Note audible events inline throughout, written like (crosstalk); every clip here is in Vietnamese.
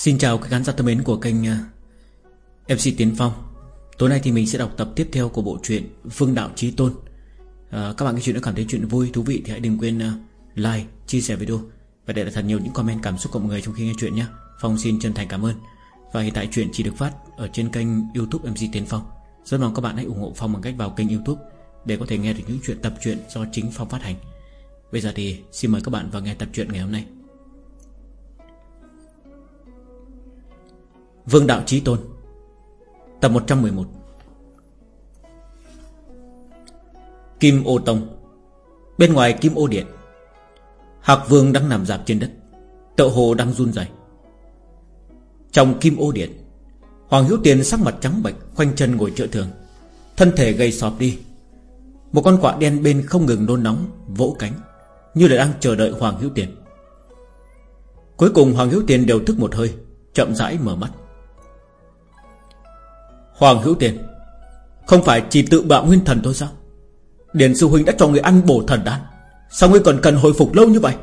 Xin chào các khán giả thân mến của kênh ờ, MC Tiến Phong. Tối nay thì mình sẽ đọc tập tiếp theo của bộ truyện Phương Đạo Chí Tôn. À, Các bạn nghe chuyện đã cảm thấy chuyện vui, thú vị Thì hãy đừng quên ờ, like, chia sẻ video Và để lại thật nhiều những comment cảm xúc của mọi người trong khi nghe chuyện nhé. Phong xin chân thành cảm ơn. Và hiện tại chuyện chỉ được phát ở trên kênh youtube MC Tiến Phong. Rất mong các bạn hãy ủng hộ Phong bằng cách vào kênh youtube Để có thể nghe được những chuyện tập truyện do chính Phong phát hành. Bây giờ thì xin mời các bạn vào nghe tập truyện ngày hôm nay. Vương Đạo Chí Tôn. Tập 111 Kim ô tông. Bên ngoài kim ô điện. Hạc Vương đang nằm dạp trên đất. Tợ hồ đang run rẩy. Trong kim ô điện, Hoàng Hiếu Tiền sắc mặt trắng bệch, Khoanh chân ngồi trợ thường. Thân thể gầy sọp đi. Một con quạ đen bên không ngừng nôn nóng, Vỗ cánh, Như là đang chờ đợi Hoàng Hiếu Tiền. Cuối cùng Hoàng Hiếu Tiền đều thức một hơi, Chậm rãi mở mắt. Hoàng Hữu Tiền Không phải chỉ tự bạo nguyên thần thôi sao? Điền sư huynh đã cho người ăn bổ thần đan Sao ngươi còn cần hồi phục lâu như vậy?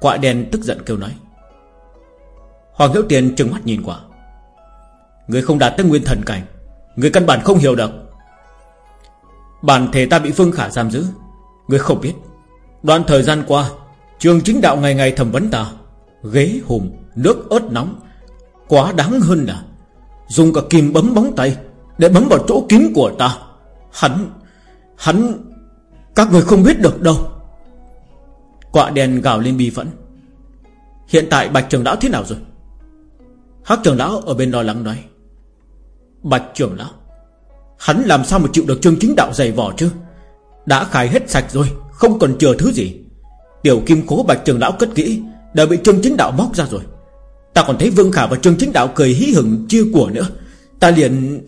Quạ đen tức giận kêu nói. Hoàng Hữu Tiền trừng mắt nhìn quả Người không đạt tới nguyên thần cảnh Người căn bản không hiểu được. Bản thể ta bị Phương Khả giam giữ Người không biết. Đoạn thời gian qua Trường chính đạo ngày ngày thẩm vấn ta Ghế hùng, nước ớt nóng Quá đáng hơn là Dùng cả kim bấm bóng tay Để bấm vào chỗ kín của ta. Hắn Hắn, Các người không biết được đâu. Quạ đèn gào lên bi phẫn. Hiện tại Bạch Trường Lão thế nào rồi? Hắc Trường Lão ở bên lo lắng nói. Bạch Trường Lão, Hắn làm sao mà chịu được chương chính đạo dày vỏ chứ? Đã khai hết sạch rồi, Không còn chờ thứ gì. Tiểu kim cố Bạch Trường Lão cất kỹ, Đã bị chương chính đạo móc ra rồi. Ta còn thấy Vương Khả và Trương Chính Đạo cười hí hửng chia của nữa. Ta liền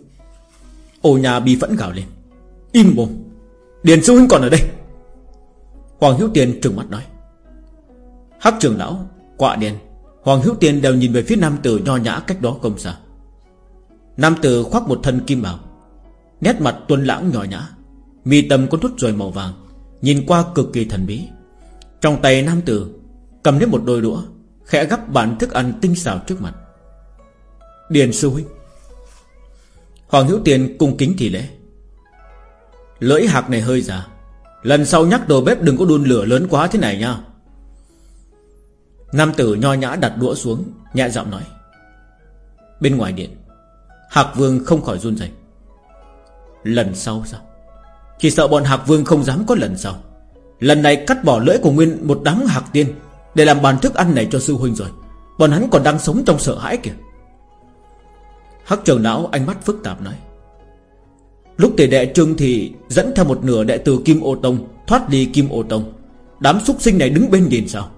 Ô nhà bi phẫn gào lên. Im mồm Điền sư huynh còn ở đây. Hoàng Hiếu Tiền trừng mắt nói. Hắc trường lão, Quạ điền. Hoàng Hiếu Tiền đều nhìn về phía nam tử nho nhã cách đó không xa. Nam tử khoác một thân kim bào Nét mặt tuân lãng nhỏ nhã, Mi tâm có nút rồi màu vàng, Nhìn qua cực kỳ thần bí. Trong tay nam tử Cầm lấy một đôi đũa Khẽ gắp bản thức ăn tinh xảo trước mặt. Điền sư huynh. Hoàng Hữu Tiền cung kính thì lễ. Lưỡi hạc này hơi già. Lần sau nhắc đồ bếp đừng có đun lửa lớn quá thế này nha. Nam tử nho nhã đặt đũa xuống, Nhẹ giọng nói. Bên ngoài điện, Hạc Vương không khỏi run rẩy. Lần sau sao? Chỉ sợ bọn Hạc Vương không dám có lần sau. Lần này cắt bỏ lưỡi của nguyên một đám Hạc Tiên để làm bàn thức ăn này cho sư huynh rồi. Bọn hắn còn đang sống trong sợ hãi kìa. Hắc trường lão ánh mắt phức tạp nói. Lúc tỷ đệ trương thì Dẫn theo một nửa đệ tử Kim Ô Tông Thoát đi Kim Ô Tông. Đám súc sinh này đứng bên nhìn sao?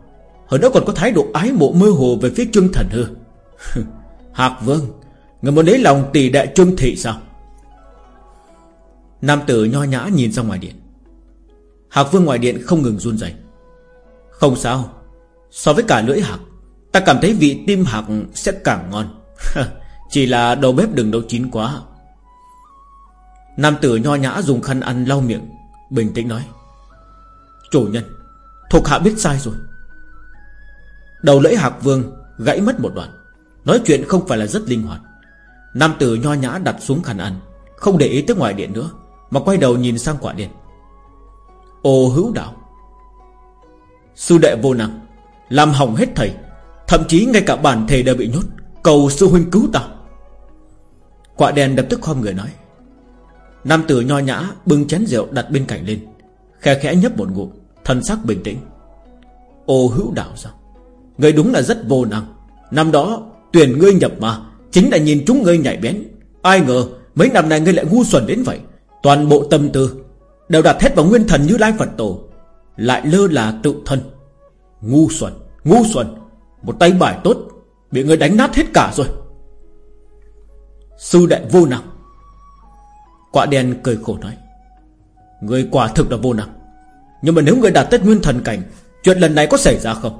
Hơn nữa còn có thái độ ái mộ mơ hồ Về phía trương thần hư? (laughs) Hạc vương, Người muốn lấy lòng tỷ đệ trương thị sao? Nam tử nho nhã nhìn ra ngoài điện. Hạc vương ngoài điện không ngừng run rẩy. Không sao So với cả lưỡi hạc, Ta cảm thấy vị tim hạc sẽ càng ngon. (laughs) Chỉ là đầu bếp đừng nấu chín quá. Nam tử nho nhã dùng khăn ăn lau miệng, Bình tĩnh nói, Chủ nhân, Thuộc hạ biết sai rồi. Đầu lưỡi hạc vương gãy mất một đoạn. Nói chuyện không phải là rất linh hoạt. Nam tử nho nhã đặt xuống khăn ăn, Không để ý tới ngoài điện nữa, Mà quay đầu nhìn sang quả điện. Ô hữu đạo, Sư đệ vô năng làm hỏng hết thầy. Thậm chí ngay cả bản thể đều bị nhốt. Cầu sư huynh cứu ta. Quạ đèn đập tức khom người nói. Nam tử nho nhã bưng chén rượu đặt bên cạnh lên. Khe khẽ nhấp một ngụm Thân sắc bình tĩnh. Ô hữu đạo sao? Người đúng là rất vô năng. Năm đó, tuyển ngươi nhập mà Chính là nhìn chúng ngươi nhảy bén. Ai ngờ, mấy năm nay ngươi lại ngu xuẩn đến vậy. Toàn bộ tâm tư Đều đặt hết vào nguyên thần như lai Phật tổ, Lại lơ là tự thân. Ngu xuẩn. Ngu xuẩn, Một tay bài tốt, Bị người đánh nát hết cả rồi. Sư đệ vô năng. Quạ đen cười khổ nói, Người quả thực là vô năng. Nhưng mà nếu người đạt tới nguyên thần cảnh, Chuyện lần này có xảy ra không?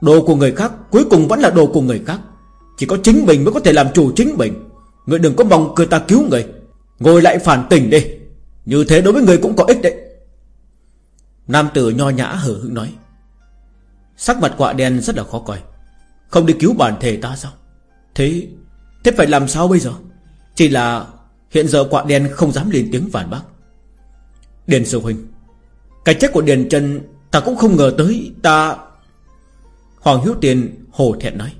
Đồ của người khác, cuối cùng vẫn là đồ của người khác. Chỉ có chính mình mới có thể làm chủ chính mình. Người đừng có mong người ta cứu người. Ngồi lại phản tỉnh đi. Như thế đối với người cũng có ích đấy. Nam tử nho nhã hở hững nói Sắc mặt quạ đen rất là khó coi. Không đi cứu bản thể ta sao? Thế Thế phải làm sao bây giờ? Chỉ là Hiện giờ quạ đen không dám lên tiếng phản bác. Điền sư huynh Cái chết của Điền Trần Ta cũng không ngờ tới Ta. Hoàng Hiếu Tiền hồ thẹn nói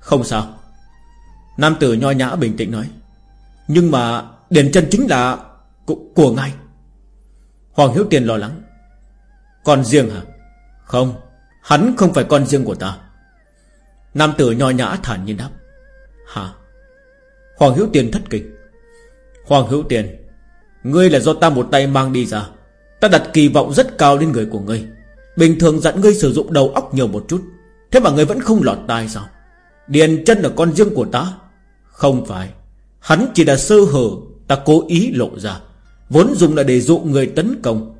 Không sao. Nam tử nho nhã bình tĩnh nói Nhưng mà Điền Trần chính là Của, của ngài. Hoàng Hiếu Tiền lo lắng còn riêng hả? Không. Hắn không phải con riêng của ta. Nam tử nho nhã thản nhiên đáp. Hả? Hoàng Hiếu Tiền thất kinh. Hoàng Hữu Tiền, Ngươi là do ta một tay mang đi ra. Ta đặt kỳ vọng rất cao lên người của ngươi. Bình thường dặn ngươi sử dụng đầu óc nhiều một chút. Thế mà ngươi vẫn không lọt tai sao? Điền chân là con riêng của ta? Không phải. Hắn chỉ là sơ hở, Ta cố ý lộ ra. Vốn dùng là để dụ người tấn công.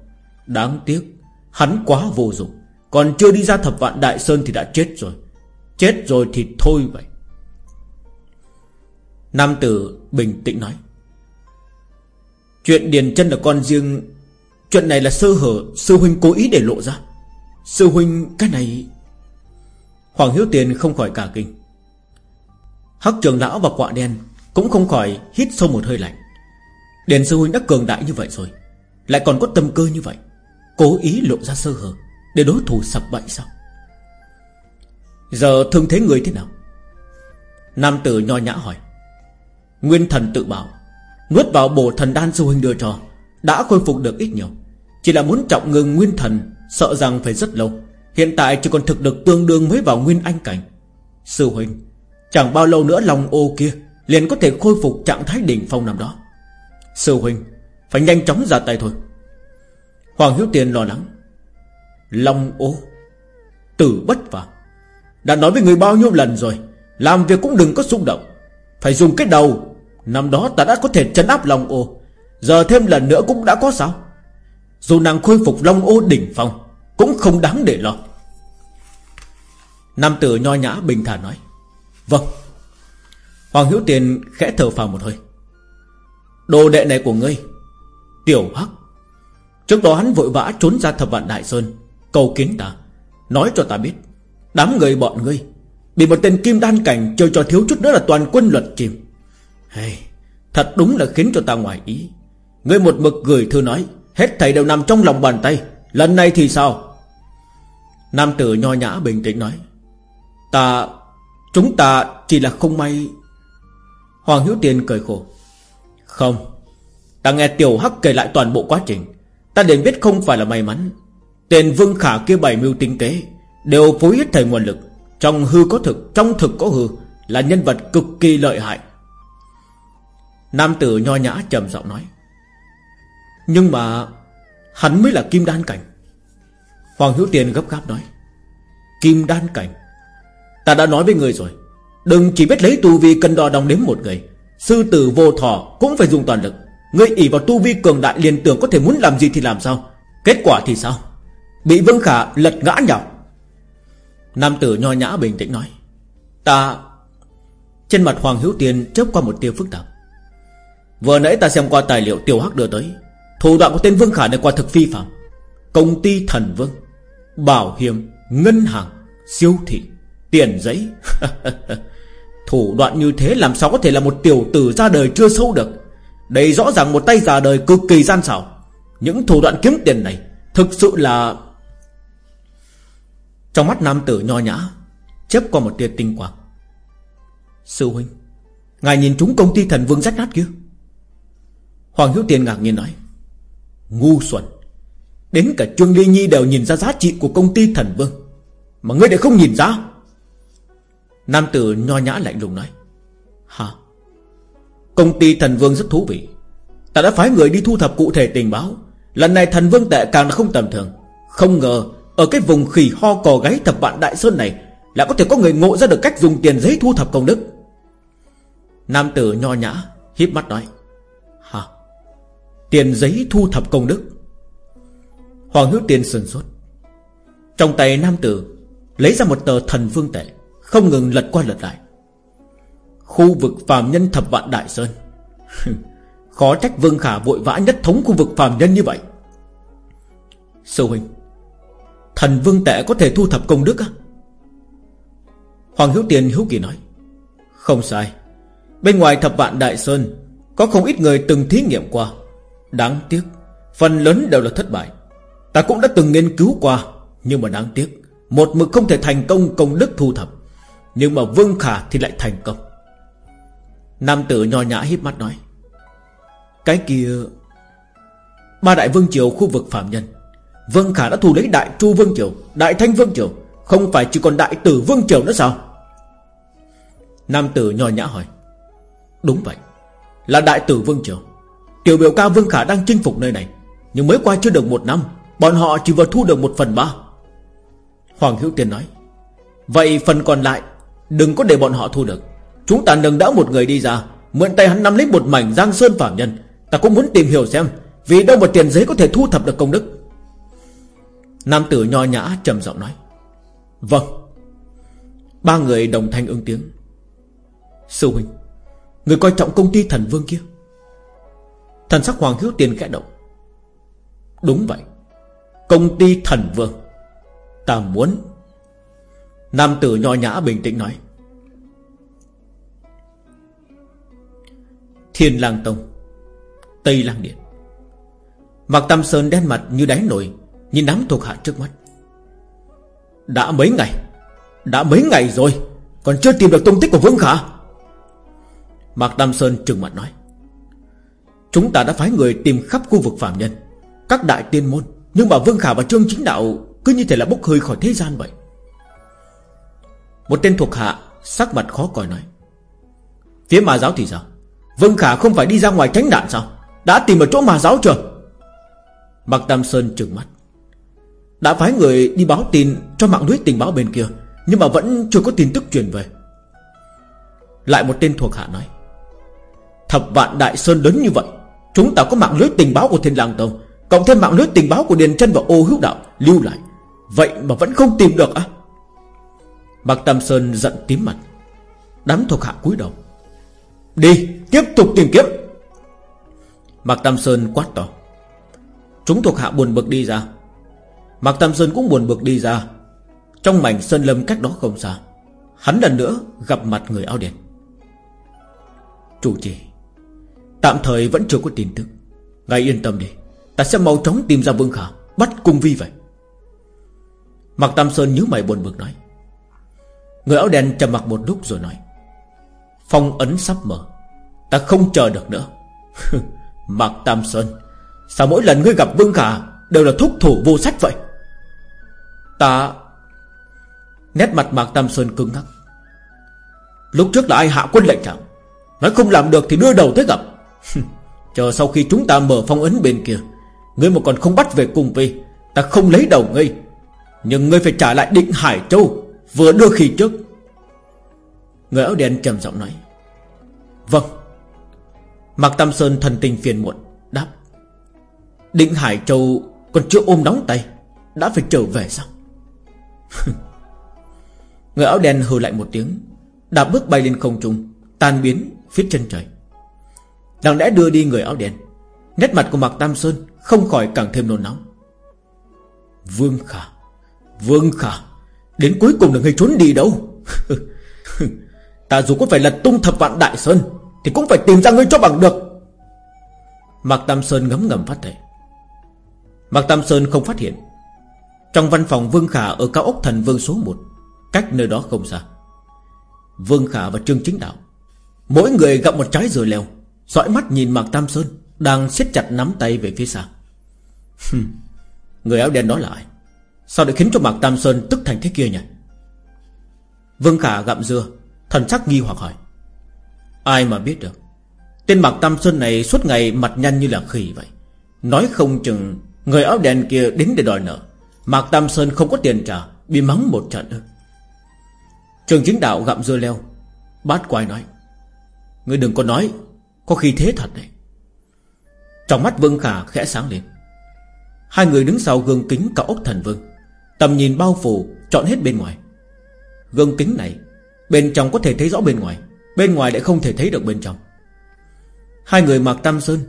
Đáng tiếc, Hắn quá vô dụng. Còn chưa đi ra thập vạn đại sơn thì đã chết rồi. Chết rồi thì thôi vậy. Nam tử bình tĩnh nói. Chuyện Điền chân là con riêng. Chuyện này là sơ hở. Sư huynh cố ý để lộ ra. Sư huynh, cái này Hoàng Hiếu Tiền không khỏi cả kinh. Hắc trường lão và quạ đen Cũng không khỏi hít sâu một hơi lạnh. Điền sư huynh đã cường đại như vậy rồi, Lại còn có tâm cơ như vậy, Cố ý lộ ra sơ hở. Để đối thủ sập bậy sao? Giờ thương thế người thế nào? Nam tử nho nhã hỏi. Nguyên thần tự bảo, Nuốt vào bổ thần đan sư huynh đưa cho, Đã khôi phục được ít nhiều. Chỉ là muốn trọng ngừng nguyên thần, Sợ rằng phải rất lâu. Hiện tại chỉ còn thực lực tương đương mới vào nguyên anh cảnh. Sư huynh, Chẳng bao lâu nữa lòng ô kia Liền có thể khôi phục trạng thái đỉnh phong năm đó. Sư huynh, Phải nhanh chóng ra tay thôi. Hoàng Hiếu Tiền lo lắng. Long ô. Tử bất phàm. Đã nói với người bao nhiêu lần rồi, Làm việc cũng đừng có xúc động. Phải dùng cái đầu. Năm đó ta đã có thể chấn áp Long ô. Giờ thêm lần nữa cũng đã có sao? Dù nàng khôi phục Long ô đỉnh phong, Cũng không đáng để lo. Nam tử nho nhã bình thản nói Vâng. Hoàng Hiếu Tiền khẽ thở phào một hơi. Đồ đệ này của ngươi, Tiểu Hắc. Trước đó hắn vội vã trốn ra thập vạn Đại Sơn Cầu kiến ta. Nói cho ta biết Đám người bọn ngươi Bị một tên kim đan cảnh chơi cho thiếu chút nữa là toàn quân luật chìm. Hey, Thật đúng là khiến cho ta ngoài ý. Ngươi một mực gửi thư nói Hết thầy đều nằm trong lòng bàn tay Lần này thì sao? Nam tử nho nhã bình tĩnh nói Ta Chúng ta chỉ là không may. Hoàng Hiếu Tiên cười khổ Không Ta nghe Tiểu Hắc kể lại toàn bộ quá trình Ta đến biết không phải là may mắn. Tên Vương Khả kia bảy mưu tinh tế Đều phối hết thầy nguồn lực. Trong hư có thực, Trong thực có hư, Là nhân vật cực kỳ lợi hại. Nam tử nho nhã trầm giọng nói, Nhưng mà Hắn mới là kim đan cảnh. Hoàng Hữu Tiền gấp gáp nói, Kim đan cảnh, Ta đã nói với người rồi. Đừng chỉ biết lấy tu vi cân đo đong đếm một người. Sư tử vô thọ cũng phải dùng toàn lực. Ngươi ỷ vào tu vi cường đại liền tưởng có thể muốn làm gì thì làm sao? Kết quả thì sao? Bị Vương Khả lật ngã nhào. Nam tử nho nhã bình tĩnh nói, Ta Trên mặt Hoàng Hữu Tiền chớp qua một tia phức tạp. Vừa nãy ta xem qua tài liệu Tiểu Hắc đưa tới, Thủ đoạn của tên Vương Khả này qua thực phi phạm. Công ty thần vương, Bảo hiểm, Ngân hàng, Siêu thị, Tiền giấy. (laughs) Thủ đoạn như thế làm sao có thể là một tiểu tử ra đời chưa sâu được? Đây rõ ràng một tay già đời cực kỳ gian xảo. Những thủ đoạn kiếm tiền này Thực sự là trong mắt nam tử nho nhã, Chớp qua một tia tinh quang. Sư huynh, Ngài nhìn chúng công ty thần vương rách nát kia. Hoàng Hiếu Tiền ngạc nhiên nói, Ngu xuẩn. Đến cả Trương Ly Nhi đều nhìn ra giá trị của công ty thần vương, Mà ngươi lại không nhìn ra. Nam tử nho nhã lạnh lùng nói, Hả? Công ty thần vương rất thú vị. Ta đã phái người đi thu thập cụ thể tình báo. Lần này thần vương tệ càng là không tầm thường. Không ngờ ở cái vùng khỉ ho cò gáy thập vạn đại sơn này là có thể có người ngộ ra được cách dùng tiền giấy thu thập công đức. Nam tử nho nhã, híp mắt nói, Hả? Tiền giấy thu thập công đức? Hoàng hữu tiên sừng sốt. Trong tay nam tử, Lấy ra một tờ thần vương tệ, Không ngừng lật qua lật lại. Khu vực phàm nhân thập vạn đại sơn. (laughs) Khó trách Vương Khả vội vã nhất thống khu vực phàm nhân như vậy. Sư huynh Thần vương tệ có thể thu thập công đức á? Hoàng Hữu Tiền hiếu kỳ nói, Không sai. Bên ngoài thập vạn Đại Sơn, Có không ít người từng thí nghiệm qua. Đáng tiếc, Phần lớn đều là thất bại. Ta cũng đã từng nghiên cứu qua, Nhưng mà đáng tiếc, Một mực không thể thành công công đức thu thập. Nhưng mà Vương Khả thì lại thành công. Nam tử nho nhã híp mắt nói, Cái kia, Ba đại vương triều khu vực phạm nhân Vương Khả đã thu lấy đại chu vương triều, Đại thanh vương triều. Không phải chỉ còn đại tử vương triều nữa sao? Nam tử nhò nhã hỏi. Đúng vậy, Là đại tử vương triều. Tiểu biểu ca Vương Khả đang chinh phục nơi này. Nhưng mới qua chưa được một năm, Bọn họ chỉ vừa thu được một phần ba. Hoàng Hữu Tiên nói. Vậy phần còn lại, Đừng có để bọn họ thu được. Chúng ta nâng đỡ một người đi ra, Mượn tay hắn nắm lấy một mảnh giang sơn phạm nhân. Ta cũng muốn tìm hiểu xem, Vì đâu mà tiền giấy có thể thu thập được công đức. Nam tử nho nhã trầm giọng nói Vâng. Ba người đồng thanh ứng tiếng. Sư huynh, Người coi trọng công ty thần vương kia. Thần sắc Hoàng Hiếu Tiền kẽ động. Đúng vậy, Công ty thần vương, Ta muốn. Nam tử nho nhã bình tĩnh nói, Thiên lang tông, Tây lang điện. Mạc Tam Sơn đen mặt như đáy nổi Nhìn đám thuộc hạ trước mắt. Đã mấy ngày, Đã mấy ngày rồi, Còn chưa tìm được tung tích của Vương Khả. Mạc Tam Sơn trừng mặt nói, Chúng ta đã phái người tìm khắp khu vực phạm nhân, Các đại tiên môn, Nhưng mà Vương Khả và Trương Chính Đạo Cứ như thể là bốc hơi khỏi thế gian vậy. Một tên thuộc hạ Sắc mặt khó coi nói, Phía mà giáo thì sao? Vương Khả không phải đi ra ngoài tránh đạn sao? Đã tìm ở chỗ mà giáo chưa? Mạc Tam Sơn trừng mắt đã phái người đi báo tin Cho mạng lưới tình báo bên kia, Nhưng mà vẫn chưa có tin tức truyền về. Lại một tên thuộc hạ nói, Thập vạn đại sơn lớn như vậy, Chúng ta có mạng lưới tình báo của thiên lang tông, Cộng thêm mạng lưới tình báo của Điền chân và ô hữu đạo Lưu lại, Vậy mà vẫn không tìm được á à? Bạc Tam Sơn giận tím mặt. Đám thuộc hạ cúi đầu, Đi, tiếp tục tìm kiếm. Bạc Tam Sơn quát to, Chúng thuộc hạ buồn bực đi ra Mạc Tam Sơn cũng buồn bực đi ra. Trong mảnh sơn lâm cách đó không xa, Hắn lần nữa gặp mặt người áo đen. Chủ trì, Tạm thời vẫn chưa có tin tức. Ngài yên tâm đi, Ta sẽ mau chóng tìm ra Vương Khả, Bắt cung vi vậy. Mạc Tam Sơn nhớ mày buồn bực nói. Người áo đen trầm mặc một lúc rồi nói. Phong ấn sắp mở, Ta không chờ được nữa. (laughs) Mạc Tam Sơn, Sao mỗi lần ngươi gặp Vương Khả Đều là thúc thủ vô sách vậy? Ta Nét mặt Mạc Tam Sơn cứng ngắc. Lúc trước là ai hạ quân lệnh chẳng? Nói không làm được thì đưa đầu tới gặp. Chờ sau khi chúng ta mở phong ấn bên kia, Ngươi mà còn không bắt về cùng vi, Ta không lấy đầu ngươi. Nhưng ngươi phải trả lại định Hải Châu, Vừa đưa khi trước. Người áo đen trầm giọng nói. Vâng. Mạc Tam Sơn thần tình phiền muộn, Đáp. Định Hải Châu còn chưa ôm đóng tay, Đã phải trở về sao? (laughs) Người áo đen hừ lại một tiếng Đạp bước bay lên không trung, Tan biến phía chân trời. Đang lẽ đưa đi người áo đen, Nét mặt của Mạc Tam Sơn Không khỏi càng thêm nôn nóng. Vương Khả Vương Khả, Đến cuối cùng đừng người trốn đi đâu? (laughs) Ta dù có phải lật tung thập vạn đại sơn, Thì cũng phải tìm ra ngươi cho bằng được. Mạc Tam Sơn ngấm ngầm phát thể Mạc Tam Sơn không phát hiện trong văn phòng Vương Khả Ở cao ốc thần Vương số 1 Cách nơi đó không xa. Vương Khả và Trương Chính Đạo, Mỗi người gặp một trái rồi leo dõi mắt nhìn Mạc Tam Sơn Đang siết chặt nắm tay về phía xa. Người áo đen đó là ai? Sao để khiến cho Mạc Tam Sơn tức thành thế kia nhỉ? Vương Khả gặm dưa Thần sắc nghi hoặc hỏi. Ai mà biết được, Tên Mạc Tam Sơn này suốt ngày mặt nhăn như là khỉ vậy. Nói không chừng Người áo đen kia đến để đòi nợ. Mạc Tam Sơn không có tiền trả, Bị mắng một trận. Trường chính đạo gặm dưa leo. Bát quay nói, Ngươi đừng có nói, Có khi thế thật đấy Trong mắt Vương Khả khẽ sáng lên. Hai người đứng sau gương kính cả ốc thần vương, Tầm nhìn bao phủ Chọn hết bên ngoài. Gương kính này, Bên trong có thể thấy rõ bên ngoài Bên ngoài lại không thể thấy được bên trong. Hai người mạc Tam Sơn,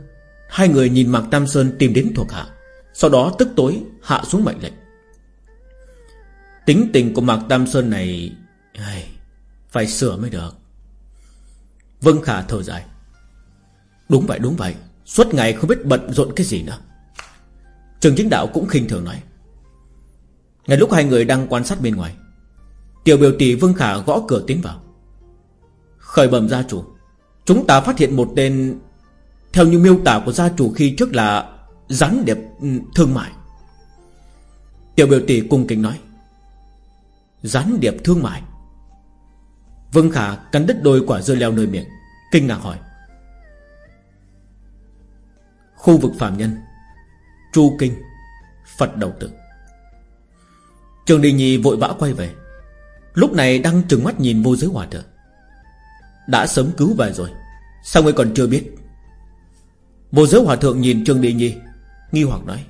Hai người nhìn Mạc Tam Sơn tìm đến thuộc hạ, Sau đó tức tối hạ xuống mệnh lệnh. Tính tình của Mạc Tam Sơn này Phải sửa mới được. Vân Khả thở dài. Đúng vậy đúng vậy. Suốt ngày không biết bận rộn cái gì nữa. Trường chính đạo cũng khinh thường nói. Ngay lúc hai người đang quan sát bên ngoài, Tiểu biểu tỷ Vương Khả gõ cửa tiến vào. Khởi bẩm gia chủ, Chúng ta phát hiện một tên, Theo như miêu tả của gia chủ khi trước là Rắn đẹp ừ, thương mại. Tiểu biểu tỷ cung kính nói. Gián điệp thương mại. Vương Khả cắn đứt đôi quả dưa leo nơi miệng, Kinh ngạc hỏi. Khu vực phạm nhân, Chu Kinh, Phật đầu tử. Trường Đình Nhi vội vã quay về, Lúc này đang trừng mắt nhìn vô giới hòa thượng. Đã sớm cứu về rồi, Sao ngươi còn chưa biết? Vô giới hòa thượng nhìn Trương Đình Nhi Nghi hoặc nói.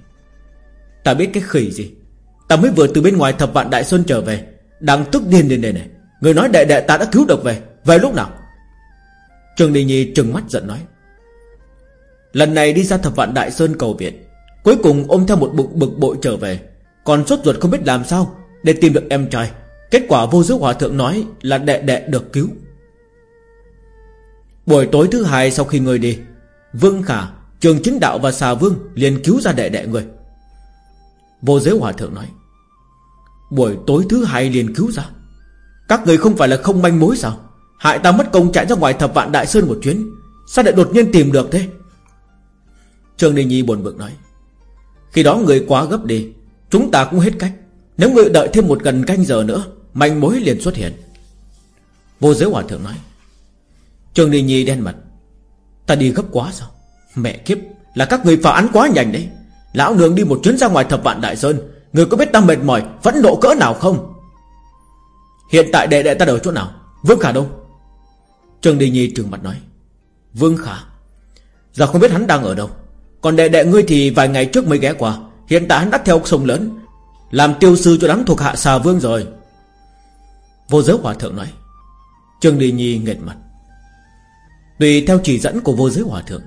Ta biết cái khỉ gì? Ta mới vừa từ bên ngoài thập vạn Đại Sơn trở về đang tức điên lên đây này. Người nói đệ đệ ta đã cứu được về. Về lúc nào? Trường Đình Nhi trừng mắt giận nói. Lần này đi ra thập vạn Đại Sơn cầu viện. Cuối cùng ôm theo một bụng bực bội trở về. Còn sốt ruột không biết làm sao Để tìm được em trai. Kết quả vô giới hòa thượng nói là đệ đệ được cứu. Buổi tối thứ hai sau khi người đi, Vương Khả, Trường chính đạo và xà vương liền cứu ra đệ đệ người Vô giới hòa thượng nói. Buổi tối thứ hai liền cứu ra. Các người không phải là không manh mối sao? Hại ta mất công chạy ra ngoài thập vạn đại sơn một chuyến. Sao lại đột nhiên tìm được thế? Trương Đình Nhi buồn bực nói. Khi đó người quá gấp đi, Chúng ta cũng hết cách. Nếu người đợi thêm một gần canh giờ nữa, Manh mối liền xuất hiện. Vô giới hòa thượng nói. Trương Đình Nhi đen mặt. Ta đi gấp quá sao? Mẹ kiếp, là các người phá án quá nhanh đấy. Lão nương đi một chuyến ra ngoài thập vạn đại sơn Người có biết ta mệt mỏi Vẫn nộ cỡ nào không? Hiện tại đệ đệ ta ở chỗ nào? Vương Khả đâu? Trương Đình Nhi trừng mặt nói. Vương Khả, Giờ không biết hắn đang ở đâu. Còn đệ đệ ngươi thì vài ngày trước mới ghé qua. Hiện tại hắn đã theo sông lớn, Làm tiêu sư cho đám thuộc hạ xà vương rồi. Vô giới hòa thượng nói. Trương Đình Nhi nghệt mặt. Tùy theo chỉ dẫn của vô giới hòa thượng,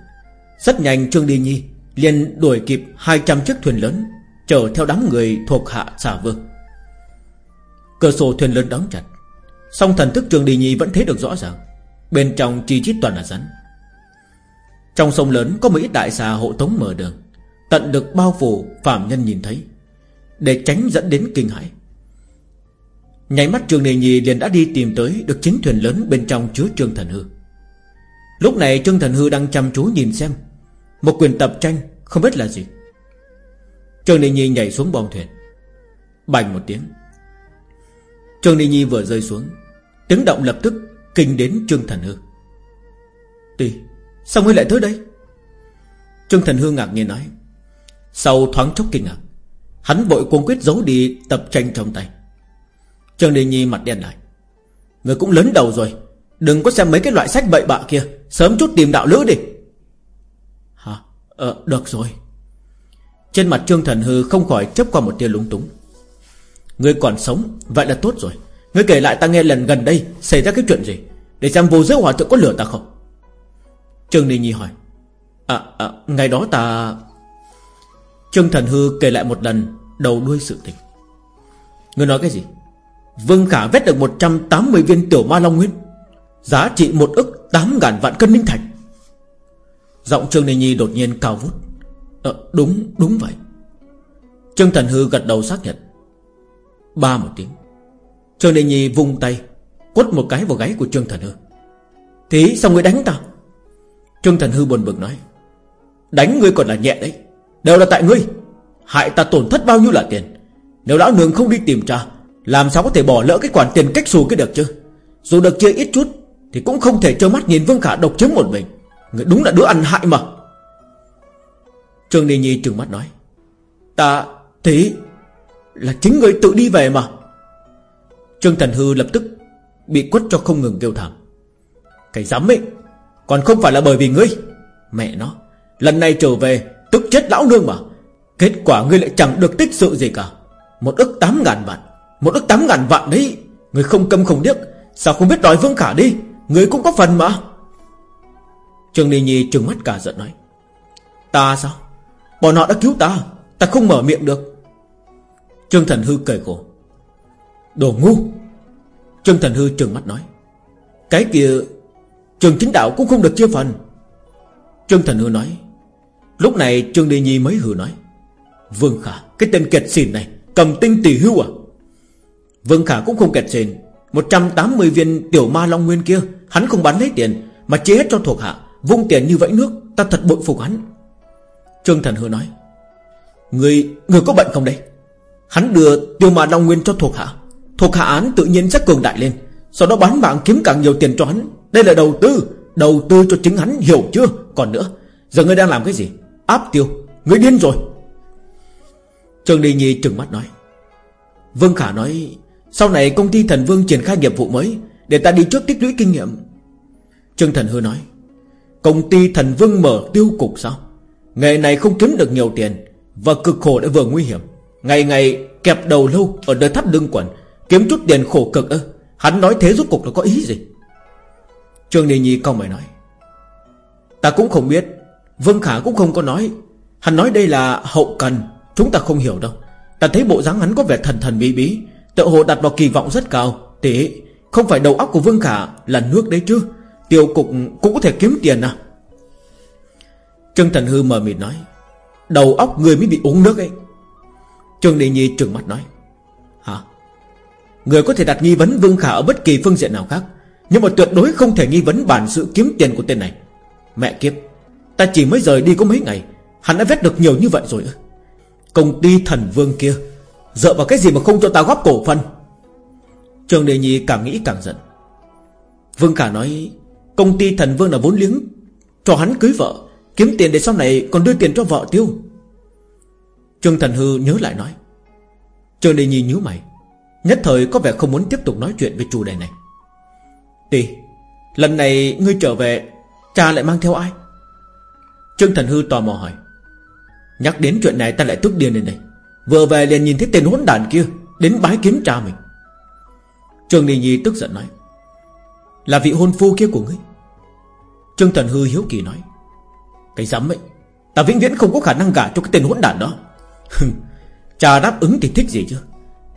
Rất nhanh Trương Đình Nhi liền đuổi kịp 200 chiếc thuyền lớn. Chở theo đám người thuộc hạ xà vương. Cửa sổ thuyền lớn đóng chặt, Song thần thức trường Đi Nhi vẫn thấy được rõ ràng, Bên trong chi chít toàn là rắn. Trong sông lớn có một ít đại xà hộ tống mở đường, Tận được bao phủ phạm nhân nhìn thấy, Để tránh dẫn đến kinh hãi. Nháy mắt trường Đề Nhi liền đã đi tìm tới Được chính thuyền lớn bên trong chứa Trương Thần Hư. Lúc này Trương Thần Hư đang chăm chú nhìn xem, Một quyền tập tranh không biết là gì. Trương Đề Nhi nhảy xuống bong thuyền. Bành một tiếng. Trương Đề Nhi vừa rơi xuống, Tiếng động lập tức kinh đến Trương Thần Hư. Tì, Sao ngươi lại tới đây? Trương Thần Hư ngạc nhiên nói. Sau thoáng chốc kinh ngạc, Hắn vội cuống quyết giấu đi tập tranh trong tay. Trương Đình Nhi mặt đen lại. Người cũng lớn đầu rồi, Đừng có xem mấy cái loại sách bậy bạ kia, Sớm chút tìm đạo lữ đi. Hả? Ờ được rồi. Trên mặt Trương Thần Hư không khỏi chấp qua một tia lúng túng. Người còn sống Vậy là tốt rồi. Người kể lại ta nghe lần gần đây Xảy ra cái chuyện gì Để xem vô giới hòa thượng có lửa ta không? Trương Đình Nhi hỏi. À, à ngày đó ta Trương Thần Hư kể lại một lần Đầu đuôi sự tình. Người nói cái gì? Vương Khả vét được 180 viên tiểu ma long nguyên Giá trị một ức 8 ngàn vạn cân minh thạch. Giọng Trương Đình Nhi đột nhiên cao vút à, đúng đúng vậy. Trương Thần Hư gật đầu xác nhận. Ba một tiếng. Trương Đình Nhi vung tay Quất một cái vào gáy của Trương Thần Hư. Thế sao ngươi đánh ta Trương Thần Hư buồn bực nói. Đánh ngươi còn là nhẹ đấy. Đều là tại ngươi. Hại ta tổn thất bao nhiêu là tiền. Nếu lão nương không đi tìm cha làm sao có thể bỏ lỡ cái khoản tiền cách xù cái được chứ? Dù được chia ít chút Thì cũng không thể trơ mắt nhìn Vương Khả độc chiếm một mình. Người đúng là đứa ăn hại mà. Trương Ni Nhi trừng mắt nói, Ta thế Là chính người tự đi về mà. Trương Thần Hư lập tức Bị quất cho không ngừng kêu thảm. Cái dám ấy, Còn không phải là bởi vì ngươi. Mẹ nó, Lần này trở về Tức chết lão nương mà. Kết quả ngươi lại chẳng được tích sự gì cả. Một ức tám ngàn vạn, một ức tám ngàn vạn đấy. Người không câm không điếc, Sao không biết đòi Vương Khả đi? Người cũng có phần mà. Trương Ni Nhi trừng mắt cả giận nói, Ta sao? Bọn họ đã cứu ta. Ta không mở miệng được. Trương Thần Hư cười khổ. Đồ ngu. Trương Thần Hư trừng mắt nói. Cái kia, Trường chính đạo cũng không được chia phần. Trương Thần Hư nói. Lúc này Trương Đi Nhi mới hừ nói. Vương Khả, Cái tên kẹt xỉn này, Cầm tinh tỷ hưu à? Vương Khả cũng không kẹt xỉn. 180 viên tiểu ma long nguyên kia, Hắn không bán lấy tiền, Mà chế hết cho thuộc hạ. Vung tiền như vẫy nước, Ta thật bội phục hắn. Trương Thần Hư nói Người, người có bệnh không đây? Hắn đưa tiêu mà long nguyên cho thuộc hạ. Thuộc hạ án tự nhiên sẽ cường đại lên Sau đó bán mạng kiếm càng nhiều tiền cho hắn. Đây là đầu tư Đầu tư cho chính hắn hiểu chưa? Còn nữa Giờ ngươi đang làm cái gì? Áp tiêu Ngươi điên rồi. Trương Đi Nhi trừng mắt nói Vương Khả nói Sau này công ty thần vương triển khai nghiệp vụ mới Để ta đi trước tích lũy kinh nghiệm. Trương Thần Hư nói Công ty thần vương mở tiêu cục sao? Nghề này không kiếm được nhiều tiền Và cực khổ đã vừa nguy hiểm. Ngày ngày kẹp đầu lâu Ở nơi thắt lưng quần, Kiếm chút tiền khổ cực ơ Hắn nói thế rốt cục là có ý gì? Trương Đi Nhi câu mày nói, Ta cũng không biết, Vương Khả cũng không có nói. Hắn nói đây là hậu cần, Chúng ta không hiểu đâu. Ta thấy bộ dáng hắn có vẻ thần thần bí bí Tự hồ đặt vào kỳ vọng rất cao. Thế không phải đầu óc của Vương Khả là nước đấy chứ. Tiêu cục cũng có thể kiếm tiền à. Trương Thần Hư mờ mịt nói, Đầu óc người mới bị uống nước ấy. Trương Đệ Nhi trừng mắt nói, Hả? Người có thể đặt nghi vấn Vương Khả ở bất kỳ phương diện nào khác, Nhưng mà tuyệt đối không thể nghi vấn bản sự kiếm tiền của tên này. Mẹ kiếp, Ta chỉ mới rời đi có mấy ngày, Hắn đã vét được nhiều như vậy rồi Công ty thần vương kia, Dựa vào cái gì mà không cho ta góp cổ phần? Trường Đề Nhi càng nghĩ càng giận. Vương Khả nói, Công ty thần vương là vốn liếng, Cho hắn cưới vợ Kiếm tiền để sau này còn đưa tiền cho vợ tiêu. Trương Thần Hư nhớ lại nói. Trương Đề Nhi nhíu mày. Nhất thời có vẻ không muốn tiếp tục nói chuyện về chủ đề này. Tỷ Lần này ngươi trở về, Cha lại mang theo ai? Trương Thần Hư tò mò hỏi. Nhắc đến chuyện này ta lại tức điên lên đây. Vừa về liền nhìn thấy tên hỗn đàn kia, Đến bái kiến cha mình. Trương Đình Nhi tức giận nói. Là vị hôn phu kia của ngươi? Trương Thần Hư hiếu kỳ nói. Cái dám ấy Ta vĩnh viễn không có khả năng gả cho cái tên hỗn đản đó. Cha đáp ứng thì thích gì chứ?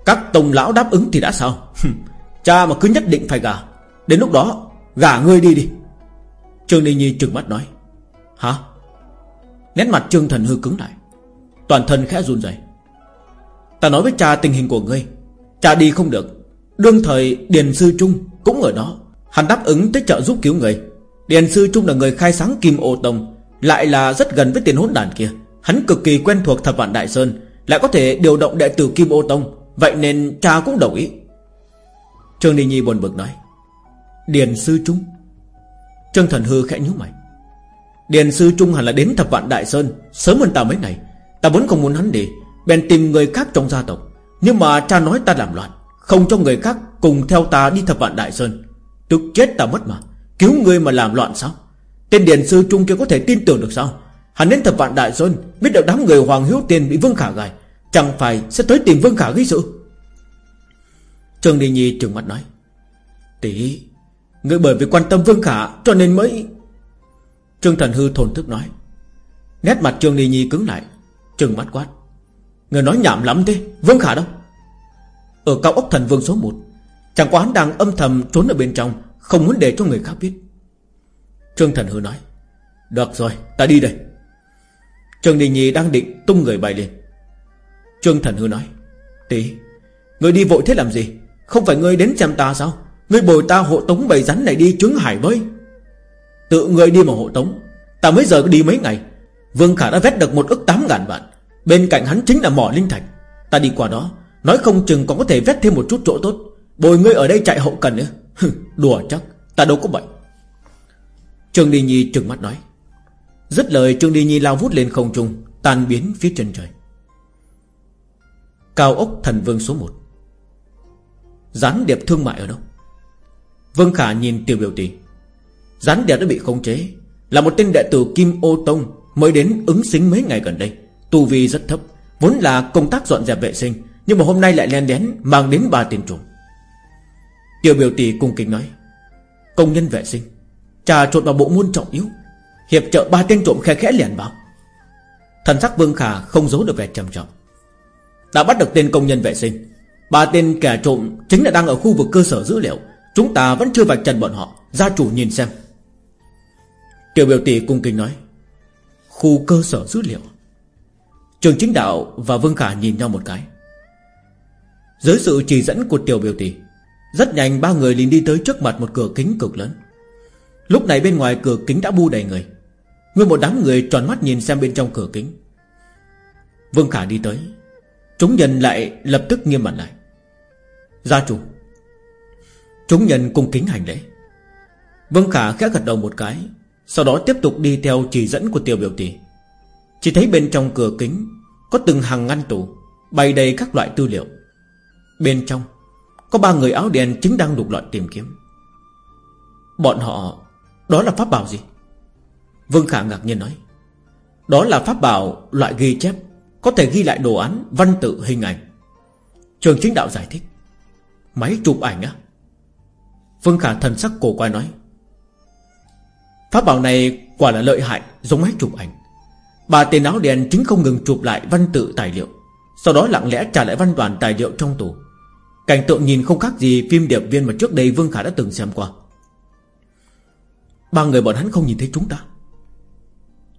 Các tông lão đáp ứng thì đã sao? Cha mà cứ nhất định phải gả. Đến lúc đó, gả ngươi đi đi. Trương Ninh Nhi trừng mắt nói, Hả? Nét mặt Trương Thần Hư cứng lại. Toàn thân khẽ run rẩy. Ta nói với cha tình hình của ngươi, Cha đi không được. Đương thời Điền Sư Trung cũng ở đó. Hắn đáp ứng tới trợ giúp cứu người. Điền Sư Trung là người khai sáng Kim Ô Tông. Lại là rất gần với tiền hỗn đàn kia. Hắn cực kỳ quen thuộc thập vạn Đại Sơn, Lại có thể điều động đệ tử Kim Ô Tông. Vậy nên cha cũng đồng ý. Trương Đình Nhi buồn bực nói, Điền Sư Trung. Trương Thần Hư khẽ nhíu mày, Điền Sư Trung hẳn là đến thập vạn Đại Sơn, Sớm hơn ta mấy ngày. Ta vốn không muốn hắn đi, Bèn tìm người khác trong gia tộc. Nhưng mà cha nói ta làm loạn, Không cho người khác cùng theo ta đi thập vạn Đại Sơn. Tức chết ta mất mà, Cứu người mà làm loạn sao? Tên Điền Sư Trung kia có thể tin tưởng được sao? Hắn đến thập vạn Đại Sơn, Biết được đám người Hoàng Hiếu Tiền bị Vương Khả gài, Chẳng phải sẽ tới tìm Vương Khả gây sự? Trương Đi Nhi trừng mắt nói, Tỷ Người bởi vì quan tâm Vương Khả Cho nên mới Trương Thần Hư thồn thức nói, Nét mặt Trương Đi Nhi cứng lại, Trừng mắt quát, Người nói nhảm lắm thế, Vương Khả đâu? Ở cao ốc thần vương số 1 Chẳng quá hắn đang âm thầm trốn ở bên trong, Không muốn để cho người khác biết. Trương Thần Hư nói, Được rồi, ta đi đây. Trương Đình Nhi đang định tung người bay lên. Trương Thần Hư nói Tí Người đi vội thế làm gì? Không phải ngươi đến xem ta sao? Ngươi bồi ta hộ tống bầy rắn này đi trứng hải bơi Tự ngươi đi mà hộ tống, Ta mới giờ đi mấy ngày. Vương Khả đã vét được một ức tám ngàn vạn. Bên cạnh hắn chính là mỏ linh thạch. Ta đi qua đó, Nói không chừng còn có thể vét thêm một chút chỗ tốt. Bồi ngươi ở đây chạy hậu cần nữa. (laughs) Đùa chắc, Ta đâu có bệnh. Trương Đi Nhi trừng mắt nói. Dứt lời, Trương Đi Nhi lao vút lên không trung, Tan biến phía chân trời. Cao ốc thần vương số 1 Gián điệp thương mại ở đâu? Vương Khả nhìn tiểu biểu tỷ Gián điệp đã bị khống chế, Là một tên đệ tử Kim Ô Tông Mới đến ứng xính mấy ngày gần đây. Tu vi rất thấp, Vốn là công tác dọn dẹp vệ sinh, Nhưng mà hôm nay lại len đén Mang đến ba tiền trùng. Tiểu biểu tỷ cung kính nói, Công nhân vệ sinh Trà trộn vào bộ môn trọng yếu. Hiệp trợ ba tên trộm khe khẽ liền bảo. Thần sắc Vương Khả không giấu được vẻ trầm trọng. Đã bắt được tên công nhân vệ sinh. Ba tên kẻ trộm chính là đang ở khu vực cơ sở dữ liệu. Chúng ta vẫn chưa vạch trần bọn họ. Gia chủ nhìn xem. Tiểu biểu tỷ cung kính nói. Khu cơ sở dữ liệu. Trường chính đạo và Vương Khả nhìn nhau một cái. Dưới sự chỉ dẫn của tiểu biểu tỷ, Rất nhanh ba người liền đi tới trước mặt một cửa kính cực lớn. Lúc này bên ngoài cửa kính đã bu đầy người. Nguyên một đám người tròn mắt nhìn xem bên trong cửa kính. Vương Khả đi tới. Chúng nhân lại lập tức nghiêm mặt lại. Gia chủ, Chúng nhân cung kính hành lễ. Vương Khả khẽ gật đầu một cái, Sau đó tiếp tục đi theo chỉ dẫn của tiểu biểu tỷ Chỉ thấy bên trong cửa kính Có từng hàng ngăn tủ, Bày đầy các loại tư liệu. Bên trong Có ba người áo đen chính đang lục lọi tìm kiếm. Bọn họ đó là pháp bảo gì? Vương Khả ngạc nhiên nói. Đó là pháp bảo loại ghi chép Có thể ghi lại đồ án, văn tự, hình ảnh. Trường chính đạo giải thích. Máy chụp ảnh á? Vương Khả thần sắc cổ quay nói. Pháp bảo này quả là lợi hại Giống máy chụp ảnh. Bà tiền áo đèn chính không ngừng chụp lại văn tự tài liệu Sau đó lặng lẽ trả lại văn toàn tài liệu trong tủ. Cảnh tượng nhìn không khác gì phim điệp viên mà trước đây Vương Khả đã từng xem qua. Ba người bọn hắn không nhìn thấy chúng ta.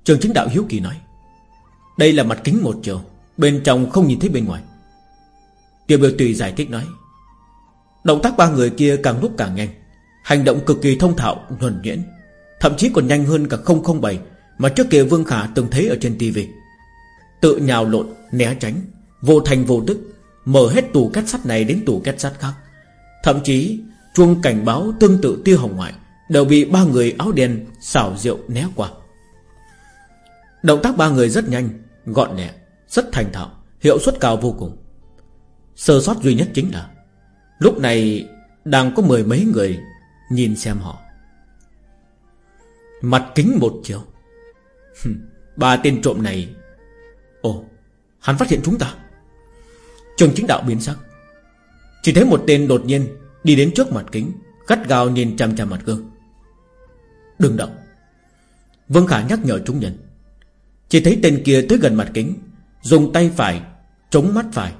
Trường chính đạo hiếu kỳ nói Đây là mặt kính một chiều Bên trong không nhìn thấy bên ngoài. Tiểu biểu tùy giải thích nói Động tác ba người kia càng lúc càng nhanh Hành động cực kỳ thông thạo, nhuần nhuyễn Thậm chí còn nhanh hơn cả 007 Mà trước kia Vương Khả từng thấy ở trên tivi Tự nhào lộn, né tránh Vô thành vô tức Mở hết tủ két sắt này đến tủ két sắt khác. Thậm chí chuông cảnh báo tương tự tia hồng ngoại Đều bị ba người áo đen xảo rượu né qua. Động tác ba người rất nhanh, Gọn nhẹ, Rất thành thạo, Hiệu suất cao vô cùng. Sơ sót duy nhất chính là, Lúc này đang có mười mấy người Nhìn xem họ. Mặt kính một chiều. Ba tên trộm này, Ồ, Hắn phát hiện chúng ta. Trường chính đạo biến sắc. Chỉ thấy một tên đột nhiên Đi đến trước mặt kính, Gắt gao nhìn chằm chằm mặt gương. Đừng động. Vương Khả nhắc nhở chúng nhân. Chỉ thấy tên kia tới gần mặt kính, Dùng tay phải Chống mắt phải.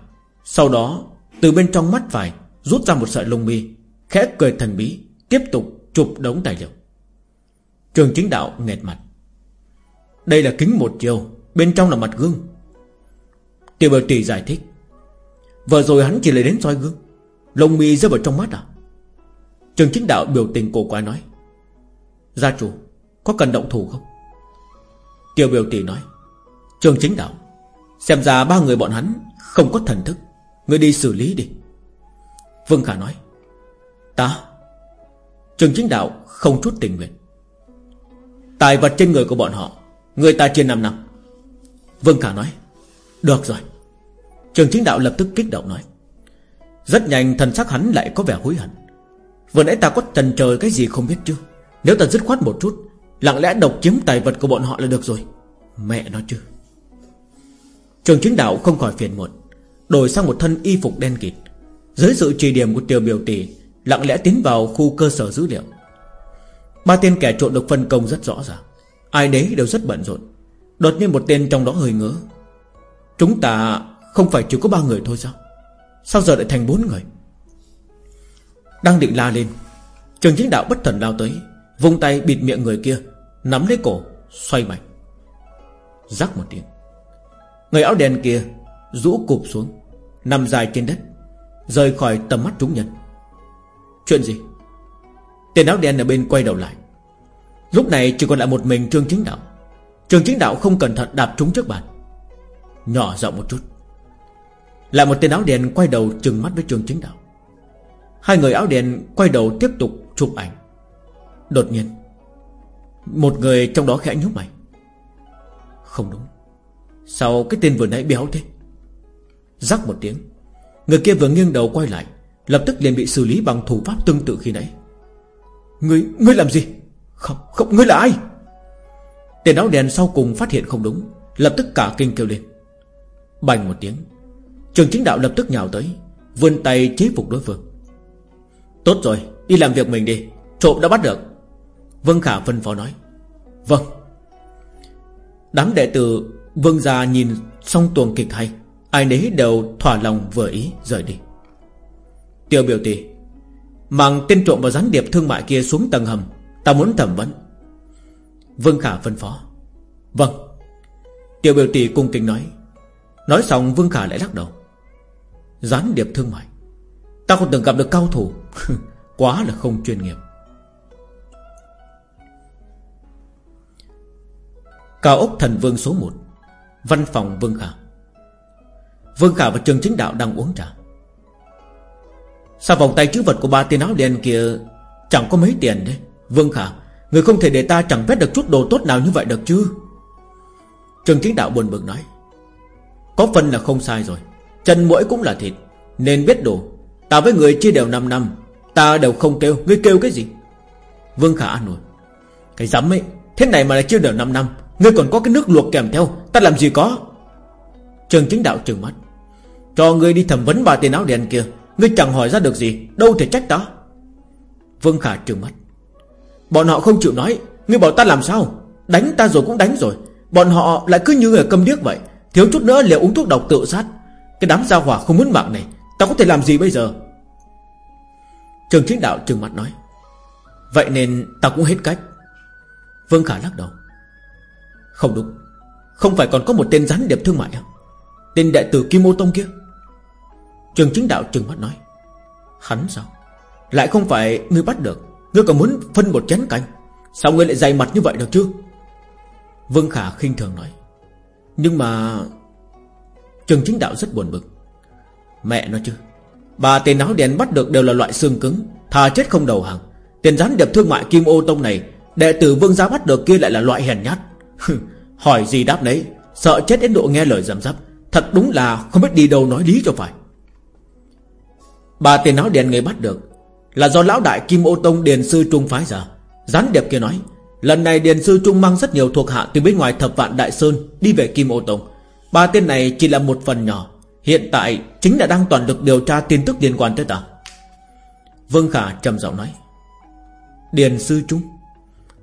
Sau đó, từ bên trong mắt phải, Rút ra một sợi lông mi, Khẽ cười thần bí, Tiếp tục chụp đống tài liệu. Trường chính đạo nghẹt mặt. Đây là kính một chiều, Bên trong là mặt gương. Tiểu biểu tỷ giải thích. Vừa rồi hắn chỉ lấy đến soi gương. Lông mi rơi vào trong mắt à? Trường chính đạo biểu tình cổ quái nói. Gia chủ, Có cần động thủ không? Tiêu biểu tỷ nói, Trường chính đạo, Xem ra ba người bọn hắn Không có thần thức người đi xử lý đi. Vương Khả nói, Ta? Trường chính đạo không chút tình nguyện. Tài vật trên người của bọn họ, Người ta trên 5 năm. Vương Khả nói, Được rồi. Trường chính đạo lập tức kích động nói, Rất nhanh thần sắc hắn lại có vẻ hối hận. Vừa nãy ta có trần trời cái gì không biết chưa? Nếu ta dứt khoát một chút, Lặng lẽ độc chiếm tài vật của bọn họ là được rồi. Mẹ nó chứ. Trường chính đạo không khỏi phiền muộn, Đổi sang một thân y phục đen kịt. Dưới sự trì điểm của tiểu biểu tỷ, Lặng lẽ tiến vào khu cơ sở dữ liệu. Ba tên kẻ trộn được phân công rất rõ ràng. Ai đấy đều rất bận rộn. Đột nhiên một tên trong đó hơi ngỡ Chúng ta không phải chỉ có ba người thôi sao? Sao giờ lại thành bốn người? Đang định la lên, Trường chính đạo bất thần lao tới. Vung tay bịt miệng người kia, Nắm lấy cổ, Xoay mạnh. Rắc một tiếng. Người áo đen kia Rũ cụp xuống, Nằm dài trên đất, Rời khỏi tầm mắt chúng nhân. Chuyện gì? Tên áo đen ở bên quay đầu lại. Lúc này chỉ còn lại một mình Trương Chính Đạo. Trương Chính Đạo không cẩn thận đạp trúng trước bàn. Nhỏ rộng một chút. Lại một tên áo đen quay đầu trừng mắt với Trương Chính Đạo. Hai người áo đen quay đầu tiếp tục chụp ảnh. Đột nhiên Một người trong đó khẽ nhúc mày. Không đúng. Sao cái tên vừa nãy béo thế? Rắc một tiếng Người kia vừa nghiêng đầu quay lại Lập tức liền bị xử lý bằng thủ pháp tương tự khi nãy. Ngươi, ngươi làm gì? Không, không, ngươi là ai? Tên áo đèn sau cùng phát hiện không đúng Lập tức cả kinh kêu lên. Bành một tiếng Trường chính đạo lập tức nhào tới Vươn tay chế phục đối phương. Tốt rồi, đi làm việc mình đi Trộm đã bắt được. Vâng Vân Khả phân phó nói. Vâng. Đám đệ tử Vương gia nhìn xong tuồng kịch hay, Ai nấy đều thỏa lòng vừa ý rời đi. Tiêu biểu tỷ, Mang tên trộm và gián điệp thương mại kia xuống tầng hầm, Ta muốn thẩm vấn. Vương Khả phân phó. Vâng. Tiêu biểu tỷ cung kính nói. Nói xong Vương Khả lại lắc đầu. Gián điệp thương mại? Ta còn từng gặp được cao thủ. (laughs) Quá là không chuyên nghiệp. Cao ốc thần vương số 1 Văn phòng Vương Khả. Vương Khả và Trường Chính Đạo đang uống trà. Sao vòng tay chữ vật của ba tên áo đen kia Chẳng có mấy tiền đấy? Vương Khả, Người không thể để ta chẳng vét được chút đồ tốt nào như vậy được chứ? Trường Chính Đạo buồn bực nói. Có phần là không sai rồi, Chân mũi cũng là thịt, Nên biết đồ. Ta với người chia đều 5 năm, Ta đều không kêu. Ngươi kêu cái gì? Vương Khả an ủi. Cái dám ấy, Thế này mà là chia đều 5 năm Ngươi còn có cái nước luộc kèm theo, Ta làm gì có? Trường chính đạo trừng mắt. Cho ngươi đi thẩm vấn bà tiền áo đen kia, Ngươi chẳng hỏi ra được gì, Đâu thể trách ta. Vương Khả trừng mắt. Bọn họ không chịu nói, Ngươi bảo ta làm sao? Đánh ta rồi cũng đánh rồi. Bọn họ lại cứ như người câm điếc vậy, Thiếu chút nữa liệu uống thuốc độc tự sát. Cái đám gia hỏa không muốn mạng này, Ta có thể làm gì bây giờ? Trường chính đạo trừng mắt nói. Vậy nên ta cũng hết cách. Vương Khả lắc đầu. Không đúng. Không phải còn có một tên gián điệp thương mại à Tên đệ tử Kim Ô Tông kia? Trường chính đạo trừng mắt nói. Hắn sao? Lại không phải ngươi bắt được. Ngươi còn muốn phân một chén canh. Sao ngươi lại dày mặt như vậy được chứ? Vương Khả khinh thường nói. Nhưng mà Trường chính đạo rất buồn bực. Mẹ nói chứ Bà tên áo đen bắt được đều là loại xương cứng, Thà chết không đầu hàng. Tiền gián điệp thương mại Kim Ô Tông này, Đệ tử Vương Gia bắt được kia lại là loại hèn nhát. Hỏi gì đáp đấy Sợ chết đến độ nghe lời dầm dắp Thật đúng là không biết đi đâu nói lý cho phải. Bà tiền áo đen người bắt được, Là do lão đại Kim Ô Tông Điền Sư Trung phái ra. Gián đẹp kia nói, Lần này Điền Sư Trung mang rất nhiều thuộc hạ Từ bên ngoài thập vạn Đại Sơn Đi về Kim Ô Tông. Ba tên này chỉ là một phần nhỏ, Hiện tại chính là đang toàn lực điều tra tin tức liên quan tới ta. Vương Khả trầm giọng nói, Điền Sư Trung,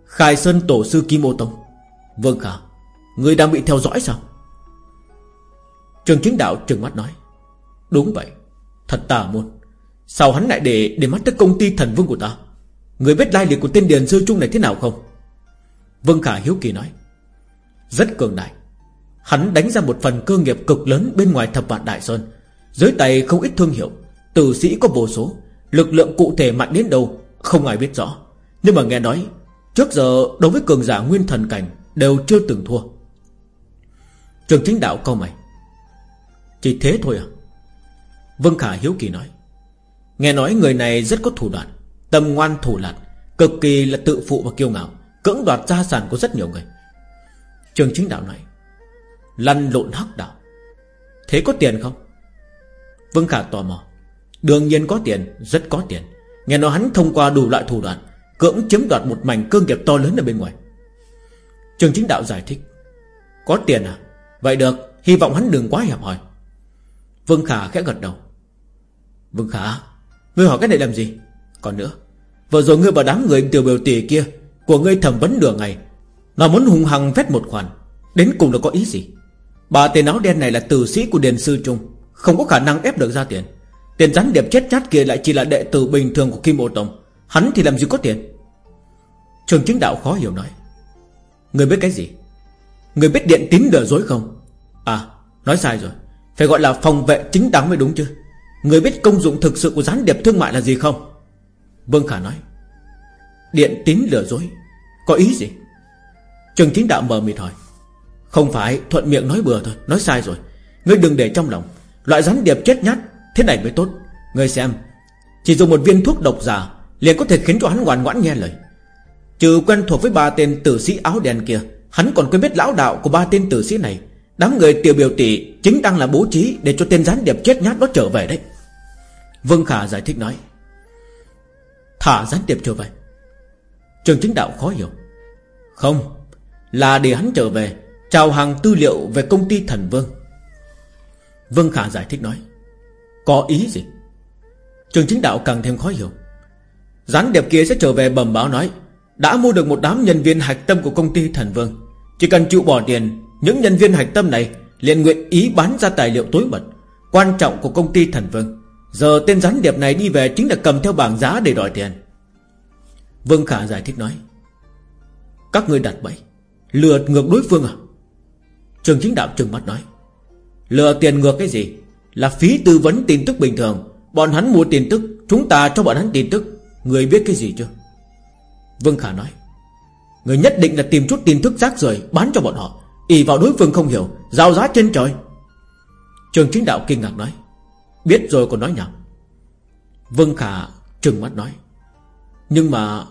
Khai Sơn Tổ Sư Kim Ô Tông Vương Khả Người đang bị theo dõi sao? Trường chính đạo trừng mắt nói. Đúng vậy. Thật tà môn. Sao hắn lại để để mắt tới công ty thần vương của ta? Người biết lai lịch của tên Điền Sư Trung này thế nào không? Vương Khả hiếu kỳ nói. Rất cường đại. Hắn đánh ra một phần cơ nghiệp cực lớn Bên ngoài thập vạn Đại Sơn. Dưới tay không ít thương hiệu. Tử sĩ có vô số. Lực lượng cụ thể mạnh đến đâu, Không ai biết rõ. Nhưng mà nghe nói, Trước giờ đối với cường giả nguyên thần cảnh Đều chưa từng thua. Trường chính đạo câu mày. Chỉ thế thôi à? Vương Khả hiếu kỳ nói. Nghe nói người này rất có thủ đoạn Tâm ngoan thủ lạt Cực kỳ là tự phụ và kiêu ngạo Cưỡng đoạt gia sản của rất nhiều người. Trường chính đạo nói Lăn lộn hắc đạo. Thế có tiền không? Vương Khả tò mò. Đương nhiên có tiền, rất có tiền. Nghe nói hắn thông qua đủ loại thủ đoạn Cưỡng chiếm đoạt một mảnh cơ nghiệp to lớn ở bên ngoài. Trường chính đạo giải thích. Có tiền à? Vậy được, hy vọng hắn đừng quá hẹp hòi. Vương Khả khẽ gật đầu. Vương Khả Ngươi hỏi cái này làm gì? Còn nữa Vừa rồi ngươi bảo đám người tiểu biểu tỷ kia Của ngươi thẩm vấn nửa ngày. Nó muốn hùng hăng vét một khoản. Đến cùng là có ý gì? Bà tên áo đen này là tử sĩ của Điền Sư Trung Không có khả năng ép được ra tiền. Tiền rắn đẹp chết chát kia lại chỉ là đệ tử bình thường của Kim Ô Tông. Hắn thì làm gì có tiền? Trường chính đạo khó hiểu nói. Người biết cái gì? Người biết điện tín lừa dối không? À nói sai rồi. Phải gọi là phòng vệ chính đáng mới đúng chứ. Người biết công dụng thực sự của gián điệp thương mại là gì không? Vương Khả nói. Điện tín lừa dối, Có ý gì? Trường chính đạo mờ mịt hỏi. Không phải, thuận miệng nói bừa thôi, Nói sai rồi. Ngươi đừng để trong lòng. Loại gián điệp chết nhát, Thế này mới tốt. Ngươi xem, Chỉ dùng một viên thuốc độc giả liền có thể khiến cho hắn ngoan ngoãn nghe lời. Trừ quen thuộc với ba tên tử sĩ áo đen kia, Hắn còn quên biết lão đạo của ba tên tử sĩ này. Đám người tiểu biểu tỷ Chính đang là bố trí để cho tên gián điệp chết nhát đó trở về đấy. Vương Khả giải thích nói, Thả gián điệp trở về. Trường chính đạo khó hiểu, Không, Là để hắn trở về Chào hàng tư liệu về công ty thần vương. Vương Khả giải thích nói, Có ý gì? Trường chính đạo càng thêm khó hiểu, Gián điệp kia sẽ trở về bẩm báo nói đã mua được một đám nhân viên hạch tâm của công ty thần vương. Chỉ cần chịu bỏ tiền, Những nhân viên hạch tâm này liền nguyện ý bán ra tài liệu tối mật, Quan trọng của công ty thần vương. Giờ tên gián điệp này đi về Chính là cầm theo bảng giá để đòi tiền. Vương Khả giải thích nói, Các ngươi đặt bẫy, Lừa ngược đối phương à? Trường chính đạo trừng mắt nói, Lừa tiền ngược cái gì? Là phí tư vấn tin tức bình thường. Bọn hắn mua tin tức, Chúng ta cho bọn hắn tin tức. Người biết cái gì chưa? Vương Khả nói, Người nhất định là tìm chút tin tức rác rời Bán cho bọn họ ỉ vào đối phương không hiểu, Giao giá trên trời. Trường chính đạo kinh ngạc nói, Biết rồi còn nói nhầm Vương Khả trừng mắt nói, Nhưng mà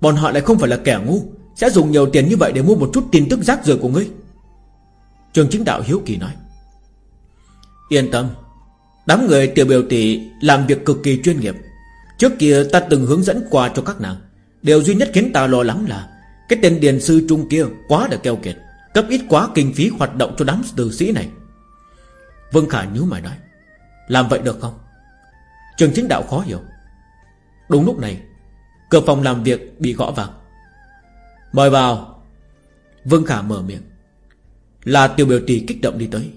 Bọn họ lại không phải là kẻ ngu, Sẽ dùng nhiều tiền như vậy để mua một chút tin tức rác rời của ngươi. Trường chính đạo hiếu kỳ nói, Yên tâm, Đám người tiểu biểu tỷ Làm việc cực kỳ chuyên nghiệp. Trước kia ta từng hướng dẫn qua cho các nàng Điều duy nhất khiến ta lo lắng là Cái tên điền sư trung kia quá đã keo kiệt, Cấp ít quá kinh phí hoạt động cho đám tử sĩ này. Vương Khả nhíu mày nói, Làm vậy được không? Trường chính đạo khó hiểu. Đúng lúc này, Cửa phòng làm việc bị gõ vào Mời vào. Vương Khả mở miệng. Là tiểu biểu tỷ kích động đi tới.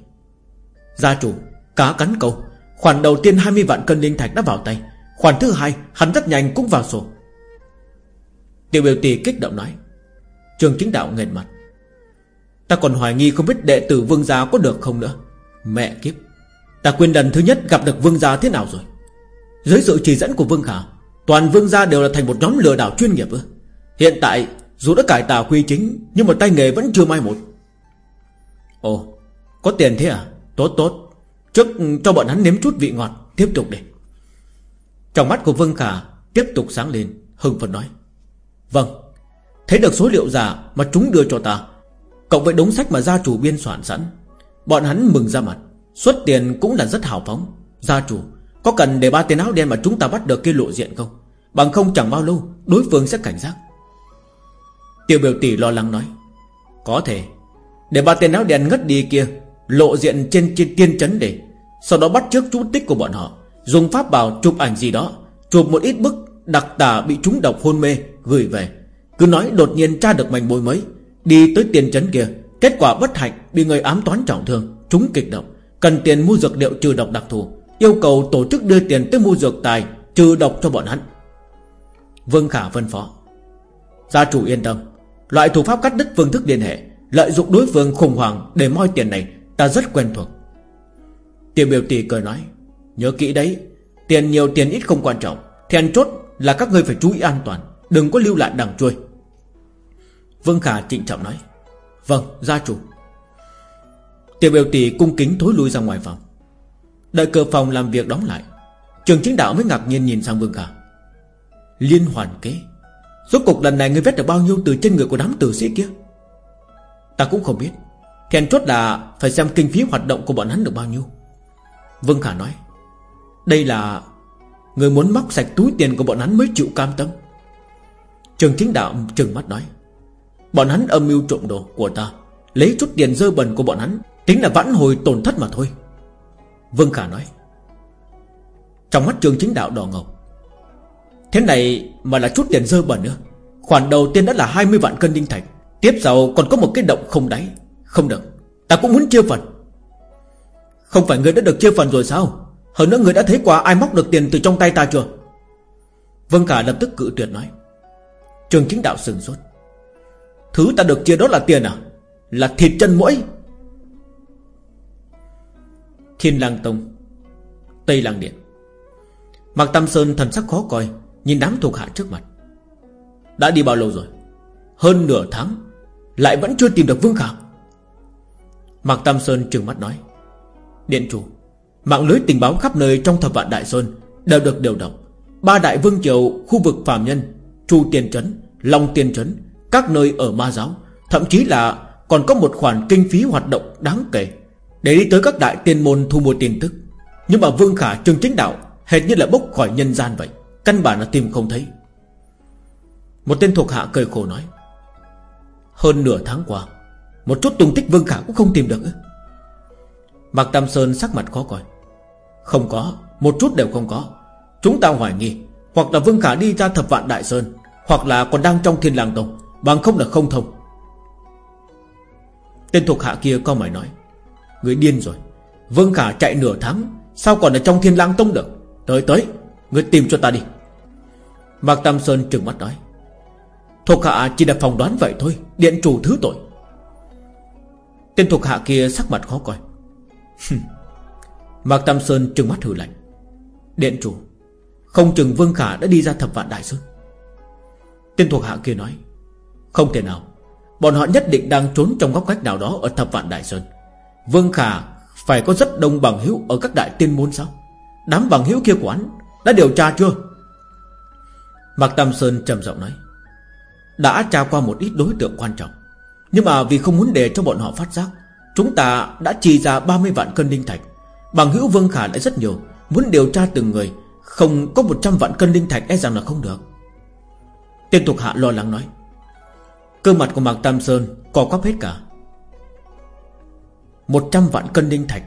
Gia chủ, Cá cắn câu, Khoản đầu tiên 20 vạn cân linh thạch đã vào tay, Khoản thứ hai hắn rất nhanh cũng vào sổ. Tiểu biểu tỷ kích động nói. Trường chính đạo nghẹn mặt. Ta còn hoài nghi không biết đệ tử vương gia có được không nữa. Mẹ kiếp. Ta quên lần thứ nhất gặp được vương gia thế nào rồi. Dưới sự chỉ dẫn của vương khả, Toàn vương gia đều là thành một nhóm lừa đảo chuyên nghiệp ư. Hiện tại, Dù đã cải tạo quy chính, Nhưng mà tay nghề vẫn chưa mai một. Ồ, Có tiền thế à? Tốt tốt. Trước ừ, cho bọn hắn nếm chút vị ngọt, Tiếp tục đi. Trong mắt của Vương Khả Tiếp tục sáng lên, Hưng phấn nói. Vâng Thấy được số liệu giả mà chúng đưa cho ta Cộng với đống sách mà gia chủ biên soạn sẵn. Bọn hắn mừng ra mặt Xuất tiền cũng là rất hào phóng. Gia chủ Có cần để ba tên áo đen mà chúng ta bắt được kia lộ diện không? Bằng không chẳng bao lâu Đối phương sẽ cảnh giác. Tiêu biểu tỷ lo lắng nói Có thể Để ba tên áo đen ngất đi kia Lộ diện trên, trên tiên chấn để Sau đó bắt trước chú tích của bọn họ Dùng pháp bảo chụp ảnh gì đó Chụp một ít bức đặc tả bị trúng độc hôn mê. Gửi về. Cứ nói đột nhiên tra được mảnh bồi mới, Đi tới tiền chấn kia, Kết quả bất hạnh, bị người ám toán trọng thương chúng kịch động Cần tiền mua dược liệu trừ độc đặc thù, Yêu cầu tổ chức đưa tiền tới mua dược tài Trừ độc cho bọn hắn. Vương Khả phân phó. Gia chủ yên tâm, Loại thủ pháp cắt đứt phương thức liên hệ, Lợi dụng đối phương khủng hoảng để moi tiền này, Ta rất quen thuộc. Tiểu biểu tỷ cười nói, Nhớ kỹ đấy, Tiền nhiều tiền ít không quan trọng, Then chốt là các ngươi phải chú ý an toàn. Đừng có lưu lại đằng chui. Vương Khả trịnh trọng nói. Vâng gia chủ. Tiểu biểu tỷ cung kính thối lui ra ngoài phòng. Đợi cửa phòng làm việc đóng lại, Trường chính đạo mới ngạc nhiên nhìn sang Vương Khả. Liên hoàn kế. Rốt cục lần này ngươi vét được bao nhiêu từ trên người của đám tử sĩ kia? Ta cũng không biết. Thèn chốt là phải xem kinh phí hoạt động của bọn hắn được bao nhiêu. Vương Khả nói. Đây là Người muốn móc sạch túi tiền của bọn hắn mới chịu cam tâm. Trường chính đạo trừng mắt nói, Bọn hắn âm mưu trộm đồ của ta, Lấy chút tiền dơ bẩn của bọn hắn, Tính là vãn hồi tổn thất mà thôi. Vương Khả nói, Trong mắt trường chính đạo đỏ ngầu, Thế này mà là chút tiền dơ bẩn nữa. Khoản đầu tiên đã là 20 vạn cân đinh thạch, Tiếp sau còn có một cái động không đáy. Không được, Ta cũng muốn chia phần. Không phải người đã được chia phần rồi sao? Hơn nữa người đã thấy qua ai móc được tiền từ trong tay ta chưa? Vương Khả lập tức cự tuyệt nói Trường chính đạo sừng sốt. Thứ ta được chia đó là tiền à? Là thịt chân mũi Thiên lang tông, Tây lang điện. Mạc Tam Sơn thần sắc khó coi, Nhìn đám thuộc hạ trước mặt. Đã đi bao lâu rồi? Hơn nửa tháng, Lại vẫn chưa tìm được Vương Khả. Mạc Tam Sơn trừng mắt nói, Điện chủ, Mạng lưới tình báo khắp nơi trong thập vạn Đại Sơn Đều được điều động. Ba đại vương triều, khu vực phàm nhân Chu Tiên Trấn, Long Tiên Trấn, Các nơi ở ma giáo, Thậm chí là còn có một khoản kinh phí hoạt động đáng kể. Để đi tới các đại tiên môn thu mua tin tức. Nhưng mà Vương Khả, trường chính đạo, Hệt như là bốc khỏi nhân gian vậy, Căn bản là tìm không thấy. Một tên thuộc hạ cười khổ nói, Hơn nửa tháng qua, Một chút tung tích Vương Khả cũng không tìm được Mạc Tam Sơn sắc mặt khó coi, Không có, Một chút đều không có. Chúng ta hoài nghi hoặc là Vương Khả đi ra thập vạn Đại Sơn, Hoặc là còn đang trong thiên lang tông, Bằng không là không thông. Tên thuộc hạ kia co mày nói, Người điên rồi, Vương Khả chạy nửa tháng, Sao còn ở trong thiên lang tông được? Tới tới, Người tìm cho ta đi. Mạc Tam Sơn trừng mắt nói, Thuộc hạ chỉ là phòng đoán vậy thôi, Điện chủ thứ tội. Tên thuộc hạ kia sắc mặt khó coi. (laughs) Mạc Tam Sơn trừng mắt hử lạnh, Điện chủ không chừng Vương Khả đã đi ra thập vạn đại sơn. Tên thuộc hạ kia nói, Không thể nào, Bọn họ nhất định đang trốn trong góc cách nào đó Ở thập vạn đại sơn. Vương Khả phải có rất đông bằng hữu Ở các đại tiên môn sao? Đám bằng hữu kia của hắn Đã điều tra chưa? Mạc Tam Sơn trầm giọng nói, Đã tra qua một ít đối tượng quan trọng, Nhưng mà vì không muốn để cho bọn họ phát giác, Chúng ta đã chi ra 30 vạn cân linh thạch. Bằng hữu Vương Khả lại rất nhiều, Muốn điều tra từng người không có 100 vạn cân linh thạch e rằng là không được. Tiên tục hạ lo lắng nói. Cơ mặt của Mạc Tam Sơn có quắp hết cả. 100 vạn cân linh thạch,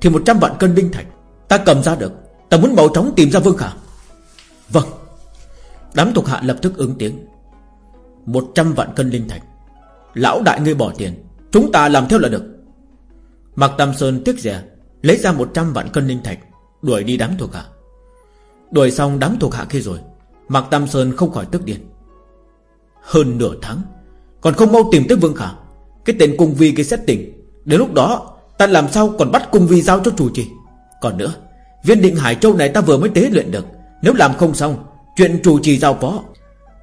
Thì 100 vạn cân linh thạch, Ta cầm ra được. Ta muốn bầu trống tìm ra Vương Khả. Vâng. Đám thuộc hạ lập tức ứng tiếng. 100 vạn cân linh thạch. Lão đại ngươi bỏ tiền, Chúng ta làm theo là được. Mạc Tam Sơn tiếc rẻ, Lấy ra 100 vạn cân linh thạch, Đuổi đi đám thuộc hạ. Đuổi xong đám thuộc hạ kia rồi, Mạc Tam Sơn không khỏi tức điên. Hơn nửa tháng, Còn không mau tìm tới Vương Khả. Cái tên cung vi kia xét tỉnh. Đến lúc đó, ta làm sao còn bắt cung vi giao cho chủ trì? Còn nữa, Viên định Hải Châu này ta vừa mới tế luyện được. Nếu làm không xong, Chuyện chủ trì giao phó,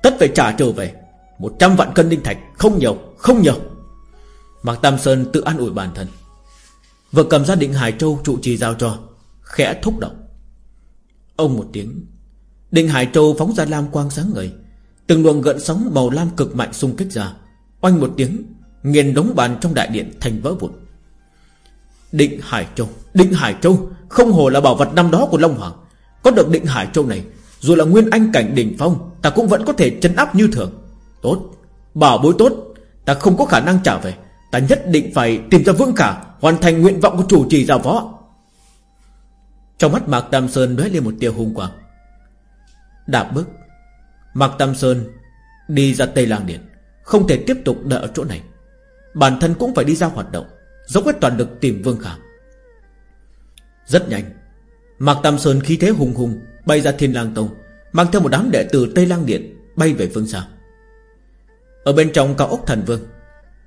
Tất phải trả trở về. Một trăm vạn cân linh thạch, Không nhiều Không nhiều. Mạc Tam Sơn tự an ủi bản thân. Vừa cầm ra định Hải Châu trụ trì giao cho, Khẽ thúc động. Ông một tiếng. Định Hải Châu phóng ra lam quang sáng ngời. Từng luồng gợn sóng màu lam cực mạnh xung kích ra. Oanh một tiếng, Nghiền đống bàn trong đại điện thành vỡ vụn. Định Hải Châu, Định Hải Châu, Không hồ là bảo vật năm đó của Long Hoàng. Có được định Hải Châu này, Dù là nguyên anh cảnh đỉnh phong, Ta cũng vẫn có thể chấn áp như thường. Tốt, Bảo bối tốt, Ta không có khả năng trả về. Ta nhất định phải tìm ra Vương Khả, Hoàn thành nguyện vọng của chủ trì giao võ. Trong mắt Mạc Tam Sơn lóe lên một tia hung quang. Đạp bước, Mạc Tam Sơn Đi ra Tây Lang Điện, Không thể tiếp tục đợi ở chỗ này. Bản thân cũng phải đi ra hoạt động, Dốc hết toàn lực tìm Vương Khả. Rất nhanh, Mạc Tam Sơn khí thế hùng hùng Bay ra Thiên Lang Tông, Mang theo một đám đệ tử Tây Lang Điện Bay về phương xa Ở bên trong cao ốc thần vương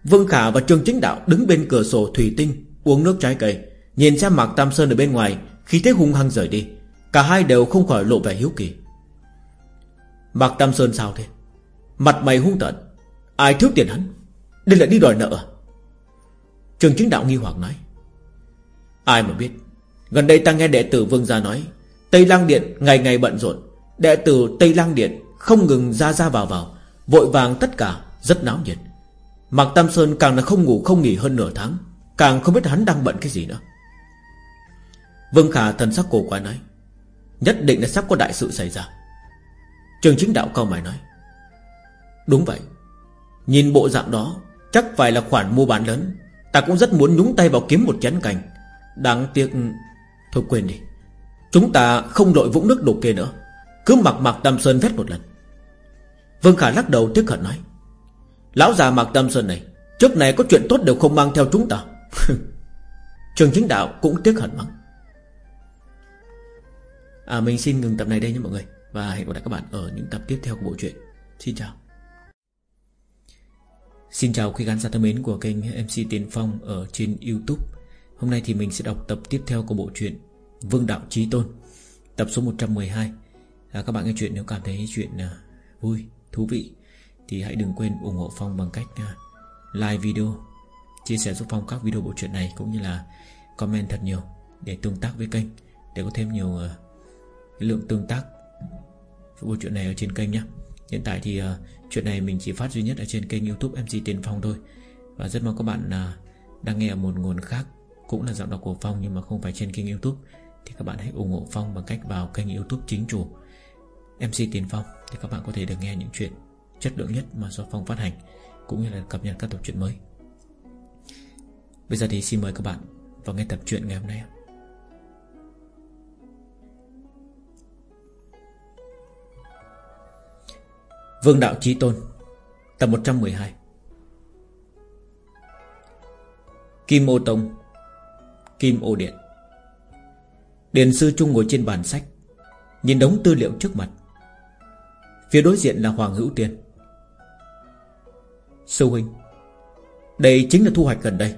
Vương Khả và Trương Chính Đạo đứng bên cửa sổ thủy tinh, Uống nước trái cây, Nhìn xem Mạc Tam Sơn ở bên ngoài khi thế hung hăng rời đi, Cả hai đều không khỏi lộ vẻ hiếu kỳ. Mạc Tam Sơn sao thế? Mặt mày hung tợn, Ai thiếu tiền hắn? Đây là đi đòi nợ à? Trường chính đạo nghi hoặc nói. Ai mà biết, Gần đây ta nghe đệ tử Vương Gia nói, Tây Lang Điện ngày ngày bận rộn. Đệ tử Tây Lang Điện không ngừng ra ra vào vào, Vội vàng tất cả, rất náo nhiệt. Mạc Tam Sơn càng là không ngủ không nghỉ hơn nửa tháng, Càng không biết hắn đang bận cái gì nữa. Vương Khả thần sắc cổ quái nói, Nhất định là sắp có đại sự xảy ra. Trường chính đạo cao mày nói, Đúng vậy. Nhìn bộ dạng đó, Chắc phải là khoản mua bán lớn. Ta cũng rất muốn nhúng tay vào kiếm một chén cành. Đáng tiếc, Thôi quên đi. Chúng ta không đội vũng nước đục kia nữa. Cứ mặc mặc Tam Sơn vét một lần. Vương Khả lắc đầu tiếc hận nói, Lão già mặc Tam Sơn này, Trước này có chuyện tốt đều không mang theo chúng ta. (laughs) Trường chính đạo cũng tiếc hận mắng À mình xin ngừng tập này đây nha mọi người. Và hẹn gặp lại các bạn ở những tập tiếp theo của bộ truyện. Xin chào. Xin chào quý khán giả thân mến của kênh MC Tiến Phong ở trên Youtube. Hôm nay thì mình sẽ đọc tập tiếp theo của bộ truyện Vương Đạo Trí Tôn Tập số 112 à, Các bạn nghe chuyện nếu cảm thấy chuyện à, vui, thú vị Thì hãy đừng quên ủng hộ Phong bằng cách à, like video Chia sẻ giúp Phong các video bộ truyện này Cũng như là comment thật nhiều Để tương tác với kênh Để có thêm nhiều à, lượng tương tác Với bộ này ở trên kênh nhé Hiện tại thì uh, chuyện này mình chỉ phát duy nhất ở trên kênh youtube MC Tiền Phong thôi. Và rất mong các bạn uh, đang nghe ở một nguồn khác Cũng là giọng đọc của Phong nhưng mà không phải trên kênh youtube Thì các bạn hãy ủng hộ Phong bằng cách vào kênh youtube chính chủ MC Tiền Phong Thì các bạn có thể được nghe những chuyện chất lượng nhất mà do Phong phát hành Cũng như là cập nhật các tập truyện mới. Bây giờ thì xin mời các bạn vào nghe tập truyện ngày hôm nay Vương Đạo Chí Tôn, Tập 112 Kim Ô Tông, Kim Ô Điện. Điền Sư Trung ngồi trên bàn sách, Nhìn đống tư liệu trước mặt. Phía đối diện là Hoàng Hữu Tiên. Sư huynh, Đây chính là thu hoạch gần đây.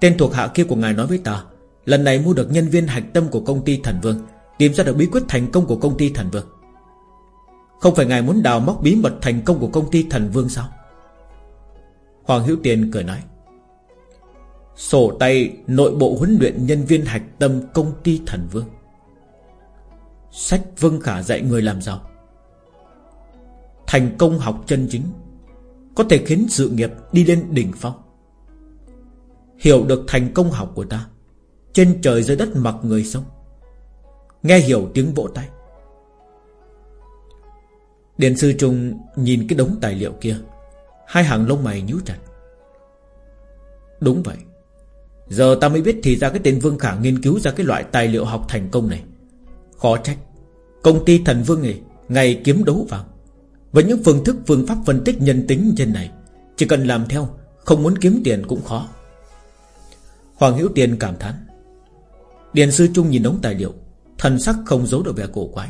Tên thuộc hạ kia của ngài nói với ta, Lần này mua được nhân viên hạch tâm của công ty Thần Vương, Tìm ra được bí quyết thành công của công ty Thần Vương. Không phải ngài muốn đào móc bí mật thành công của công ty Thần Vương sao? Hoàng Hữu Tiên cười nói, Sổ tay nội bộ huấn luyện nhân viên hạch tâm công ty Thần Vương. Sách Vương Khả dạy người làm giàu Thành công học chân chính, Có thể khiến sự nghiệp đi lên đỉnh phong. Hiểu được thành công học của ta, Trên trời dưới đất mặc người sống. Nghe hiểu tiếng vỗ tay. Điện sư Trung nhìn cái đống tài liệu kia. Hai hàng lông mày nhíu chặt. Đúng vậy. Giờ ta mới biết thì ra cái tên Vương Khả nghiên cứu ra cái loại tài liệu học thành công này. Khó trách. Công ty thần Vương này Ngày kiếm đấu vàng. Với những phương thức, phương pháp phân tích nhân tính trên này, Chỉ cần làm theo, Không muốn kiếm tiền cũng khó. Hoàng Hữu Tiền cảm thán. Điền sư Trung nhìn đống tài liệu, Thần sắc không giấu được vẻ cổ quái.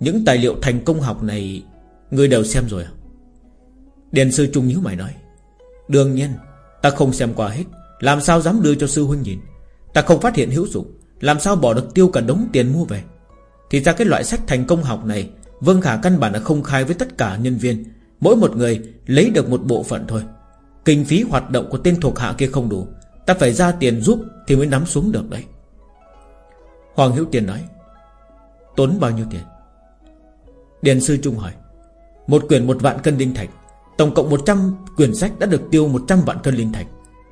Những tài liệu thành công học này Người đều xem rồi à? Điền sư Trung nhíu mày nói, Đương nhiên, Ta không xem qua hết. Làm sao dám đưa cho sư huynh nhìn? Ta không phát hiện hữu dụng. Làm sao bỏ được tiêu cả đống tiền mua về? Thì ra cái loại sách thành công học này, Vương Khả căn bản là không khai với tất cả nhân viên. Mỗi một người lấy được một bộ phận thôi. Kinh phí hoạt động của tên thuộc hạ kia không đủ. Ta phải ra tiền giúp Thì mới nắm xuống được đấy. Hoàng Hữu Tiền nói, Tốn bao nhiêu tiền? Điền Sư Trung hỏi, Một quyển một vạn cân linh thạch, Tổng cộng 100 quyển sách đã được tiêu 100 vạn cân linh thạch.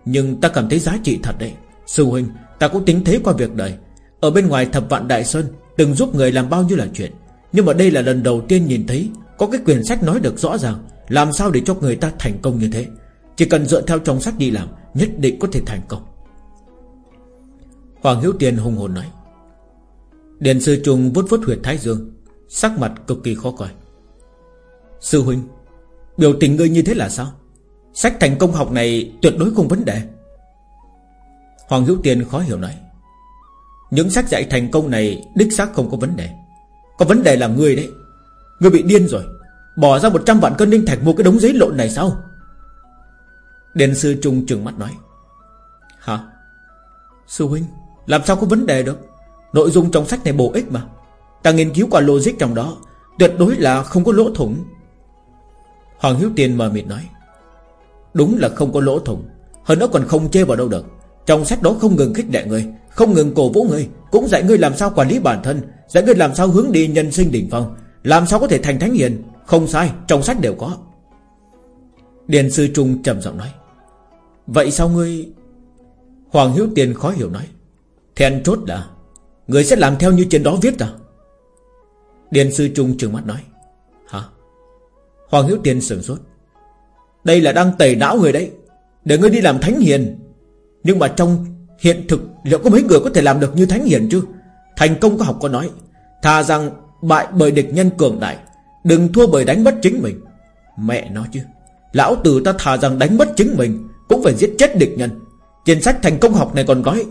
Nhưng ta cảm thấy giá trị thật đấy. Sư huynh, ta cũng tính thế qua việc đời. Ở bên ngoài thập vạn đại sơn Từng giúp người làm bao nhiêu là chuyện. Nhưng mà đây là lần đầu tiên nhìn thấy Có cái quyển sách nói được rõ ràng Làm sao để cho người ta thành công như thế. Chỉ cần dựa theo trong sách đi làm, Nhất định có thể thành công. Hoàng Hiếu Tiền hùng hồn nói Điện sư trùng vút vút huyệt Thái Dương Sắc mặt cực kỳ khó coi. Sư huynh, Biểu tình ngươi như thế là sao? Sách thành công học này tuyệt đối không vấn đề. Hoàng Hữu Tiền khó hiểu nói. Những sách dạy thành công này Đích xác không có vấn đề. Có vấn đề là ngươi đấy. Ngươi bị điên rồi. Bỏ ra 100 vạn cân ninh thạch mua cái đống giấy lộn này sao? Đền sư Trung trừng mắt nói. Hả? Sư huynh, Làm sao có vấn đề được? Nội dung trong sách này bổ ích mà. Ta nghiên cứu qua logic trong đó, Tuyệt đối là không có lỗ thủng. Hoàng Hiếu Tiên mờ mịt nói, Đúng là không có lỗ thủng, Hơn nữa còn không chê vào đâu được. Trong sách đó không ngừng khích lệ người, Không ngừng cổ vũ người, Cũng dạy người làm sao quản lý bản thân, Dạy người làm sao hướng đi nhân sinh đỉnh phong. Làm sao có thể thành thánh hiền? Không sai, trong sách đều có. Điền sư Trung trầm giọng nói, Vậy sao ngươi? Hoàng Hiếu Tiền khó hiểu nói, Then chốt là, Người sẽ làm theo như trên đó viết à? Điền sư Trung trừng mắt nói. Hả? Hoàng Hiếu Tiền sửng sốt. Đây là đang tẩy não người đấy. Để ngươi đi làm thánh hiền. Nhưng mà trong hiện thực, Liệu có mấy người có thể làm được như thánh hiền chứ? Thành công có học có nói. Thà rằng bại bởi địch nhân cường đại. Đừng thua bởi đánh bất chính mình. Mẹ nói chứ. Lão tử ta thà rằng đánh bất chính mình Cũng phải giết chết địch nhân. Trên sách thành công học này còn nói,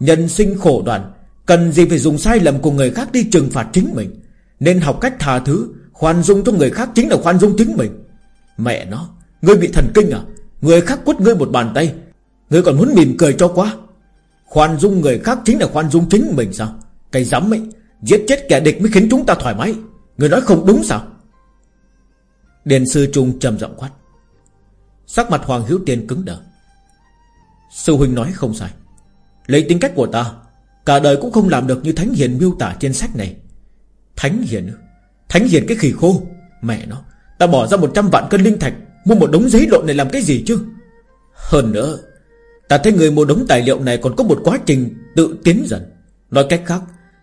Nhân sinh khổ đoàn Cần gì phải dùng sai lầm của người khác đi trừng phạt chính mình? Nên học cách tha thứ, Khoan dung cho người khác chính là khoan dung chính mình. Mẹ nó, Ngươi bị thần kinh à? Người khác quất ngươi một bàn tay. Ngươi còn muốn mỉm cười cho quá. Khoan dung người khác chính là khoan dung chính mình sao? Cái dám ấy, Giết chết kẻ địch mới khiến chúng ta thoải mái. Người nói không đúng sao? Đền sư Trung trầm giọng quát. Sắc mặt Hoàng Hiếu Tiên cứng đờ. Sư huynh nói không sai. Lấy tính cách của ta, Cả đời cũng không làm được như Thánh Hiền miêu tả trên sách này. Thánh Hiền Thánh Hiền cái khỉ khô. Mẹ nó, Ta bỏ ra 100 vạn cân linh thạch, Mua một đống giấy lộn này làm cái gì chứ? Hơn nữa, Ta thấy người mua đống tài liệu này còn có một quá trình tự tiến dần. Nói cách khác,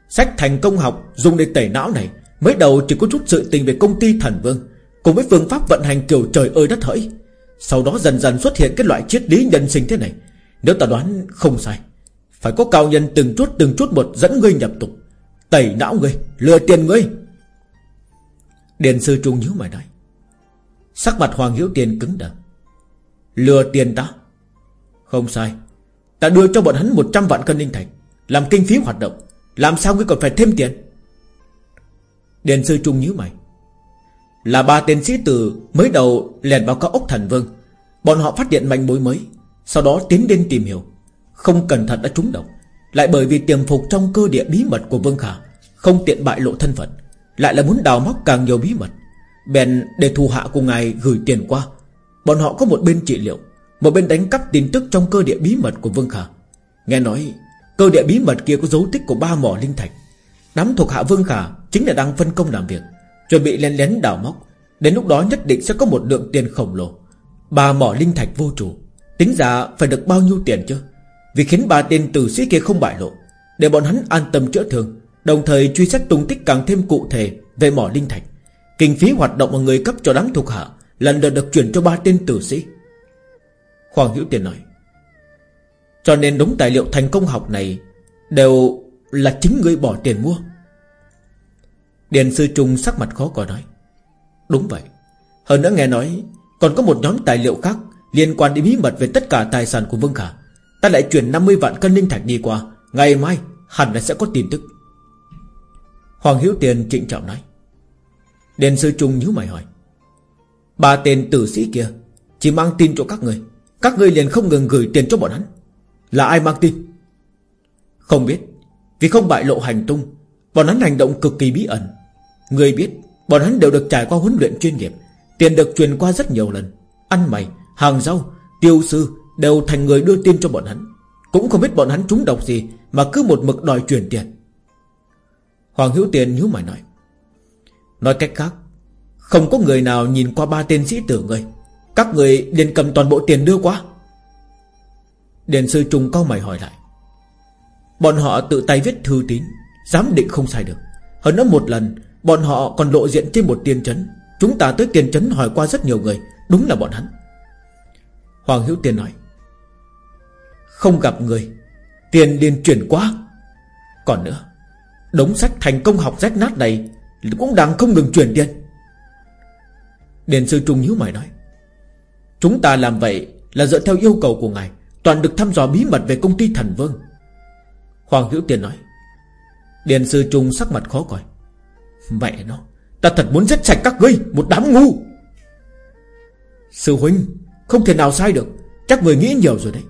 Sách thành công học dùng để tẩy não này, Mới đầu chỉ có chút sự tình về công ty thần vương, Cùng với phương pháp vận hành kiểu trời ơi đất hỡi. Sau đó dần dần xuất hiện cái loại triết lý nhân sinh thế này. Nếu ta đoán không sai, Phải có cao nhân từng chút từng chút một dẫn ngươi nhập tục. Tẩy não ngươi, Lừa tiền ngươi. Điền sư trung nhíu mày nói. Sắc mặt Hoàng Hiếu Tiền cứng đờ. Lừa tiền ta? Không sai. Ta đưa cho bọn hắn 100 vạn cân linh thạch, Làm kinh phí hoạt động. Làm sao ngươi còn phải thêm tiền? Điền sư trung nhíu mày. Là ba tên sĩ tử mới đầu lèn vào các ốc thần vương. Bọn họ phát hiện manh mối mới, Sau đó tiến đến tìm hiểu. Không cẩn thận đã trúng độc lại bởi vì tiềm phục trong cơ địa bí mật của Vương Khả, Không tiện bại lộ thân phận, Lại là muốn đào móc càng nhiều bí mật. Bèn để thù hạ của ngài gửi tiền qua. Bọn họ có một bên trị liệu, Một bên đánh cắp tin tức trong cơ địa bí mật của Vương Khả. Nghe nói, Cơ địa bí mật kia có dấu tích của ba mỏ linh thạch. Đám thuộc hạ Vương Khả Chính là đang phân công làm việc, Chuẩn bị lén lén đào móc. Đến lúc đó nhất định sẽ có một lượng tiền khổng lồ. Ba mỏ linh thạch vô chủ, Tính ra phải được bao nhiêu tiền chứ? Vì khiến ba tên tử sĩ kia không bại lộ, Để bọn hắn an tâm chữa thương, Đồng thời truy xét tung tích càng thêm cụ thể Về mỏ linh thạch. Kinh phí hoạt động mà người cấp cho đám thuộc hạ Lần lượt được chuyển cho ba tên tử sĩ. Hoàng Hữu Tiền nói, Cho nên đống tài liệu thành công học này Đều là chính người bỏ tiền mua. Điền sư Trung sắc mặt khó coi nói, Đúng vậy. Hơn nữa nghe nói Còn có một nhóm tài liệu khác Liên quan đến bí mật về tất cả tài sản của Vương Khả. Ta lại chuyển 50 vạn cân linh thạch đi qua. Ngày mai hẳn là sẽ có tin tức. Hoàng Hiếu Tiền trịnh trọng nói. Đền sư Trung nhíu mày hỏi. Ba tên tử sĩ kia Chỉ mang tin cho các người. Các người liền không ngừng gửi tiền cho bọn hắn. Là ai mang tin? Không biết. Vì không bại lộ hành tung Bọn hắn hành động cực kỳ bí ẩn. Người biết Bọn hắn đều được trải qua huấn luyện chuyên nghiệp Tiền được truyền qua rất nhiều lần. Ăn mày, hàng rau, tiêu sư Đều thành người đưa tin cho bọn hắn. Cũng không biết bọn hắn trúng độc gì, Mà cứ một mực đòi chuyển tiền. Hoàng Hữu Tiền nhíu mày nói Nói cách khác, Không có người nào nhìn qua ba tên sĩ tử người Các người liền cầm toàn bộ tiền đưa qua. Điền sư trùng cao mày hỏi lại, Bọn họ tự tay viết thư tín Dám định không sai được. Hơn nữa một lần, Bọn họ còn lộ diện trên một tiền trấn Chúng ta tới tiền trấn hỏi qua rất nhiều người, Đúng là bọn hắn. Hoàng Hữu Tiên nói không gặp người, Tiền liền chuyển quá Còn nữa, Đống sách thành công học rách nát này Cũng đang không ngừng chuyển tiền Điền sư Trung nhíu mày nói, Chúng ta làm vậy Là dựa theo yêu cầu của ngài, Toàn được thăm dò bí mật về công ty thần vương. Hoàng Hữu tiền nói, Điền sư Trung sắc mặt khó coi, Mẹ nó, Ta thật muốn giết sạch các ngươi, Một đám ngu. Sư huynh, Không thể nào sai được, Chắc người nghĩ nhiều rồi đấy.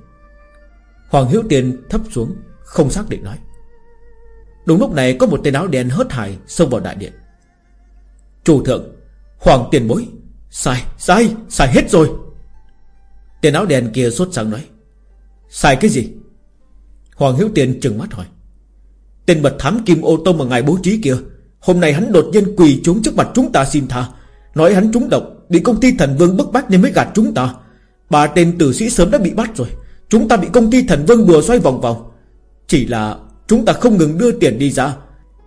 Hoàng Hiếu Tiền thấp xuống Không xác định nói. Đúng lúc này có một tên áo đen hớt hải Xông vào đại điện. Chủ thượng Hoàng tiền bối Sai, sai, sai hết rồi. Tên áo đen kia sốt sáng nói. Sai cái gì? Hoàng Hiếu Tiền trừng mắt hỏi. Tên mật thám kim ô tô mà ngài bố trí kia Hôm nay hắn đột nhiên quỳ xuống trước mặt chúng ta xin tha. Nói hắn trúng độc Bị công ty thần vương bức bách nên mới gạt chúng ta. Ba tên tử sĩ sớm đã bị bắt rồi. Chúng ta bị công ty thần vương bừa xoay vòng vòng Chỉ là chúng ta không ngừng đưa tiền đi ra.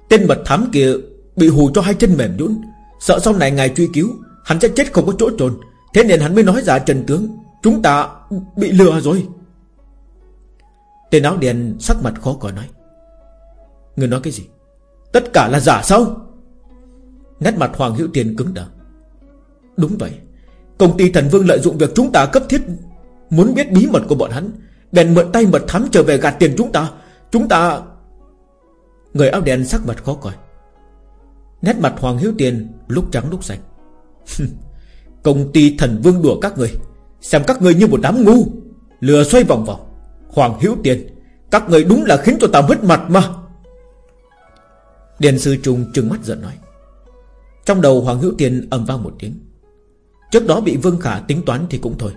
Tên mật thám kia Bị hù cho hai chân mềm nhũn. Sợ sau này ngài truy cứu, Hắn sẽ chết không có chỗ trồn. Thế nên hắn mới nói ra trần tướng, Chúng ta bị lừa rồi. Tên áo đen sắc mặt khó có nói Người nói cái gì? Tất cả là giả sao? Nét mặt Hoàng Hữu Tiền cứng đờ. Đúng vậy. Công ty thần vương lợi dụng việc chúng ta cấp thiết Muốn biết bí mật của bọn hắn, Bèn mượn tay mật thám trở về gạt tiền chúng ta. Chúng ta Người áo đen sắc mặt khó coi. Nét mặt Hoàng Hiếu Tiền Lúc trắng lúc xanh. Công ty thần vương đùa các người, Xem các người như một đám ngu. Lừa xoay vòng vòng Hoàng Hiếu Tiền, Các người đúng là khiến cho ta mất mặt mà. Điền sư trùng trừng mắt giận nói. Trong đầu Hoàng Hữu Tiền ầm vang một tiếng. Trước đó bị Vương Khả tính toán thì cũng thôi.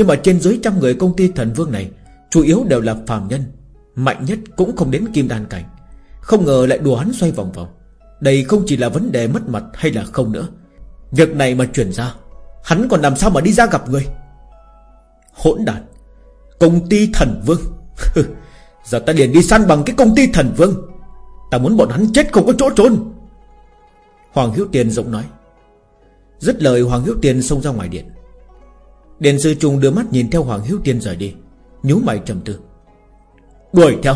Nhưng mà trên dưới trăm người công ty thần Vương này, Chủ yếu đều là phàm nhân, Mạnh nhất cũng không đến kim đan cảnh. Không ngờ lại đùa hắn xoay vòng vòng. Đây không chỉ là vấn đề mất mặt hay là không nữa. Việc này mà chuyển ra, Hắn còn làm sao mà đi ra gặp người? Hỗn đàn Công ty thần vương. (laughs) Giờ ta liền đi săn bằng cái công ty thần vương. Ta muốn bọn hắn chết không có chỗ trốn. Hoàng Hiếu Tiền giọng nói. Dứt lời, Hoàng Hiếu Tiền xông ra ngoài điện đền sư trùng đưa mắt nhìn theo Hoàng Hiếu tiên rời đi nhíu mày trầm tư. Đuổi theo.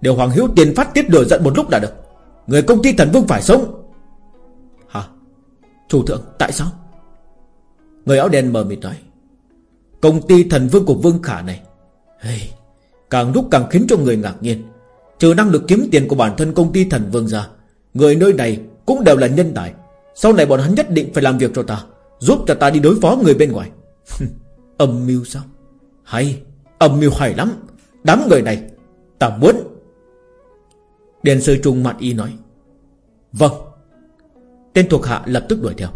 Điều Hoàng Hiếu tiên phát tiết lửa giận một lúc đã được. Người công ty thần vương phải sống. Hả? Chủ thượng tại sao? Người áo đen mờ mịt nói. Công ty thần vương của Vương Khả này. Hey, Càng lúc càng khiến cho người ngạc nhiên. Trừ năng lực kiếm tiền của bản thân công ty thần vương ra Người nơi này Cũng đều là nhân tài. Sau này bọn hắn nhất định phải làm việc cho ta Giúp cho ta đi đối phó người bên ngoài. Âm mưu sao? Hay, Âm mưu hay lắm. Đám người này, Ta muốn. Điền sư trung mặt y nói Vâng. Tên thuộc hạ lập tức đuổi theo.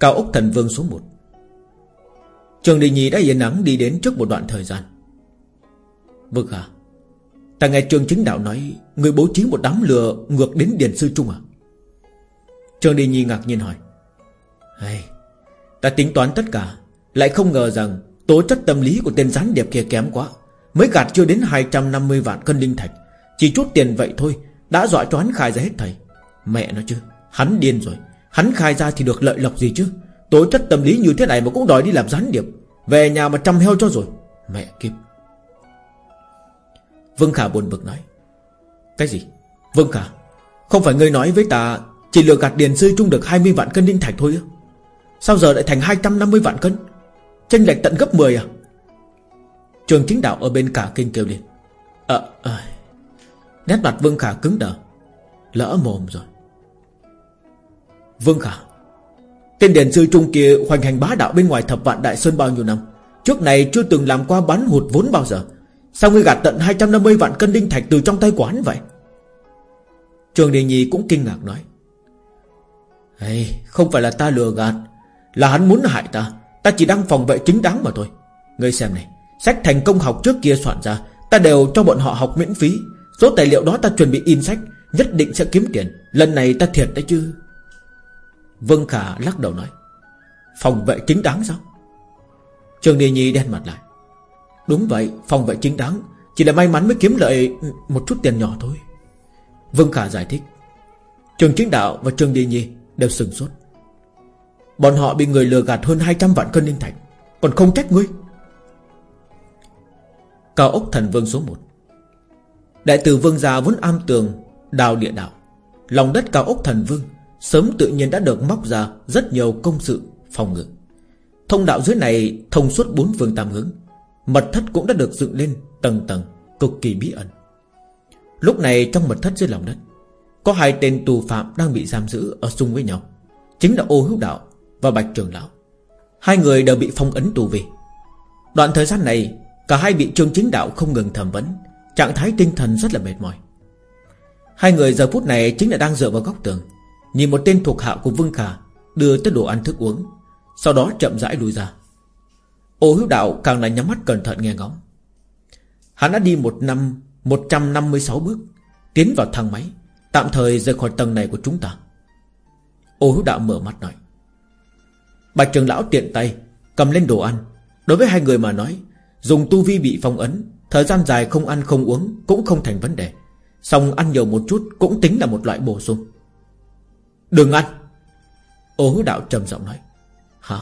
Cao ốc thần vương số 1 Trường Đình Nhi đã yên nắng đi đến trước một đoạn thời gian. Vâng hả Ta nghe trường chính đạo nói, Người bố trí một đám lừa ngược đến Điền Sư Trung à? Trường Đình Nhi ngạc nhiên hỏi hey, Ta tính toán tất cả Lại không ngờ rằng Tố chất tâm lý của tên gián điệp kia kém quá. Mới gạt chưa đến 250 vạn cân linh thạch Chỉ chút tiền vậy thôi Đã dọa cho hắn khai ra hết thầy. Mẹ nó chứ Hắn điên rồi. Hắn khai ra thì được lợi lộc gì chứ? Tố chất tâm lý như thế này mà cũng đòi đi làm gián điệp Về nhà mà chăm heo cho rồi. Mẹ kiếp. Vương Khả buồn bực nói. Cái gì? Vương Khả Không phải ngươi nói với ta Chỉ lừa gạt điền sư trung được 20 vạn cân linh thạch thôi á? Sao giờ lại thành 250 vạn cân? Tranh lệch tận gấp 10 à? Trường chính đạo ở bên cả kinh kêu lên. Ờ à, Nét mặt Vương Khả cứng đờ. Lỡ mồm rồi. Vương Khả Tên đền sư trung kia hoành hành bá đạo bên ngoài thập vạn đại sơn bao nhiêu năm? Trước này chưa từng làm qua bán hụt vốn bao giờ. Sao ngươi gạt tận 250 vạn cân đinh thạch từ trong tay quán vậy? Trường Đề Nhi cũng kinh ngạc nói. Hey, Không phải là ta lừa gạt. Là hắn muốn hại ta. Ta chỉ đang phòng vệ chính đáng mà thôi. Ngươi xem này, Sách thành công học trước kia soạn ra, Ta đều cho bọn họ học miễn phí. Số tài liệu đó ta chuẩn bị in sách, Nhất định sẽ kiếm tiền. Lần này ta thiệt đấy chứ. Vương Khả lắc đầu nói, Phòng vệ chính đáng sao? Trường Đi Nhi đen mặt lại, Đúng vậy, phòng vệ chính đáng. Chỉ là may mắn mới kiếm lợi một chút tiền nhỏ thôi. Vương Khả giải thích, Trường Chính Đạo và Trường Đi Nhi Đều sừng sốt. Bọn họ bị người lừa gạt hơn 200 vạn cân linh thạch. Còn không trách ngươi. Cao ốc thần vương số 1 Đại tử vương gia vốn am tường, Đào địa đạo. Lòng đất cao ốc thần vương, Sớm tự nhiên đã được móc ra Rất nhiều công sự, phòng ngự. Thông đạo dưới này thông suốt bốn phương tam hướng. Mật thất cũng đã được dựng lên Tầng tầng, cực kỳ bí ẩn. Lúc này trong mật thất dưới lòng đất, Có hai tên tù phạm đang bị giam giữ Ở xung với nhau. Chính là ô hữu đạo và bạch trường lão. Hai người đều bị phong ấn tù vi Đoạn thời gian này, Cả hai bị trương chính đạo không ngừng thẩm vấn, Trạng thái tinh thần rất là mệt mỏi. Hai người giờ phút này chính là đang dựa vào góc tường, Nhìn một tên thuộc hạ của Vương Khả Đưa tới đồ ăn thức uống, Sau đó chậm rãi lùi ra. Ô hữu đạo càng là nhắm mắt cẩn thận nghe ngóng. Hắn đã đi một năm 156 bước, Tiến vào thang máy, Tạm thời rời khỏi tầng này của chúng ta. Ô hữu đạo mở mắt nói. Bạch trường lão tiện tay, Cầm lên đồ ăn. Đối với hai người mà nói, Dùng tu vi bị phong ấn, Thời gian dài không ăn không uống Cũng không thành vấn đề. Xong ăn nhiều một chút Cũng tính là một loại bổ sung. Đừng ăn! Ô hữu đạo trầm giọng nói. Hả?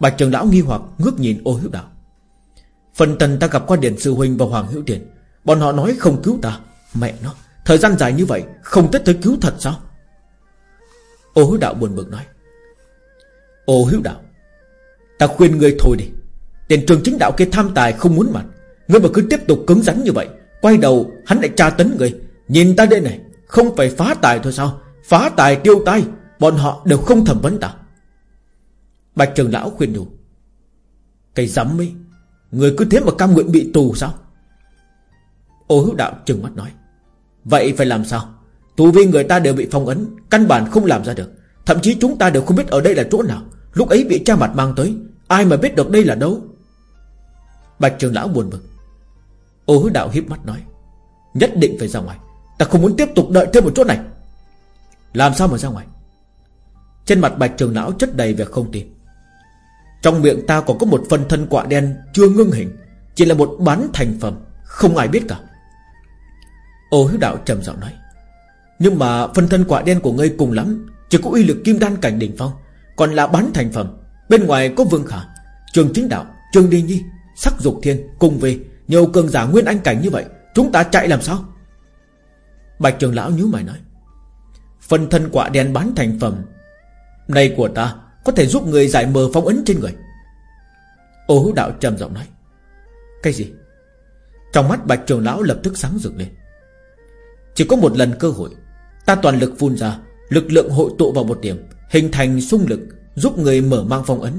Bạch trường lão nghi hoặc ngước nhìn ô hữu đạo. Phần tần ta gặp qua Điển Sư Huynh và Hoàng Hữu Điển Bọn họ nói không cứu ta. Mẹ nó, Thời gian dài như vậy, Không tất tới cứu thật sao? Ô hữu đạo buồn bực nói. Ô hữu đạo, Ta khuyên ngươi thôi đi. Tiền trường chính đạo kia tham tài không muốn mặt. Ngươi mà cứ tiếp tục cứng rắn như vậy, Quay đầu hắn lại tra tấn ngươi. Nhìn ta đây này, Không phải phá tài thôi sao? Phá tài tiêu tai, Bọn họ đều không thẩm vấn ta. Bạch trường lão khuyên nhủ Cái dám ấy, Người cứ thế mà cam nguyện bị tù sao? Ô hữu đạo trừng mắt nói, Vậy phải làm sao? Tù vi người ta đều bị phong ấn, Căn bản không làm ra được. Thậm chí chúng ta đều không biết ở đây là chỗ nào. Lúc ấy bị cha mặt mang tới, Ai mà biết được đây là đâu? Bạch trường lão buồn bực. Ô hứa đạo hiếp mắt nói, Nhất định phải ra ngoài. Ta không muốn tiếp tục đợi thêm một chỗ này. Làm sao mà ra ngoài? Trên mặt bạch trường lão chất đầy vẻ không tin. Trong miệng ta còn có một phần thân quạ đen Chưa ngưng hình, Chỉ là một bán thành phẩm, Không ai biết cả. Ô hứa đạo trầm giọng nói, Nhưng mà phân thân quạ đen của ngươi cùng lắm chỉ có uy lực kim đan cảnh đỉnh phong, Còn là bán thành phẩm. Bên ngoài có Vương Khả, Trường Chính Đạo, Trường Đi Nhi, Sắc Dục Thiên Cùng về. Nhiều cường giả nguyên anh cảnh như vậy, Chúng ta chạy làm sao? Bạch trường lão nhíu mày nói, Phần thân quả đen bán thành phẩm Này của ta Có thể giúp người giải mờ phong ấn trên người. Ô hữu đạo trầm giọng nói, Cái gì? Trong mắt bạch trường lão lập tức sáng rực lên. Chỉ có một lần cơ hội, Ta toàn lực phun ra Lực lượng hội tụ vào một điểm, Hình thành xung lực, Giúp người mở mang phong ấn.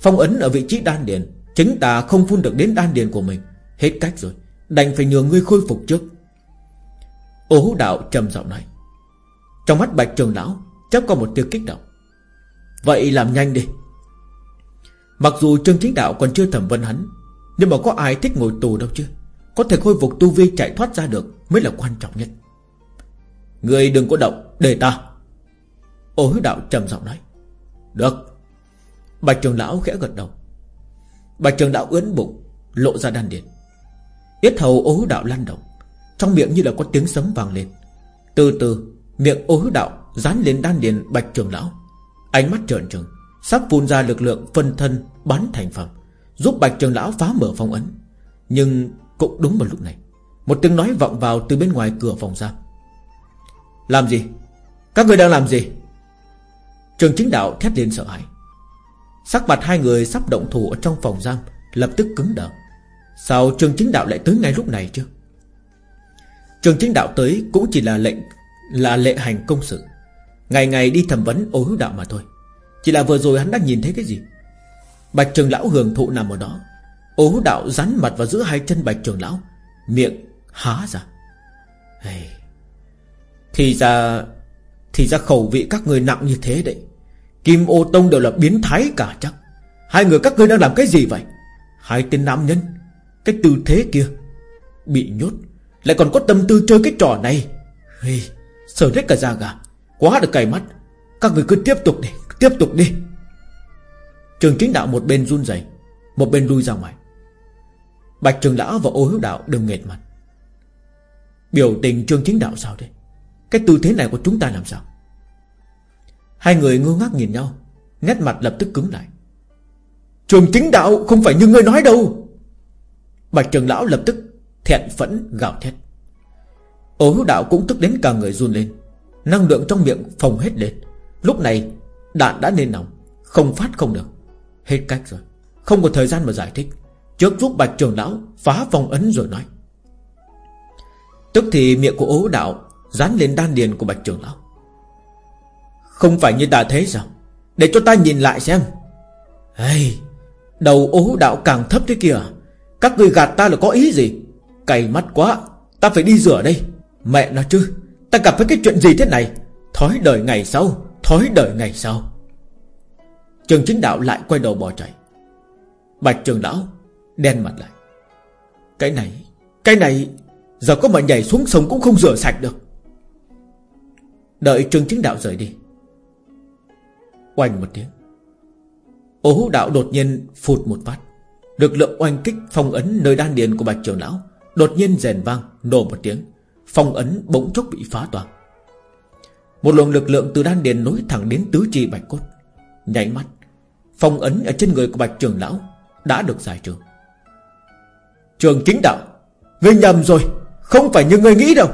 Phong ấn ở vị trí đan điền, Chính ta không phun được đến đan điền của mình. Hết cách rồi, Đành phải nhờ ngươi khôi phục trước. Ô hữu đạo trầm giọng nói. Trong mắt bạch trường lão Chấp có một tiếng kích động. Vậy làm nhanh đi. Mặc dù Trương Chính Đạo còn chưa thẩm vấn hắn, Nhưng mà có ai thích ngồi tù đâu chứ? Có thể khôi phục tu vi chạy thoát ra được Mới là quan trọng nhất. Người đừng có động, Để ta. Ô hứa đạo trầm giọng nói. Được. Bạch trường lão khẽ gật đầu. Bạch trường lão ướn bụng, Lộ ra đan điền. Yết hầu ô hứa đạo lăn động. Trong miệng như là có tiếng sấm vang lên. Từ từ, miệng ô hứa đạo Dán lên đan điền bạch trường lão. Ánh mắt trợn trừng, Sắp phun ra lực lượng phân thân bắn thành phẩm Giúp bạch trường lão phá mở phong ấn. Nhưng cũng đúng vào lúc này, Một tiếng nói vọng vào từ bên ngoài cửa phòng ra. Làm gì? Các người đang làm gì? Trường chính đạo thét lên sợ hãi. Sắc mặt hai người sắp động thủ ở trong phòng giam, Lập tức cứng đờ. Sao trường chính đạo lại tới ngay lúc này chứ? Trường chính đạo tới Cũng chỉ là lệnh, Là lệ hành công sự. Ngày ngày đi thẩm vấn ô hữu đạo mà thôi. Chỉ là vừa rồi hắn đã nhìn thấy cái gì? Bạch trường lão hưởng thụ nằm ở đó. Ô hữu đạo rắn mặt vào giữa hai chân bạch trường lão, Miệng há ra. Hey. Thì ra Thì ra khẩu vị các người nặng như thế đấy. Kim ô tông đều là biến thái cả chắc. Hai người các ngươi đang làm cái gì vậy? Hai tên nam nhân Cái tư thế kia Bị nhốt Lại còn có tâm tư chơi cái trò này. Hey, Sở hết cả da gà Quá được cày mắt. Các người cứ tiếp tục đi Tiếp tục đi. Trường chính đạo một bên run rẩy Một bên lui ra ngoài. Bạch trường lão và ô hữu đạo đều nghệt mặt. Biểu tình trường chính đạo sao thế? Cái tư thế này của chúng ta làm sao? Hai người ngơ ngác nhìn nhau, Nét mặt lập tức cứng lại. Trường chính đạo không phải như ngươi nói đâu. Bạch trường lão lập tức Thẹn phẫn gào thét. Ô hữu đạo cũng tức đến cả người run lên, Năng lượng trong miệng phồng hết lên. Lúc này, đạn đã lên nòng, Không phát không được. Hết cách rồi, Không có thời gian mà giải thích. Trước giúp bạch trường lão phá vòng ấn rồi nói. Tức thì miệng của ố đạo Dán lên đan điền của bạch trường lão. Không phải như ta thế sao? Để cho ta nhìn lại xem. Hey, Đầu ố đạo càng thấp thế kìa Các người gạt ta là có ý gì? Cày mắt quá Ta phải đi rửa đây. Mẹ nó chứ Ta gặp với cái chuyện gì thế này? Thói đời ngày sau Thói đời ngày sau. Trường chính đạo lại quay đầu bỏ chạy. Bạch trường lão Đen mặt lại. Cái này Cái này Giờ có mà nhảy xuống sông cũng không rửa sạch được. Đợi trường chính đạo rời đi Oanh một tiếng. Ô hữu đạo đột nhiên phụt một phát. Lực lượng oanh kích phong ấn nơi đan điền của bạch trường lão Đột nhiên rèn vang, Nổ một tiếng. Phong ấn bỗng chốc bị phá toàn Một luồng lực lượng từ đan điền nối thẳng đến tứ chi bạch cốt. Nháy mắt, Phong ấn ở trên người của bạch trường lão Đã được giải trừ. Trường chính đạo, Ngươi nhầm rồi, Không phải như ngươi nghĩ đâu.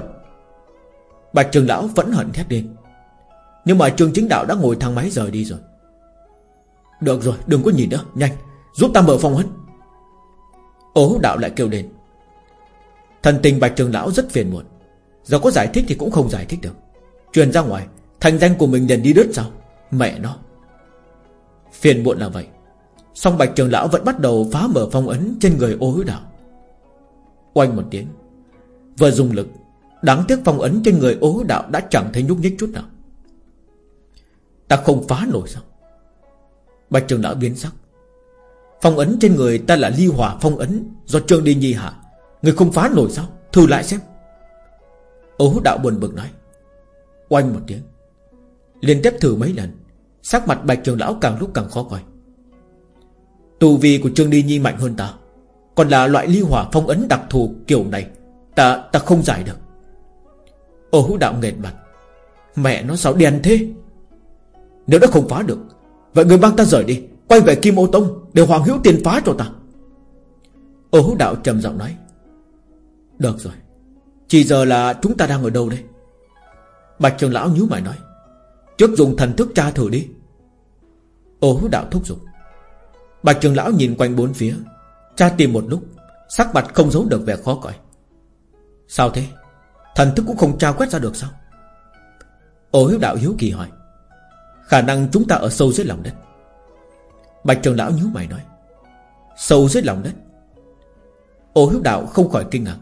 Bạch trường lão vẫn hận thét lên. Nhưng mà trường chính đạo đã ngồi thang máy rời đi rồi. Được rồi, đừng có nhìn nữa, Nhanh, giúp ta mở phong ấn Ố đạo lại kêu lên. Thần tình bạch trường lão rất phiền muộn. Giờ có giải thích thì cũng không giải thích được. Truyền ra ngoài, Thành danh của mình liền đi đứt sao? Mẹ nó. Phiền muộn là vậy. Song bạch trường lão vẫn bắt đầu phá mở phong ấn Trên người ô hữu đạo. Oanh một tiếng. Vừa dùng lực, Đáng tiếc phong ấn trên người ô hữu đạo Đã chẳng thấy nhúc nhích chút nào. Ta không phá nổi sao? Bạch trường lão biến sắc. Phong ấn trên người ta là ly hỏa phong ấn Do Trương Đi Nhi hạ. Người không phá nổi sao? Thử lại xem. Ố đạo buồn bực nói. Oanh một tiếng. Liên tiếp thử mấy lần. Sắc mặt bạch trường lão càng lúc càng khó coi. Tù vi của Trương Đi Nhi mạnh hơn ta. Còn là loại ly hỏa phong ấn đặc thù kiểu này, Ta ta không giải được. Ấu hữu đạo nghẹn mặt. Mẹ nó sao đen thế? Nếu đã không phá được, Vậy người mang ta rời đi, Quay về Kim Ô Tông Để Hoàng Hữu tiền phá cho ta. Ô hữu đạo trầm giọng nói, Được rồi, Chỉ giờ là chúng ta đang ở đâu đây? Bạch trường lão nhíu mày nói, Trước dùng thần thức tra thử đi. Ô hữu đạo thúc giục. Bạch trường lão nhìn quanh bốn phía, Tra tìm một lúc, Sắc mặt không giấu được vẻ khó coi. Sao thế? Thần thức cũng không tra quét ra được sao? Ô hiếu đạo hiếu kỳ hỏi. Khả năng chúng ta ở sâu dưới lòng đất. Bạch trường lão nhíu mày nói, Sâu dưới lòng đất? Ô hiếu đạo không khỏi kinh ngạc.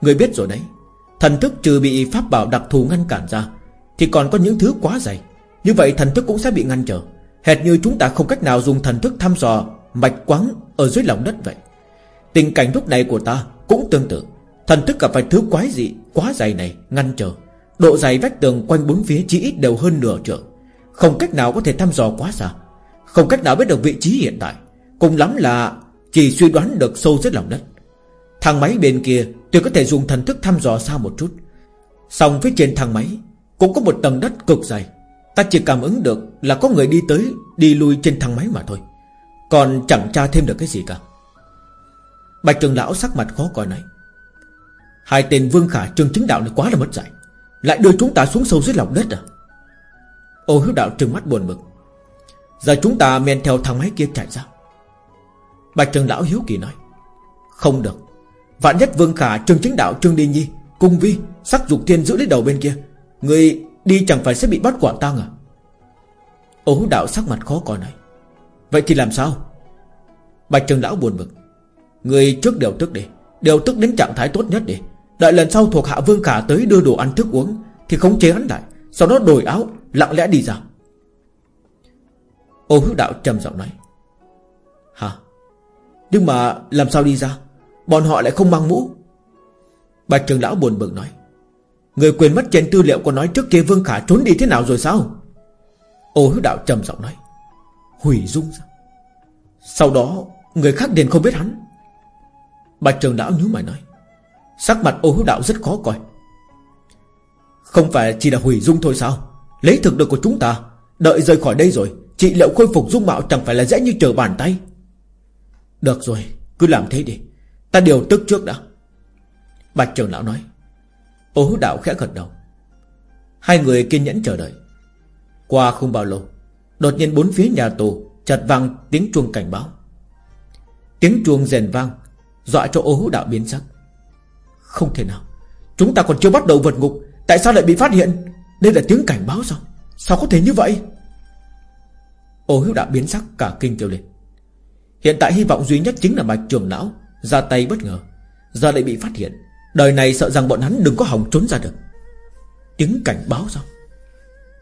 Người biết rồi đấy, Thần thức trừ bị pháp bảo đặc thù ngăn cản ra, Thì còn có những thứ quá dày. Như vậy thần thức cũng sẽ bị ngăn trở. Hệt như chúng ta không cách nào dùng thần thức thăm dò Mạch quáng ở dưới lòng đất vậy. Tình cảnh lúc này của ta Cũng tương tự. Thần thức gặp phải thứ quái dị, Quá dày này ngăn trở. Độ dày vách tường quanh bốn phía chỉ ít đều hơn nửa trượng. Không cách nào có thể thăm dò quá xa. Không cách nào biết được vị trí hiện tại. Cùng lắm là Chỉ suy đoán được sâu dưới lòng đất. Thang máy bên kia, tôi có thể dùng thần thức thăm dò xa một chút. Xong phía trên thang máy Cũng có một tầng đất cực dày. Ta chỉ cảm ứng được là có người đi tới, Đi lui trên thang máy mà thôi. Còn chẳng tra thêm được cái gì cả. Bạch trường lão sắc mặt khó coi này Hai tên Vương Khả Trương Chính Đạo này quá là mất dạy. Lại đưa chúng ta xuống sâu dưới lòng đất à? Ô hiếu đạo trừng mắt buồn bực. Giờ chúng ta men theo thang máy kia chạy ra. Bạch trường lão hiếu kỳ nói, Không được. Vạn nhất Vương Khả Trương Chính Đạo, Trương Đi Nhi, Cung Vi, Sắc dục thiên giữ lấy đầu bên kia. Người đi chẳng phải sẽ bị bắt quả tang à? Ô hiếu đạo sắc mặt khó coi này Vậy thì làm sao? Bạch trường lão buồn bực, Người trước đều tức đi, Đều tức đến trạng thái tốt nhất đi. Đợi lần sau thuộc hạ Vương Khả tới đưa đồ ăn thức uống Thì khống chế hắn lại, Sau đó đổi áo Lặng lẽ đi ra. Ô hữu đạo trầm giọng nói. Hả? Nhưng mà làm sao đi ra? Bọn họ lại không mang mũ. Bạch trường lão buồn bực nói. Người quên mất trên tư liệu có nói trước kia Vương Khả trốn đi thế nào rồi sao? Ô hữu đạo trầm giọng nói. Hủy dung ra. Sau đó, người khác liền không biết hắn. Bạch trường lão nhíu mày nói. Sắc mặt ô hữu đạo rất khó coi. Không phải chỉ là hủy dung thôi sao? Lấy thực lực của chúng ta, Đợi rời khỏi đây rồi, Trị liệu khôi phục dung mạo chẳng phải là dễ như trở bàn tay. Được rồi, Cứ làm thế đi. Ta điều tức trước đã. Bạch trưởng lão nói. Ô hữu đạo khẽ gật đầu. Hai người kiên nhẫn chờ đợi. Qua không bao lâu, Đột nhiên bốn phía nhà tù chợt vang tiếng chuông cảnh báo. Tiếng chuông rèn vang, Dọa cho ô hữu đạo biến sắc. Không thể nào, Chúng ta còn chưa bắt đầu vượt ngục, Tại sao lại bị phát hiện? Đây là tiếng cảnh báo sao? Sao có thể như vậy? Ô hữu đạo biến sắc, cả kinh kêu lên. Hiện tại hy vọng duy nhất chính là bạch trường lão Ra tay bất ngờ. Giờ lại bị phát hiện. Đời này sợ rằng bọn hắn đừng có hỏng trốn ra được. Tiếng cảnh báo sao?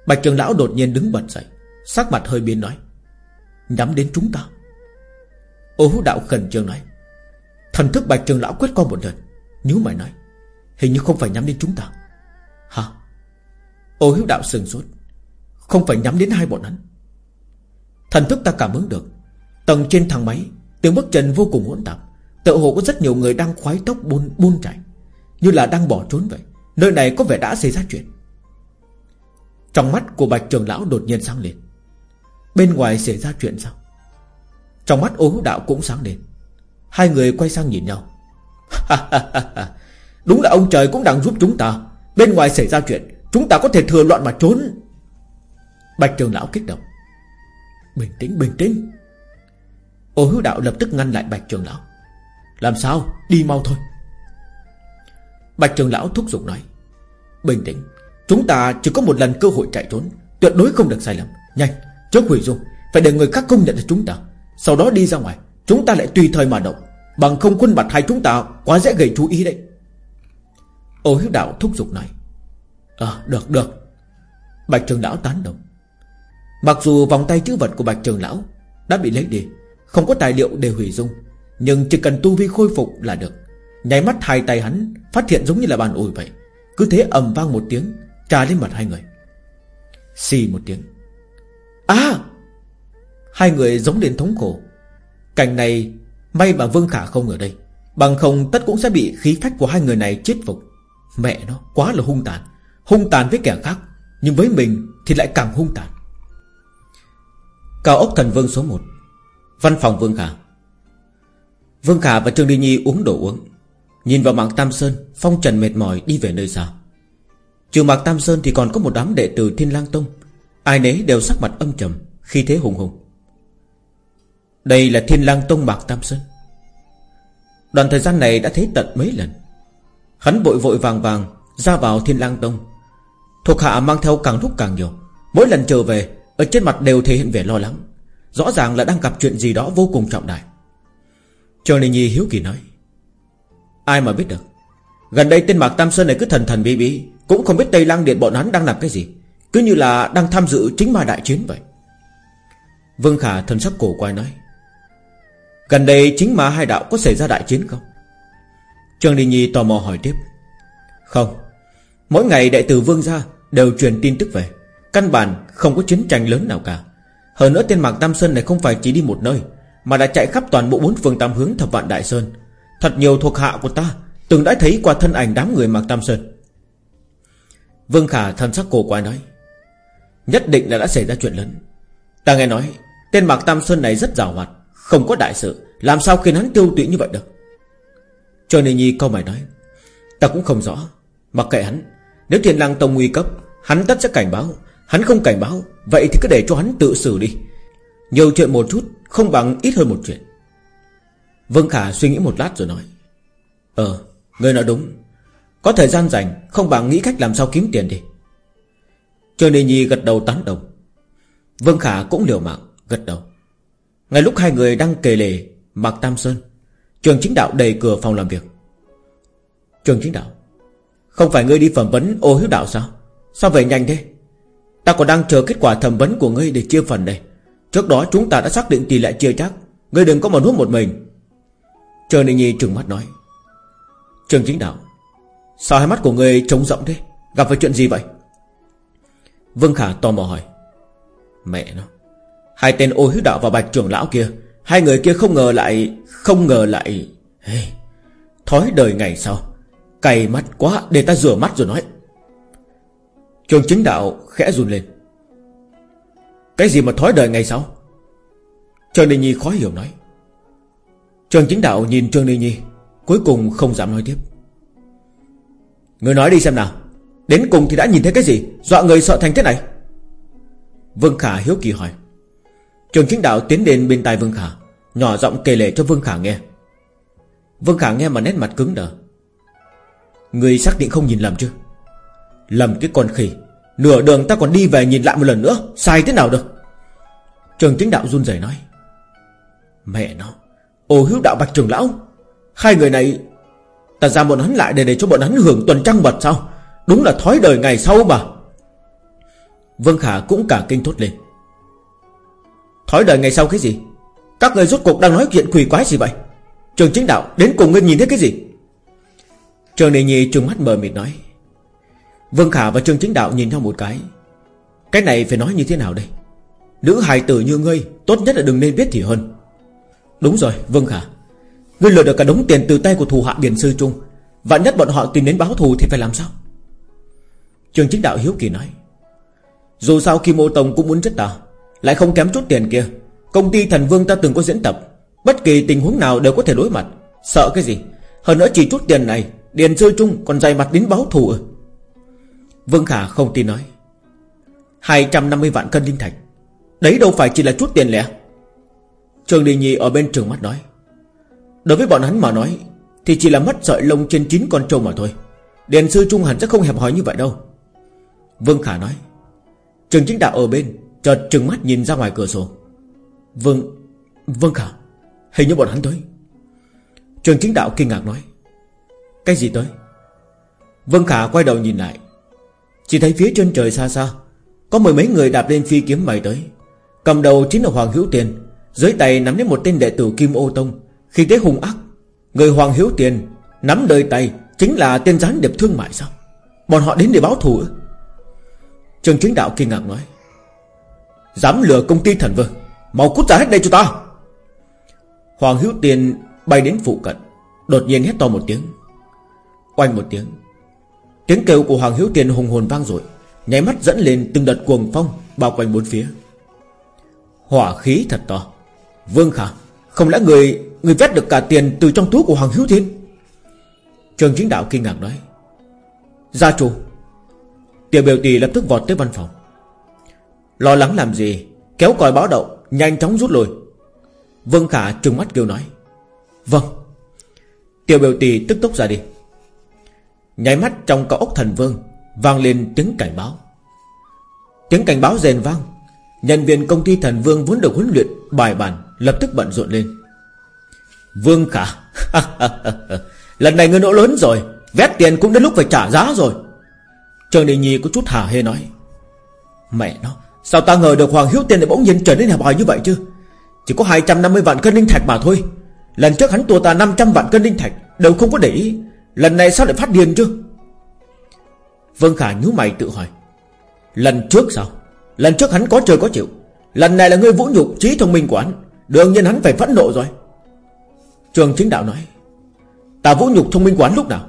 Bạch trường lão đột nhiên đứng bật dậy, Sắc mặt hơi biến nói. Nhắm đến chúng ta. Ô hữu đạo khẩn trương nói. Thần thức bạch trường lão quét qua một lần nếu mày nói. Hình như không phải nhắm đến chúng ta. Hả? Ô hiếu đạo sừng sốt. Không phải nhắm đến hai bọn hắn. Thần thức ta cảm ứng được. Tầng trên thang máy, Tiếng bước chân vô cùng hỗn tạp. Tự hồ có rất nhiều người đang khoái tóc buôn buôn chạy. Như là đang bỏ trốn vậy. Nơi này có vẻ đã xảy ra chuyện. Trong mắt của bạch trường lão đột nhiên sáng lên. Bên ngoài xảy ra chuyện sao? Trong mắt ô hữu đạo cũng sáng lên. Hai người quay sang nhìn nhau. (laughs) Đúng là ông trời cũng đang giúp chúng ta. Bên ngoài xảy ra chuyện. Chúng ta có thể thừa loạn mà trốn. Bạch trường lão kích động. Bình tĩnh bình tĩnh. Ô hữu đạo lập tức ngăn lại bạch trường lão. Làm sao? Đi mau thôi. Bạch trường lão thúc giục nói. Bình tĩnh. Chúng ta chỉ có một lần cơ hội chạy trốn. Tuyệt đối không được sai lầm. Nhanh, trước hủy dung. Phải để người khác công nhận là chúng ta. Sau đó đi ra ngoài. Chúng ta lại tùy thời mà động. Bằng không quân mặt hai chúng ta Quá dễ gây chú ý đấy. Ô hữu đạo thúc giục nói. À được được. Bạch trường lão tán đồng. Mặc dù vòng tay chữ vật của bạch trường lão Đã bị lấy đi, Không có tài liệu để hủy dung, Nhưng chỉ cần tu vi khôi phục là được. Nháy mắt hai tay hắn Phát hiện giống như là bàn ủi vậy. Cứ thế ầm vang một tiếng, Trà lên mặt hai người. Xì một tiếng. À! Hai người giống đến thống khổ. Cảnh này, May mà Vương Khả không ở đây. Bằng không, tất cũng sẽ bị khí phách của hai người này chết phục. Mẹ nó, quá là hung tàn. Hung tàn với kẻ khác, Nhưng với mình thì lại càng hung tàn. Cao ốc thần vương số 1 Văn phòng Vương Khả. Vương Khả và Trương Đi Nhi uống đồ uống, Nhìn vào mạng Tam Sơn, Phong trần mệt mỏi đi về nơi xa. Trừ Mạc Tam Sơn thì còn có một đám đệ tử Thiên Lang Tông, Ai nấy đều sắc mặt âm trầm Khi thế hùng hùng. Đây là Thiên Lang Tông Mạc Tam Sơn. Đoạn thời gian này đã thấy tận mấy lần. Hắn vội vội vàng vàng Ra vào thiên lang tông Thuộc hạ mang theo càng lúc càng nhiều. Mỗi lần trở về, Ở trên mặt đều thể hiện vẻ lo lắng. Rõ ràng là đang gặp chuyện gì đó vô cùng trọng đại. Trường Ninh Nhi hiếu kỳ nói, Ai mà biết được? Gần đây tên Mạc Tam Sơn này cứ thần thần bí bí, Cũng không biết Tây Lăng Điện bọn hắn đang làm cái gì. Cứ như là đang tham dự chính ma đại chiến vậy. Vương Khả thần sắc cổ quay nói, Gần đây chính ma hai đạo có xảy ra đại chiến không? Trường Đình Nhi tò mò hỏi tiếp, Không. Mỗi ngày đại tử Vương ra Đều truyền tin tức về. Căn bản không có chiến tranh lớn nào cả. Hơn nữa tên Mạc Tam Sơn này không phải chỉ đi một nơi, Mà đã chạy khắp toàn bộ bốn phương tam hướng thập vạn Đại Sơn. Thật nhiều thuộc hạ của ta Từng đã thấy qua thân ảnh đám người Mạc Tam Sơn. Vương Khả thân sắc cổ quái nói, Nhất định là đã xảy ra chuyện lớn. Ta nghe nói, Tên Mạc Tam Sơn này rất giàu hoạt, Không có đại sự, Làm sao khiến hắn tiêu tụy như vậy được? Cho nên Nhi câu mày nói, Ta cũng không rõ, Mặc kệ hắn, Nếu thiên lang tông nguy cấp Hắn tất sẽ cảnh báo. Hắn không cảnh báo, Vậy thì cứ để cho hắn tự xử đi. Nhiều chuyện một chút, Không bằng ít hơn một chuyện. Vương Khả suy nghĩ một lát rồi nói Ờ Người nói đúng. Có thời gian rảnh, Không bằng nghĩ cách làm sao kiếm tiền đi. Trương Đề Nhi gật đầu tán đồng. Vương Khả cũng liều mạng, Gật đầu. Ngay lúc hai người đang kề lề Mạc Tam Sơn, Trường chính đạo đầy cửa phòng làm việc. Trường chính đạo, Không phải ngươi đi phỏng vấn ô hiếu đạo sao? Sao vậy nhanh thế? Ta còn đang chờ kết quả thẩm vấn của ngươi để chia phần đây. Trước đó chúng ta đã xác định tỷ lệ chia chắc. Ngươi đừng có mà nuốt một mình. Trần Ninh Nhi trừng mắt nói. Trường chính đạo Sao hai mắt của ngươi trống rộng thế? Gặp phải chuyện gì vậy? Vương Khả tò mò hỏi. Mẹ nó Hai tên ô hữu đạo và bạch trưởng lão kia Hai người kia không ngờ lại Không ngờ lại hey, Thói đời ngày sau Cày mắt quá để ta rửa mắt rồi nói. Trường chính đạo khẽ run lên. Cái gì mà thói đời ngày sau? Trương Đình Nhi khó hiểu nói. Trường chính đạo nhìn Trương Đình Nhi, Cuối cùng không dám nói tiếp. Người nói đi xem nào. Đến cùng thì đã nhìn thấy cái gì? Dọa người sợ thành thế này. Vương Khả hiếu kỳ hỏi. Trường chính đạo tiến đến bên tai Vương Khả, Nhỏ giọng kể lệ cho Vương Khả nghe. Vương Khả nghe mà nét mặt cứng đờ. Người xác định không nhìn lầm chứ? Lầm cái con khỉ. Nửa đường ta còn đi về nhìn lại một lần nữa, Sai thế nào được? Trường chính đạo run rẩy nói, Mẹ nó, Ô hữu đạo bạch trường lão, Hai người này, Ta ra bọn hắn lại để để cho bọn hắn hưởng tuần trăng mật sao? Đúng là thói đời ngày sau mà. Vương Khả cũng cả kinh thốt lên, Thói đời ngày sau cái gì? Các người rốt cuộc đang nói chuyện quỷ quái gì vậy? Trường chính đạo đến cùng ngươi nhìn thấy cái gì? Trường Đề Nhi trừng mắt mờ mịt nói Vương Khả và trương Chính Đạo nhìn nhau một cái. Cái này phải nói như thế nào đây? Nữ hài tử như ngươi, Tốt nhất là đừng nên biết thì hơn. Đúng rồi, Vương Khả. Ngươi lừa được cả đống tiền từ tay của thù hạ Điền Sư Trung Vạn nhất bọn họ tìm đến báo thù thì phải làm sao? Trường chính đạo hiếu kỳ nói. Dù sao Kim Ô Tông cũng muốn chết ta, Lại không kém chút tiền kia. Công ty thần vương ta từng có diễn tập. Bất kỳ tình huống nào đều có thể đối mặt. Sợ cái gì? Hơn nữa chỉ chút tiền này, Điền Sư Trung còn dày mặt đến báo thù à Vương Khả không tin nói. 250 vạn cân linh thạch. Đấy đâu phải chỉ là chút tiền lẻ. Trường Đình Nhi ở bên trường mắt nói. Đối với bọn hắn mà nói, Thì chỉ là mất sợi lông trên chín con trâu mà thôi. Điền sư Trung hẳn sẽ không hẹp hỏi như vậy đâu. Vương Khả nói. Trường chính đạo ở bên, Chợt trừng mắt nhìn ra ngoài cửa sổ. Vương Vương Khả, Hình như bọn hắn tới. Trường chính đạo kinh ngạc nói. Cái gì tới? Vương Khả quay đầu nhìn lại. Chỉ thấy phía trên trời xa xa, Có mười mấy người đạp lên phi kiếm mày tới. Cầm đầu chính là Hoàng Hữu Tiền, Dưới tay nắm lấy một tên đệ tử Kim Ô Tông. Khi thế hung ác, Người Hoàng Hiếu Tiền Nắm đời tay, Chính là tên gián điệp thương mại sao? Bọn họ đến để báo thù Trường chính đạo kinh ngạc nói, Dám lừa công ty thần vương, Mau cút ra hết đây cho ta. Hoàng Hiếu Tiền bay đến phụ cận, Đột nhiên hét to một tiếng. Oanh một tiếng Tiếng kêu của Hoàng Hiếu Tiền hùng hồn vang rồi Nháy mắt dẫn lên từng đợt cuồng phong Bao quanh bốn phía. Hỏa khí thật to. Vương Khả, Không lẽ người Người vét được cả tiền từ trong túi của Hoàng Hiếu Thiên Trường chính đạo kinh ngạc nói. Gia chủ, Tiểu biểu tỷ lập tức vọt tới văn phòng. Lo lắng làm gì, Kéo còi báo động, Nhanh chóng rút lui. Vương Khả trừng mắt kêu nói. Vâng. Tiểu biểu tỷ tức tốc ra đi. Nháy mắt trong cao ốc thần vương, Vang lên tiếng cảnh báo. Tiếng cảnh báo rền vang. Nhân viên công ty thần vương vốn được huấn luyện Bài bản lập tức bận rộn lên. Vương Khả, (laughs) Lần này ngươi nỗ lớn rồi, Vét tiền cũng đến lúc phải trả giá rồi. Trường Đình Nhi có chút hả hê nói. Mẹ nó, Sao ta ngờ được Hoàng Hiếu Tiền lại bỗng nhiên trở nên hẹp hòi như vậy chứ? Chỉ có 250 vạn cân linh thạch mà thôi. Lần trước hắn tua ta 500 vạn cân linh thạch, Đều không có để ý. Lần này sao lại phát điên chứ? Vương Khả nhíu mày tự hỏi. Lần trước sao? Lần trước hắn có trời có chịu. Lần này là ngươi vũ nhục, trí thông minh của hắn. Đương nhiên hắn phải phẫn nộ rồi. Trường chính đạo nói. Ta vũ nhục thông minh của hắn lúc nào?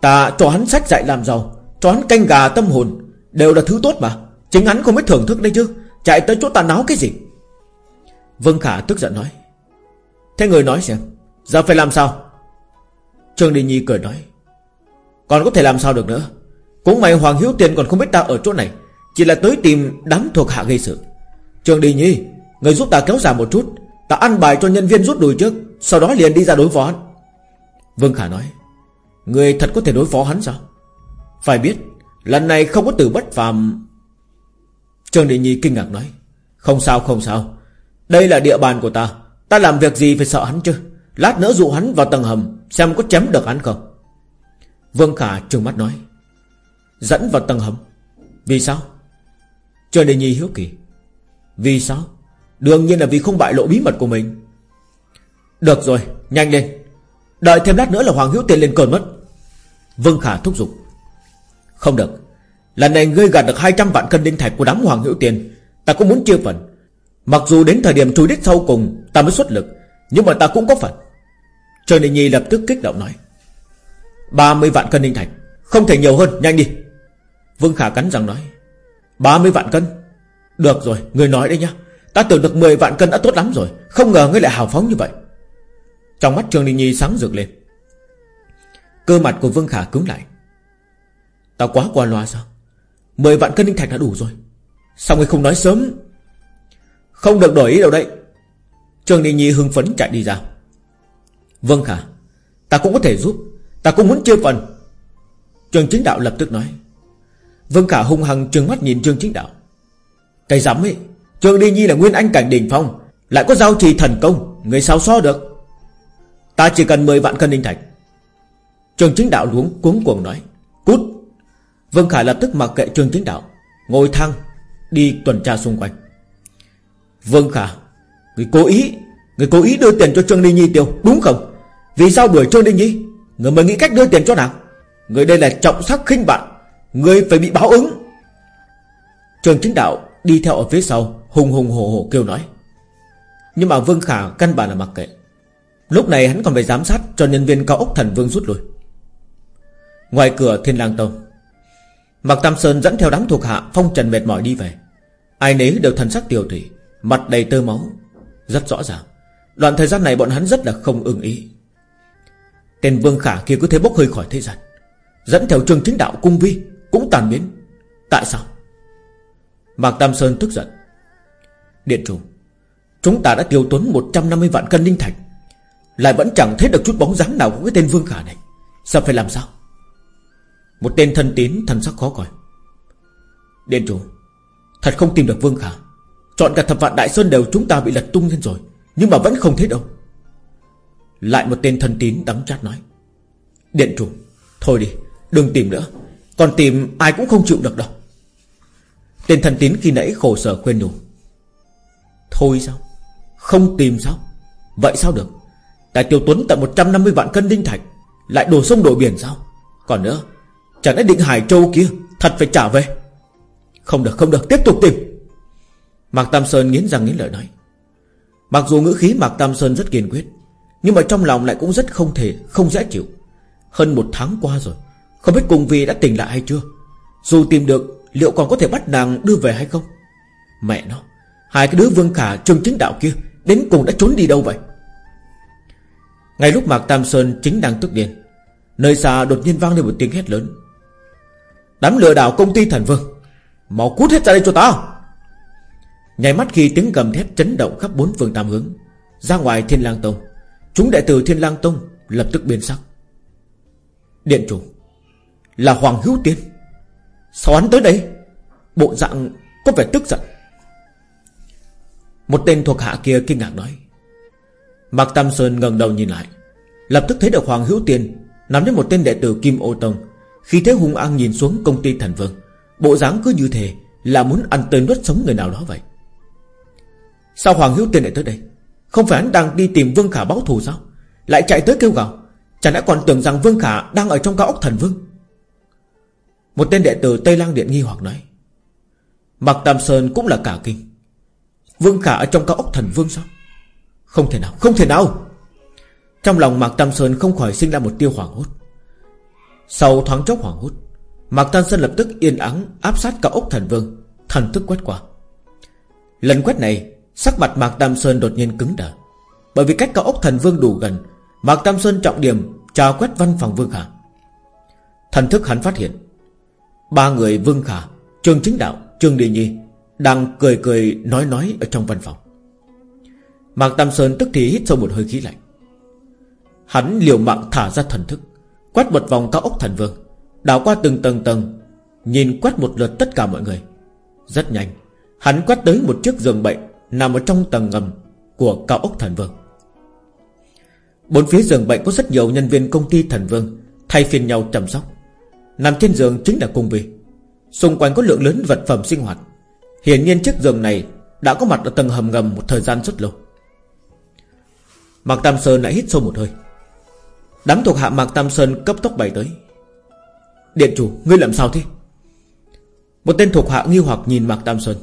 Ta cho hắn sách dạy làm giàu, Cho hắn canh gà tâm hồn. Đều là thứ tốt mà. Chính hắn không biết thưởng thức đây chứ. Chạy tới chỗ ta náo cái gì? Vương Khả tức giận nói. Thế người nói xem, Giờ phải làm sao? Trương Đình Nhi cười nói, Còn có thể làm sao được nữa? Cũng may Hoàng Hiếu Tiền còn không biết ta ở chỗ này, Chỉ là tới tìm đám thuộc hạ gây sự. Trương Đình Nhi, Người giúp ta kéo dài một chút, Ta ăn bài cho nhân viên rút đuổi trước, Sau đó liền đi ra đối phó hắn. Vương Khả nói, Người thật có thể đối phó hắn sao? Phải biết, Lần này không có từ bất phàm. Trương Đình Nhi kinh ngạc nói, Không sao không sao. Đây là địa bàn của ta Ta làm việc gì phải sợ hắn chứ? Lát nữa dụ hắn vào tầng hầm, Xem có chém được hắn không? Vương Khả trừng mắt nói. Dẫn vào tầng hầm. Vì sao? Trương Đình Nhi hiếu kỳ. Vì sao? Đương nhiên là vì không bại lộ bí mật của mình. Được rồi, nhanh lên. Đợi thêm lát nữa là Hoàng Hiếu Tiền lên cơn mất. Vương Khả thúc giục. Không được. Lần này ngươi gạt được 200 vạn cân đinh thạch của đám Hoàng Hiếu Tiền Ta cũng muốn chia phần. Mặc dù đến thời điểm trùi đích sau cùng, Ta mới xuất lực. Nhưng mà ta cũng có phần. Trời Đình Nhi lập tức kích động nói 30 vạn cân ninh thạch Không thể nhiều hơn, nhanh đi. Vương Khả cắn răng nói 30 vạn cân? Được rồi người nói đấy nhá. Ta tưởng được 10 vạn cân đã tốt lắm rồi, Không ngờ ngươi lại hào phóng như vậy. Trong mắt Trương Đình Nhi sáng rực lên. Cơ mặt của Vương Khả cứng lại. Ta quá qua loa sao? Mười vạn cân ninh thạch đã đủ rồi. Sao ngươi không nói sớm? Không được đổi ý đâu đấy. Trương Ninh Nhi hưng phấn chạy đi ra. Vâng khả Ta cũng có thể giúp. Ta cũng muốn chia phần. Trương Chính Đạo lập tức nói. Vâng khả hung hăng trừng mắt nhìn Trương Chính Đạo. Cái dám ấy Trương Ninh Nhi là nguyên anh cảnh đỉnh phong, Lại có giao trì thần công, Người sao so được? Ta chỉ cần 10 vạn cân linh thạch. Trương Chính Đạo luống cuống cuồng nói. Cút! Vương Khải lập tức mặc kệ Trương Chính Đạo, Ngồi thang, Đi tuần tra xung quanh. Vương Khả Người cố ý, Người cố ý đưa tiền cho Trương Linh Nhi tiêu, Đúng không? Vì sao đuổi Trương Linh Nhi? Người mới nghĩ cách đưa tiền cho nào? Người đây là trọng sắc khinh bạn Người phải bị báo ứng. Trương Chính Đạo đi theo ở phía sau, Hùng hùng hổ hổ kêu nói. Nhưng mà Vương Khả căn bản là mặc kệ. Lúc này hắn còn phải giám sát Cho nhân viên cao ốc thần Vương rút lui. Ngoài cửa Thiên Lang Tông, Mạc Tam Sơn dẫn theo đám thuộc hạ Phong trần mệt mỏi đi về. Ai nấy đều thần sắc tiêu thủy Mặt đầy tơ máu rất rõ ràng. Đoạn thời gian này bọn hắn rất là không ưng ý. Tên Vương Khả kia cứ thế bốc hơi khỏi thế gian. Dẫn theo trường chính đạo, cung vi Cũng tàn biến. Tại sao? Mạc Tam Sơn tức giận. Điện chủ, Chúng ta đã tiêu tốn 150 vạn cân linh thạch. Lại vẫn chẳng thấy được chút bóng dáng nào của cái tên Vương Khả này. Sao phải làm sao? Một tên thân tín, thần sắc khó coi. Điện chủ, Thật không tìm được Vương Khả. Chọn cả thập vạn Đại Sơn đều chúng ta bị lật tung lên rồi, Nhưng mà vẫn không thấy đâu. Lại một tên thân tín đắng chát nói, Điện chủ, Thôi đi, đừng tìm nữa, Còn tìm ai cũng không chịu được đâu. Tên thần tín khi nãy khổ sở khuyên đủ Thôi sao? Không tìm sao? Vậy sao được? Tại tiêu tuấn tận 150 vạn cân đinh thạch, Lại đổ sông đổ biển sao? Còn nữa, Chẳng lẽ định Hải Châu kia Thật phải trả về? Không được không được, tiếp tục tìm. Mạc Tam Sơn nghiến răng nghiến lợi nói. Mặc dù ngữ khí Mạc Tam Sơn rất kiên quyết, Nhưng mà trong lòng lại cũng rất không thể, Không dễ chịu. Hơn một tháng qua rồi, Không biết cùng vì đã tỉnh lại hay chưa? Dù tìm được, liệu còn có thể bắt nàng đưa về hay không? Mẹ nó, Hai cái đứa vương khả trương chính đạo kia, Đến cùng đã trốn đi đâu vậy? Ngay lúc Mạc Tam Sơn chính đang tức điên, Nơi xa đột nhiên vang lên một tiếng hét lớn. Đám lừa đảo công ty thần vương, Mau cút hết ra đây cho tao! Nhảy mắt khi tiếng gầm thét chấn động khắp bốn phương tam hướng. Ra ngoài thiên lang tông, Chúng đệ tử thiên lang tông Lập tức biến sắc. Điện chủ, Là Hoàng Hữu Tiên. Sao hắn tới đây? Bộ dạng có vẻ tức giận. Một tên thuộc hạ kia kinh ngạc nói. Mạc Tam Sơn ngẩng đầu nhìn lại, Lập tức thấy được Hoàng Hữu Tiên Nắm lấy một tên đệ tử Kim Ô Tông. Khi thế hung an nhìn xuống công ty thần vương, Bộ dáng cứ như thế Là muốn ăn tên nuốt sống người nào đó vậy. Sao Hoàng hiếu Tiên lại tới đây? Không phải hắn đang đi tìm Vương Khả báo thù sao? Lại chạy tới kêu gào. Chẳng lẽ còn tưởng rằng Vương Khả đang ở trong cao ốc thần vương? Một tên đệ tử Tây Lang Điện nghi hoặc nói. Mạc Tam Sơn cũng là cả kinh. Vương Khả ở trong cao ốc thần vương sao? Không thể nào, Không thể nào! Trong lòng Mạc Tam Sơn không khỏi sinh ra một tiêu hoảng hốt. Sau thoáng chốc hoảng hốt, Mạc Tam Sơn lập tức yên ắng Áp sát cao ốc thần vương, Thần thức quét qua. Lần quét này Sắc mặt Mạc Tam Sơn đột nhiên cứng đờ. Bởi vì cách cao ốc thần vương đủ gần, Mạc Tam Sơn trọng điểm Chào quét văn phòng Vương Khả. Thần thức hắn phát hiện, Ba người Vương Khả Trương Chính Đạo Trương Địa Nhi Đang cười cười nói nói ở trong văn phòng. Mạc Tam Sơn tức thì hít sâu một hơi khí lạnh. Hắn liều mạng thả ra thần thức, Quét một vòng cao ốc thần vương, Đảo qua từng tầng tầng, Nhìn quét một lượt tất cả mọi người. Rất nhanh, Hắn quét tới một chiếc giường bệnh Nằm ở trong tầng ngầm Của cao ốc thần vương. Bốn phía giường bệnh có rất nhiều nhân viên công ty thần vương Thay phiên nhau chăm sóc. Nằm trên giường chính là cung vi Xung quanh có lượng lớn vật phẩm sinh hoạt. Hiển nhiên chiếc giường này Đã có mặt ở tầng hầm ngầm một thời gian rất lâu. Mạc Tam Sơn lại hít sâu một hơi. Đám thuộc hạ Mạc Tam Sơn cấp tốc bay tới. Điện chủ, Ngươi làm sao thế? Một tên thuộc hạ nghi hoặc nhìn Mạc Tam Sơn.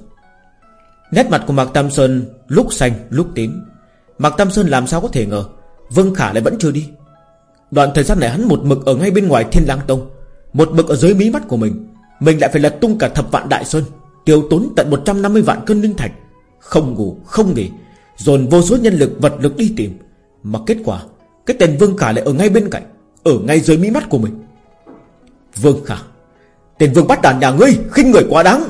Nét mặt của Mạc Tam Sơn Lúc xanh, lúc tím. Mạc Tam Sơn làm sao có thể ngờ, Vương Khả lại vẫn chưa đi. Đoạn thời gian này hắn một mực ở ngay bên ngoài Thiên Lang Tông, Một mực ở dưới mí mắt của mình. Mình lại phải lật tung cả thập vạn đại sơn, Tiêu tốn tận 150 vạn cân linh thạch. Không ngủ, không nghỉ, Dồn vô số nhân lực, vật lực đi tìm. Mà kết quả, Cái tên Vương Khả lại ở ngay bên cạnh, Ở ngay dưới mí mắt của mình. Vương Khả, Tên Vương bắt đàn nhà ngươi, khinh người quá đáng.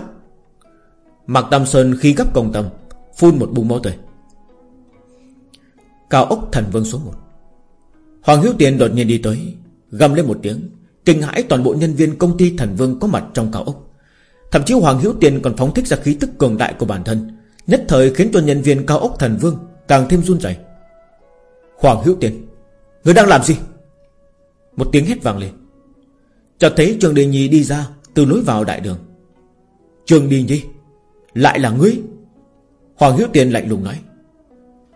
Mạc Tam Sơn khi gấp công tâm, Phun một bùng máu tươi. Cao ốc thần vương số 1 Hoàng Hiếu Tiền đột nhiên đi tới, Gầm lên một tiếng, Kinh hãi toàn bộ nhân viên công ty thần vương có mặt trong cao ốc. Thậm chí Hoàng Hiếu Tiền còn phóng thích ra khí tức cường đại của bản thân, Nhất thời khiến cho nhân viên cao ốc thần vương Càng thêm run rẩy. Hoàng Hiếu Tiền, Người đang làm gì? Một tiếng hét vang lên. Chợt thấy Trường Đề Nhi đi ra, Từ lối vào đại đường. Trường Đề Nhi lại là ngươi? Hoàng Hiếu Tiền lạnh lùng nói.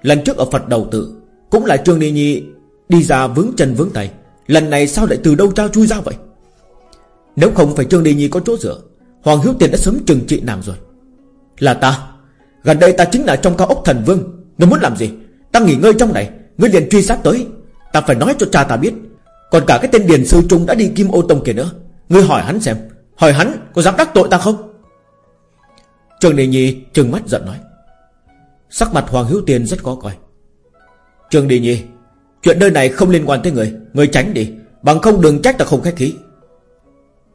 Lần trước ở Phật đầu tự, Cũng là Trương Ni Nhi Đi ra vướng chân vướng tay. Lần này sao lại từ đâu trao chui ra vậy? Nếu không phải Trương Ni Nhi có chỗ dựa, Hoàng Hiếu Tiền đã sớm trừng trị nàng rồi. Là ta. Gần đây ta chính là trong cao ốc thần vương. Ngươi muốn làm gì? Ta nghỉ ngơi trong này. Ngươi liền truy sát tới. Ta phải nói cho cha ta biết. Còn cả cái tên Điền Sư Trung đã đi Kim Ô Tông kia nữa. Ngươi hỏi hắn xem. Hỏi hắn có dám đắc tội ta không? Trường Đình Nhi trừng mắt giận nói. Sắc mặt Hoàng Hữu Tiền rất khó coi. Trường Đình Nhi Chuyện nơi này không liên quan tới người. Người tránh đi. Bằng không đừng trách ta không khách khí.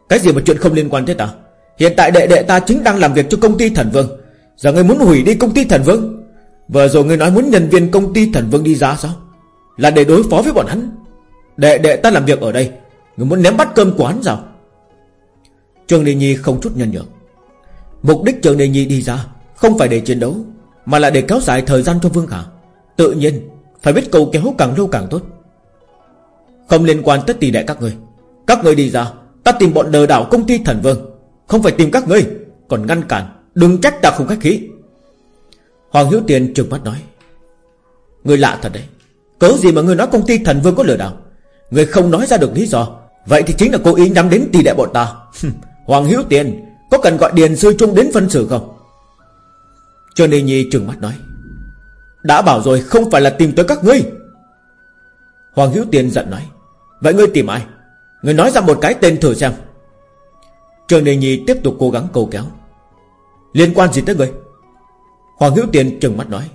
Cái gì mà chuyện không liên quan tới ta? Hiện tại đệ đệ ta chính đang làm việc cho công ty Thần Vương. Giờ ngươi muốn hủy đi công ty Thần Vương? Vừa rồi ngươi nói muốn nhân viên công ty Thần Vương đi ra sao? Là để đối phó với bọn hắn. Đệ đệ ta làm việc ở đây. Ngươi muốn ném bắt cơm quán sao? Trường Đình Nhi không chút nhân nhượng Mục đích Trương Đề Nhi đi ra Không phải để chiến đấu, mà là để kéo dài thời gian cho Vương Khả Tự nhiên, Phải biết cầu kéo càng lâu càng tốt. Không liên quan tới tỷ đệ các người. Các người đi ra, Ta tìm bọn đờ đảo công ty thần vương. Không phải tìm các ngươi Còn ngăn cản. Đừng trách ta không khách khí. Hoàng Hiếu Tiền trừng mắt nói. Người lạ thật đấy. Cớ gì mà người nói công ty thần vương có lừa đảo? Người không nói ra được lý do. Vậy thì chính là cố ý nhắm đến tỷ đệ bọn ta. (laughs) Hoàng Hiếu Tiền có cần gọi Điền Sư Trung đến phân xử không? Cho nên Nhi trừng mắt nói, Đã bảo rồi, không phải là tìm tới các ngươi. Hoàng Hữu Tiên giận nói, Vậy ngươi tìm ai? Ngươi nói ra một cái tên thử xem. Trường Đề Nhi tiếp tục cố gắng cầu kéo. Liên quan gì tới ngươi? Hoàng Hữu Tiên trừng mắt nói,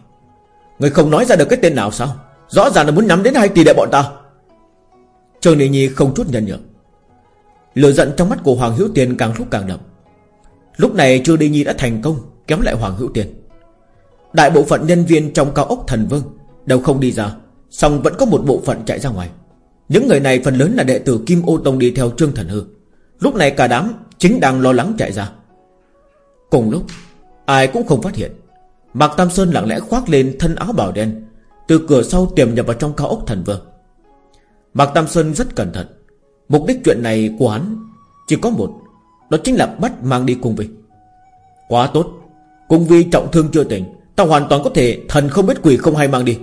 Ngươi không nói ra được cái tên nào sao? Rõ ràng là muốn nắm đến hai tỷ đệ bọn ta. Trường Đề Nhi không chút nhận nhượng. Lửa giận trong mắt của Hoàng Hữu Tiên càng lúc càng đậm. Lúc này Trương đi Nhi đã thành công Kéo lại Hoàng Hữu Tiên Đại bộ phận nhân viên trong cao ốc thần vương Đều không đi ra Xong vẫn có một bộ phận chạy ra ngoài. Những người này phần lớn là đệ tử Kim Ô Tông đi theo Trương Thần Hư. Lúc này cả đám Chính đang lo lắng chạy ra. Cùng lúc, Ai cũng không phát hiện, Mạc Tam Sơn lặng lẽ khoác lên thân áo bảo đen, Từ cửa sau tiềm nhập vào trong cao ốc thần vương. Mạc Tam Sơn rất cẩn thận, Mục đích chuyện này của hắn Chỉ có một đó chính là bắt mang đi cung vi Quá tốt. Cung vi trọng thương chưa tỉnh Ta hoàn toàn có thể thần không biết quỷ không hay mang đi.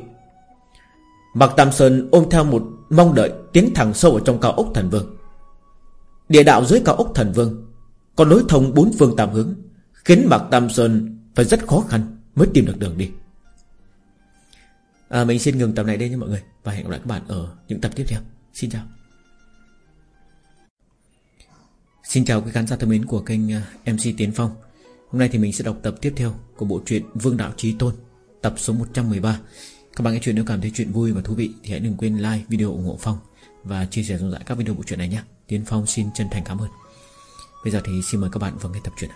Mạc Tam Sơn ôm theo một mong đợi Tiến thẳng sâu ở trong cao ốc thần vương. Địa đạo dưới cao ốc thần vương Còn nối thông bốn phương tam hướng Khiến Mạc Tam Sơn phải rất khó khăn Mới tìm được đường đi. À, Mình xin ngừng tập này đây nha mọi người Và hẹn gặp lại các bạn ở những tập tiếp theo. Xin chào. Xin chào quý khán giả thân mến của kênh à, MC Tiến Phong. Hôm nay thì mình sẽ đọc tập tiếp theo Của bộ truyện Vương Đạo Trí Tôn, Tập số 113 Các bạn nghe chuyện nếu cảm thấy chuyện vui và thú vị Thì hãy đừng quên like video ủng hộ Phong Và chia sẻ rộng rãi các video bộ truyện này nhé. Tiến Phong xin chân thành cảm ơn. Bây giờ thì xin mời các bạn vào nghe tập truyện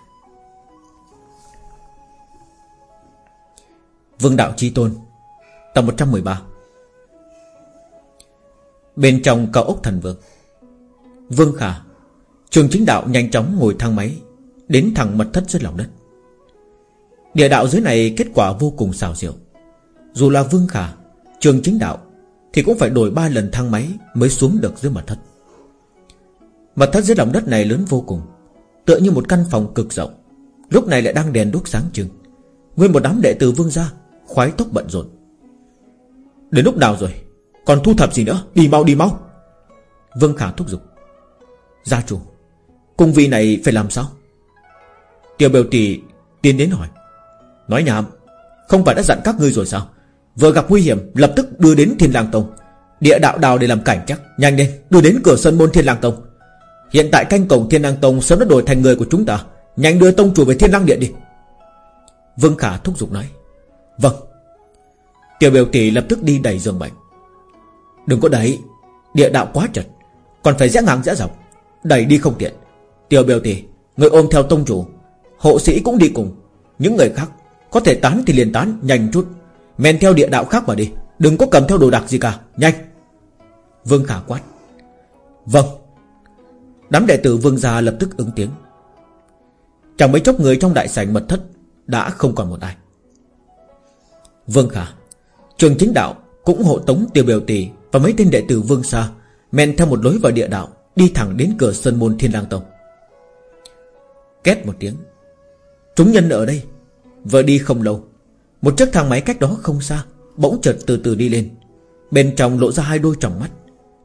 Vương Đạo Chi Tôn, Tập 113 Bên trong cao ốc thần vương Vương Khả Trường chính đạo nhanh chóng ngồi thang máy, Đến thẳng mật thất dưới lòng đất. Địa đạo dưới này kết quả vô cùng xào diệu Dù là Vương Khả, Trường chính đạo Thì cũng phải đổi ba lần thang máy Mới xuống được dưới mật thất. Mật thất dưới lòng đất này lớn vô cùng, Tựa như một căn phòng cực rộng. Lúc này lại đang đèn đuốc sáng trưng. Nguyên một đám đệ tử vương gia Khoái tốc bận rộn. Đến lúc nào rồi? Còn thu thập gì nữa? Đi mau đi mau. Vương Khả thúc giục. Gia chủ Cung vị này phải làm sao? Tiểu biểu tỷ tiến đến hỏi. Nói nhảm, Không phải đã dặn các ngươi rồi sao? Vừa gặp nguy hiểm, lập tức đưa đến Thiên Lang Tông. Địa đạo đào để làm cảnh chắc, Nhanh lên, đưa đến cửa sân môn Thiên Lang Tông. Hiện tại canh cổng Thiên Lang Tông sớm đã đổi thành người của chúng ta. Nhanh đưa tông chủ về Thiên Lang Điện đi. Vương Khả thúc giục nói. Vâng. Tiểu biểu tỷ lập tức đi đẩy giường bệnh. Đừng có đẩy, Địa đạo quá chật, Còn phải rẽ ngang rẽ dọc. Đẩy đi không tiện. Tiểu biểu tỷ Người ôm theo tông chủ. Hộ sĩ cũng đi cùng. Những người khác Có thể tán thì liền tán, Nhanh chút. Men theo địa đạo khác mà đi. Đừng có cầm theo đồ đạc gì cả. Nhanh. Vương Khả quát. Vâng. Đám đệ tử Vương gia lập tức ứng tiếng. Chẳng mấy chốc người trong đại sảnh mật thất Đã không còn một ai. Vương Khả, Trường chính đạo cũng hộ tống tiêu biểu tỷ Và mấy tên đệ tử Vương Sa Men theo một lối vào địa đạo Đi thẳng đến cửa Sơn Môn Thiên Lang Tông. Két một tiếng. Chúng nhân ở đây. Vừa đi không lâu. Một chiếc thang máy cách đó không xa, Bỗng chợt từ từ đi lên. Bên trong lộ ra hai đôi tròng mắt.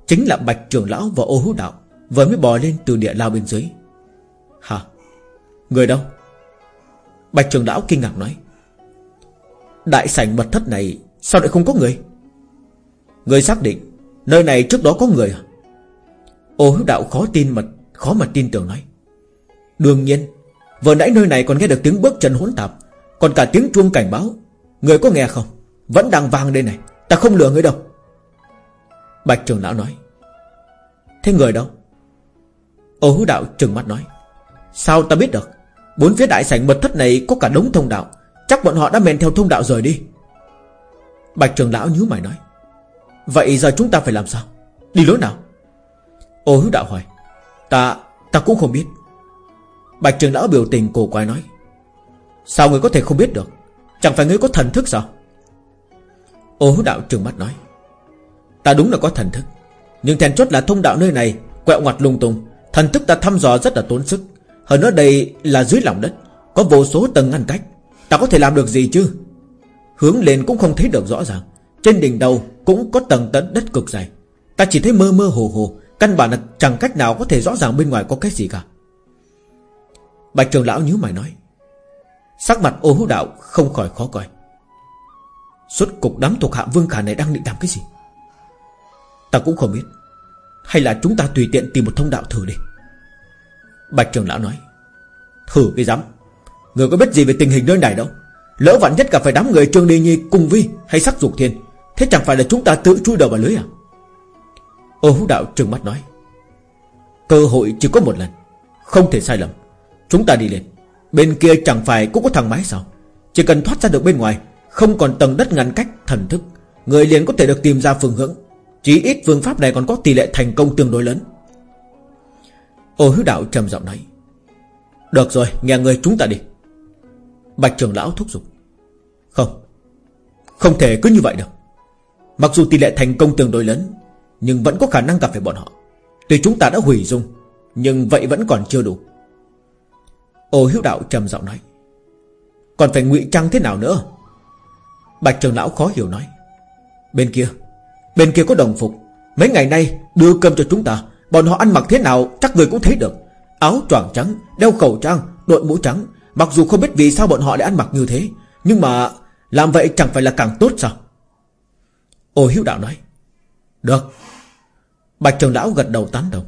Chính là Bạch Trưởng Lão và Ô Hữu Đạo, Vừa mới bò lên từ địa lao bên dưới. Hả? Người đâu? Bạch Trưởng Lão kinh ngạc nói. Đại sảnh mật thất này, Sao lại không có người? Người xác định, Nơi này trước đó có người à? Ô hữu đạo khó tin mật, Khó mà tin tưởng nói. Đương nhiên Vừa nãy nơi này còn nghe được tiếng bước chân hỗn tạp Còn cả tiếng chuông cảnh báo. Người có nghe không? Vẫn đang vang đây này Ta không lừa người đâu. Bạch trường lão nói. Thế người đâu? Ô hữu đạo trừng mắt nói. Sao ta biết được? Bốn phía đại sảnh mật thất này có cả đống thông đạo. Chắc bọn họ đã men theo thông đạo rời đi. Bạch trường lão nhíu mày nói. Vậy giờ chúng ta phải làm sao? Đi lối nào? Ô hữu đạo hỏi. Ta, ta cũng không biết. Bạch trường lão biểu tình cổ quái nói, Sao người có thể không biết được? Chẳng phải người có thần thức sao? Ô hữu đạo trường mắt nói, Ta đúng là có thần thức, Nhưng thèn chốt là thông đạo nơi này Quẹo ngoặt lung tung. Thần thức ta thăm dò rất là tốn sức. Hơn nữa đây là dưới lòng đất, Có vô số tầng ngăn cách. Ta có thể làm được gì chứ? Hướng lên cũng không thấy được rõ ràng. Trên đỉnh đầu cũng có tầng tận đất cực dày. Ta chỉ thấy mơ mơ hồ hồ, Căn bản là chẳng cách nào có thể rõ ràng bên ngoài có cái gì cả. Bạch trường lão nhíu mày nói. Sắc mặt ô hữu đạo không khỏi khó coi. Suốt cục đám thuộc hạ vương khả này đang định làm cái gì? Ta cũng không biết. Hay là chúng ta tùy tiện tìm một thông đạo thử đi. Bạch trường lão nói. Thử cái dám Người có biết gì về tình hình nơi này đâu? Lỡ vặn nhất cả phải đám người Trương Đi Nhi cùng vi hay sắc dục thiên, Thế chẳng phải là chúng ta tự chui đầu vào lưới à? Ô hữu đạo trừng mắt nói. Cơ hội chỉ có một lần, Không thể sai lầm. Chúng ta đi lên. Bên kia chẳng phải cũng có thằng máy sao? Chỉ cần thoát ra được bên ngoài, Không còn tầng đất ngăn cách, thần thức, Người liền có thể được tìm ra phương hướng. Chỉ ít phương pháp này còn có tỷ lệ thành công tương đối lớn. Ô hứa đạo trầm giọng nói, Được rồi, nghe người chúng ta đi. Bạch trưởng lão thúc giục, Không Không thể cứ như vậy được. Mặc dù tỷ lệ thành công tương đối lớn, Nhưng vẫn có khả năng gặp phải bọn họ. Tuy chúng ta đã hủy dung, Nhưng vậy vẫn còn chưa đủ. Ô hiếu đạo trầm giọng nói, Còn phải ngụy trang thế nào nữa? Bạch trường lão khó hiểu nói, Bên kia Bên kia có đồng phục. Mấy ngày nay đưa cơm cho chúng ta, Bọn họ ăn mặc thế nào chắc người cũng thấy được. Áo choàng trắng, Đeo khẩu trang, Đội mũ trắng. Mặc dù không biết vì sao bọn họ lại ăn mặc như thế, Nhưng mà Làm vậy chẳng phải là càng tốt sao? Ô hiếu đạo nói, Được. Bạch trường lão gật đầu tán đồng.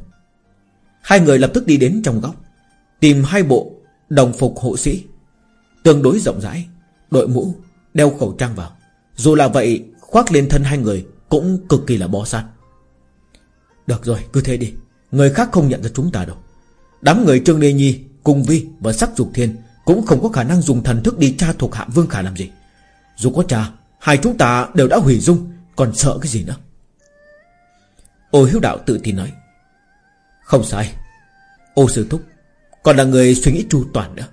Hai người lập tức đi đến trong góc, Tìm hai bộ đồng phục hộ sĩ. Tương đối rộng rãi, Đội mũ, Đeo khẩu trang vào. Dù là vậy, khoác lên thân hai người Cũng cực kỳ là bó sát. Được rồi, cứ thế đi. Người khác không nhận ra chúng ta đâu. Đám người Trương đê Nhi Cùng Vi và Sắc Dục Thiên Cũng không có khả năng dùng thần thức đi tra thuộc hạ Vương Khả làm gì. Dù có tra, Hai chúng ta đều đã hủy dung, Còn sợ cái gì nữa? Ô hiếu đạo tự tin nói. Không sai. Ô sư thúc còn là người suy nghĩ chu toàn nữa.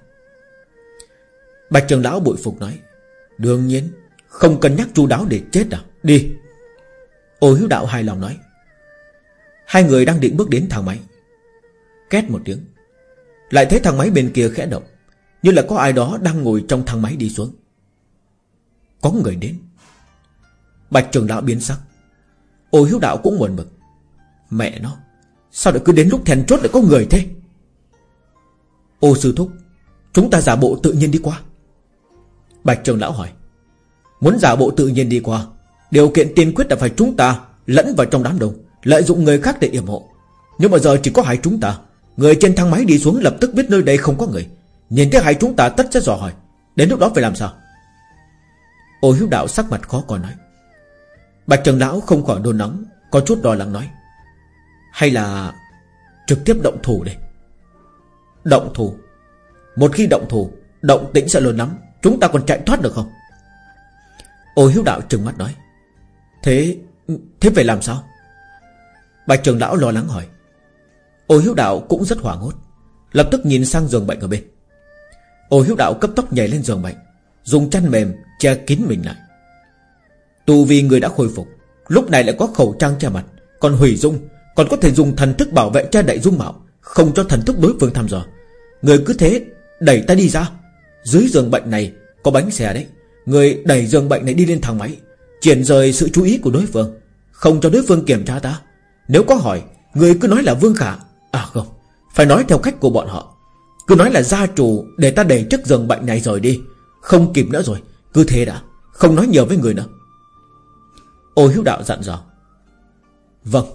Bạch trường lão bội phục nói, Đương nhiên, Không cần nhắc chu đáo để chết à? Đi. Ô hiếu đạo hài lòng nói, Hai người đang định bước đến thang máy. Két một tiếng, Lại thấy thang máy bên kia khẽ động, Như là có ai đó đang ngồi trong thang máy đi xuống. Có người đến. Bạch trường đạo biến sắc. Ô hiếu đạo cũng buồn bực, Mẹ nó, Sao lại cứ đến lúc thèn chốt lại có người thế? Ô sư thúc, Chúng ta giả bộ tự nhiên đi qua. Bạch trường lão hỏi, Muốn giả bộ tự nhiên đi qua, Điều kiện tiên quyết là phải chúng ta Lẫn vào trong đám đông, Lợi dụng người khác để yểm hộ. Nhưng mà giờ chỉ có hai chúng ta, Người trên thang máy đi xuống lập tức biết nơi đây không có người. Nhìn thấy hai chúng ta tất sẽ dò hỏi, Đến lúc đó phải làm sao? Ô hiếu đạo sắc mặt khó còn nói, Bạch Trần Lão không khỏi đồn nóng, Có chút đòi lắng nói, Hay là trực tiếp động thủ đây? Động thủ. Một khi động thủ, Động tĩnh sẽ lớn lắm Chúng ta còn chạy thoát được không? Ô hiếu đạo trừng mắt nói. Thế Thế phải làm sao? Bạch trường lão lo lắng hỏi. Ô hiếu đạo cũng rất hoảng hốt. Lập tức nhìn sang giường bệnh ở bên. Ô hiếu đạo cấp tốc nhảy lên giường bệnh, Dùng chăn mềm che kín mình lại. Tu vì người đã khôi phục, Lúc này lại có khẩu trang che mặt, Còn hủy dung, Còn có thể dùng thần thức bảo vệ che đậy dung mạo. Không cho thần thức đối phương thăm dò. Người cứ thế đẩy ta đi ra. Dưới giường bệnh này có bánh xe đấy. Người đẩy giường bệnh này đi lên thang máy, Chuyển rời sự chú ý của đối phương. Không cho đối phương kiểm tra ta. Nếu có hỏi, Người cứ nói là Vương Khả. À không, Phải nói theo cách của bọn họ. Cứ nói là gia chủ Để ta đẩy chiếc giường bệnh này rồi đi. Không kịp nữa rồi, Cứ thế đã. Không nói nhiều với người nữa. Ô hiếu đạo dặn dò. Vâng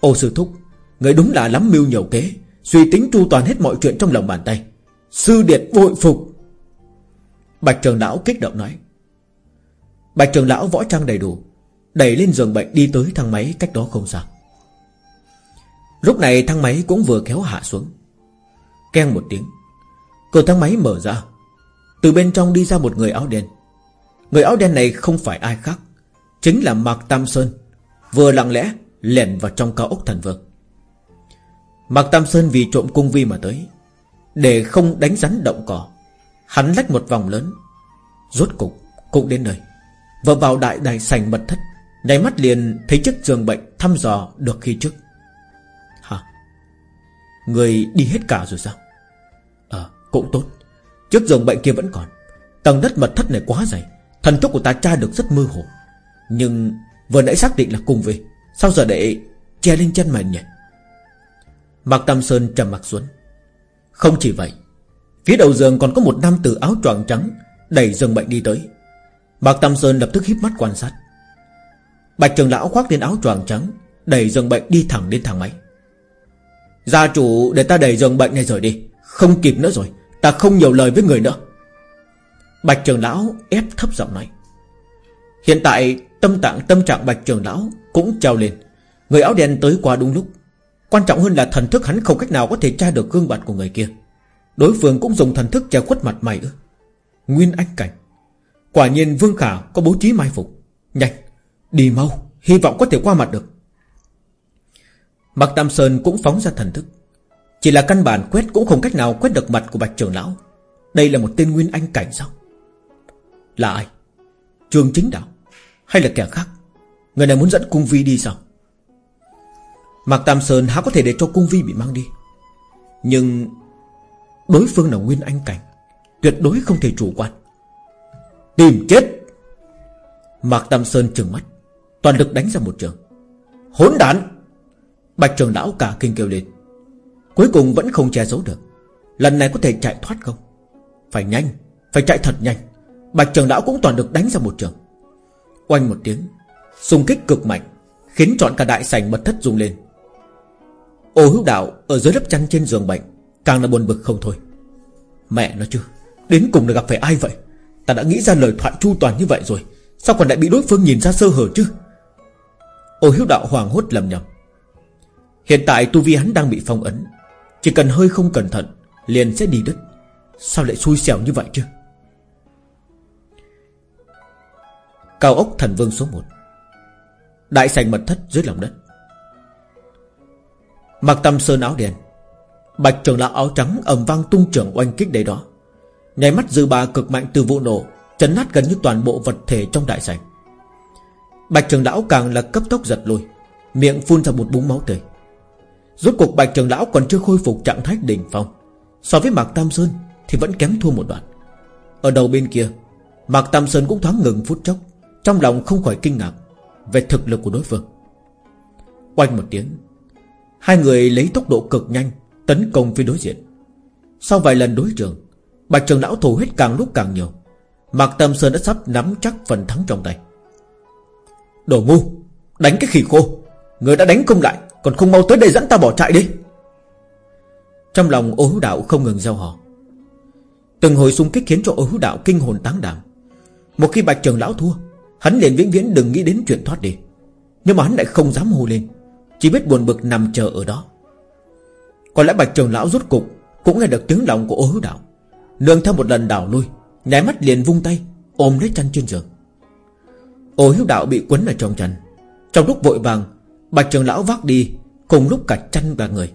Ô sư thúc, Người đúng là lắm mưu nhiều kế. Suy tính chu toàn hết mọi chuyện trong lòng bàn tay. Sư điệt bội phục. Bạch trường lão kích động nói. Bạch trường lão võ trang đầy đủ, Đẩy lên giường bệnh đi tới thang máy cách đó không xa. Lúc này thang máy cũng vừa kéo hạ xuống. Keng một tiếng, Cửa thang máy mở ra. Từ bên trong đi ra một người áo đen. Người áo đen này không phải ai khác, Chính là Mạc Tam Sơn, Vừa lặng lẽ lẻn vào trong cao ốc thần vương. Mạc Tam Sơn vì trộm cung vi mà tới. Để không đánh rắn động cỏ, Hắn lách một vòng lớn. Rốt cục, cũng đến nơi. Vừa vào đại đài sành mật thất, Nháy mắt liền thấy chiếc giường bệnh thăm dò được khi trước. Hả? Người đi hết cả rồi sao? Ờ cũng tốt. Chiếc giường bệnh kia vẫn còn. Tầng đất mật thất này quá dày, Thần thức của ta tra được rất mơ hồ. Nhưng vừa nãy xác định là cùng về, Sao giờ để che lên chân mình nhỉ? Mạc Tam Sơn trầm mặt xuống. Không chỉ vậy, Phía đầu giường còn có một nam tử áo choàng trắng Đẩy giường bệnh đi tới. Mạc Tam Sơn lập tức híp mắt quan sát. Bạch trường lão khoác lên áo choàng trắng, Đẩy giường bệnh đi thẳng đến thang máy. Gia chủ, để ta đẩy giường bệnh này rồi đi, Không kịp nữa rồi, Ta không nhiều lời với người nữa. Bạch trường lão ép thấp giọng nói. Hiện tại tâm tạng tâm trạng bạch trường lão Cũng trao lên. Người áo đen tới qua đúng lúc. Quan trọng hơn là thần thức hắn không cách nào có thể tra được gương mặt của người kia. Đối phương cũng dùng thần thức che khuất mặt mày ư. Nguyên anh cảnh. Quả nhiên Vương Khả có bố trí mai phục. Nhanh, Đi mau, Hy vọng có thể qua mặt được. Mạc Tam Sơn cũng phóng ra thần thức. Chỉ là căn bản quét cũng không cách nào quét được mặt của Bạch Trường Lão. Đây là một tên Nguyên Anh cảnh sao? Là ai? Trường chính đạo? Hay là kẻ khác? Người này muốn dẫn cung vi đi sao? Mạc Tam Sơn há có thể để cho cung vi bị mang đi. Nhưng Đối phương là Nguyên Anh cảnh, Tuyệt đối không thể chủ quan. Tìm chết! Mạc Tam Sơn trừng mắt, Toàn lực đánh ra một trường. Hỗn đản! Bạch trường lão cả kinh kêu lên. Cuối cùng vẫn không che giấu được. Lần này có thể chạy thoát không? Phải nhanh, Phải chạy thật nhanh. Bạch trường lão cũng toàn được đánh ra một trường. Oanh một tiếng, Xung kích cực mạnh, Khiến trọn cả đại sảnh bật thất rung lên. Ô hữu đạo ở dưới lớp chăn trên giường bệnh, Càng là buồn bực không thôi. Mẹ nó chứ, Đến cùng là gặp phải ai vậy? Ta đã nghĩ ra lời thoại chu toàn như vậy rồi, Sao còn lại bị đối phương nhìn ra sơ hở chứ? Ô hiếu đạo hoàng hốt lầm nhầm. Hiện tại tu vi hắn đang bị phong ấn, Chỉ cần hơi không cẩn thận, Liền sẽ đi đứt. Sao lại xui xẻo như vậy chứ? Cao ốc thần vương số 1 Đại sành mật thất dưới lòng đất. Mặc tâm sơn áo đen, Bạch trường lão áo trắng ầm vang tung trưởng oanh kích đầy đó. Nhảy mắt dư bà cực mạnh từ vụ nổ, Chấn nát gần như toàn bộ vật thể trong đại sảnh. Bạch trường lão càng là cấp tốc giật lùi Miệng phun ra một búng máu tươi. Rốt cuộc bạch trường lão còn chưa khôi phục trạng thái đỉnh phong, So với Mạc Tam Sơn Thì vẫn kém thua một đoạn. Ở đầu bên kia, Mạc Tam Sơn cũng thoáng ngừng phút chốc, Trong lòng không khỏi kinh ngạc Về thực lực của đối phương. Quanh một tiếng Hai người lấy tốc độ cực nhanh, Tấn công phía đối diện. Sau vài lần đối trường, Bạch trường lão thủ hết càng lúc càng nhiều. Mạc tâm Sơn đã sắp nắm chắc phần thắng trong tay. Đồ ngu, Đánh cái khỉ khô. Người đã đánh không lại, Còn không mau tới đây dẫn ta bỏ chạy đi. Trong lòng ô hữu đạo không ngừng gieo hò. Từng hồi xung kích khiến cho ô hữu đạo kinh hồn táng đảm Một khi bạch trường lão thua, Hắn liền vĩnh viễn đừng nghĩ đến chuyện thoát đi. Nhưng mà hắn lại không dám hô lên. Chỉ biết buồn bực nằm chờ ở đó. Có lẽ bạch trường lão rút cục, Cũng nghe được tiếng lòng của ô hữu đạo Nương theo một lần đảo lui, Nháy mắt liền vung tay, Ôm lấy chăn trên giường. Ô hiếu đạo bị quấn ở trong chăn. Trong lúc vội vàng, Bạch trường lão vác đi, Cùng lúc cả chăn và người.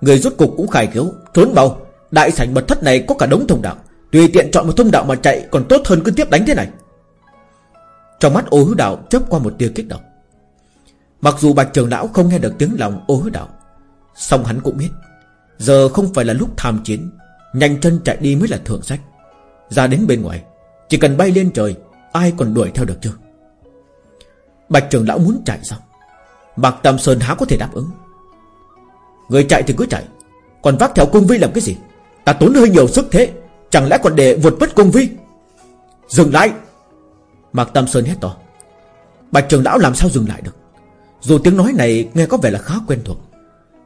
Người rút cục cũng khải khiếu, Trốn bao Đại sảnh mật thất này có cả đống thông đạo. Tùy tiện chọn một thông đạo mà chạy Còn tốt hơn cứ tiếp đánh thế này. Trong mắt ô hứa đạo chớp qua một tia kích động. Mặc dù bạch trường lão không nghe được tiếng lòng ô hứa đạo, song hắn cũng biết, Giờ không phải là lúc tham chiến, Nhanh chân chạy đi mới là thượng sách. Ra đến bên ngoài, Chỉ cần bay lên trời, Ai còn đuổi theo được chưa? Bạch trường lão muốn chạy sao? Bạc Tam Sơn há có thể đáp ứng. Người chạy thì cứ chạy, Còn vác theo cung vi làm cái gì? Ta tốn hơi nhiều sức thế, Chẳng lẽ còn để vượt bất cung vi Dừng lại! Mạc Tam Sơn hét to. Bạch trường lão làm sao dừng lại được? Dù tiếng nói này nghe có vẻ là khá quen thuộc,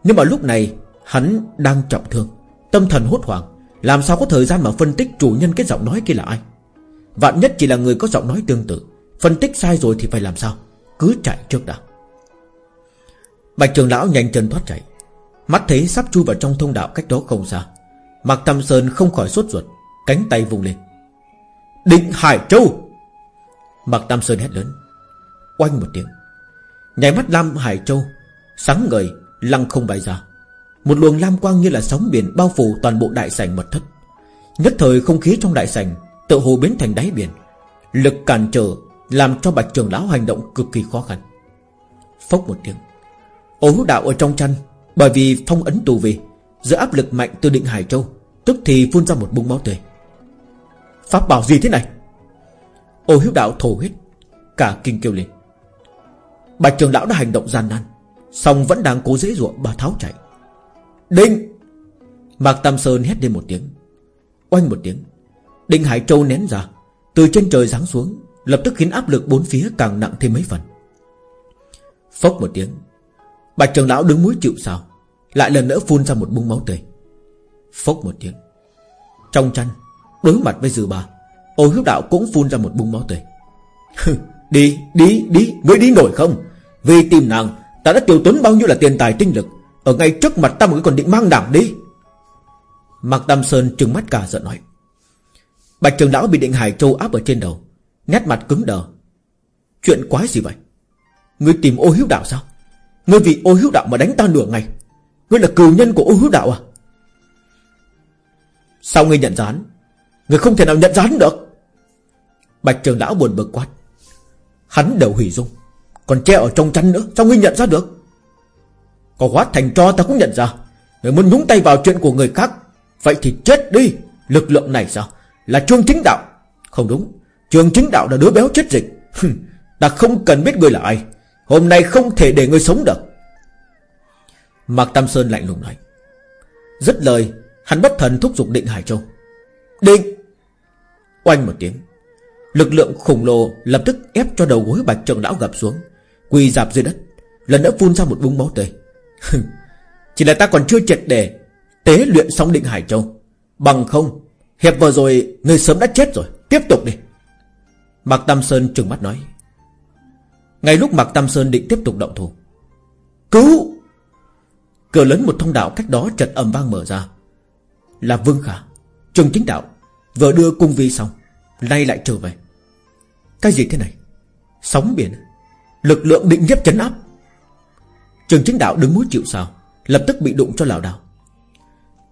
Nhưng mà lúc này Hắn đang trọng thương, Tâm thần hốt hoảng. Làm sao có thời gian mà phân tích chủ nhân cái giọng nói kia là ai? Vạn nhất chỉ là người có giọng nói tương tự, Phân tích sai rồi thì phải làm sao? Cứ chạy trước đã. Bạch trường lão nhanh chân thoát chạy. Mắt thấy sắp chui vào trong thông đạo cách đó không xa, Mạc Tam Sơn không khỏi sốt ruột, Cánh tay vùng lên. Định Hải Châu! Mạc Tam Sơn hét lớn. Oanh một tiếng Nhảy mắt Lam Hải Châu. Sáng ngời, lăng không bay ra. Một luồng lam quang như là sóng biển Bao phủ toàn bộ đại sảnh mật thất. Nhất thời không khí trong đại sảnh Tự hồ biến thành đáy biển. Lực cản trở Làm cho bạch trường lão hành động cực kỳ khó khăn. Phốc một tiếng. Ố hữu đạo ở trong chăn, Bởi vì phong ấn tù về, Giữa áp lực mạnh từ định Hải Châu, Tức thì phun ra một bung máu tươi. Pháp bảo gì thế này? Ô hiếu đạo thổ huyết, Cả kinh kêu lên. Bạch trường lão đã hành động gian nan Xong vẫn đang cố dễ dụa bà tháo chạy. Đinh! Mạc Tam Sơn hét lên một tiếng. Oanh một tiếng, Đinh Hải Châu nén ra, Từ trên trời giáng xuống, Lập tức khiến áp lực bốn phía càng nặng thêm mấy phần. Phốc một tiếng, Bạch trường lão đứng mũi chịu sao Lại lần nữa phun ra một bung máu tươi. Phốc một tiếng, Trong chăn, Đối mặt với dư bà, Ô hiếu đạo cũng phun ra một bung máu tươi. (laughs) Đi đi đi, Ngươi đi nổi không? Vì tìm nàng, Ta đã tiêu tốn bao nhiêu là tiền tài tinh lực. Ở ngay trước mặt ta mà còn định mang nàng đi. Mạc Tam Sơn trừng mắt cả giận nói Bạch trường lão bị định Hải Châu áp ở trên đầu, Nét mặt cứng đờ. Chuyện quái gì vậy? Ngươi tìm ô hiếu đạo sao? Ngươi vì ô hiếu đạo mà đánh ta nửa ngày. Ngươi là cừu nhân của ô hiếu đạo à? Sao ngươi nhận rán Ngươi không thể nào nhận rán được. Bạch trường lão buồn bực quát. Hắn đều hủy dung. Còn che ở trong chăn nữa, Sao ngươi nhận ra được? Có hóa thành cho ta cũng nhận ra. Người muốn nhúng tay vào chuyện của người khác, Vậy thì chết đi. Lực lượng này sao? Là trương chính đạo. Không đúng. Trương chính đạo là đứa béo chết dịch. Ta không cần biết người là ai. Hôm nay không thể để người sống được. Mạc Tam Sơn lạnh lùng nói. Rất lời, Hắn bất thần thúc giục định Hải Châu. Định! Oanh một tiếng. Lực lượng khổng lồ lập tức ép cho đầu gối bạch trường lão gập xuống. Quỳ dạp dưới đất, Lần nữa phun ra một búng máu tươi. Chỉ là ta còn chưa triệt để Tế luyện xong định Hải Châu. Bằng không, Hiệp vừa rồi Người sớm đã chết rồi. Tiếp tục đi. Mạc Tam Sơn trừng mắt nói. Ngay lúc Mạc Tam Sơn định tiếp tục động thủ, Cứu! Cửa lớn một thông đạo cách đó chợt ầm vang mở ra. Là Vương Khả, Trường chính đạo, Vừa đưa cung vi xong Nay lại trở về. Cái gì thế này? Sóng biển à? Lực lượng định nhất chấn áp. Trường chính đạo đứng mũi chịu sao Lập tức bị đụng cho lảo đảo.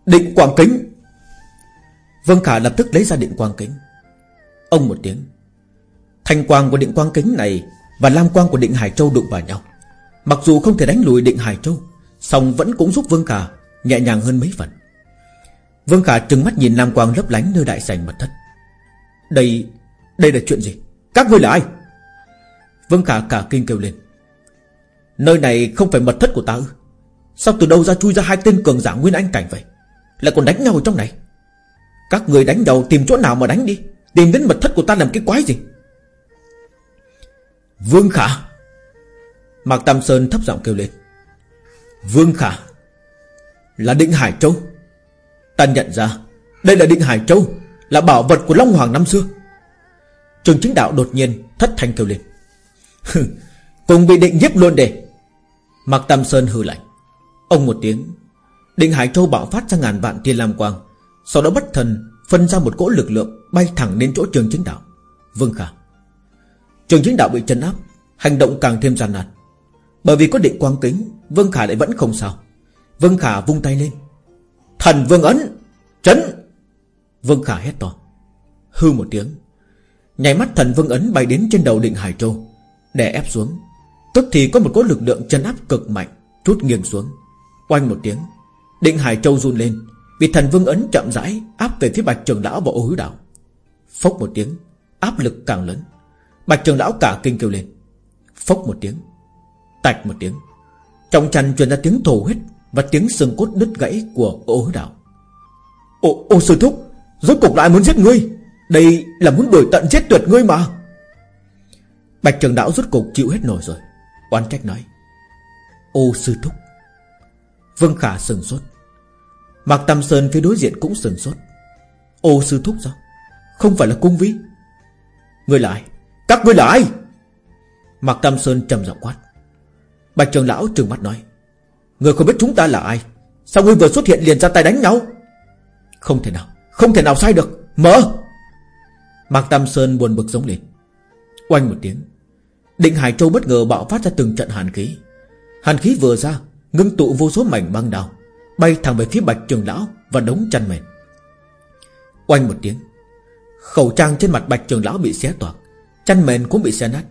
Định quang kính. Vương Khả lập tức lấy ra định quang kính. Ông một tiếng. Thanh quang của định quang kính này Và lam quang của định Hải Châu đụng vào nhau. Mặc dù không thể đánh lùi định Hải Châu, song vẫn cũng giúp Vương Khả Nhẹ nhàng hơn mấy phần. Vương Khả trừng mắt nhìn lam quang lấp lánh nơi đại sảnh mật thất. Đây Đây là chuyện gì? Các ngươi là ai? Vương Khả cả kinh kêu lên. Nơi này không phải mật thất của ta ư? Sao từ đâu ra chui ra hai tên cường giả nguyên anh cảnh vậy? Lại còn đánh nhau ở trong này? Các người đánh đầu tìm chỗ nào mà đánh đi? Tìm đến mật thất của ta làm cái quái gì? Vương Khả. Mạc Tam Sơn thấp giọng kêu lên. Vương Khả. Là Định Hải Châu. Ta nhận ra, Đây là Định Hải Châu, Là bảo vật của Long Hoàng năm xưa. Trường chính đạo đột nhiên thất thanh kêu lên. (laughs) Cùng bị định giết luôn để. Mạc Tam Sơn hư lạnh. Ông một tiếng, Định Hải Châu bạo phát ra ngàn vạn thiên lam quang, Sau đó bất thần Phân ra một cỗ lực lượng Bay thẳng đến chỗ trường chính đạo. Vương Khả, Trường chính đạo bị chấn áp, Hành động càng thêm gian nan. Bởi vì có định quang kính, Vương Khả lại vẫn không sao. Vương Khả vung tay lên. Thần Vương Ấn, Chấn! Vương Khả hét to. Hư một tiếng Nhảy mắt thần Vương Ấn bay đến trên đầu định Hải Châu. Đè ép xuống. Tức thì có một cỗ lực lượng chân áp cực mạnh Chút nghiêng xuống. Quanh một tiếng Định Hải Châu run lên Bị thần Vương Ấn chậm rãi Áp về phía Bạch Trường Lão và ô hứa đạo. Phốc một tiếng Áp lực càng lớn. Bạch Trường Lão cả kinh kêu lên. Phốc một tiếng Tạch một tiếng. Trong chăn truyền ra tiếng thổ huyết Và tiếng xương cốt đứt gãy của ô hứa đạo. Ô, ô sư thúc Rốt cục lại muốn giết ngươi? Đây là muốn đuổi tận giết tuyệt ngươi mà. Bạch Trường Đạo rốt cục chịu hết nổi rồi. Oán trách nói, Ô sư thúc, Vương Khả sừng sốt. Mạc Tam Sơn phía đối diện cũng sừng sốt. Ô sư thúc sao? Không phải là cung vĩ. Người là ai? Các ngươi là ai? Mạc Tam Sơn trầm giọng quát. Bạch Trường Lão trừng mắt nói Người không biết chúng ta là ai? Sao ngươi vừa xuất hiện liền ra tay đánh nhau? Không thể nào, Không thể nào sai được. Mở. Mạc Tam Sơn buồn bực giống lên. Oanh một tiếng. Định Hải Châu bất ngờ bạo phát ra từng trận hàn khí. Hàn khí vừa ra Ngưng tụ vô số mảnh băng đào Bay thẳng về phía Bạch Trường Lão Và đống chăn mền. Oanh một tiếng Khẩu trang trên mặt Bạch Trường Lão bị xé toạc Chăn mền cũng bị xé nát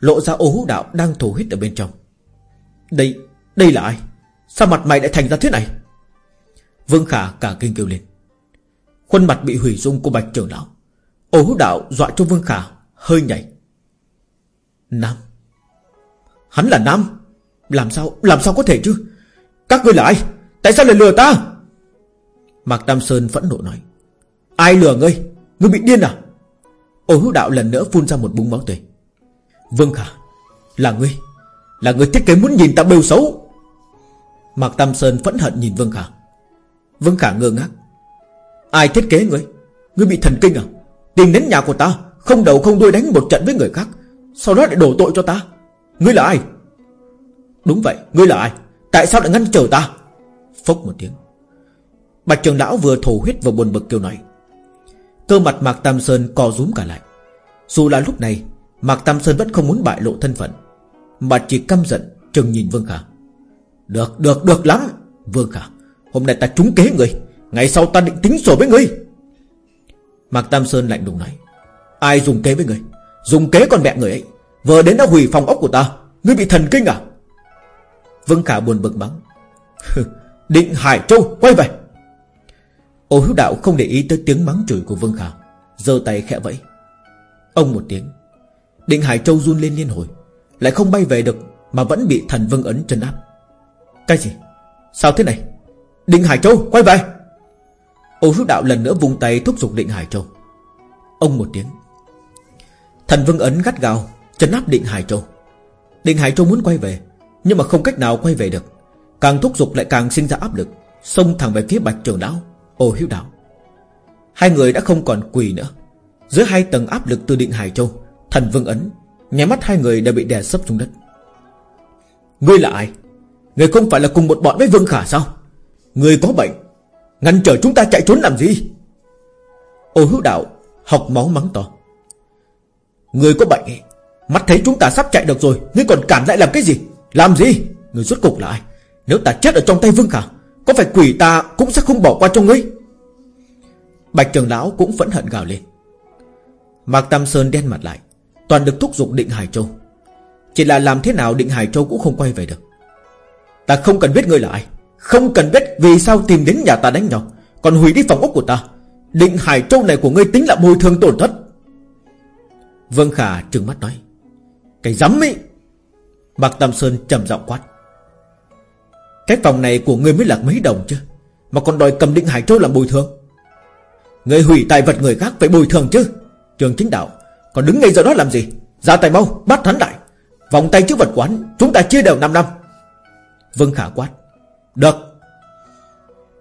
Lộ ra ô hú đạo đang thổ huyết ở bên trong. Đây, đây là ai? Sao mặt mày lại thành ra thế này? Vương Khả cả kinh kêu lên. Khuôn mặt bị hủy dung của Bạch Trường Lão Ô hú đạo dọa cho Vương Khả hơi nhảy. Nam. Hắn là Nam. Làm sao làm sao có thể chứ? Các ngươi là ai? Tại sao lại lừa ta? Mạc Tam Sơn phẫn nộ nói. Ai lừa ngươi? Ngươi bị điên à? Ô hữu đạo lần nữa phun ra một búng máu tươi. Vương Khả, Là ngươi. Là ngươi thiết kế muốn nhìn ta bêu xấu. Mạc Tam Sơn phẫn hận nhìn Vương Khả. Vương Khả ngơ ngác. Ai thiết kế ngươi? Ngươi bị thần kinh à? Tìm đến nhà của ta, Không đầu không đuôi đánh một trận với người khác. Sau đó lại đổ tội cho ta? Ngươi là ai? Đúng vậy, Ngươi là ai? Tại sao lại ngăn trở ta? Phốc một tiếng. Bạch trường lão vừa thổ huyết vừa buồn bực kêu nói. Cơ mặt Mạc Tam Sơn co rúm cả lại. Dù là lúc này, Mạc Tam Sơn vẫn không muốn bại lộ thân phận, Mà chỉ căm giận chừng nhìn Vương Khả. Được được được lắm, Vương Khả. Hôm nay ta trúng kế người, Ngày sau ta định tính sổ với ngươi Mạc Tam Sơn lạnh lùng nói. Ai dùng kế với ngươi? Dùng kế con mẹ người ấy. Vừa đến đã hủy phòng ốc của ta. Ngươi bị thần kinh à? Vương Khả buồn bực mắng. (laughs) Định Hải Châu, quay về. Ô hữu đạo không để ý tới tiếng mắng chửi của Vương Khả. Giơ tay khẽ vẫy. Ông một tiếng. Định Hải Châu run lên liên hồi. Lại không bay về được Mà vẫn bị thần Vương Ấn chân áp. Cái gì? Sao thế này? Định Hải Châu, quay về. Ô hữu đạo lần nữa vung tay thúc giục Định Hải Châu. Ông một tiếng. Thần Vương Ấn gắt gao Chân áp Định Hải Châu. Định Hải Châu muốn quay về, Nhưng mà không cách nào quay về được. Càng thúc giục lại càng sinh ra áp lực, Xông thẳng về phía Bạch Trường Lão Ô Hiếu Đạo. Hai người đã không còn quỳ nữa. Dưới hai tầng áp lực từ Định Hải Châu, Thần Vương Ấn Nhà mắt hai người đã bị đè sấp xuống đất. Ngươi là ai? Ngươi không phải là cùng một bọn với Vương Khả sao? Ngươi có bệnh, Ngăn trở chúng ta chạy trốn làm gì? Ô hữu đạo Học máu mắng to. Người có bệnh ấy, Mắt thấy chúng ta sắp chạy được rồi, Ngươi còn cản lại làm cái gì? Làm gì? Người rốt cục là ai? Nếu ta chết ở trong tay Vương Khả, Có phải quỷ ta cũng sẽ không bỏ qua cho ngươi? Bạch trường lão cũng phẫn hận gào lên. Mạc Tam Sơn đen mặt lại, Toàn được thúc giục định Hải Châu. Chỉ là làm thế nào định Hải Châu cũng không quay về được. Ta không cần biết ngươi là ai, Không cần biết vì sao tìm đến nhà ta đánh nhau, Còn hủy đi phòng ốc của ta. Định Hải Châu này của ngươi tính là bồi thường tổn thất. Vương Khả trừng mắt nói, Cái dám ấy! Bạc Tam Sơn trầm giọng quát, Cái phòng này của ngươi mới là mấy đồng chứ? Mà còn đòi cầm định Hải Châu làm bồi thường. Ngươi hủy tài vật người khác phải bồi thường chứ? Trường chính đạo, Còn đứng ngay giờ đó làm gì? Ra tay mau, bắt hắn lại. Vòng tay chữ vật quán, Chúng ta chia đều 5 năm. Vương Khả quát, Được.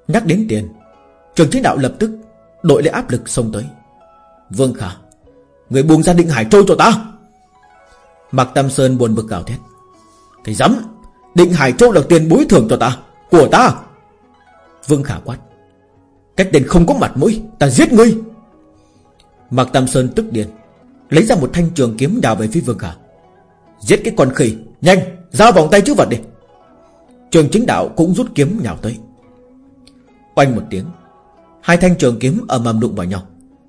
Nhắc đến tiền, Trường chính đạo lập tức Đội lấy áp lực xông tới. Vương Khả Người buông ra định Hải Châu cho ta. Mạc Tam Sơn buồn bực gào thét. Cái dám Định Hải Châu là tiền bối thường cho ta, Của ta. Vương Khả quát. Cách tiền không có mặt mũi, Ta giết ngươi. Mạc Tam Sơn tức điên, Lấy ra một thanh trường kiếm đào về phía Vương Khả. Giết cái con khỉ, Nhanh Giao vòng tay trước vật đi. Trường chính đạo cũng rút kiếm nhào tới. Oanh một tiếng, Hai thanh trường kiếm ầm ầm đụng vào nhau.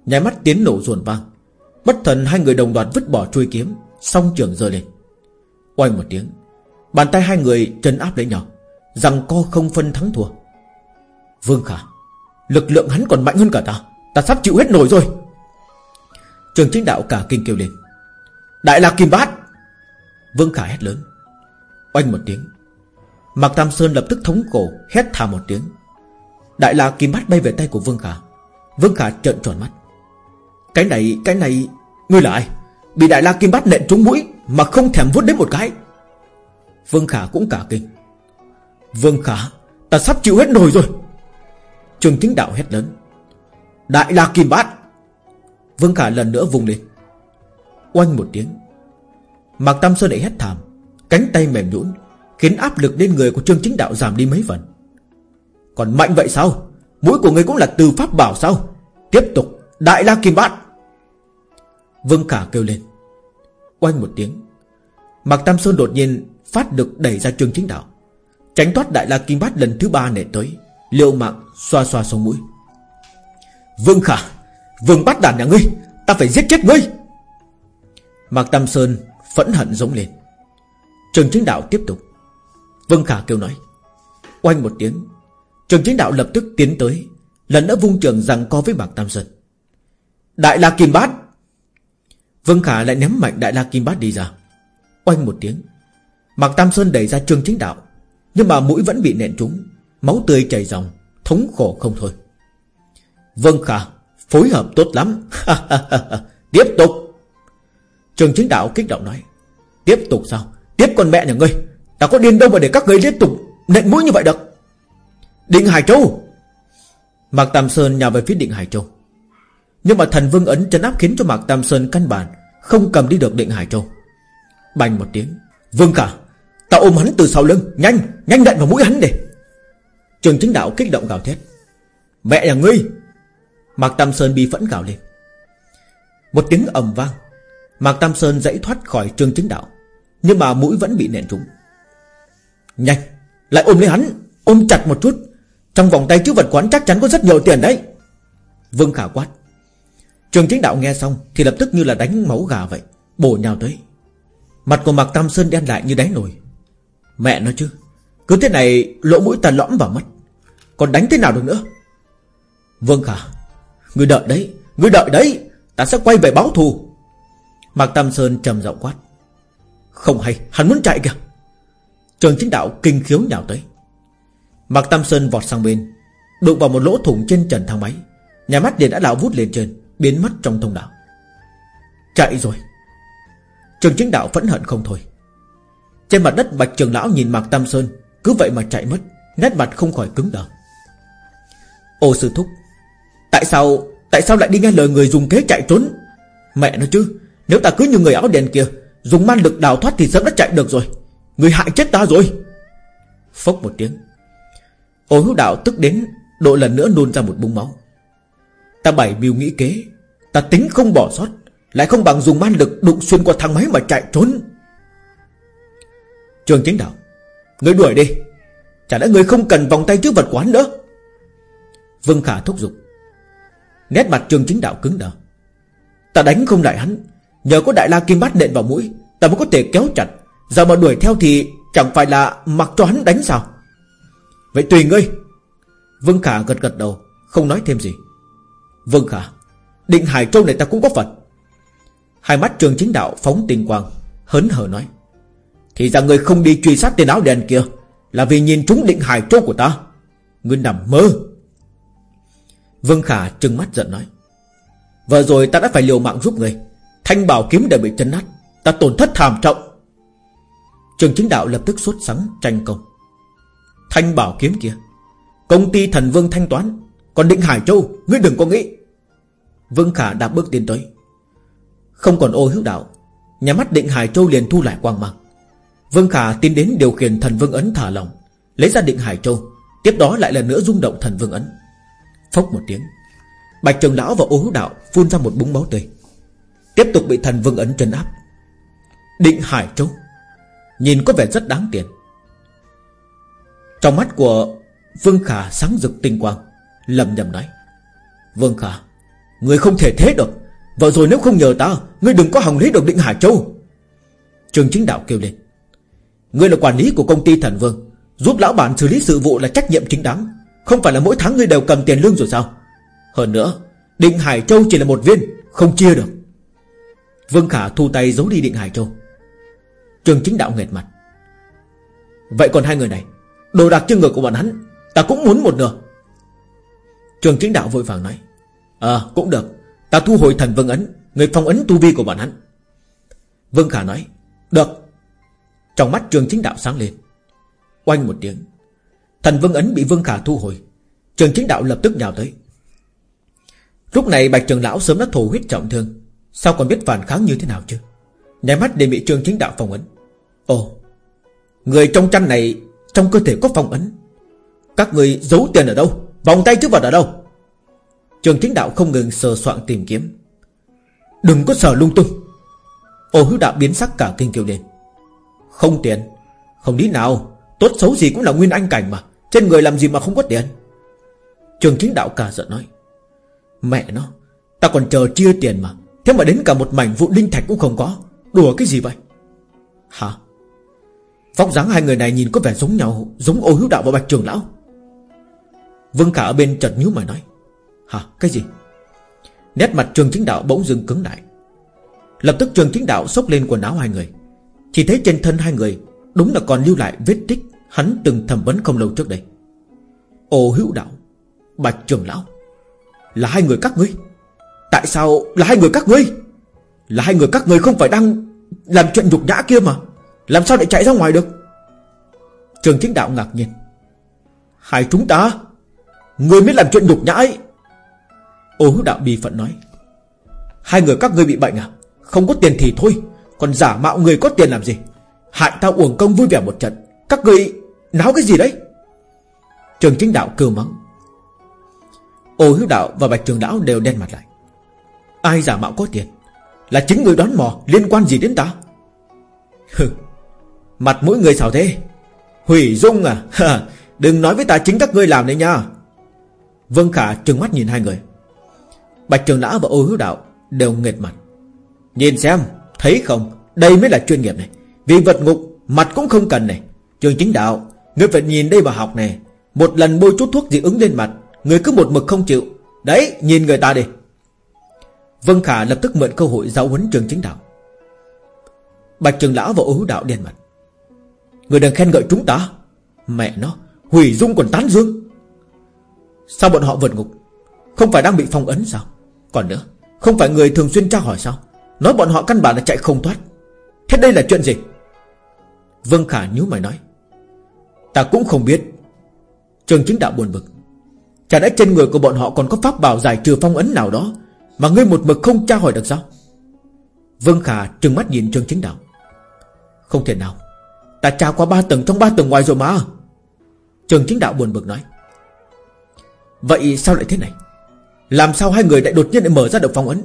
Nháy mắt tiến nổ ruồn vang. Bất thần hai người đồng loạt vứt bỏ chuôi kiếm, Song trường rơi lên. Oanh một tiếng, Bàn tay hai người chân áp lấy nhau, Rằng co không phân thắng thua. Vương Khả, Lực lượng hắn còn mạnh hơn cả ta Ta sắp chịu hết nổi rồi. Trường chính đạo cả kinh kêu lên. Đại lạc kim bát! Vương Khả hét lớn. Oanh một tiếng, Mạc Tam Sơn lập tức thống cổ Hét thả một tiếng. Đại lạc kim bát bay về tay của Vương Khả. Vương Khả trợn tròn mắt. Cái này, cái này Ngươi là ai? Bị đại la kim bát nện trúng mũi Mà không thèm vuốt đến một cái. Vương Khả cũng cả kinh. Vương Khả Ta sắp chịu hết nổi rồi. Trường chính đạo hét lớn. Đại la kim bát! Vương Khả lần nữa vùng lên. Oanh một tiếng. Mạc Tam Sơn lại hét thảm. Cánh tay mềm nhũn Khiến áp lực lên người của Trương Chính Đạo giảm đi mấy phần. Còn mạnh vậy sao? Mũi của người cũng là từ pháp bảo sao? Tiếp tục Đại La Kim Bát! Vương Khả kêu lên. Oanh một tiếng. Mạc Tam Sơn đột nhiên phát được đẩy ra trường Chính Đạo. Tránh thoát Đại La Kim Bát lần thứ ba nể tới Liệu mạng xoa xoa sống mũi. Vương Khả, Vương bắt đàn nhà ngươi, Ta phải giết chết ngươi! Mạc Tam Sơn phẫn hận giống lên. Trường chính đạo tiếp tục. Vương Khả kêu nói. Oanh một tiếng. Trường chính đạo lập tức tiến tới, Lần nữa vung trường rằng co với Mạc Tam Sơn. Đại La Kim Bát Vương Khả lại ném mạnh Đại La Kim Bát đi ra. Oanh một tiếng, Mạc Tam Sơn đẩy ra trường chính đạo, Nhưng mà mũi vẫn bị nện trúng, Máu tươi chảy ròng Thống khổ không thôi. Vương Khả, Phối hợp tốt lắm. (laughs) Tiếp tục. Trường chính đạo kích động nói, Tiếp tục sao? Tiếp con mẹ nhà ngươi, Ta có điên đâu mà để các ngươi tiếp tục Nện mũi như vậy được. Định Hải Châu. Mạc Tam Sơn nhào về phía Định Hải Châu. Nhưng mà thần vương ấn trấn áp khiến cho Mạc Tam Sơn căn bản Không cầm đi được Định Hải Châu. Bành một tiếng, Vương cả Ta ôm hắn từ sau lưng, Nhanh Nhanh đạn vào mũi hắn để Trường chính đạo kích động gào thét, Mẹ nhà ngươi! Mạc Tam Sơn bi phẫn gào lên. Một tiếng ầm vang, Mạc Tam Sơn dãy thoát khỏi trường chính đạo, Nhưng mà mũi vẫn bị nện trúng. Nhanh, Lại ôm lấy hắn, Ôm chặt một chút, Trong vòng tay chữ vật quán chắc chắn có rất nhiều tiền đấy. Vương Khả quát Trường chính đạo nghe xong Thì lập tức như là đánh máu gà vậy, Bổ nhào tới. Mặt của Mạc Tam Sơn đen lại như đáy nồi. Mẹ nói chứ, Cứ thế này lỗ mũi ta lõm vào mất Còn đánh thế nào được nữa? Vương Khả Ngươi đợi đấy Ngươi đợi đấy, Ta sẽ quay về báo thù. Mạc Tam Sơn trầm giọng quát. Không hay, Hắn muốn chạy kìa. Trường chính đạo kinh khiếu nhào tới. Mạc Tam Sơn vọt sang bên, Đụng vào một lỗ thủng trên trần thang máy. Nhà mắt liền đã lão vút lên trên. Biến mất trong thông đạo. Chạy rồi. Trường chính đạo phẫn hận không thôi. Trên mặt đất, Bạch Trường Lão nhìn Mạc Tam Sơn, Cứ vậy mà chạy mất, Nét mặt không khỏi cứng đờ. Ô sư thúc, Tại sao Tại sao lại đi nghe lời người dùng kế chạy trốn? Mẹ nó chứ, Nếu ta cứ như người áo đèn kia, Dùng man lực đào thoát thì sớm đã chạy được rồi. Người hại chết ta rồi. Phốc một tiếng. Ô hữu đạo tức đến, Độ lần nữa nôn ra một bung máu. Ta bảy mưu nghĩ kế. Ta tính không bỏ sót, Lại không bằng dùng man lực đụng xuyên qua thang máy mà chạy trốn. Trường chính đạo, Người đuổi đi. Chả lẽ người không cần vòng tay trước vật quán nữa? Vương Khả thúc giục. Nét mặt trường chính đạo cứng đờ. Ta đánh không lại hắn. Nhờ có đại la kim bát nện vào mũi, Ta mới có thể kéo chặt. Giờ mà đuổi theo thì chẳng phải là mặc cho hắn đánh sao? Vậy tùy ngươi. Vương Khả gật gật đầu, Không nói thêm gì vâng Khả Định Hải Châu này ta cũng có Phật. Hai mắt trường chính đạo phóng tinh quang, Hớn hở nói. Thì ra người không đi truy sát tên áo đen kia Là vì nhìn trúng định Hải Châu của ta. Ngươi nằm mơ. Vương Khả trừng mắt giận nói. Vừa rồi ta đã phải liều mạng giúp người. Thanh bảo kiếm đã bị chân nát Ta tổn thất thảm trọng. Trường chính đạo lập tức sốt sắng tranh công. Thanh bảo kiếm kia. Công ty thần vương thanh toán. Còn định Hải Châu, Ngươi đừng có nghĩ. Vương Khả đạp bước tiến tới. Không còn ô hữu đạo, Nhà mắt định Hải Châu liền thu lại quang mang. Vương Khả tiến đến điều khiển thần vương ấn thả lòng, Lấy ra định Hải Châu, Tiếp đó lại lần nữa rung động thần vương ấn. Phốc một tiếng, Bạch Trường Lão và ô hữu đạo phun ra một búng máu tươi. Tiếp tục bị thần vương ấn chân áp. Định Hải Châu, Nhìn có vẻ rất đáng tiền. Trong mắt của Vương Khả sáng rực tinh quang lầm nhầm nói, Vương Khả, Người không thể thế được. Vợ rồi nếu không nhờ ta, Ngươi đừng có hòng lý được định Hải Châu. Trường chính đạo kêu lên, Ngươi là quản lý của công ty thần vương, Giúp lão bản xử lý sự vụ là trách nhiệm chính đáng. Không phải là mỗi tháng ngươi đều cầm tiền lương rồi sao? Hơn nữa, Định Hải Châu chỉ là một viên, Không chia được. Vương Khả thu tay giấu đi định Hải Châu. Trường chính đạo nghệt mặt, Vậy còn hai người này, Đồ đạc trên người của bọn hắn, Ta cũng muốn một nửa. Trường chính đạo vội vàng nói Ờ cũng được. Ta thu hồi thần vương ấn, Người phong ấn tu vi của bọn hắn. Vương Khả nói, Được. Trong mắt trường chính đạo sáng lên. Oanh một tiếng, Thần vương ấn bị Vương Khả thu hồi. Trường chính đạo lập tức nhào tới. Lúc này Bạch Trường Lão sớm đã thổ huyết trọng thương. Sao còn biết phản kháng như thế nào chứ? Nhảy mắt để bị trường chính đạo phong ấn. Ồ, Người trong chăn này Trong cơ thể có phong ấn. Các người giấu tiền ở đâu? Vòng tay trước vật ở đâu? Trường chính đạo không ngừng sờ soạn tìm kiếm. Đừng có sờ lung tung. Ô hữu đạo biến sắc cả kinh kêu lên. Không tiền Không lý nào. Tốt xấu gì cũng là nguyên anh cảnh mà. Trên người làm gì mà không có tiền? Trường chính đạo cả giận nói. Mẹ nó, Ta còn chờ chia tiền mà. Thế mà đến cả một mảnh vụ linh thạch cũng không có. Đùa cái gì vậy? Hả? Vóc dáng hai người này nhìn có vẻ giống nhau, Giống ô hữu đạo và bạch trường lão. Vương Khả ở bên chợt nhíu mày nói, Hả, cái gì? Nét mặt trường chính đạo bỗng dưng cứng lại. Lập tức trường chính đạo xốc lên quần áo hai người. Chỉ thấy trên thân hai người, Đúng là còn lưu lại vết tích Hắn từng thẩm vấn không lâu trước đây. Ô hữu đạo, Bạch trường lão, Là hai người các ngươi? Tại sao là hai người các ngươi? Là hai người các ngươi không phải đang Làm chuyện nhục nhã kia mà, Làm sao lại chạy ra ngoài được? Trường chính đạo ngạc nhiên. Hai chúng ta Người mới làm chuyện nhục nhã ấy. Ô hữu đạo bi phận nói, Hai người các ngươi bị bệnh à? Không có tiền thì thôi, Còn giả mạo người có tiền làm gì? Hại ta uổng công vui vẻ một trận. Các ngươi náo cái gì đấy? Trường chính đạo cưa mắng. Ô hữu đạo và bạch trường đạo đều đen mặt lại. Ai giả mạo có tiền? Là chính người đoán mò liên quan gì đến ta? (laughs) Hừ, Mặt mỗi người sao thế. Hủy dung à? (laughs) Đừng nói với ta chính các ngươi làm đấy nha. Vương Khả trừng mắt nhìn hai người. Bạch Trường Lão và ô hữu đạo Đều nghệt mặt. Nhìn xem, Thấy không? Đây mới là chuyên nghiệp này. Vì vật ngục, Mặt cũng không cần này. Trường chính đạo, Ngươi phải nhìn đây mà học này. Một lần bôi chút thuốc dị ứng lên mặt Người cứ một mực không chịu. Đấy, nhìn người ta đi. Vân Khả lập tức mượn cơ hội giáo huấn trường chính đạo. Bạch trường lão và ô hữu đạo đen mặt. Người đừng khen ngợi chúng ta. Mẹ nó, Hủy dung còn tán dương. Sao bọn họ vượt ngục? Không phải đang bị phong ấn sao? Còn nữa, Không phải người thường xuyên tra hỏi sao? Nói bọn họ căn bản là chạy không thoát. Thế đây là chuyện gì? Vương Khả nhíu mày nói. Ta cũng không biết. Trường chính đạo buồn bực. Chả lẽ trên người của bọn họ còn có pháp bảo giải trừ phong ấn nào đó Mà ngươi một mực không tra hỏi được sao? Vương Khả trừng mắt nhìn Trương Chính Đạo. Không thể nào. Ta tra qua ba tầng trong ba tầng ngoài rồi mà. Trường Chính Đạo buồn bực nói. Vậy sao lại thế này? Làm sao hai người lại đột nhiên lại mở ra được phong ấn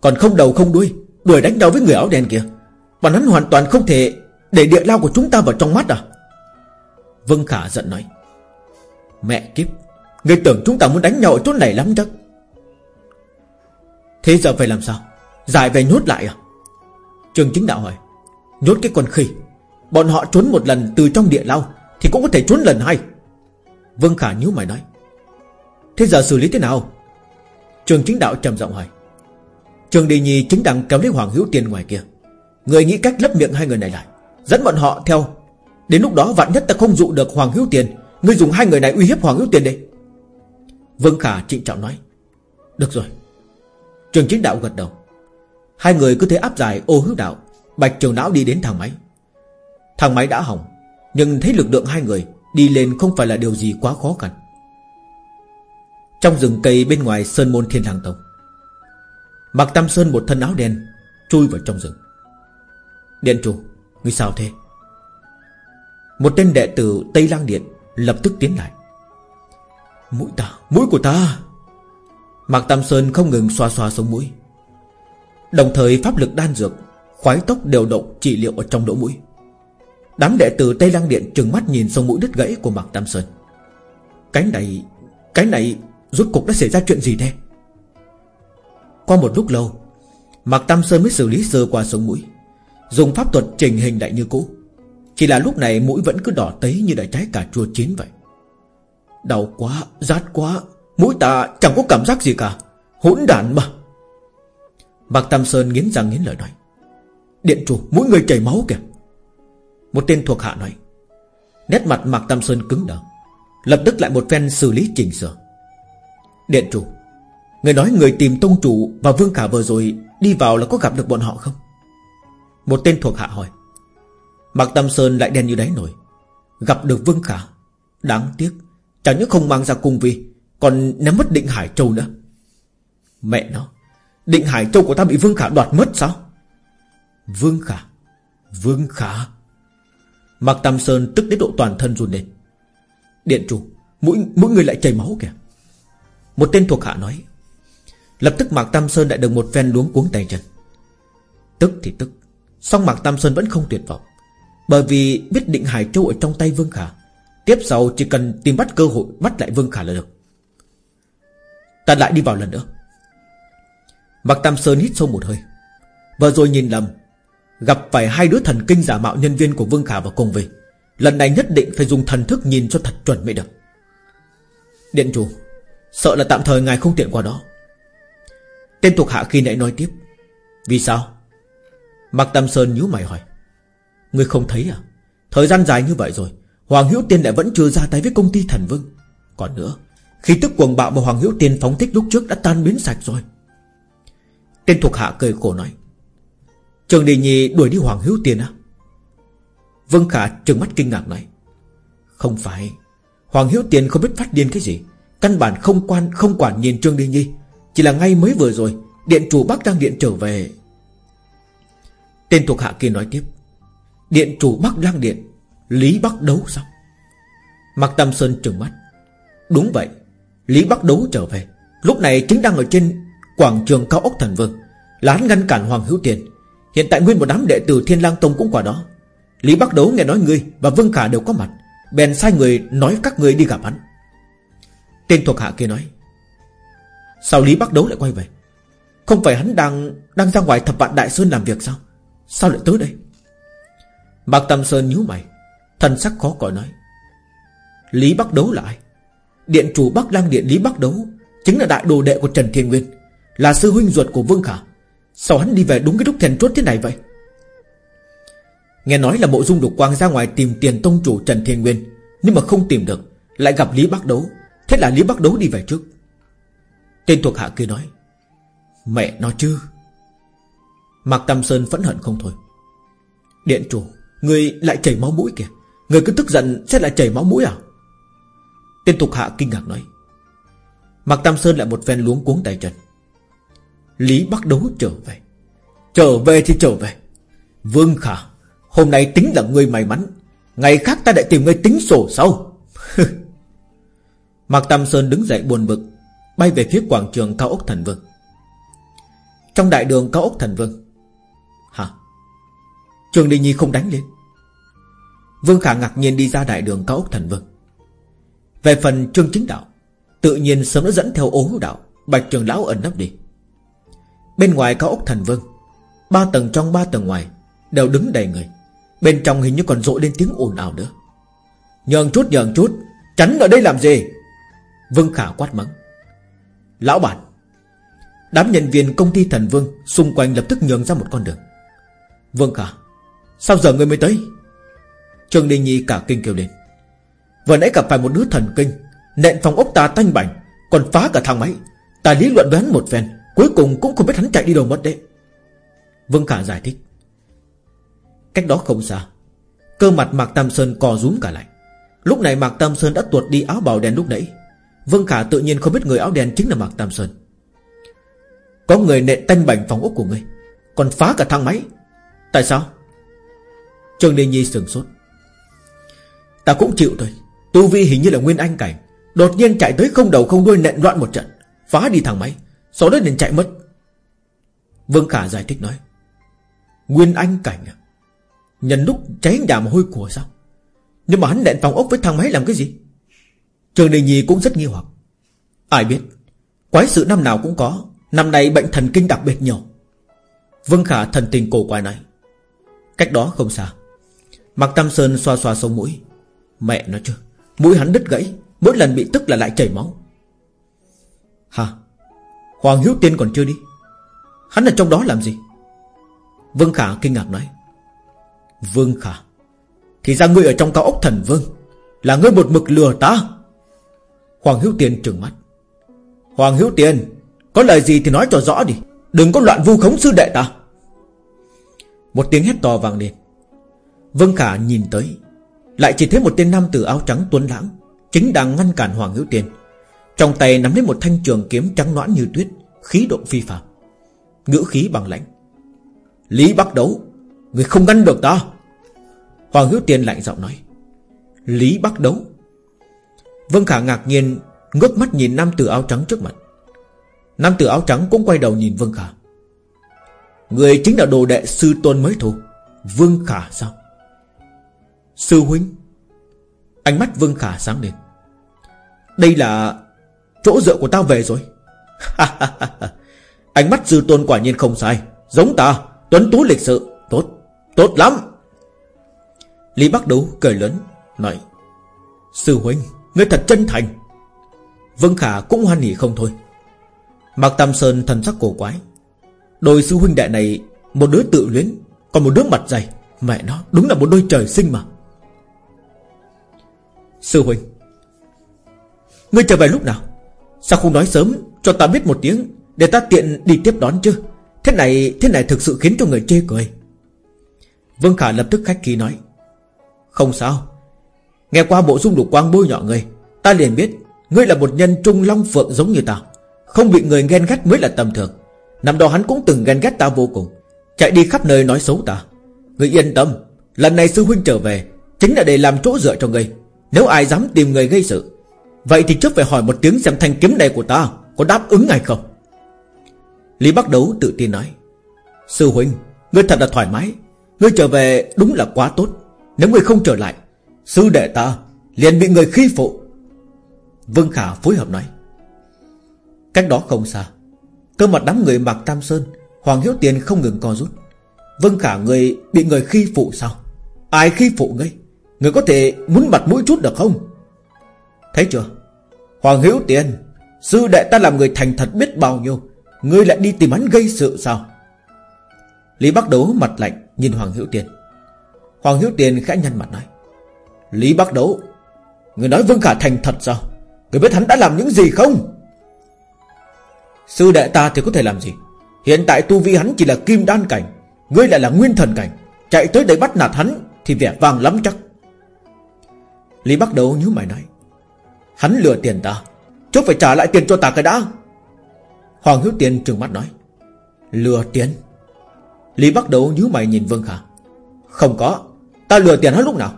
Còn không đầu không đuôi, Đuổi đánh nhau với người áo đen kia. Bọn hắn hoàn toàn không thể Để địa lao của chúng ta vào trong mắt à? Vương Khả giận nói. Mẹ kiếp, Người tưởng chúng ta muốn đánh nhau ở chỗ này lắm chắc. Thế giờ phải làm sao? Giải về nhốt lại à? Trường chính đạo hỏi. Nhốt cái con khỉ. Bọn họ trốn một lần từ trong địa lao Thì cũng có thể trốn lần hai. Vương Khả nhíu mày nói. Thế giờ xử lý thế nào? Trường chính đạo trầm giọng hỏi. Trường Đi Nhi chính đang kéo lấy Hoàng Hữu Tiên ngoài kia. Người nghĩ cách lấp miệng hai người này lại, Dẫn bọn họ theo. Đến lúc đó vạn nhất ta không dụ được Hoàng Hữu Tiền Ngươi dùng hai người này uy hiếp Hoàng Hữu Tiền đi. Vương Khả trịnh trọng nói. Được rồi. Trường chính đạo gật đầu. Hai người cứ thế áp giải ô hữu đạo, Bạch trường não đi đến thang máy. Thang máy đã hỏng, Nhưng thấy lực lượng hai người Đi lên không phải là điều gì quá khó khăn. Trong rừng cây bên ngoài Sơn môn thiên hàng tông. Mặc Tam Sơn một thân áo đen Chui vào trong rừng. Điện chủ người sao thế? Một tên đệ tử Tây Lang Điện Lập tức tiến lại. Mũi ta, mũi của ta! Mạc Tam Sơn không ngừng xoa xoa sống mũi. Đồng thời pháp lực đan dược Khoái tốc đều động trị liệu ở trong lỗ mũi. Đám đệ tử Tây lang Điện trừng mắt nhìn sông mũi đứt gãy của Mạc Tam Sơn. Cái này Cái này Rốt cục đã xảy ra chuyện gì thế Qua một lúc lâu Mạc Tam Sơn mới xử lý sơ qua sống mũi. Dùng pháp thuật trình hình đại như cũ. Chỉ là lúc này mũi vẫn cứ đỏ tấy như đại trái cà chua chín vậy. Đau quá, rát quá. Mũi ta chẳng có cảm giác gì cả. Hỗn đản mà. Mạc Tam Sơn nghiến răng nghiến lợi nói. Điện chủ mũi người chảy máu kìa. Một tên thuộc hạ nói. Nét mặt Mạc Tam Sơn cứng đờ. Lập tức lại một phen xử lý chỉnh sửa. Điện chủ Người nói người tìm tông chủ và Vương Khả vừa rồi Đi vào là có gặp được bọn họ không? Một tên thuộc hạ hỏi. Mạc Tam Sơn lại đen như đáy nổi. Gặp được Vương Khả Đáng tiếc Chẳng những không mang ra cung vi Còn ném mất định Hải Châu nữa. Mẹ nó Định Hải Châu của ta bị Vương Khả đoạt mất sao? Vương Khả Vương Khả. Mạc Tam Sơn tức đến độ toàn thân run lên. Điện chủ Mỗi, mỗi người lại chảy máu kìa. Một tên thuộc hạ nói. Lập tức Mạc Tam Sơn lại được một phen luống cuống tay chân. Tức thì tức, Song Mạc Tam Sơn vẫn không tuyệt vọng. Bởi vì biết định Hải Châu ở trong tay Vương Khả, Tiếp sau chỉ cần tìm bắt cơ hội Bắt lại Vương Khả là được. Ta lại đi vào lần nữa. Mạc Tam Sơn hít sâu một hơi. Vừa rồi nhìn lầm, Gặp phải hai đứa thần kinh giả mạo nhân viên của Vương Khả và cùng về. Lần này nhất định phải dùng thần thức nhìn cho thật chuẩn mới được. Điện chủ Sợ là tạm thời ngài không tiện qua đó. Tên thuộc hạ khi nãy nói tiếp. Vì sao? Mạc Tam Sơn nhíu mày hỏi. Ngươi không thấy à? Thời gian dài như vậy rồi, Hoàng Hữu Tiên lại vẫn chưa ra tay với công ty thần vương. Còn nữa, Khi tức cuồng bạo mà Hoàng Hữu Tiên phóng thích lúc trước đã tan biến sạch rồi. Tên thuộc hạ cười khổ nói. Trường Đình Nhi đuổi đi Hoàng Hữu Tiên à Vương Khả trừng mắt kinh ngạc nói. Không phải, Hoàng Hiếu Tiên không biết phát điên cái gì. Căn bản không quan, không quản nhìn Trương đi Nhi. Chỉ là ngay mới vừa rồi, Điện chủ Bắc đang Điện trở về. Tên thuộc hạ kia nói tiếp, Điện chủ Bắc lang Điện, Lý Bắc đấu sao? Mạc Tam Sơn trừng mắt, Đúng vậy, Lý Bắc đấu trở về. Lúc này chính đang ở trên quảng trường cao ốc thần vương Là ngăn cản Hoàng Hữu Tiền. Hiện tại nguyên một đám đệ tử Thiên lang Tông cũng qua đó. Lý Bắc đấu nghe nói ngươi và Vương Khả đều có mặt, Bèn sai người nói các người đi gặp hắn. Tên thuộc hạ kia nói, Sao Lý Bắc Đấu lại quay về? Không phải hắn đang đang ra ngoài thập vạn Đại Sơn làm việc sao? Sao lại tới đây? Mạc Tâm Sơn nhíu mày, Thần sắc khó coi nói, Lý Bắc Đấu là ai? Điện chủ Bắc Lang Điện Lý Bắc Đấu Chính là đại đồ đệ của Trần Thiên Nguyên, Là sư huynh ruột của Vương Khả. Sao hắn đi về đúng cái lúc thèn chốt thế này vậy? Nghe nói là mộ dung đục quang ra ngoài tìm tiền tông chủ Trần Thiên Nguyên, Nhưng mà không tìm được, Lại gặp Lý Bắc Đấu. Thế là Lý Bắc Đấu đi về trước. Tên thuộc hạ kia nói, Mẹ nó chứ? Mạc Tam Sơn phẫn hận không thôi. Điện chủ, Người lại chảy máu mũi kìa. Người cứ tức giận sẽ lại chảy máu mũi à? Tên thuộc hạ kinh ngạc nói. Mạc Tam Sơn lại một phen luống cuống tay chân. Lý Bắc Đấu trở về. Trở về thì trở về. Vương Khả, Hôm nay tính là người may mắn. Ngày khác ta lại tìm người tính sổ sau. (laughs) Mạc Tam Sơn đứng dậy buồn bực, Bay về phía quảng trường cao ốc thần vương. Trong đại đường cao ốc thần vương? Hả? Trường Đình Nhi không đánh lên Vương Khả ngạc nhiên đi ra đại đường cao ốc thần vương. Về phần trương chính đạo, Tự nhiên sớm đã dẫn theo ố đạo, Bạch trường lão ẩn nấp đi. Bên ngoài cao ốc thần vương, Ba tầng trong ba tầng ngoài Đều đứng đầy người. Bên trong hình như còn rộ lên tiếng ồn ào nữa. Nhường chút nhường chút, Chắn ở đây làm gì? Vương Khả quát mắng. Lão bản, Đám nhân viên công ty thần vương Xung quanh lập tức nhường ra một con đường. Vương Khả, Sao giờ người mới tới? Trương Đình Nhi cả kinh kêu lên. Vừa nãy gặp phải một đứa thần kinh, Nện phòng ốc ta tanh bảnh Còn phá cả thang máy. Ta lý luận đoán một phen, Cuối cùng cũng không biết hắn chạy đi đâu mất đấy. Vương Khả giải thích. Cách đó không xa, Cơ mặt Mạc Tam Sơn co rúm cả lại. Lúc này Mạc Tam Sơn đã tuột đi áo bào đen lúc nãy. Vương Khả tự nhiên không biết người áo đen chính là Mạc Tam Sơn. Có người nện tanh bảnh phòng ốc của ngươi, Còn phá cả thang máy. Tại sao? Trương Đình Nhi sừng sốt. Ta cũng chịu thôi. Tu Vi hình như là Nguyên Anh Cảnh. Đột nhiên chạy tới không đầu không đuôi nện loạn một trận, Phá đi thang máy, Sau đó nên chạy mất. Vương Khả giải thích nói, Nguyên Anh Cảnh à? Nhân lúc cháy nhà mà hôi của sao? Nhưng mà hắn nện phòng ốc với thang máy làm cái gì? Trường Đình Nhi cũng rất nghi hoặc. Ai biết, Quái sự năm nào cũng có, Năm nay bệnh thần kinh đặc biệt nhiều. Vương Khả thần tình cổ quái này. Cách đó không xa Mặc Tam Sơn xoa xoa sông mũi. Mẹ nó chưa Mũi hắn đứt gãy, Mỗi lần bị tức là lại chảy máu. Hả? Hoàng Hiếu Tiên còn chưa đi. Hắn ở trong đó làm gì? Vương Khả kinh ngạc nói. Vương Khả, Thì ra ngươi ở trong cao ốc thần vương, Là ngươi một mực lừa ta. Hoàng Hiếu Tiên trừng mắt. Hoàng Hiếu Tiên, Có lời gì thì nói cho rõ đi. Đừng có loạn vu khống sư đệ ta. Một tiếng hét to vang lên. Vân Khả nhìn tới, Lại chỉ thấy một tên nam tử áo trắng tuấn lãng, Chính đang ngăn cản Hoàng Hiếu Tiên. Trong tay nắm lấy một thanh trường kiếm trắng noãn như tuyết, Khí độ phi phạm Ngữ khí bằng lãnh. Lý bắt đấu, Người không ngăn được ta. Hoàng Hiếu Tiên lạnh giọng nói. Lý bắt đấu Vương Khả ngạc nhiên, Ngước mắt nhìn nam tử áo trắng trước mặt. Nam tử áo trắng cũng quay đầu nhìn Vương Khả. Người chính là đồ đệ sư tôn mới thôi. Vương Khả sao? Sư huynh. Ánh mắt Vương Khả sáng lên. Đây là Chỗ dựa của tao về rồi. (laughs) Ánh mắt sư tôn quả nhiên không sai. Giống ta, Tuấn tú lịch sự. Tốt Tốt lắm. Lý Bắc Đấu cười lớn, Nói, Sư huynh Ngươi thật chân thành. Vương Khả cũng hoan hỉ không thôi. Mạc Tam Sơn thần sắc cổ quái. Đôi sư huynh đệ này, Một đứa tự luyến, Còn một đứa mặt dày. Mẹ nó, đúng là một đôi trời sinh mà. Sư huynh, Ngươi trở về lúc nào? Sao không nói sớm cho ta biết một tiếng Để ta tiện đi tiếp đón chứ? Thế này thế này thực sự khiến cho người chê cười. Vương Khả lập tức khách khí nói. Không sao Nghe qua bộ dung lục quang bôi nhọ ngươi, Ta liền biết Ngươi là một nhân trung long phượng giống như ta Không bị người ghen ghét mới là tầm thường. Năm đó hắn cũng từng ghen ghét ta vô cùng. Chạy đi khắp nơi nói xấu ta. Ngươi yên tâm, Lần này sư huynh trở về, Chính là để làm chỗ dựa cho ngươi. Nếu ai dám tìm người gây sự, Vậy thì trước phải hỏi một tiếng xem thanh kiếm này của ta Có đáp ứng hay không? Lý Bắc Đấu tự tin nói, Sư huynh, Ngươi thật là thoải mái. Ngươi trở về đúng là quá tốt. Nếu ngươi không trở lại Sư đệ ta Liền bị người khi phụ. Vương Khả phối hợp nói. Cách đó không xa, Cơ mặt đám người mặc Tam Sơn, Hoàng Hiếu Tiền không ngừng co rút. Vương Khả người bị người khi phụ sao? Ai khi phụ ngươi? Người có thể muốn mặt mũi chút được không? Thấy chưa? Hoàng Hiếu Tiền, Sư đệ ta làm người thành thật biết bao nhiêu, Ngươi lại đi tìm hắn gây sự sao? Lý Bắc Đấu mặt lạnh Nhìn Hoàng Hiếu Tiền. Hoàng Hiếu Tiền khẽ nhăn mặt nói. Lý Bắc Đấu, Người nói Vương Khả thành thật sao? Người biết hắn đã làm những gì không? Sư đệ ta thì có thể làm gì? Hiện tại tu vi hắn chỉ là kim đan cảnh, Ngươi lại là nguyên thần cảnh, Chạy tới đây bắt nạt hắn Thì vẻ vàng lắm chắc. Lý Bắc Đấu nhíu mày nói, Hắn lừa tiền ta, Chốt phải trả lại tiền cho ta cái đã. Hoàng Hiếu Tiền trừng mắt nói, Lừa tiền? Lý Bắc Đấu nhíu mày nhìn Vương Khả, Không có, Ta lừa tiền hắn lúc nào?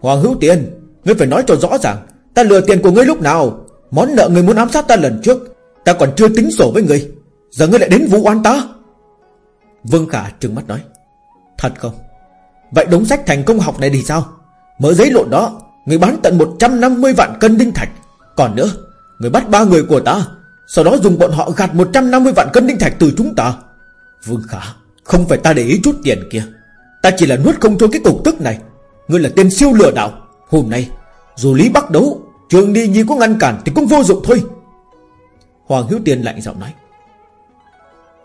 Hoàng Hữu Tiền Ngươi phải nói cho rõ ràng, Ta lừa tiền của ngươi lúc nào? Món nợ ngươi muốn ám sát ta lần trước, Ta còn chưa tính sổ với ngươi. Giờ ngươi lại đến vụ oan ta? Vương Khả trừng mắt nói, Thật không? Vậy đống sách thành công học này thì sao? Mở giấy lộn đó, Người bán tận 150 vạn cân đinh thạch. Còn nữa, Người bắt ba người của ta, Sau đó dùng bọn họ gạt 150 vạn cân đinh thạch từ chúng ta. Vương Khả, Không phải ta để ý chút tiền kia. Ta chỉ là nuốt không trôi cái cục tức này. Ngươi là tên siêu lừa đảo. Hôm nay dù Lý Bắc đấu Trường đi nhi có ngăn cản thì cũng vô dụng thôi. Hoàng Hiếu Tiên lạnh giọng nói.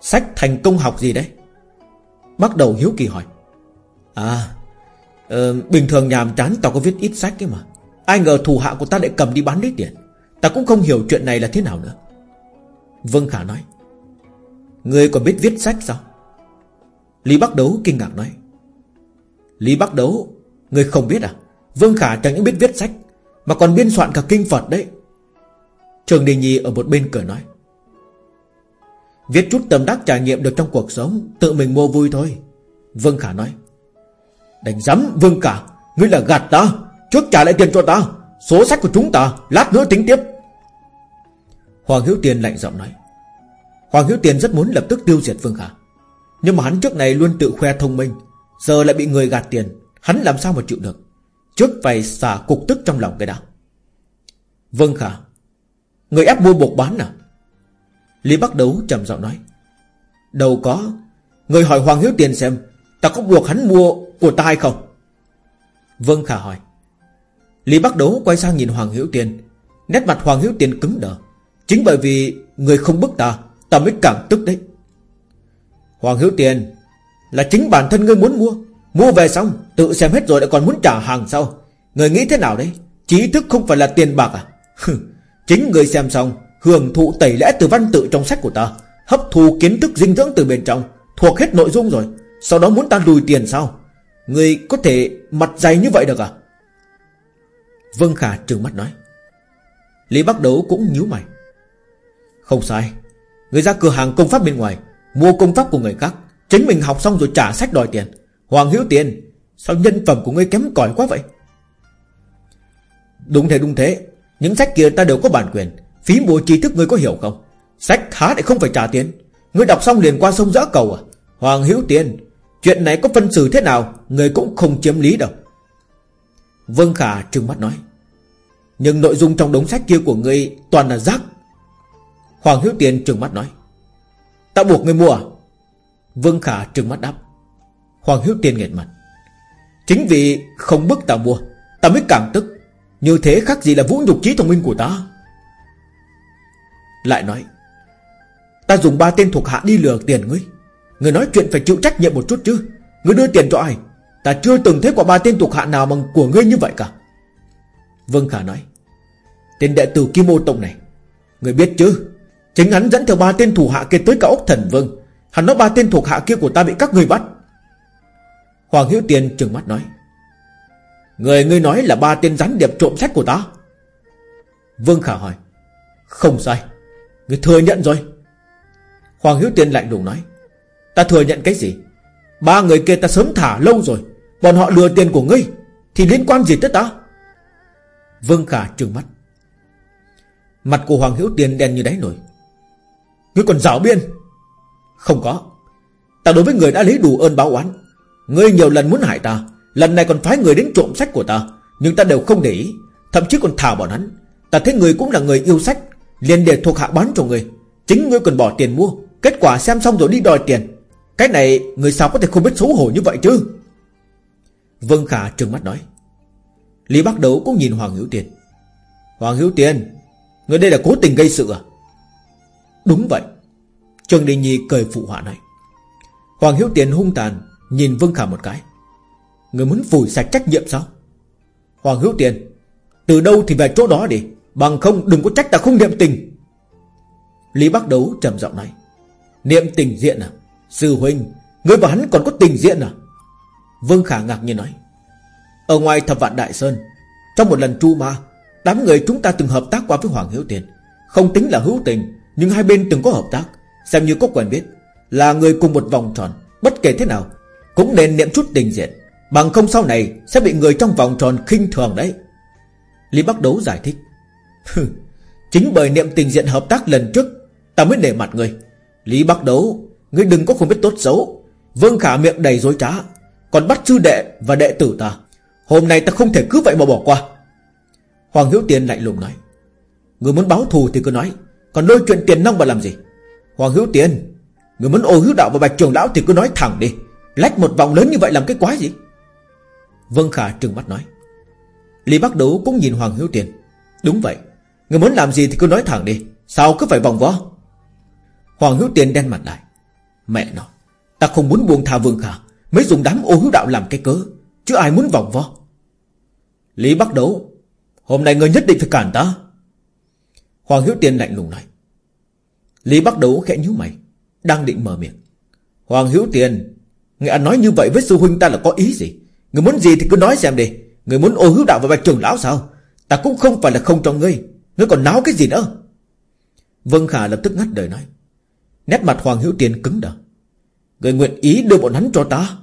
Sách thành công học gì đấy? Bắt đầu Hiếu Kỳ hỏi. À ờ, Bình thường nhàm chán tao có viết ít sách ấy mà. Ai ngờ thủ hạ của ta lại cầm đi bán lấy tiền. Ta cũng không hiểu chuyện này là thế nào nữa. Vâng Khả nói. Ngươi còn biết viết sách sao? Lý Bắc Đấu kinh ngạc nói. Lý Bắc Đấu người không biết à? Vương Khả chẳng những biết viết sách, Mà còn biên soạn cả kinh Phật đấy. Trường Đình Nhi ở một bên cười nói, Viết chút tâm đắc trải nghiệm được trong cuộc sống, Tự mình mua vui thôi. Vương Khả nói, Đánh giấm, Vương Khả, Ngươi là gạt ta, Trước trả lại tiền cho ta, Số sách của chúng ta, Lát nữa tính tiếp. Hoàng Hiếu Tiền lạnh giọng nói, Hoàng Hiếu Tiền rất muốn lập tức tiêu diệt Vương Khả, Nhưng mà hắn trước này luôn tự khoe thông minh, Giờ lại bị người gạt tiền. Hắn làm sao mà chịu được? Trước phải xả cục tức trong lòng cái đã. Vâng Khả Người ép mua buộc bán à? Lý Bắc Đấu trầm giọng nói. Đâu có. Người hỏi Hoàng Hiếu Tiền xem, Ta có buộc hắn mua của ta hay không? Vâng Khả hỏi. Lý Bắc Đấu quay sang nhìn Hoàng Hiếu Tiền. Nét mặt Hoàng Hiếu Tiền cứng đờ. Chính bởi vì người không bức ta Ta mới càng tức đấy. Hoàng Hiếu Tiền, Là chính bản thân ngươi muốn mua. Mua về xong, Tự xem hết rồi lại còn muốn trả hàng sao Người nghĩ thế nào đấy? Trí thức không phải là tiền bạc à? Chính người xem xong, Hưởng thụ tẩy lẽ từ văn tự trong sách của ta, Hấp thu kiến thức dinh dưỡng từ bên trong, Thuộc hết nội dung rồi. Sau đó muốn ta lùi tiền sao? Người có thể mặt dày như vậy được à? Vân Khả trừng mắt nói. Lý Bắc Đấu cũng nhíu mày. Không sai. Người ra cửa hàng công pháp bên ngoài, Mua công pháp của người khác, Chính mình học xong rồi trả sách đòi tiền. Hoàng Hiếu Tiền, Sao nhân phẩm của ngươi kém cỏi quá vậy? Đúng thế đúng thế. Những sách kia ta đều có bản quyền. Phí mua trí thức ngươi có hiểu không? Sách há lại không phải trả tiền. Ngươi đọc xong liền qua sông dã cầu à? Hoàng Hiếu Tiền, Chuyện này có phân xử thế nào? Ngươi cũng không chiếm lý đâu. Vân Khả trừng mắt nói. Nhưng nội dung trong đống sách kia của ngươi Toàn là rác. Hoàng Hiếu Tiền trừng mắt nói. Ta buộc ngươi mua à? Vương Khả trừng mắt đáp. Hoàng Hiếu Tiên nghẹt mặt. Chính vì không bức ta mua Ta mới càng tức. Như thế khác gì là vũ nhục trí thông minh của ta? Lại nói, Ta dùng ba tên thuộc hạ đi lừa tiền ngươi. Ngươi nói chuyện phải chịu trách nhiệm một chút chứ. Ngươi đưa tiền cho ai? Ta chưa từng thấy qua ba tên thuộc hạ nào bằng của ngươi như vậy cả. Vương Khả nói, Tên đệ tử Kim Ô Tông này người biết chứ? Chính hắn dẫn theo ba tên thủ hạ kia tới cả ốc thần vương. Hắn nói ba tên thuộc hạ kia của ta bị các người bắt. Hoàng Hiếu Tiên trừng mắt nói, Người ngươi nói là ba tên rắn điệp trộm sách của ta? Vương Khả hỏi, Không sai, Người thừa nhận rồi. Hoàng Hiếu Tiên lạnh lùng nói, Ta thừa nhận cái gì? Ba người kia ta sớm thả lâu rồi, Bọn họ lừa tiền của ngươi, Thì liên quan gì tới ta? Vương Khả trừng mắt. Mặt của Hoàng Hiếu Tiên đen như đáy nổi. Ngươi còn dạo biên? Không có. Ta đối với người đã lấy đủ ơn báo oán Ngươi nhiều lần muốn hại ta, Lần này còn phái người đến trộm sách của ta, Nhưng ta đều không để ý, Thậm chí còn thả bọn hắn. Ta thấy người cũng là người yêu sách, liền để thuộc hạ bán cho người Chính ngươi còn bỏ tiền mua, Kết quả xem xong rồi đi đòi tiền. Cái này, người sao có thể không biết xấu hổ như vậy chứ? Vân Khả trừng mắt nói. Lý Bắc Đấu cũng nhìn Hoàng Hiếu Tiền. Hoàng Hiếu Tiền, Người đây là cố tình gây sự à? Đúng vậy. Trương Đình Nhi cười phụ họa này. Hoàng Hiếu Tiền hung tàn Nhìn Vương Khả một cái. Người muốn phủi sạch trách nhiệm sao? Hoàng hữu Tiền, Từ đâu thì về chỗ đó đi, Bằng không đừng có trách ta không niệm tình. Lý Bắc Đấu trầm giọng nói, Niệm tình diện à? Sư huynh, Người và hắn còn có tình diện à? Vương Khả ngạc nhiên nói, Ở ngoài thập vạn Đại Sơn, Trong một lần tru ma, Đám người chúng ta từng hợp tác qua với Hoàng Hiếu Tiền. Không tính là hữu tình, Nhưng hai bên từng có hợp tác. Xem như có quen biết, Là người cùng một vòng tròn, Bất kể thế nào cũng nên niệm chút tình diện, Bằng không sau này sẽ bị người trong vòng tròn khinh thường đấy. Lý Bắc Đấu giải thích. Chính bởi niệm tình diện hợp tác lần trước, Ta mới để mặt người. Lý Bắc Đấu, Ngươi đừng có không biết tốt xấu. Vương Khả miệng đầy dối trá, Còn bắt chư đệ và đệ tử ta. Hôm nay ta không thể cứ vậy mà bỏ qua. Hoàng Hiếu Tiền lạnh lùng nói. Người muốn báo thù thì cứ nói, Còn lôi chuyện tiền nông mà làm gì? Hoàng Hiếu Tiền Người muốn ô hữu đạo và bạch trường lão thì cứ nói thẳng đi. Lách một vòng lớn như vậy làm cái quái gì? Vương Khả trừng mắt nói. Lý Bắc Đấu cũng nhìn Hoàng Hiếu Tiền. Đúng vậy, Người muốn làm gì thì cứ nói thẳng đi, Sao cứ phải vòng vo? Hoàng Hiếu Tiền đen mặt lại. Mẹ nó, Ta không muốn buông tha Vương Khả, Mới dùng đám ô hữu đạo làm cái cớ, Chứ ai muốn vòng vo? Lý Bắc Đấu, Hôm nay ngươi nhất định phải cản ta. Hoàng Hiếu Tiền lạnh lùng nói. Lý Bắc Đấu khẽ nhíu mày, Đang định mở miệng. Hoàng Hiếu Tiền Người ăn nói như vậy với sư huynh ta là có ý gì? Người muốn gì thì cứ nói xem đi. Người muốn ô hữu đạo và bạch trưởng lão sao? Ta cũng không phải là không cho ngươi. Ngươi còn náo cái gì nữa? Vân Khả lập tức ngắt đời nói. Nét mặt Hoàng Hiếu Tiền cứng đờ. Người nguyện ý đưa bọn hắn cho ta?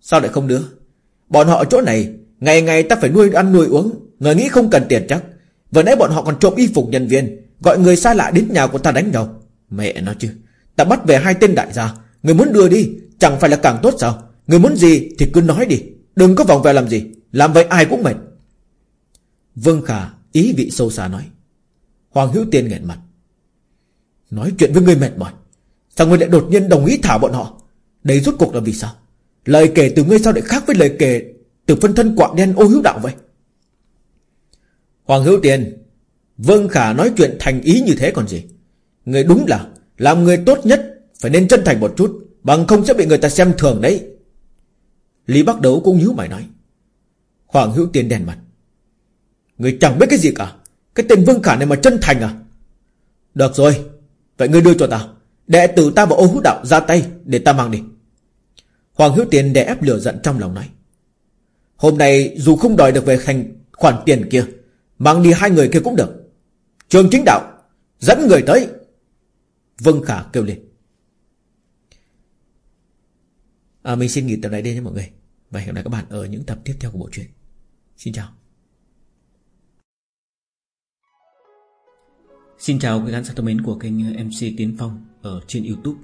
Sao lại không đưa? Bọn họ ở chỗ này, Ngày ngày ta phải nuôi ăn nuôi uống. Người nghĩ không cần tiền chắc. Vừa nãy bọn họ còn trộm y phục nhân viên, Gọi người xa lạ đến nhà của ta đánh nhau. Mẹ nó chứ. Ta bắt về hai tên đại gia. Người muốn đưa đi Chẳng phải là càng tốt sao? Người muốn gì thì cứ nói đi. Đừng có vòng vèo làm gì. Làm vậy ai cũng mệt. Vương Khả ý vị sâu xa nói. Hoàng Hữu Tiên nghẹn mặt. Nói chuyện với người mệt mỏi. Sao ngươi lại đột nhiên đồng ý thả bọn họ? Đây rốt cuộc là vì sao? Lời kể từ ngươi sao lại khác với lời kể Từ phân thân quạ đen ô hữu đạo vậy? Hoàng Hữu Tiên, Vương Khả nói chuyện thành ý như thế còn gì? Người đúng là Làm người tốt nhất Phải nên chân thành một chút. Bằng không sẽ bị người ta xem thường đấy. Lý Bắc Đấu cũng nhíu mày nói. Hoàng Hữu Tiên đèn mặt. Người chẳng biết cái gì cả. Cái tên Vương Khả này mà chân thành à? Được rồi. Vậy ngươi đưa cho ta Đệ tử ta và ô hút đạo ra tay Để ta mang đi. Hoàng Hữu Tiên đè ép lửa giận trong lòng nói. Hôm nay dù không đòi được về thành khoản tiền kia, Mang đi hai người kia cũng được. Trường chính đạo, Dẫn người tới. Vương Khả kêu lên. À, Mình xin nghỉ tập này đây nha mọi người. Và hẹn gặp lại các bạn ở những tập tiếp theo của bộ truyện. Xin chào. Xin chào quý khán giả thân mến của kênh ờ, MC Tiến Phong ở trên Youtube.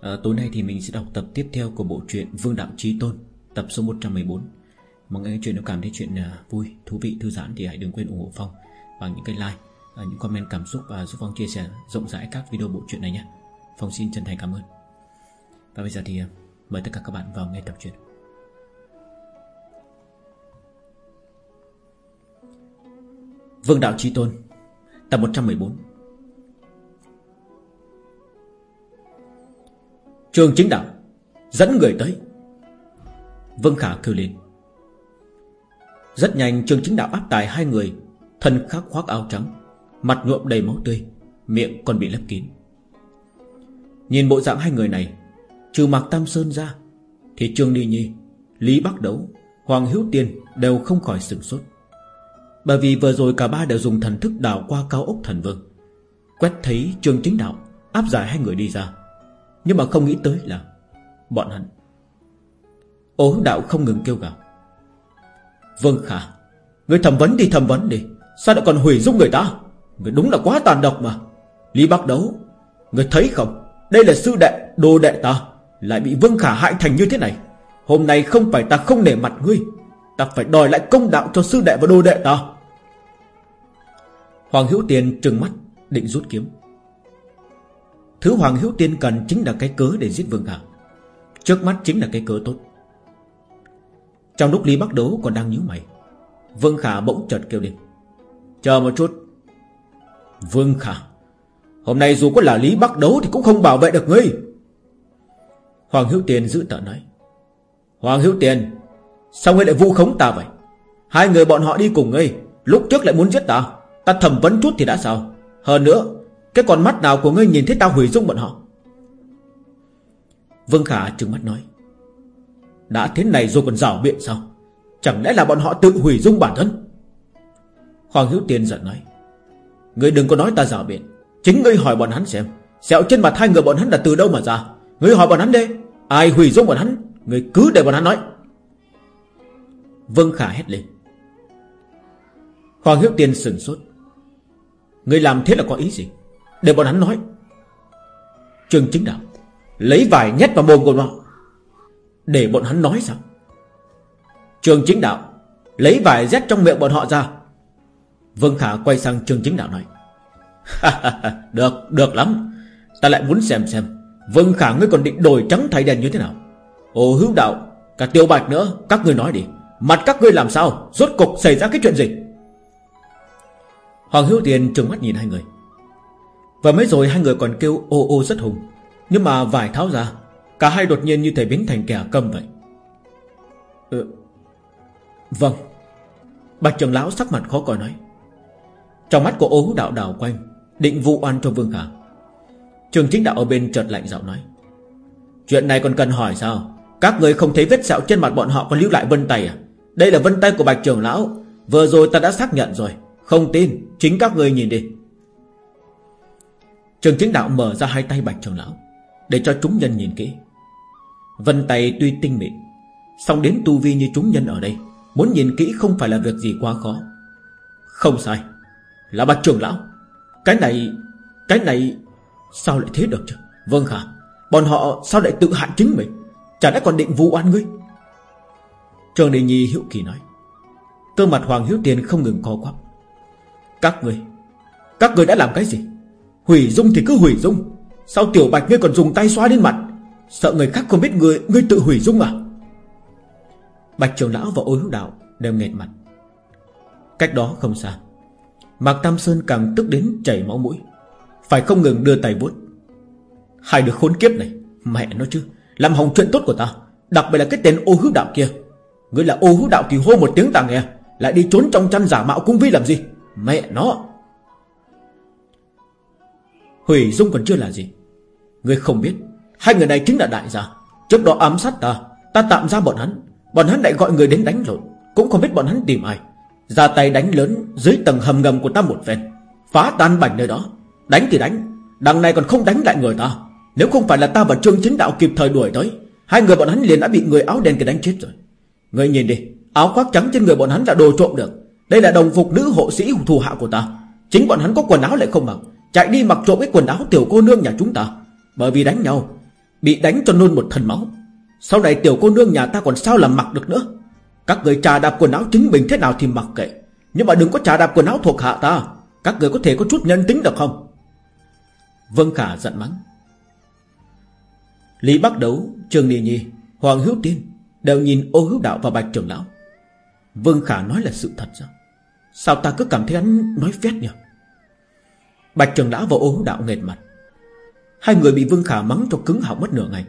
À, Tối nay thì mình sẽ đọc tập tiếp theo của bộ truyện Vương Đạo Trí Tôn Tập số 114 Mọi người chuyện nếu cảm thấy chuyện ờ, vui, thú vị, thư giãn Thì hãy đừng quên ủng hộ Phong Bằng những cái like, những comment cảm xúc Và giúp Phong chia sẻ rộng rãi các video bộ truyện này nhé. Phong xin chân thành cảm ơn. Và bây giờ thì mời tất cả các bạn vào nghe tập truyện. Vương Đạo Trí Tôn, Tập 114 Trường chính đạo, Dẫn người tới. Vương Khả kêu lên. Rất nhanh, trường chính đạo áp tài hai người, Thân khắc khoác áo trắng, Mặt nhuộm đầy máu tươi, Miệng còn bị lấp kín. Nhìn bộ dạng hai người này Trừ Mạc Tam Sơn ra, Thì Trương đi Nhi, Lý Bắc Đấu, Hoàng Hữu Tiên đều không khỏi sửng sốt. Bởi vì vừa rồi cả ba đều dùng thần thức đào qua cao ốc thần vương, Quét thấy trương chính đạo Áp giải hai người đi ra. Nhưng mà không nghĩ tới là Bọn hắn. Ố đạo không ngừng kêu gào. Vâng Khả, Người thẩm vấn đi thẩm vấn đi, Sao lại còn hủy dung người ta? Người đúng là quá tàn độc mà. Lý Bắc Đấu, Người thấy không? Đây là sư đệ, đồ đệ ta. Lại bị Vương Khả hại thành như thế này. Hôm nay không phải ta không nể mặt ngươi, Ta phải đòi lại công đạo cho sư đệ và đồ đệ ta. Hoàng Hữu Tiên trừng mắt, Định rút kiếm. Thứ Hoàng Hữu Tiên cần chính là cái cớ để giết Vương Khả. Trước mắt chính là cái cớ tốt. Trong lúc Lý Bắc Đấu còn đang nhíu mày, Vương Khả bỗng chợt kêu lên. Chờ một chút. Vương Khả, Hôm nay dù có là Lý Bắc Đấu Thì cũng không bảo vệ được ngươi. Hoàng Hữu Tiền giữ tợn nói. Hoàng Hữu Tiền, Sao ngươi lại vu khống ta vậy? Hai người bọn họ đi cùng ngươi, Lúc trước lại muốn giết ta Ta thẩm vấn chút thì đã sao? Hơn nữa, Cái con mắt nào của ngươi nhìn thấy ta hủy dung bọn họ? Vương Khả trừng mắt nói. Đã thế này rồi còn rảo biện sao? Chẳng lẽ là bọn họ tự hủy dung bản thân? Hoàng Hữu Tiên giận nói. Ngươi đừng có nói ta rảo biện. Chính ngươi hỏi bọn hắn xem Sẹo trên mặt hai người bọn hắn là từ đâu mà ra? Ngươi hỏi bọn hắn đi. Ai hủy dung bọn hắn người cứ để bọn hắn nói. Vân Khả hét lên. Hoàng Hiếu Tiên sừng sốt. Người làm thế là có ý gì? Để bọn hắn nói. Trường chính đạo Lấy vải nhét vào mồm của họ Để bọn hắn nói sao? Trường chính đạo Lấy vải rét trong miệng bọn họ ra. Vân Khả quay sang trường chính đạo nói. (laughs) Được, được lắm. Ta lại muốn xem xem. Vương Khả, ngươi còn định đổi trắng thay đen như thế nào? Ồ, hữu đạo, Cả tiêu bạch nữa, Các ngươi nói đi. Mặt các ngươi làm sao? Rốt cục xảy ra cái chuyện gì? Hoàng Hữu Tiền trừng mắt nhìn hai người. Và mới rồi hai người còn kêu ô ô rất hùng, Nhưng mà vải tháo ra, Cả hai đột nhiên như thể biến thành kẻ câm vậy. Ừ. Vâng. Bạch trưởng lão sắc mặt khó coi nói. Trong mắt của ô hữu đạo đảo quanh, Định vụ oan cho Vương Khả. Trường chính đạo ở bên chợt lạnh giọng nói. Chuyện này còn cần hỏi sao? Các người không thấy vết sẹo trên mặt bọn họ Còn lưu lại vân tay à? Đây là vân tay của bạch trưởng lão. Vừa rồi ta đã xác nhận rồi. Không tin, chính các người nhìn đi. Trường chính đạo mở ra hai tay bạch trưởng lão, Để cho chúng nhân nhìn kỹ. Vân tay tuy tinh mịn, song đến tu vi như chúng nhân ở đây, Muốn nhìn kỹ không phải là việc gì quá khó. Không sai, Là bạch trưởng lão. Cái này Cái này Sao lại thế được chứ? Vâng khả Bọn họ sao lại tự hại chính mình? Chả đã còn định vu oan ngươi? Trường Đình Nhi hữu kỳ nói. Cơ mặt Hoàng Hiếu Tiền không ngừng co quắp. Các người Các người đã làm cái gì? Hủy dung thì cứ hủy dung. Sao tiểu bạch ngươi còn dùng tay xoa lên mặt? Sợ người khác không biết người Ngươi tự hủy dung à? Bạch trường lão và ôi hữu đạo Đều nghẹt mặt. Cách đó không xa, Mạc Tam Sơn càng tức đến chảy máu mũi. Phải không ngừng đưa tay vuốt. Hai đứa khốn kiếp này, Mẹ nó chứ, Làm hỏng chuyện tốt của ta. Đặc biệt là cái tên ô hữu đạo kia. Ngươi là ô hữu đạo thì hô một tiếng ta nghe, Lại đi trốn trong chăn giả mạo cung vi làm gì? Mẹ nó! Hủy dung còn chưa là gì. Ngươi không biết, Hai người này chính là đại gia. Trước đó ám sát ta Ta tạm ra bọn hắn. Bọn hắn lại gọi người đến đánh lộn. Cũng không biết bọn hắn tìm ai. Ra tay đánh lớn dưới tầng hầm ngầm của ta một phen, Phá tan bảnh nơi đó. Đánh thì đánh, Đằng này còn không đánh lại người ta. Nếu không phải là ta và Trương Chính Đạo kịp thời đuổi tới, Hai người bọn hắn liền đã bị người áo đen kia đánh chết rồi. Người nhìn đi, Áo khoác trắng trên người bọn hắn là đồ trộm được. Đây là đồng phục nữ hộ sĩ thù hạ của ta. Chính bọn hắn có quần áo lại không mặc, Chạy đi mặc trộm cái quần áo tiểu cô nương nhà chúng ta. Bởi vì đánh nhau, Bị đánh cho nôn một thần máu. Sau này tiểu cô nương nhà ta còn sao làm mặc được nữa? Các người trà đạp quần áo chính mình thế nào thì mặc kệ. Nhưng mà đừng có trà đạp quần áo thuộc hạ ta. Các người có thể có chút nhân tính được không? Vân Khả giận mắng. Lý Bắc Đấu, Trường Nì Nhi, Hoàng Hữu Tiên Đều nhìn ô hữu đạo và bạch trưởng lão. Vương Khả nói là sự thật sao? Sao ta cứ cảm thấy hắn nói phét nhỉ? Bạch trưởng lão và ô hữu đạo nghệt mặt. Hai người bị Vương Khả mắng cho cứng họng mất nửa ngày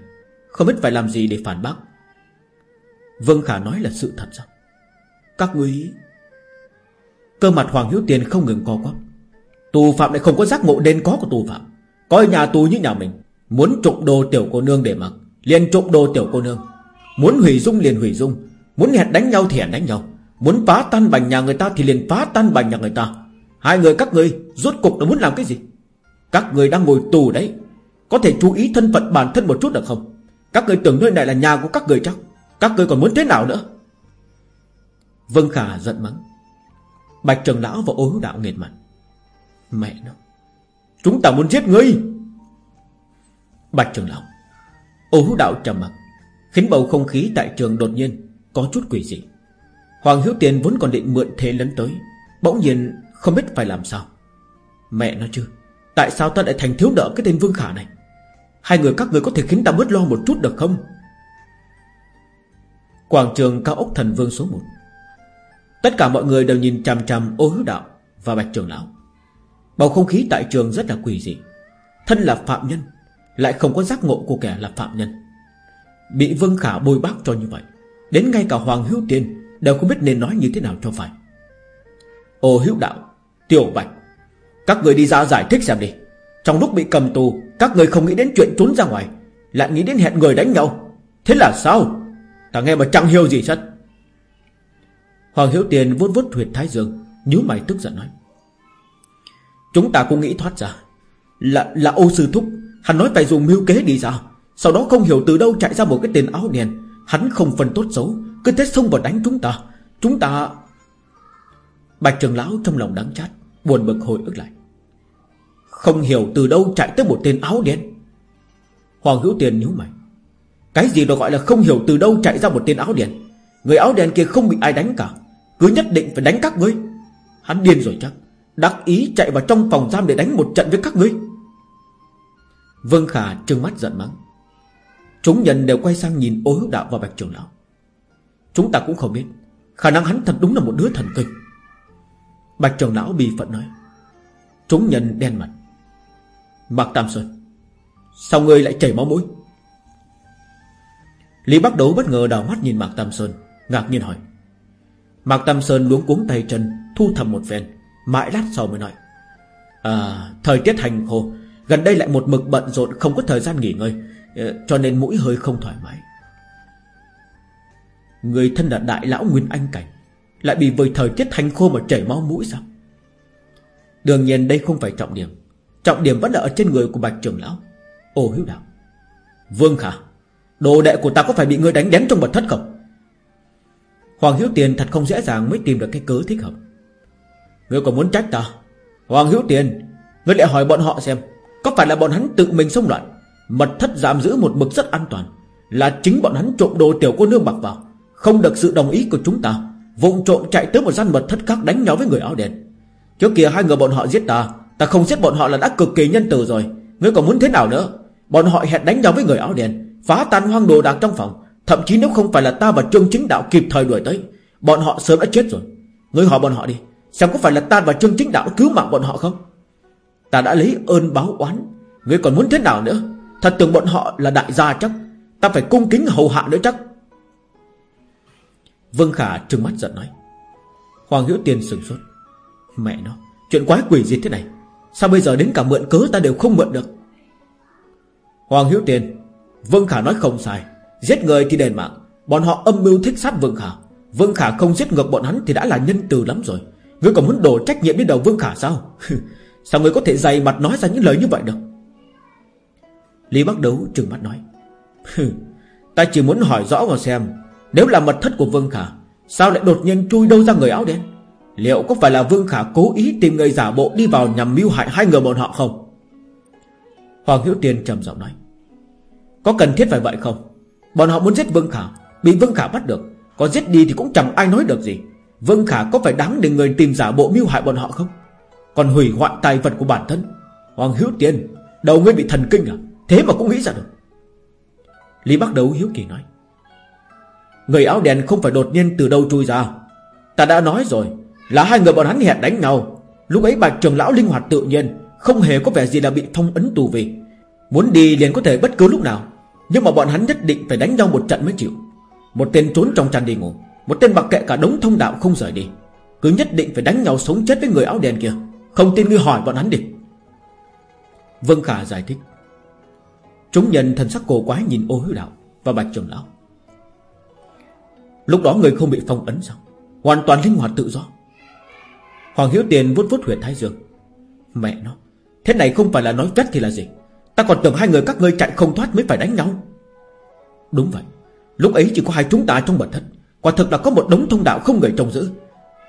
Không biết phải làm gì để phản bác. Vương Khả nói là sự thật sao? Các ngươi Cơ mặt Hoàng Hiếu Tiền không ngừng co quắp. Tù phạm lại không có giác ngộ nên có của tù phạm. Coi nhà tù như nhà mình, Muốn trộm đồ tiểu cô nương để mặc, liền trộm đồ tiểu cô nương. Muốn hủy dung liền hủy dung, Muốn hẹn đánh nhau thì hẹn đánh nhau. Muốn phá tan bành nhà người ta thì liền phá tan bành nhà người ta. Hai người các ngươi Rốt cục nó muốn làm cái gì? Các người đang ngồi tù đấy, Có thể chú ý thân phận bản thân một chút được không? Các người tưởng nơi này là nhà của các người chắc Các người còn muốn thế nào nữa? Vân Khả giận mắng. Bạch Trần Lão và ô hữu đạo nghiệt mặt. Mẹ nó. Chúng ta muốn giết ngươi. Bạch Trường Lão Ô hữu đạo trầm mặt Khiến bầu không khí tại trường đột nhiên Có chút quỷ dị. Hoàng Hiếu Tiền vốn còn định mượn thế lấn tới, Bỗng nhiên không biết phải làm sao. Mẹ nó chứ, Tại sao ta lại thành thiếu nợ cái tên Vương Khả này? Hai người các người có thể khiến ta bớt lo một chút được không? Quảng trường cao ốc thần vương số 1 Tất cả mọi người đều nhìn chằm chằm ô hữu đạo Và bạch trường lão Bầu không khí tại trường rất là quỷ dị. Thân là phạm nhân, Lại không có giác ngộ của kẻ là phạm nhân. Bị Vương Khả bôi bác cho như vậy, Đến ngay cả Hoàng Hữu Tiên Đều không biết nên nói như thế nào cho phải. Ô hữu đạo, Tiểu Bạch, Các người đi ra giải thích xem đi. Trong lúc bị cầm tù, Các người không nghĩ đến chuyện trốn ra ngoài, Lại nghĩ đến hẹn người đánh nhau. Thế là sao? Ta nghe mà chẳng hiểu gì hết. Hoàng Hiếu Tiền vuốt vuốt huyệt Thái Dương, nhíu mày tức giận nói. Chúng ta cũng nghĩ thoát ra. Là là ô sư thúc, Hắn nói phải dùng mưu kế đi ra. Sau đó không hiểu từ đâu chạy ra một cái tên áo đen. Hắn không phân tốt xấu, Cứ thế xông vào đánh chúng ta. Chúng ta Bạch trường lão trong lòng đắng chát, Buồn bực hồi ức lại. Không hiểu từ đâu chạy tới một tên áo đen. Hoàng hữu tiền nhíu mày. Cái gì đó gọi là không hiểu từ đâu chạy ra một tên áo đen? Người áo đen kia không bị ai đánh cả. Cứ nhất định phải đánh các ngươi. Hắn điên rồi chắc. Đắc ý chạy vào trong phòng giam để đánh một trận với các ngươi. Vương Khả trừng mắt giận mắng. Chúng nhân đều quay sang nhìn ô hữu đạo và bạch trưởng lão. Chúng ta cũng không biết, Khả năng hắn thật đúng là một đứa thần kinh. Bạch trưởng lão bị phận nói. Chúng nhân đen mặt. Mạc Tam Sơn, Sao ngươi lại chảy máu mũi? Lý Bắc Đấu bất ngờ đảo mắt nhìn Mạc Tam Sơn, Ngạc nhiên hỏi. Mạc Tam Sơn luống cuống tay chân, Thu thầm một phen. Mãi lát sau mới nói À thời tiết hành khô, Gần đây lại một mực bận rộn, Không có thời gian nghỉ ngơi ờ, Cho nên mũi hơi không thoải mái. Người thân là đại lão Nguyên Anh Cảnh, Lại bị với thời tiết hành khô mà chảy máu mũi sao? Đương nhiên đây không phải trọng điểm Trọng điểm vẫn là ở trên người của bạch trưởng lão. Ô hiếu đạo, Vương Khả, Đồ đệ của ta có phải bị ngươi đánh đén trong mật thất không? Hoàng Hiếu Tiền thật không dễ dàng mới tìm được cái cớ thích hợp. Ngươi còn muốn trách ta? Hoàng hữu Tiền Ngươi lại hỏi bọn họ xem, Có phải là bọn hắn tự mình xông loạn, Mật thất giảm giữ một mực rất an toàn, Là chính bọn hắn trộm đồ tiểu cô nương bạc vào, Không được sự đồng ý của chúng ta, Vụng trộm chạy tới một gian mật thất khác đánh nhau với người áo đen. Trước kia hai người bọn họ giết ta Ta không giết bọn họ là đã cực kỳ nhân từ rồi Ngươi còn muốn thế nào nữa? Bọn họ hẹn đánh nhau với người áo đen, Phá tan hoang đồ đạc trong phòng, Thậm chí nếu không phải là ta và Trương Chính Đạo kịp thời đuổi tới, Bọn họ sớm đã chết rồi. Ngươi hỏi bọn họ đi sao có phải là ta và Trương Chính Đạo cứu mạng bọn họ không? Ta đã lấy ơn báo oán. Ngươi còn muốn thế nào nữa? Thật tưởng bọn họ là đại gia chắc. Ta phải cung kính hầu hạ nữa chắc. Vương Khả trừng mắt giận nói. Hoàng Hữu Tiên sừng sốt. Mẹ nó, Chuyện quái quỷ gì thế này? Sao bây giờ đến cả mượn cớ ta đều không mượn được? Hoàng Hữu Tiên, Vương Khả nói không sai. Giết người thì đền mạng. Bọn họ âm mưu thích sát Vương Khả. Vương Khả không giết ngược bọn hắn thì đã là nhân từ lắm rồi. Ngươi còn muốn đổ trách nhiệm đến đầu Vương Khả sao? (laughs) Sao ngươi có thể dày mặt nói ra những lời như vậy được? Lý Bắc Đấu trừng mắt nói. (laughs) Ta chỉ muốn hỏi rõ vào xem, Nếu là mật thất của Vương Khả, Sao lại đột nhiên chui đâu ra người áo đen? Liệu có phải là Vương Khả cố ý tìm người giả bộ Đi vào nhằm mưu hại hai người bọn họ không? Hoàng Hiếu Tiên trầm giọng nói. Có cần thiết phải vậy không? Bọn họ muốn giết Vương Khả, Bị Vương Khả bắt được. Có giết đi thì cũng chẳng ai nói được gì. Vân Khả có phải đáng để người tìm giả bộ mưu hại bọn họ không? Còn hủy hoại tài vật của bản thân, Hoàng Hiếu Tiên, Đầu ngươi bị thần kinh à? Thế mà cũng nghĩ ra được. Lý Bắc Đấu hiếu kỳ nói, Người áo đèn không phải đột nhiên từ đâu chui ra. Ta đã nói rồi, Là hai người bọn hắn hẹn đánh nhau. Lúc ấy bạch trường lão linh hoạt tự nhiên, Không hề có vẻ gì là bị thông ấn tù vì. Muốn đi liền có thể bất cứ lúc nào, Nhưng mà bọn hắn nhất định phải đánh nhau một trận mới chịu. Một tên trốn trong chăn đi ngủ. Một tên mặc kệ cả đống thông đạo không rời đi. Cứ nhất định phải đánh nhau sống chết với người áo đen kia. Không tin ngươi hỏi bọn hắn đi. Vân Khả giải thích. Chúng nhân thần sắc cổ quái nhìn ô hữu đạo Và bạch trưởng lão. Lúc đó người không bị phong ấn sao? Hoàn toàn linh hoạt tự do. Hoàng Hiếu Tiền vuốt vuốt huyệt thái dương. Mẹ nó, Thế này không phải là nói vét thì là gì? Ta còn tưởng hai người các ngươi chạy không thoát mới phải đánh nhau. Đúng vậy, Lúc ấy chỉ có hai chúng ta trong mật thất. Quả thực là có một đống thông đạo không người trông giữ.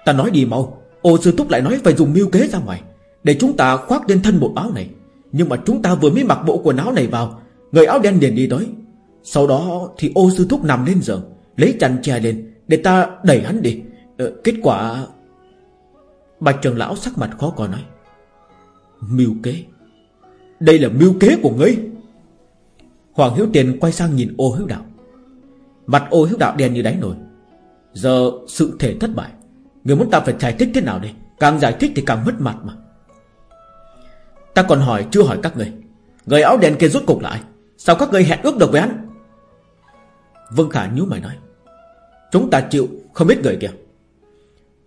Ta nói đi mau Ô sư túc lại nói phải dùng mưu kế ra ngoài Để chúng ta khoác lên thân bộ áo này. Nhưng mà chúng ta vừa mới mặc bộ quần áo này vào Người áo đen liền đi tới. Sau đó thì ô sư thúc nằm lên giường Lấy chăn che lên Để ta đẩy hắn đi. Ờ, Kết quả Bạch trường lão sắc mặt khó coi nói Mưu kế? Đây là mưu kế của ngươi? Hoàng Hiếu Tiền quay sang nhìn ô hiếu đạo. Mặt ô hiếu đạo đen như đáy nồi Giờ sự thể thất bại, Người muốn ta phải giải thích thế nào đây? Càng giải thích thì càng mất mặt mà. Ta còn hỏi, chưa hỏi các người. Người áo đen kia rút cục lại Sao các người hẹn ước được với hắn? Vương Khả nhíu mày nói. Chúng ta chịu không biết người kia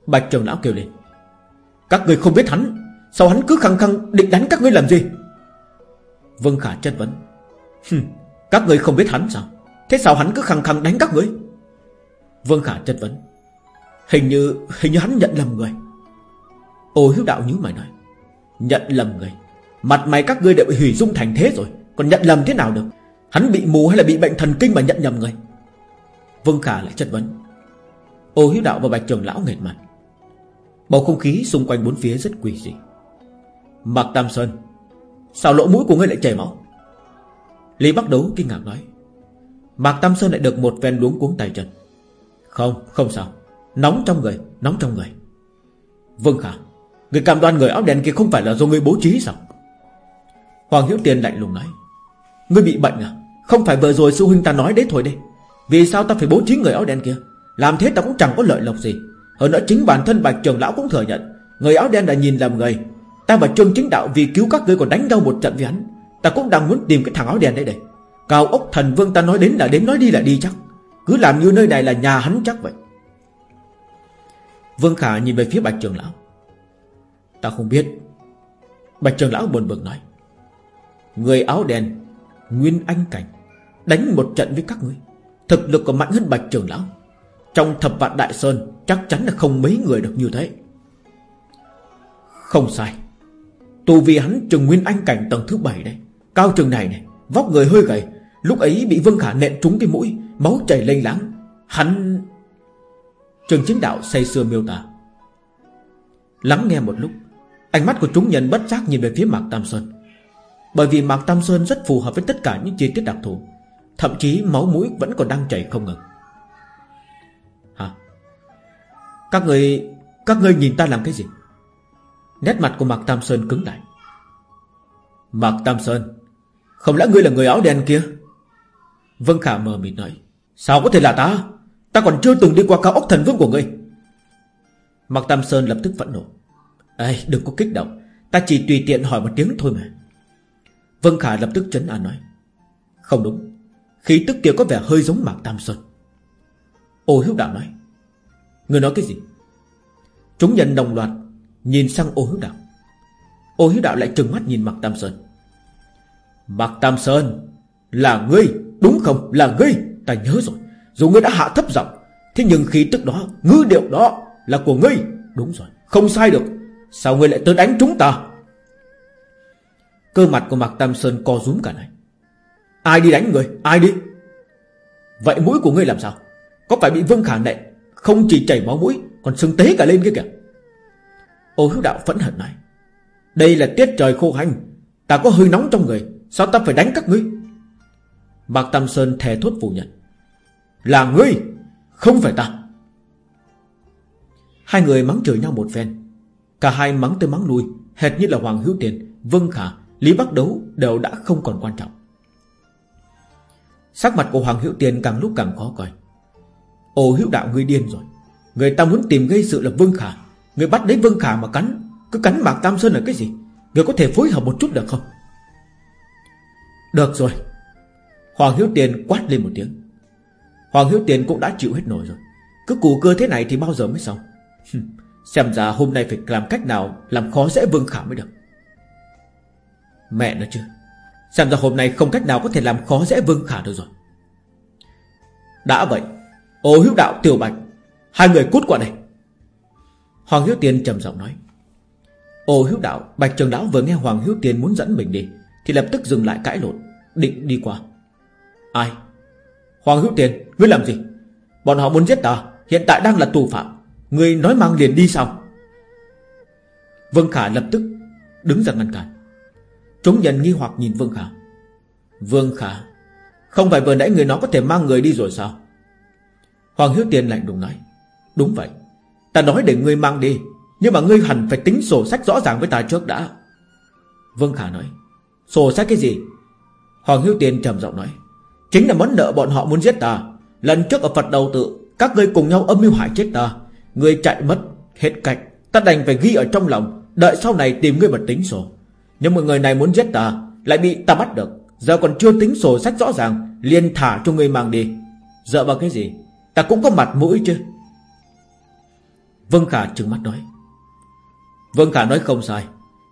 Bạch trường lão kêu lên. Các người không biết hắn. Sao hắn cứ khăng khăng định đánh các ngươi làm gì? Vương Khả chất vấn. Các người không biết hắn sao? Thế sao hắn cứ khăng khăng đánh các ngươi? Vương Khả chất vấn. Hình như hình như hắn nhận lầm người. Ô hiếu đạo nhíu mày nói, Nhận lầm người? Mặt mày các ngươi đã bị hủy dung thành thế rồi, Còn nhận lầm thế nào được? Hắn bị mù hay là bị bệnh thần kinh mà nhận nhầm người? Vương Khả lại chất vấn. Ô hiếu đạo và bạch trường lão nghệt mặt. Bầu không khí xung quanh bốn phía rất quỷ dị. Mạc Tam Sơn, Sao lỗ mũi của ngươi lại chảy máu? Lý Bắc Đấu kinh ngạc nói, Mạc Tam Sơn lại được một ven luống cuống tay chân không, không sao. Nóng trong người, nóng trong người. Vương Khả Người cảm đoan người áo đen kia không phải là do người bố trí sao? Hoàng Hiếu Tiền lạnh lùng nói. Ngươi bị bệnh à? Không phải vừa rồi sư huynh ta nói đấy thôi đi Vì sao ta phải bố trí người áo đen kia? Làm thế ta cũng chẳng có lợi lộc gì. Hơn nữa chính bản thân Bạch Trường Lão cũng thừa nhận Người áo đen đã nhìn lầm người. Ta và Trương Chính Đạo vì cứu các ngươi còn đánh nhau một trận với hắn. Ta cũng đang muốn tìm cái thằng áo đen đấy đây. Cao ốc thần vương ta nói đến là đến nói đi là đi chắc. Cứ làm như nơi này là nhà hắn chắc vậy. Vương Khả nhìn về phía Bạch Trường Lão. Ta không biết. Bạch Trường Lão buồn bực nói. Người áo đen, Nguyên Anh Cảnh, Đánh một trận với các ngươi. Thực lực còn mạnh hơn Bạch Trường Lão. Trong thập vạn Đại Sơn, Chắc chắn là không mấy người được như thế. Không sai. Tu vì hắn trường Nguyên Anh Cảnh tầng thứ 7 đây Cao trường này này, Vóc người hơi gầy. Lúc ấy bị Vương Khả nện trúng cái mũi Máu chảy lênh láng. Hắn, Trường chính đạo say sưa miêu tả. Lắng nghe một lúc, Ánh mắt của chúng nhân bất giác nhìn về phía Mạc Tam Sơn. Bởi vì Mạc Tam Sơn rất phù hợp với tất cả những chi tiết đặc thù, Thậm chí máu mũi vẫn còn đang chảy không ngừng. Hả? Các người Các người nhìn ta làm cái gì? Nét mặt của Mạc Tam Sơn cứng lại. Mạc Tam Sơn, Không lẽ ngươi là người áo đen kia? Vân Khả mờ mịt nói. Sao có thể là ta? Ta còn chưa từng đi qua cao ốc thần vương của ngươi Mạc Tam Sơn lập tức phẫn nộ. Ê, đừng có kích động. Ta chỉ tùy tiện hỏi một tiếng thôi mà. Vân Khả lập tức chấn an nói. Không đúng. Khí tức kia có vẻ hơi giống Mạc Tam Sơn. Ô hiếu đạo nói. Người nói cái gì? Chúng nhân đồng loạt Nhìn sang ô hiếu đạo. Ô hiếu đạo lại trừng mắt nhìn Mạc Tam Sơn. Mạc Tam Sơn, Là ngươi, Đúng không? Là ngươi. Ta nhớ rồi, Dù ngươi đã hạ thấp giọng, Thế nhưng khí tức đó, ngữ điệu đó Là của ngươi. Đúng rồi, Không sai được. Sao ngươi lại tới đánh chúng ta? Cơ mặt của Mạc Tam Sơn co rúm cả này Ai đi đánh người? Ai đi? Vậy mũi của ngươi làm sao? Có phải bị Vương Khả nệ Không chỉ chảy máu mũi, Còn sưng tế cả lên kia kìa? Ô hữu đạo phẫn hận này Đây là tiết trời khô hành. Ta có hơi nóng trong người. Sao ta phải đánh các ngươi? Mạc Tam Sơn thề thốt phủ nhận. Là ngươi, Không phải ta. Hai người mắng chửi nhau một phen. Cả hai mắng tới mắng lui, Hệt như là Hoàng Hữu Tiền Vân Khả, Lý Bắc Đấu đều đã không còn quan trọng. Sắc mặt của Hoàng Hữu Tiền càng lúc càng khó coi. Ồ hữu đạo, ngươi điên rồi. Người ta muốn tìm gây sự là Vương Khả. Người bắt lấy Vương Khả mà cắn. Cứ cắn Mạc Tam Sơn là cái gì? Người có thể phối hợp một chút được không? Được rồi. Hoàng Hiếu Tiền quát lên một tiếng. Hoàng Hiếu Tiền cũng đã chịu hết nổi rồi. Cứ cù cơ thế này thì bao giờ mới xong? Xem ra hôm nay phải làm cách nào Làm khó dễ Vương Khả mới được. Mẹ nó chứ, Xem ra hôm nay không cách nào có thể làm khó dễ Vương Khả được rồi. Đã vậy, Ô hiếu đạo, tiểu bạch, Hai người cút qua đây. Hoàng Hiếu Tiền trầm giọng nói. Ô hiếu đạo, Bạch Trường Lão vừa nghe Hoàng Hiếu Tiền muốn dẫn mình đi, Thì lập tức dừng lại cãi lộn, Định đi qua. Ai? Hoàng Hữu Tiền, Ngươi làm gì? Bọn họ muốn giết ta, Hiện tại đang là tù phạm. Ngươi nói mang liền đi sao? Vương Khả lập tức Đứng ra ngăn cản. Chúng nhân nghi hoặc nhìn Vương Khả. Vương Khả, Không phải vừa nãy người nó có thể mang người đi rồi sao? Hoàng Hiếu Tiên lạnh đùng nói. Đúng vậy, Ta nói để ngươi mang đi, Nhưng mà ngươi hẳn phải tính sổ sách rõ ràng với ta trước đã. Vương Khả nói. Sổ sách cái gì? Hoàng Hiếu Tiên trầm giọng nói. Chính là món nợ bọn họ muốn giết ta. Lần trước ở Phật đầu tự, Các ngươi cùng nhau âm mưu hại chết ta. Ngươi chạy mất, Hết cạch Ta đành phải ghi ở trong lòng, Đợi sau này tìm ngươi mà tính sổ. Nhưng mọi người này muốn giết ta, Lại bị ta bắt được. Giờ còn chưa tính sổ sách rõ ràng, liền thả cho ngươi mang đi. Dợ vào cái gì? Ta cũng có mặt mũi chứ. Vương Khả trừng mắt nói. Vương Khả nói không sai.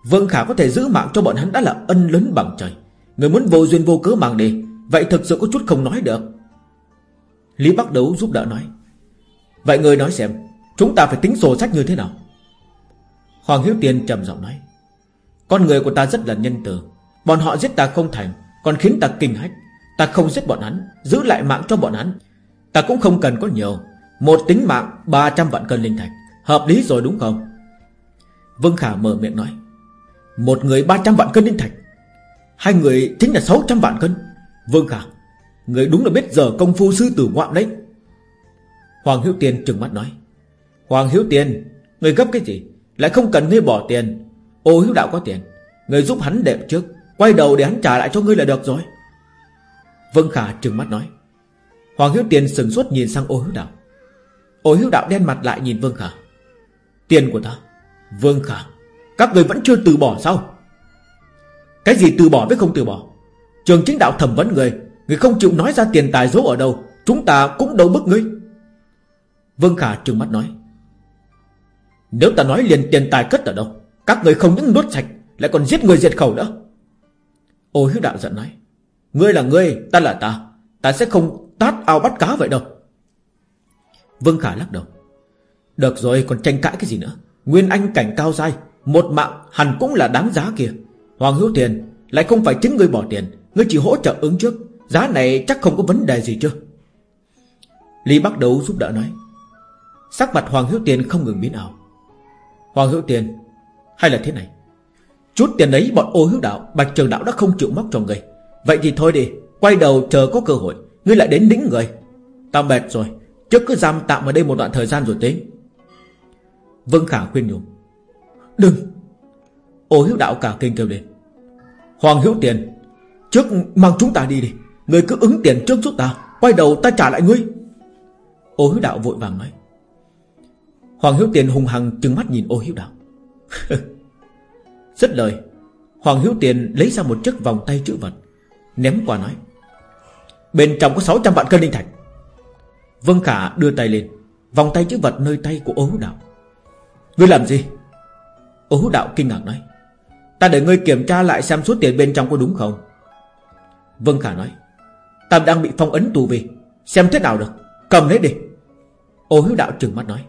Vương Khả có thể giữ mạng cho bọn hắn đã là ân lớn bằng trời. Người muốn vô duyên vô cớ mang đi Vậy thực sự có chút không nói được. Lý Bắc Đấu giúp đỡ nói. Vậy người nói xem, Chúng ta phải tính sổ sách như thế nào? Hoàng Hiếu Tiên trầm giọng nói. Con người của ta rất là nhân từ. Bọn họ giết ta không thành, Còn khiến ta kinh hách. Ta không giết bọn hắn, Giữ lại mạng cho bọn hắn. Ta cũng không cần có nhiều. Một tính mạng 300 vạn cân linh thạch. Hợp lý rồi đúng không? Vương Khả mở miệng nói. Một người 300 vạn cân linh thạch. Hai người chính là 600 vạn cân. Vương Khả, Người đúng là biết giờ công phu sư tử ngoạm đấy. Hoàng Hiếu Tiên trừng mắt nói, Hoàng Hiếu Tiên, Người gấp cái gì? Lại không cần ngươi bỏ tiền. Ô Hiếu Đạo có tiền, Người giúp hắn đẹp trước, Quay đầu để hắn trả lại cho ngươi là được rồi. Vương Khả trừng mắt nói, Hoàng Hiếu Tiên sừng suốt nhìn sang ô Hiếu Đạo. Ô Hiếu Đạo đen mặt lại nhìn Vương Khả. Tiền của ta? Vương Khả, Các người vẫn chưa từ bỏ sao? Cái gì từ bỏ với không từ bỏ? Trường chính đạo thẩm vấn người Người không chịu nói ra tiền tài giấu ở đâu Chúng ta cũng đâu bức ngươi. Vương Khả trừng mắt nói Nếu ta nói liền tiền tài cất ở đâu Các người không những nuốt sạch Lại còn giết người diệt khẩu nữa. Ô hiếu đạo giận nói Ngươi là ngươi, ta là ta Ta sẽ không tát ao bắt cá vậy đâu. Vương Khả lắc đầu Được rồi còn tranh cãi cái gì nữa? Nguyên Anh cảnh cao dai Một mạng hẳn cũng là đáng giá kìa Hoàng hữu tiền Lại không phải chính ngươi bỏ tiền Ngươi chỉ hỗ trợ ứng trước. Giá này chắc không có vấn đề gì chứ. Lý bắt đầu giúp đỡ nói. Sắc mặt Hoàng Hiếu Tiền không ngừng biến ảo. Hoàng Hiếu Tiền, Hay là thế này. Chút tiền ấy bọn ô Hiếu đạo, Bạch Trường Đạo đã không chịu móc cho người. Vậy thì thôi đi, Quay đầu chờ có cơ hội. Ngươi lại đến đính người. Tao mệt rồi, Trước cứ giam tạm ở đây một đoạn thời gian rồi tính. Vân Khả khuyên nhủ. Đừng! Ô Hiếu đạo cả kinh kêu lên. Hoàng Hiếu tiền Trước mang chúng ta đi đi. Người cứ ứng tiền trước giúp ta. Quay đầu ta trả lại ngươi. Ô hiếu đạo vội vàng nói. Hoàng hiếu tiền hùng hằng trừng mắt nhìn ô hiếu đạo. (laughs) Rất lời. Hoàng hiếu tiền lấy ra một chiếc vòng tay chữ vật, Ném qua nói. Bên trong có 600 vạn cân linh thạch. Vân Khả đưa tay lên. Vòng tay chữ vật nơi tay của ô hiếu đạo. Ngươi làm gì? Ô hiếu đạo kinh ngạc nói. Ta để ngươi kiểm tra lại xem số tiền bên trong có đúng không? Vân Khả nói. Tam đang bị phong ấn tù về. Xem thế nào được. Cầm lấy đi. Ô hiếu đạo trừng mắt nói.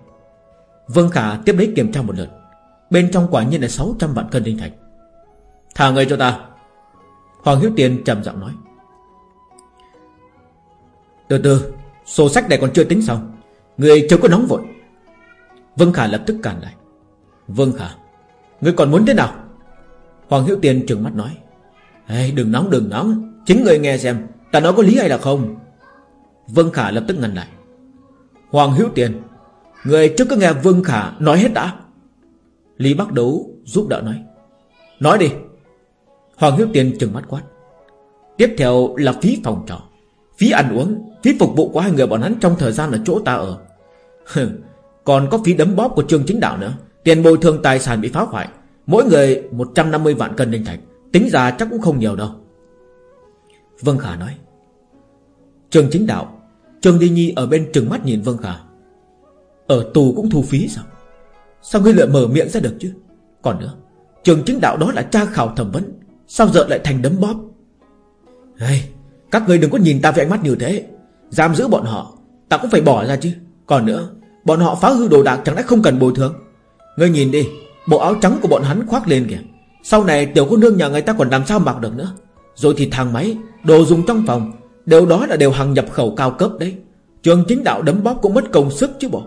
Vân Khả tiếp lấy kiểm tra một lượt. Bên trong quả nhiên là 600 vạn cân linh thạch. Thả người cho ta. Hoàng Hiếu Tiền trầm giọng nói. Từ từ Sổ sách này còn chưa tính xong. Người chưa có nóng vội. Vân Khả lập tức cản lại. Vân Khả Người còn muốn thế nào? Hoàng Hiếu Tiền trừng mắt nói. Hey, Đừng nóng đừng nóng. Chính người nghe xem, Ta nói có lý hay là không? Vương Khả lập tức ngăn lại. Hoàng Hiếu Tiền, Người trước có nghe vương Khả nói hết đã? Lý Bắc Đấu giúp đỡ nói. Nói đi. Hoàng Hiếu Tiền trừng mắt quát. Tiếp theo là phí phòng trọ, Phí ăn uống, Phí phục vụ của hai người bọn hắn trong thời gian ở chỗ ta ở. Còn có phí đấm bóp của trường chính đạo nữa. Tiền bồi thường tài sản bị phá hoại, Mỗi người 150 vạn cân linh thạch, Tính ra chắc cũng không nhiều đâu. Vân Khả nói. Trường chính đạo Trường Đi Nhi ở bên trừng mắt nhìn Vân Khả Ở tù cũng thu phí sao? Sao ngươi lại mở miệng ra được chứ? Còn nữa Trường chính đạo đó là tra khảo thẩm vấn Sao giờ lại thành đấm bóp? Hey, Các ngươi đừng có nhìn ta với ánh mắt như thế. Giam giữ bọn họ Ta cũng phải bỏ ra chứ. Còn nữa Bọn họ phá hư đồ đạc chẳng lẽ không cần bồi thường? Ngươi nhìn đi Bộ áo trắng của bọn hắn khoác lên kìa. Sau này tiểu cô nương nhà người ta còn làm sao mặc được nữa? Rồi thì thang máy Đồ dùng trong phòng Đều đó là đều hàng nhập khẩu cao cấp đấy. Trường chính đạo đấm bóp cũng mất công sức chứ bộ.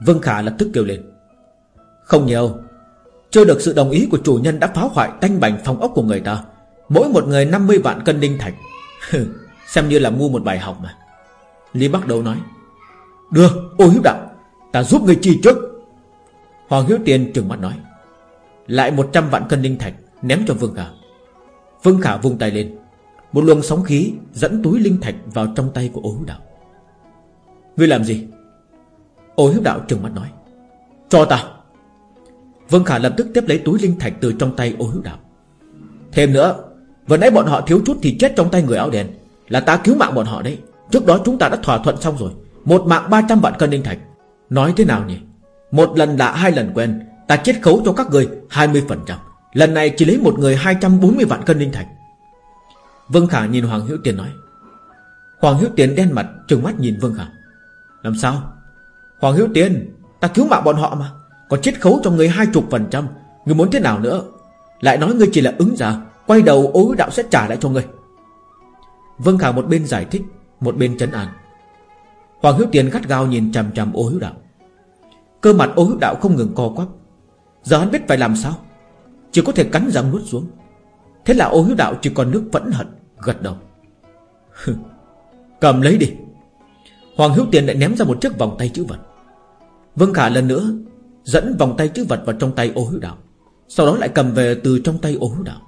Vân Khả lập tức kêu lên. Không nhiều Chưa được sự đồng ý của chủ nhân đã phá hoại tanh bành phòng ốc của người ta. Mỗi một người 50 vạn cân đinh thạch (laughs) Xem như là mua một bài học mà. Lý Bắc Đầu nói Được, ô hiếu đạo Ta giúp người chi trước. Hoàng Hiếu Tiên trừng mắt nói Lại 100 vạn cân đinh thạch Ném cho Vương Khả. Vương Khả vung tay lên. Một luồng sóng khí dẫn túi linh thạch vào trong tay của ô hiếu đạo. Ngươi làm gì? Ô hiếu đạo trừng mắt nói. Cho ta. Vương Khả lập tức tiếp lấy túi linh thạch từ trong tay ô hiếu đạo. Thêm nữa, Vừa nãy bọn họ thiếu chút thì chết trong tay người áo đen. Là ta cứu mạng bọn họ đấy. Trước đó chúng ta đã thỏa thuận xong rồi. Một mạng 300 vạn cân linh thạch. Nói thế nào nhỉ? Một lần lạ hai lần quen. Ta chết khấu cho các người 20% Lần này chỉ lấy một người 240 vạn cân linh thạch. Vương Khả nhìn Hoàng Hữu Tiền nói. Hoàng Hữu Tiền đen mặt, trừng mắt nhìn Vương Khả. Làm sao? Hoàng Hữu Tiền Ta cứu mạng bọn họ mà. Còn chết khấu cho người hai chục phần trăm. Người muốn thế nào nữa? Lại nói người chỉ là ứng giả, Quay đầu ối đạo sẽ trả lại cho người Vương Khả một bên giải thích, Một bên chấn an. Hoàng Hữu Tiền gắt gao nhìn chằm chằm ô hữu đạo. Cơ mặt ô hữu đạo không ngừng co quắp. Giờ hắn biết phải làm sao? Chỉ có thể cắn răng nuốt xuống. Thế là ô hiếu đạo chỉ còn nước phẫn hận, Gật đầu. Cầm lấy đi. Hoàng Hiếu Tiền lại ném ra một chiếc vòng tay chữ vật. Vương Khả lần nữa Dẫn vòng tay chữ vật vào trong tay ô hữu đạo, Sau đó lại cầm về từ trong tay ô hữu đạo.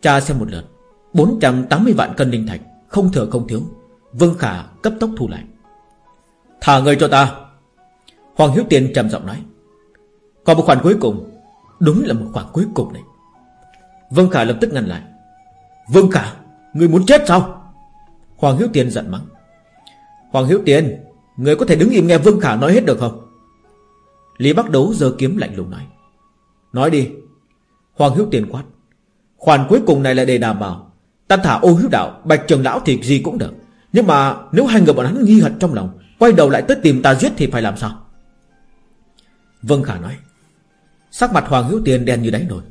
Cha xem một lượt 480 vạn cân linh thạch, Không thừa không thiếu. Vương Khả cấp tốc thu lại. Thả người cho ta. Hoàng Hiếu Tiền trầm giọng nói. Còn một khoản cuối cùng. Đúng là một khoản cuối cùng này. Vương Khả lập tức ngăn lại. Vương Khả, Người muốn chết sao? Hoàng Hiếu Tiền giận mắng. Hoàng Hiếu Tiền, Người có thể đứng im nghe Vương Khả nói hết được không? Lý Bắc Đấu giờ kiếm lạnh lùng nói. Nói đi. Hoàng Hiếu Tiền quát. Khoản cuối cùng này là để đảm bảo, Ta thả ô hiếu đạo, Bạch trường lão thì gì cũng được. Nhưng mà nếu hai người bọn hắn nghi hận trong lòng, Quay đầu lại tới tìm ta giết thì phải làm sao? Vâng Khả nói. Sắc mặt Hoàng Hữu Tiền đen như đáy nồi.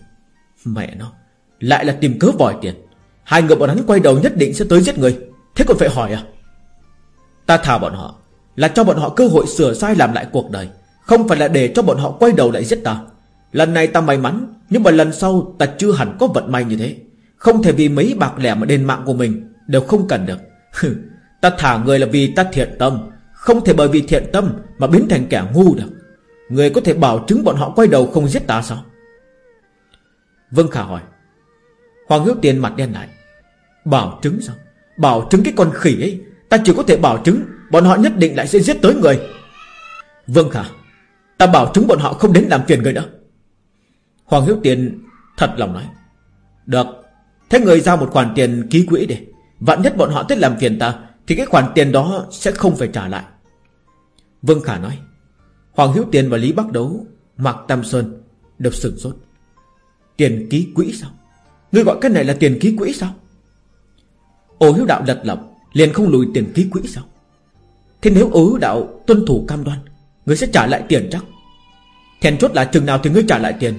Mẹ nó, Lại là tìm cớ vòi tiền. Hai người bọn hắn quay đầu nhất định sẽ tới giết người. Thế còn phải hỏi à? Ta thả bọn họ Là cho bọn họ cơ hội sửa sai làm lại cuộc đời. Không phải là để cho bọn họ quay đầu lại giết ta. Lần này ta may mắn, Nhưng mà lần sau ta chưa hẳn có vận may như thế. Không thể vì mấy bạc lẻ mà đền mạng của mình, Đều không cần được. (laughs) Ta thả người là vì ta thiện tâm, Không thể bởi vì thiện tâm Mà biến thành kẻ ngu được. Người có thể bảo chứng bọn họ quay đầu không giết ta sao? Vâng Khả hỏi. Hoàng Hữu Tiền mặt đen lại. Bảo chứng sao? Bảo chứng cái con khỉ ấy. Ta chỉ có thể bảo chứng Bọn họ nhất định lại sẽ giết tới người. Vâng Khả. Ta bảo chứng bọn họ không đến làm phiền người nữa. Hoàng Hiếu Tiền thật lòng nói. Được. Thế người giao một khoản tiền ký quỹ đi. Vạn nhất bọn họ tới làm phiền ta, Thì cái khoản tiền đó sẽ không phải trả lại. Vương Khả nói. Hoàng Hiếu Tiền và Lý Bắc Đấu, Mạc Tam Sơn Đều sửng sốt. Tiền ký quỹ sao? Ngươi gọi cái này là tiền ký quỹ sao? Ô hiếu đạo lật lọc Liền không lùi tiền ký quỹ sao? Thế nếu ô hiếu đạo tuân thủ cam đoan Ngươi sẽ trả lại tiền chắc? Thèn chốt là chừng nào thì ngươi trả lại tiền.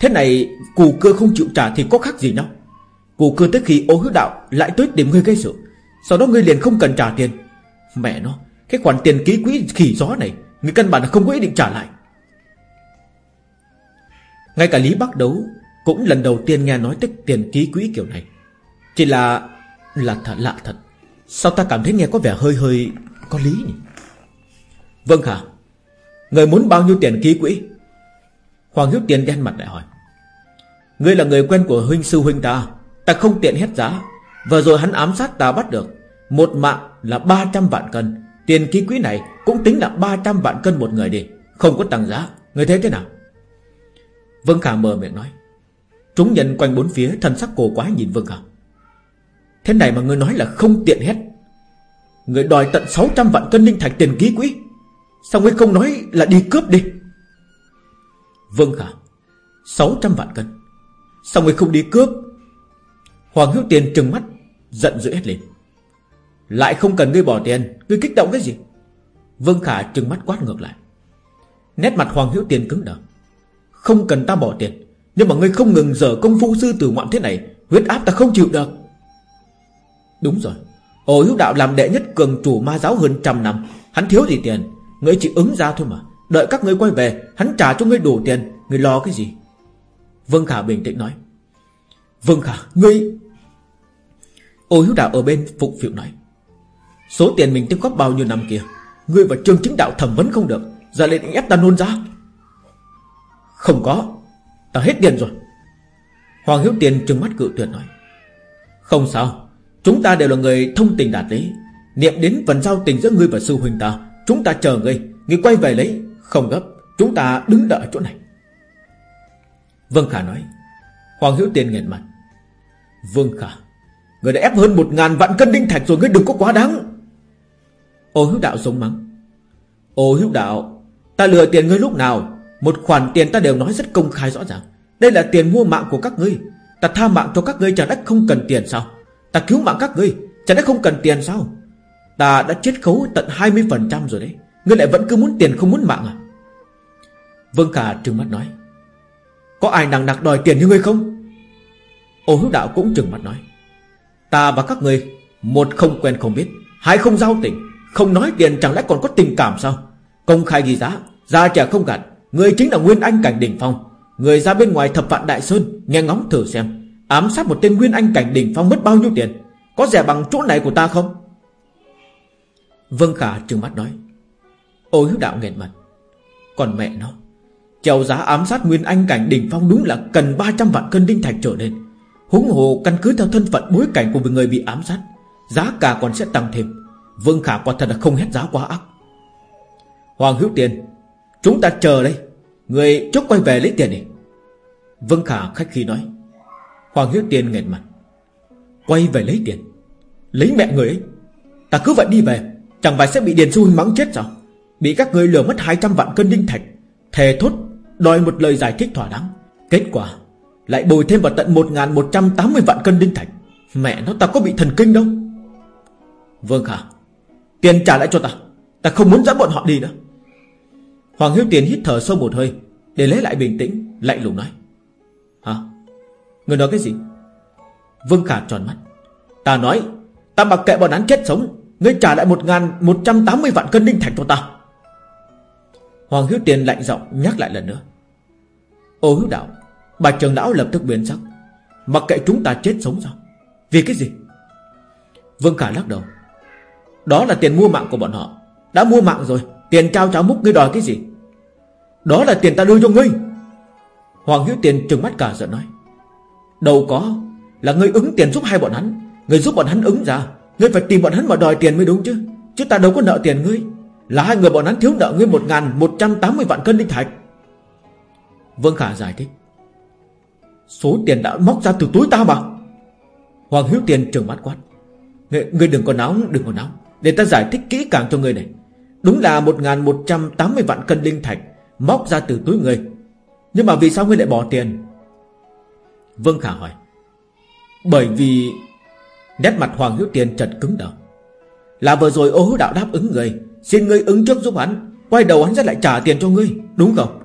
Thế này, cù cơ không chịu trả thì có khác gì nhau? Cù cơ tới khi ô Hiếu đạo Lại tới tìm ngươi gây sự, Sau đó ngươi liền không cần trả tiền. Mẹ nó, Cái khoản tiền ký quỹ khỉ gió này người căn bản là không có ý định trả lại. Ngay cả Lý Bắc Đấu Cũng lần đầu tiên nghe nói tích tiền ký quỹ kiểu này. Chỉ là Là thật, lạ thật. Sao ta cảm thấy nghe có vẻ hơi hơi Có lý nhỉ? Vâng hả? Người muốn bao nhiêu tiền ký quỹ? Hoàng Hiếu Tiền đen mặt lại hỏi. Ngươi là người quen của huynh sư huynh ta. Ta không tiện hết giá. Vừa rồi hắn ám sát ta bắt được. Một mạng là 300 vạn cân. Tiền ký quỹ này cũng tính là 300 vạn cân một người đi. Không có tăng giá. Người thấy thế nào? Vương Khả mờ miệng nói. Chúng nhân quanh bốn phía thần sắc cổ quá nhìn Vương Khả. Thế này mà ngươi nói là không tiện hết. Người đòi tận 600 vạn cân linh thạch tiền ký quỹ. Sao ngươi không nói là đi cướp đi? Vương khả. 600 vạn cân. Sao ngươi không đi cướp? Hoàng Hữu Tiền trừng mắt, Giận dữ hết lên. Lại không cần ngươi bỏ tiền. Ngươi kích động cái gì? Vương Khả trừng mắt quát ngược lại. Nét mặt Hoàng Hữu Tiền cứng đờ. Không cần ta bỏ tiền. Nhưng mà ngươi không ngừng dở công phu sư tử ngoạn thế này, Huyết áp ta không chịu được. Đúng rồi. Ổ hữu đạo làm đệ nhất cường chủ ma giáo hơn trăm năm. Hắn thiếu gì tiền? Ngươi chỉ ứng ra thôi mà. Đợi các ngươi quay về, Hắn trả cho ngươi đủ tiền. Ngươi lo cái gì? Vương Khả bình tĩnh nói. Vương Khả, ngươi Ô hiếu đạo ở bên phục phiệu nói. Số tiền mình tích góp bao nhiêu năm kia, Ngươi và trương chính đạo thẩm vấn không được Giờ lại ép ta nôn ra Không có, Ta hết tiền rồi. Hoàng Hiếu Tiền trừng mắt cự tuyệt nói. Không sao, Chúng ta đều là người thông tình đạt lý. Niệm đến phần giao tình giữa ngươi và sư huynh ta, Chúng ta chờ ngươi Ngươi quay về lấy. Không gấp, Chúng ta đứng đợi chỗ này. Vương Khả nói. Hoàng Hiếu Tiền nghẹn mặt. Vương Khả, Người đã ép hơn một ngàn vạn cân đinh thạch rồi, Ngươi đừng có quá đáng. Ô hữu đạo giống mắng. Ô hữu đạo, Ta lừa tiền ngươi lúc nào, Một khoản tiền ta đều nói rất công khai rõ ràng. Đây là tiền mua mạng của các ngươi. Ta tha mạng cho các ngươi chẳng đách không cần tiền sao? Ta cứu mạng các ngươi Chẳng đách không cần tiền sao? Ta đã chết khấu tận 20% rồi đấy. Ngươi lại vẫn cứ muốn tiền không muốn mạng à? Vương Khả trừng mắt nói. Có ai nặng nặc đòi tiền như ngươi không? Ô hữu đạo cũng trừng mắt nói. Ta và các ngươi, Một không quen không biết, Hai không giao tình. Không nói tiền chẳng lẽ còn có tình cảm sao? Công khai ghi giá Gia trẻ không gạt. Người chính là Nguyên Anh Cảnh Đỉnh Phong. Người ra bên ngoài thập vạn Đại Sơn, Nghe ngóng thử xem. Ám sát một tên Nguyên Anh Cảnh Đỉnh Phong mất bao nhiêu tiền? Có rẻ bằng chỗ này của ta không? Vân Khả trừng mắt nói. Ô hữu đạo nghẹn mặt. Còn mẹ nó Chèo giá ám sát Nguyên Anh Cảnh Đỉnh Phong đúng là cần 300 vạn cân đinh thạch trở lên. Húng hồ căn cứ theo thân phận bối cảnh của người bị ám sát, Giá cả còn sẽ tăng thêm. Vương Khả quả thật là không hết giá quá ác. Hoàng Hữu Tiền, Chúng ta chờ đây. Người chốc quay về lấy tiền đi. Vương Khả khách khí nói. Hoàng Hữu Tiền nghẹn mặt. Quay về lấy tiền. Lấy mẹ người ấy. Ta cứ vậy đi về. Chẳng phải sẽ bị Điền Xu Huynh mắng chết sao? Bị các người lừa mất 200 vạn cân đinh thạch, Thề thốt, Đòi một lời giải thích thỏa đáng. Kết quả, Lại bồi thêm vào tận 1.180 vạn cân đinh thạch. Mẹ nó, ta có bị thần kinh đâu? Vương Khả Tiền trả lại cho ta. Ta không muốn dẫn bọn họ đi nữa. Hoàng Hiếu Tiền hít thở sâu một hơi, Để lấy lại bình tĩnh, Lạnh lùng nói. Hả? Người nói cái gì? Vương Khả tròn mắt. Ta nói, Ta mặc kệ bọn hắn chết sống, Ngươi trả lại 1.180 vạn cân đinh thạch cho ta. Hoàng Hiếu Tiền lạnh giọng nhắc lại lần nữa. Ô Hiếu đạo, Bà trường lão lập tức biến sắc. Mặc kệ chúng ta chết sống sao? Vì cái gì? Vương Khả lắc đầu. Đó là tiền mua mạng của bọn họ. Đã mua mạng rồi Tiền trao cháo múc ngươi đòi cái gì? Đó là tiền ta đưa cho ngươi. Hoàng Hiếu Tiền trừng mắt cả giận nói. Đâu có Là ngươi ứng tiền giúp hai bọn hắn. Ngươi giúp bọn hắn ứng ra Ngươi phải tìm bọn hắn mà đòi tiền mới đúng chứ. Chứ ta đâu có nợ tiền ngươi. Là hai người bọn hắn thiếu nợ ngươi một ngàn một trăm tám mươi vạn cân linh thạch. Vương Khả giải thích. Số tiền đã móc ra từ túi ta mà. Hoàng Hiếu Tiền trừng mắt quát. Ngươi, ngươi đừng có nóng đừng có nóng để ta giải thích kỹ càng cho ngươi này. Đúng là một ngàn một trăm tám mươi vạn cân linh thạch Móc ra từ túi ngươi Nhưng mà vì sao ngươi lại bỏ tiền? Vương Khả hỏi. Bởi vì Nét mặt Hoàng Hiếu Tiền chật cứng đờ. Là vừa rồi ô hữu đạo đáp ứng người, Xin ngươi ứng trước giúp hắn, Quay đầu hắn sẽ lại trả tiền cho ngươi, Đúng không?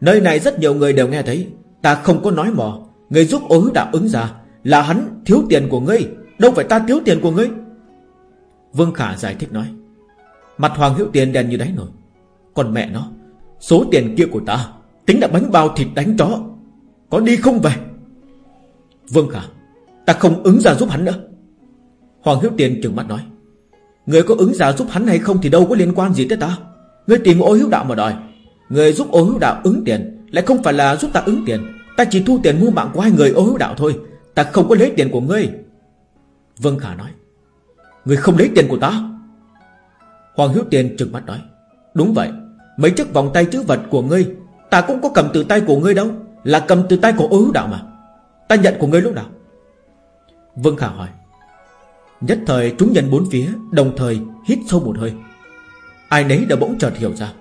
Nơi này rất nhiều người đều nghe thấy, Ta không có nói mò. Người giúp ô hữu đạo ứng ra Là hắn thiếu tiền của ngươi, Đâu phải ta thiếu tiền của ngươi. Vương Khả giải thích nói, Mặt Hoàng Hữu Tiền đen như đáy nổi Còn mẹ nó, Số tiền kia của ta Tính là bánh bao thịt đánh chó, Có đi không về? Vương Khả, Ta không ứng ra giúp hắn nữa. Hoàng Hiếu Tiền trừng mắt nói, Người có ứng giả giúp hắn hay không Thì đâu có liên quan gì tới ta. Người tìm ô hiếu đạo mà đòi. Người giúp ô hiếu đạo ứng tiền Lại không phải là giúp ta ứng tiền. Ta chỉ thu tiền mua mạng của hai người ô hiếu đạo thôi. Ta không có lấy tiền của ngươi. Vân Khả nói Người không lấy tiền của ta? Hoàng Hiếu Tiền trừng mắt nói. Đúng vậy, Mấy chiếc vòng tay chữ vật của ngươi, Ta cũng có cầm từ tay của ngươi đâu, Là cầm từ tay của ô đạo mà. Ta nhận của ngươi lúc nào? Vương Khả hỏi. Nhất thời chúng nhân bốn phía, Đồng thời hít sâu một hơi. Ai nấy đã bỗng chợt hiểu ra.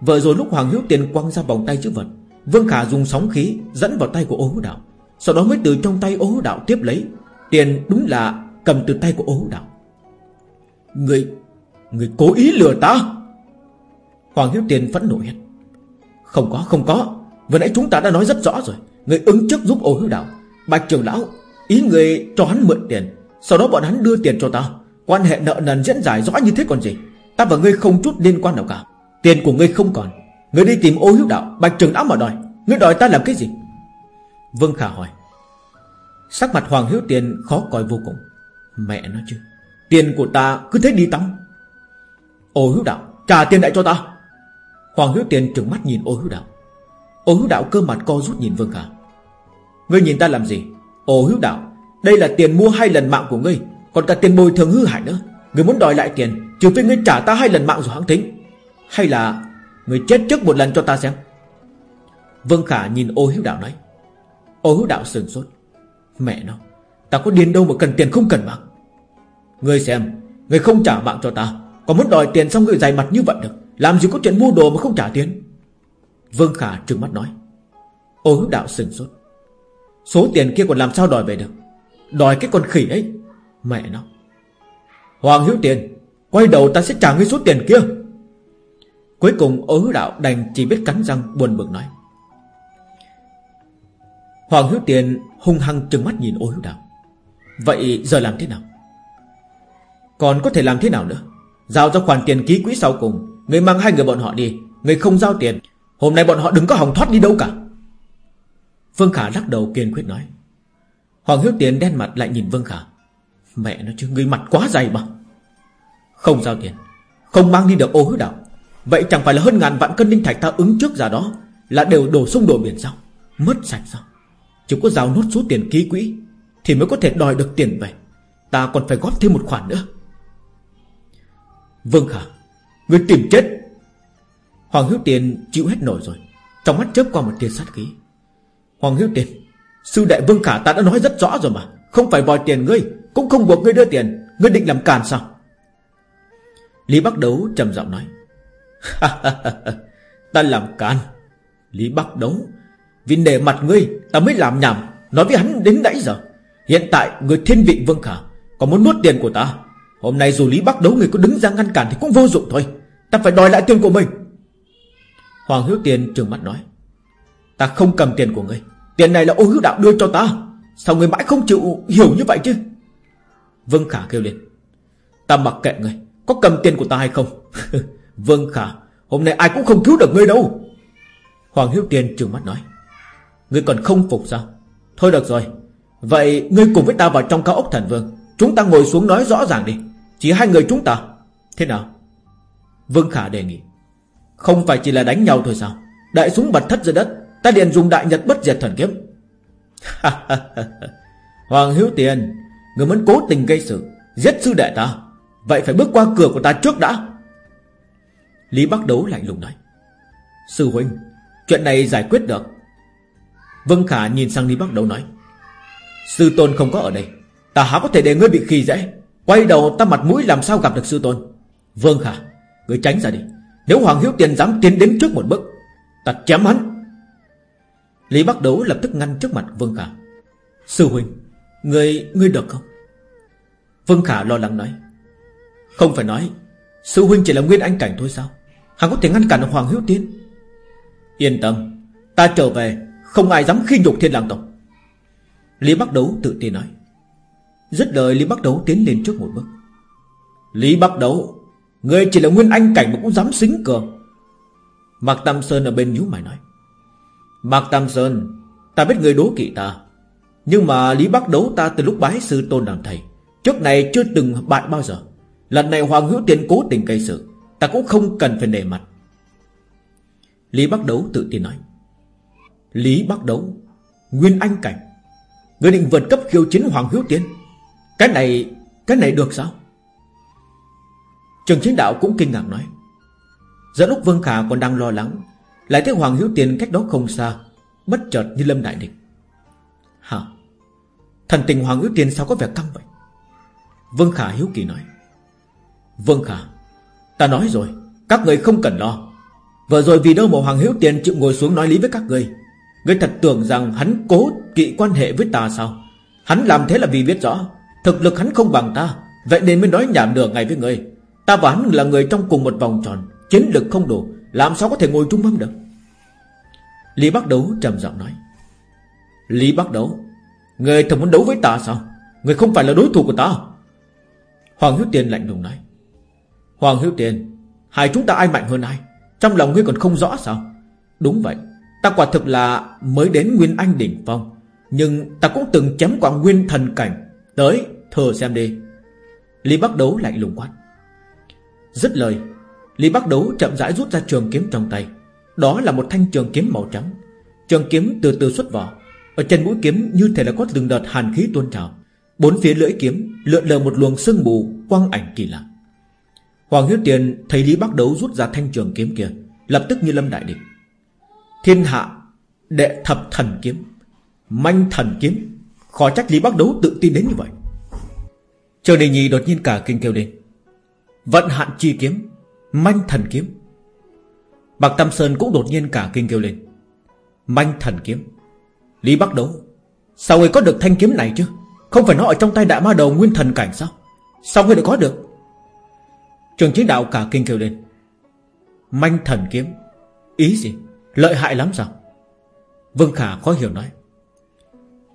Vừa rồi lúc Hoàng Hiếu Tiền quăng ra vòng tay chữ vật, Vương Khả dùng sóng khí dẫn vào tay của ô hữu đạo. Sau đó mới từ trong tay ô hữu đạo tiếp lấy. Tiền đúng là cầm từ tay của ô hữu đạo. Người Người cố ý lừa ta? Hoàng Hiếu Tiền phẫn nộ hết. Không có không có. Vừa nãy chúng ta đã nói rất rõ rồi. Người ứng trước giúp ô hữu đạo. Bạch trưởng lão, Ý người cho hắn mượn tiền. Sau đó bọn hắn đưa tiền cho ta. Quan hệ nợ nần diễn giải rõ như thế còn gì? Ta và ngươi không chút liên quan nào cả. Tiền của ngươi không còn. Ngươi đi tìm ô hữu đạo. Bạch trường Lão mà đòi. Ngươi đòi ta làm cái gì? Vương Khả hỏi. Sắc mặt Hoàng Hiếu Tiền khó coi vô cùng. Mẹ nói chứ. Tiền của ta cứ thế đi tắm. Ô hữu đạo, trả tiền lại cho ta. Hoàng hữu Tiền trừng mắt nhìn ô hữu đạo. Ô hữu đạo cơ mặt co rút nhìn Vương Khả Ngươi nhìn ta làm gì? Ô hữu đạo, Đây là tiền mua hai lần mạng của ngươi, Còn cả tiền bồi thường hư hại nữa. Ngươi muốn đòi lại tiền, Trừ phi ngươi trả ta hai lần mạng rồi hãng tính Hay là Ngươi chết trước một lần cho ta xem? Vương Khả nhìn ô hữu đạo nói. Ô hữu đạo sừng sốt. Mẹ nó, Ta có điên đâu mà cần tiền không cần mạng. Ngươi xem, Ngươi không trả mạng cho ta. Còn muốn đòi tiền xong ngươi dày mặt như vậy được. Làm gì có chuyện mua đồ mà không trả tiền? Vương Khả trừng mắt nói. Ô hữu đạo sừng sốt. Số tiền kia còn làm sao đòi về được? Đòi cái con khỉ ấy. Mẹ nó. Hoàng hữu tiền, Quay đầu ta sẽ trả ngươi số tiền kia. Cuối cùng ô hữu đạo đành chỉ biết cắn răng buồn bực nói. Hoàng hữu tiền hung hăng trừng mắt nhìn ô hữu đạo. Vậy giờ làm thế nào? Còn có thể làm thế nào nữa? Giao cho khoản tiền ký quỹ sau cùng, Người mang hai người bọn họ đi, Người không giao tiền. Hôm nay bọn họ đừng có hòng thoát đi đâu cả. Vương Khả lắc đầu kiên quyết nói. Hoàng Hiếu Tiền đen mặt lại nhìn Vương Khả. Mẹ nó chứ người mặt quá dày mà. Không giao tiền, Không mang đi được ô hứa đạo Vậy chẳng phải là hơn ngàn vạn cân linh thạch ta ứng trước ra đó Là đều đổ sông đổ biển sao? Mất sạch sao? Chỉ có giao nốt số tiền ký quỹ Thì mới có thể đòi được tiền về. Ta còn phải góp thêm một khoản nữa. Vương Khả, Người tìm chết. Hoàng Hiếu Tiền chịu hết nổi rồi, Trong mắt chớp qua một tia sát khí. Hoàng Hiếu Tiền, Sư đệ Vương Khả ta đã nói rất rõ rồi mà, Không phải vòi tiền ngươi, Cũng không buộc ngươi đưa tiền, Ngươi định làm càn sao? Lý Bắc Đấu trầm giọng nói. (laughs) Ta làm càn. Lý Bắc Đấu, Vì nề mặt ngươi, ta mới làm nhảm, Nói với hắn đến nãy giờ. Hiện tại người thiên vị Vương Khả Còn muốn nuốt tiền của ta. Hôm nay dù Lý Bắc Đấu người có đứng ra ngăn cản Thì cũng vô dụng thôi. Ta phải đòi lại tiền của mình. Hoàng Hiếu Tiền trừng mắt nói, Ta không cầm tiền của ngươi. Tiền này là ô hữu đạo đưa cho ta. Sao ngươi mãi không chịu hiểu như vậy chứ? Vương Khả kêu lên, Ta mặc kệ ngươi. Có cầm tiền của ta hay không? (laughs) Vương Khả, Hôm nay ai cũng không cứu được ngươi đâu. Hoàng Hiếu Tiền trừng mắt nói, Ngươi còn không phục sao? Thôi được rồi. Vậy ngươi cùng với ta vào trong cao ốc thần vương. Chúng ta ngồi xuống nói rõ ràng đi. Chỉ hai người chúng ta. Thế nào? Vương Khả đề nghị. Không phải chỉ là đánh nhau thôi sao? Đại súng bật thất dưới đất, Ta liền dùng đại nhật bất diệt thần kiếm. (laughs) Hoàng Hiếu Tiền, Người muốn cố tình gây sự, Giết sư đệ ta, Vậy phải bước qua cửa của ta trước đã. Lý Bắc Đấu lạnh lùng nói. Sư huynh, Chuyện này giải quyết được. Vân Khả nhìn sang Lý Bắc Đấu nói. Sư tôn không có ở đây. Ta há có thể để ngươi bị khi dễ. Quay đầu ta mặt mũi làm sao gặp được sư tôn Vương Khả Ngươi tránh ra đi. Nếu Hoàng Hiếu Tiền dám tiến đến trước một bước Ta chém hắn. Lý Bắc Đấu lập tức ngăn trước mặt Vương Khả. Sư huynh Người, người được không? Vương Khả lo lắng nói. Không phải nói Sư huynh chỉ là nguyên anh cảnh thôi sao? Hắn có thể ngăn cản được Hoàng Hiếu Tiên Yên tâm Ta trở về Không ai dám khi nhục thiên lang tộc. Lý Bắc Đấu tự tin nói. Dứt lời Lý Bắc Đấu tiến lên trước một bước. Lý Bắc Đấu, Người chỉ là nguyên anh cảnh mà cũng dám xính cường Mạc Tam Sơn ở bên nhíu mày nói. Mạc Tam Sơn, Ta biết người đố kỵ ta, Nhưng mà Lý Bắc đấu ta từ lúc bái sư tôn làm thầy, Trước này chưa từng bại bao giờ. Lần này Hoàng Hữu Tiên cố tình gây sự, Ta cũng không cần phải nề mặt. Lý Bắc đấu tự tin nói. Lý Bắc đấu, Nguyên Anh Cảnh, Người định vượt cấp khiêu chiến Hoàng Hữu Tiên cái này Cái này được sao? Trường chiến đạo cũng kinh ngạc nói. Giữa lúc Vương Khả còn đang lo lắng, lại thấy Hoàng Hiếu Tiền cách đó không xa, Bất chợt như lâm đại địch Hả? Thần tình Hoàng Hiếu Tiền sao có vẻ căng vậy? Vương Khả hiếu kỳ nói. Vương Khả, Ta nói rồi, Các người không cần lo. Vừa rồi vì đâu mà Hoàng Hiếu Tiền chịu ngồi xuống nói lý với các người? Người thật tưởng rằng hắn cố kỵ quan hệ với ta sao? Hắn làm thế là vì biết rõ. Thực lực hắn không bằng ta, Vậy nên mới nói nhảm nửa ngày với người. Ta và hắn là người trong cùng một vòng tròn, Chiến lực không đủ, làm sao có thể ngồi trung mâm được? Lý Bắc Đấu trầm giọng nói. Lý Bắc Đấu, Người thật muốn đấu với ta sao? Người không phải là đối thủ của ta. Hoàng Hiếu Tiền lạnh lùng nói. Hoàng Hiếu Tiền, Hai chúng ta ai mạnh hơn ai? Trong lòng ngươi còn không rõ sao? Đúng vậy, Ta quả thực là mới đến Nguyên Anh Đỉnh Phong, Nhưng ta cũng từng chém qua Nguyên Thần Cảnh, Tới Thử xem đi. Lý Bắc Đấu lạnh lùng quát. Dứt lời, Lý Bắc Đấu chậm rãi rút ra trường kiếm trong tay. Đó là một thanh trường kiếm màu trắng. Trường kiếm từ từ xuất vỏ. Ở trên mũi kiếm như thể là có từng đợt hàn khí tuôn trào. Bốn phía lưỡi kiếm lượn lờ một luồng sương mù, quang ảnh kỳ lạ. Hoàng Hiếu Tiền thấy Lý Bắc Đấu rút ra thanh trường kiếm kia, Lập tức như lâm đại địch. Thiên hạ, Đệ thập thần kiếm, Manh thần kiếm. Khó trách Lý Bắc Đấu tự tin đến như vậy. Trường Đình Nhi đột nhiên cả kinh kêu lên. Vận hạn chi kiếm, Manh thần kiếm. Bạc Tam Sơn cũng đột nhiên cả kinh kêu lên. Manh thần kiếm. Lý Bắc Đấu, Sao người có được thanh kiếm này chứ? Không phải nó ở trong tay đại ma đầu nguyên thần cảnh sao? Sao người lại có được? Trường chiến đạo cả kinh kêu lên. Manh thần kiếm, Ý gì? Lợi hại lắm sao? Vương Khả khó hiểu nói.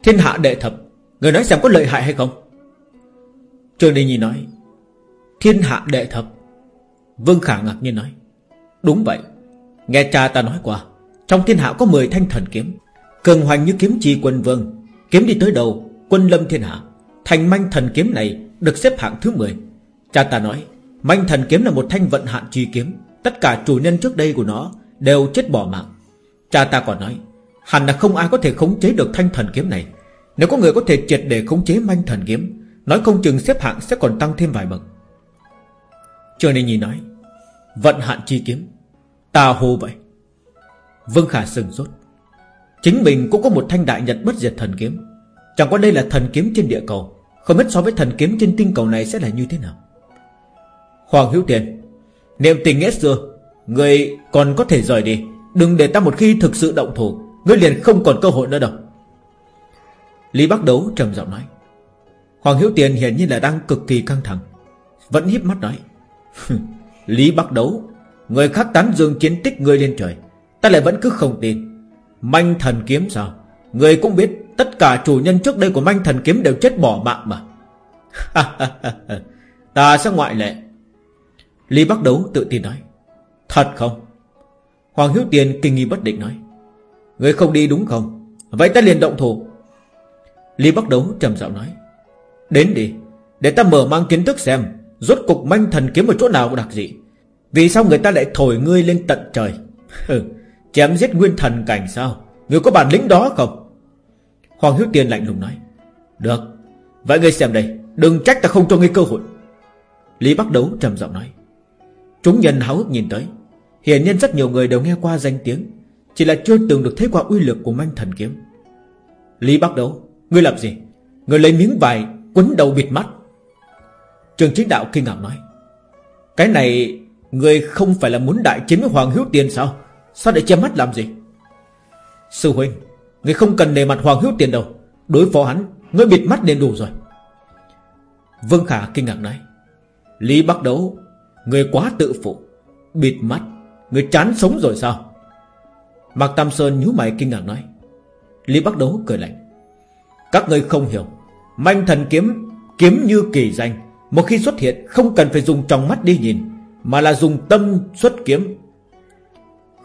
Thiên hạ đệ thập, Người nói xem có lợi hại hay không? Trương Đình Nhi nói, Thiên hạ đệ thập. Vương Khả ngạc nhiên nói, Đúng vậy, Nghe cha ta nói qua, Trong thiên hạ có 10 thanh thần kiếm, Cường hoành như kiếm chi quân vương, Kiếm đi tới đầu, Quân lâm thiên hạ. Thành manh thần kiếm này Được xếp hạng thứ 10 Cha ta nói, Manh thần kiếm là một thanh vận hạn chi kiếm, Tất cả chủ nhân trước đây của nó Đều chết bỏ mạng. Cha ta còn nói, Hẳn là không ai có thể khống chế được thanh thần kiếm này. Nếu có người có thể triệt để khống chế manh thần kiếm Nói không chừng xếp hạng sẽ còn tăng thêm vài bậc. Cho nên nhìn nói Vận hạn chi kiếm Ta hô vậy. Vương Khả sừng rốt, Chính mình cũng có một thanh đại nhật bất diệt thần kiếm. Chẳng qua đây là thần kiếm trên địa cầu. Không biết so với thần kiếm trên tinh cầu này sẽ là như thế nào. Hoàng Hữu Tiền Niệm tình nghĩa xưa Người còn có thể rời đi. Đừng để ta một khi thực sự động thủ Ngươi liền không còn cơ hội nữa đâu. Lý Bắc Đấu trầm giọng nói Hoàng Hiếu Tiền hiển nhiên là đang cực kỳ căng thẳng. Vẫn hiếp mắt nói Lý Bắc Đấu, Người khác tán dương chiến tích ngươi lên trời, Ta lại vẫn cứ không tin. Manh thần kiếm sao? Người cũng biết tất cả chủ nhân trước đây của manh thần kiếm đều chết bỏ mạng mà. (laughs) Ta sẽ ngoại lệ. Lý Bắc Đấu tự tin nói, Thật không? Hoàng Hiếu Tiền kinh nghi bất định nói, Người không đi đúng không? Vậy ta liền động thủ. Lý Bắc Đấu trầm giọng nói Đến đi, Để ta mở mang kiến thức xem, Rốt cục manh thần kiếm ở chỗ nào đặc dị. Vì sao người ta lại thổi ngươi lên tận trời? (laughs) Chém giết nguyên thần cảnh sao? Ngươi có bản lĩnh đó không? Hoàng Hiếu Tiền lạnh lùng nói, Được, Vậy ngươi xem đây, Đừng trách ta không cho ngươi cơ hội. Lý Bắc Đấu trầm giọng nói, Chúng nhân háo hức nhìn tới, Hiển nhiên rất nhiều người đều nghe qua danh tiếng, Chỉ là chưa từng được thấy qua uy lực của manh thần kiếm. Lý Bắc Đấu, Ngươi làm gì? Ngươi lấy miếng vải quấn đầu bịt mắt. Trường chính đạo kinh ngạc nói, Cái này người không phải là muốn đại chiến với Hoàng Hiếu Tiền sao? Sao để che mắt làm gì? Sư huynh, người không cần nề mặt Hoàng Hiếu Tiền đâu. Đối phó hắn người bịt mắt nên đủ rồi. Vương Khả kinh ngạc nói, Lý Bắc Đấu, người quá tự phụ. Bịt mắt, người chán sống rồi sao? Mạc Tam Sơn nhíu mày kinh ngạc nói, Lý Bắc Đấu cười lạnh, Các ngươi không hiểu. Manh thần kiếm Kiếm như kỳ danh. Một khi xuất hiện không cần phải dùng trong mắt đi nhìn Mà là dùng tâm xuất kiếm.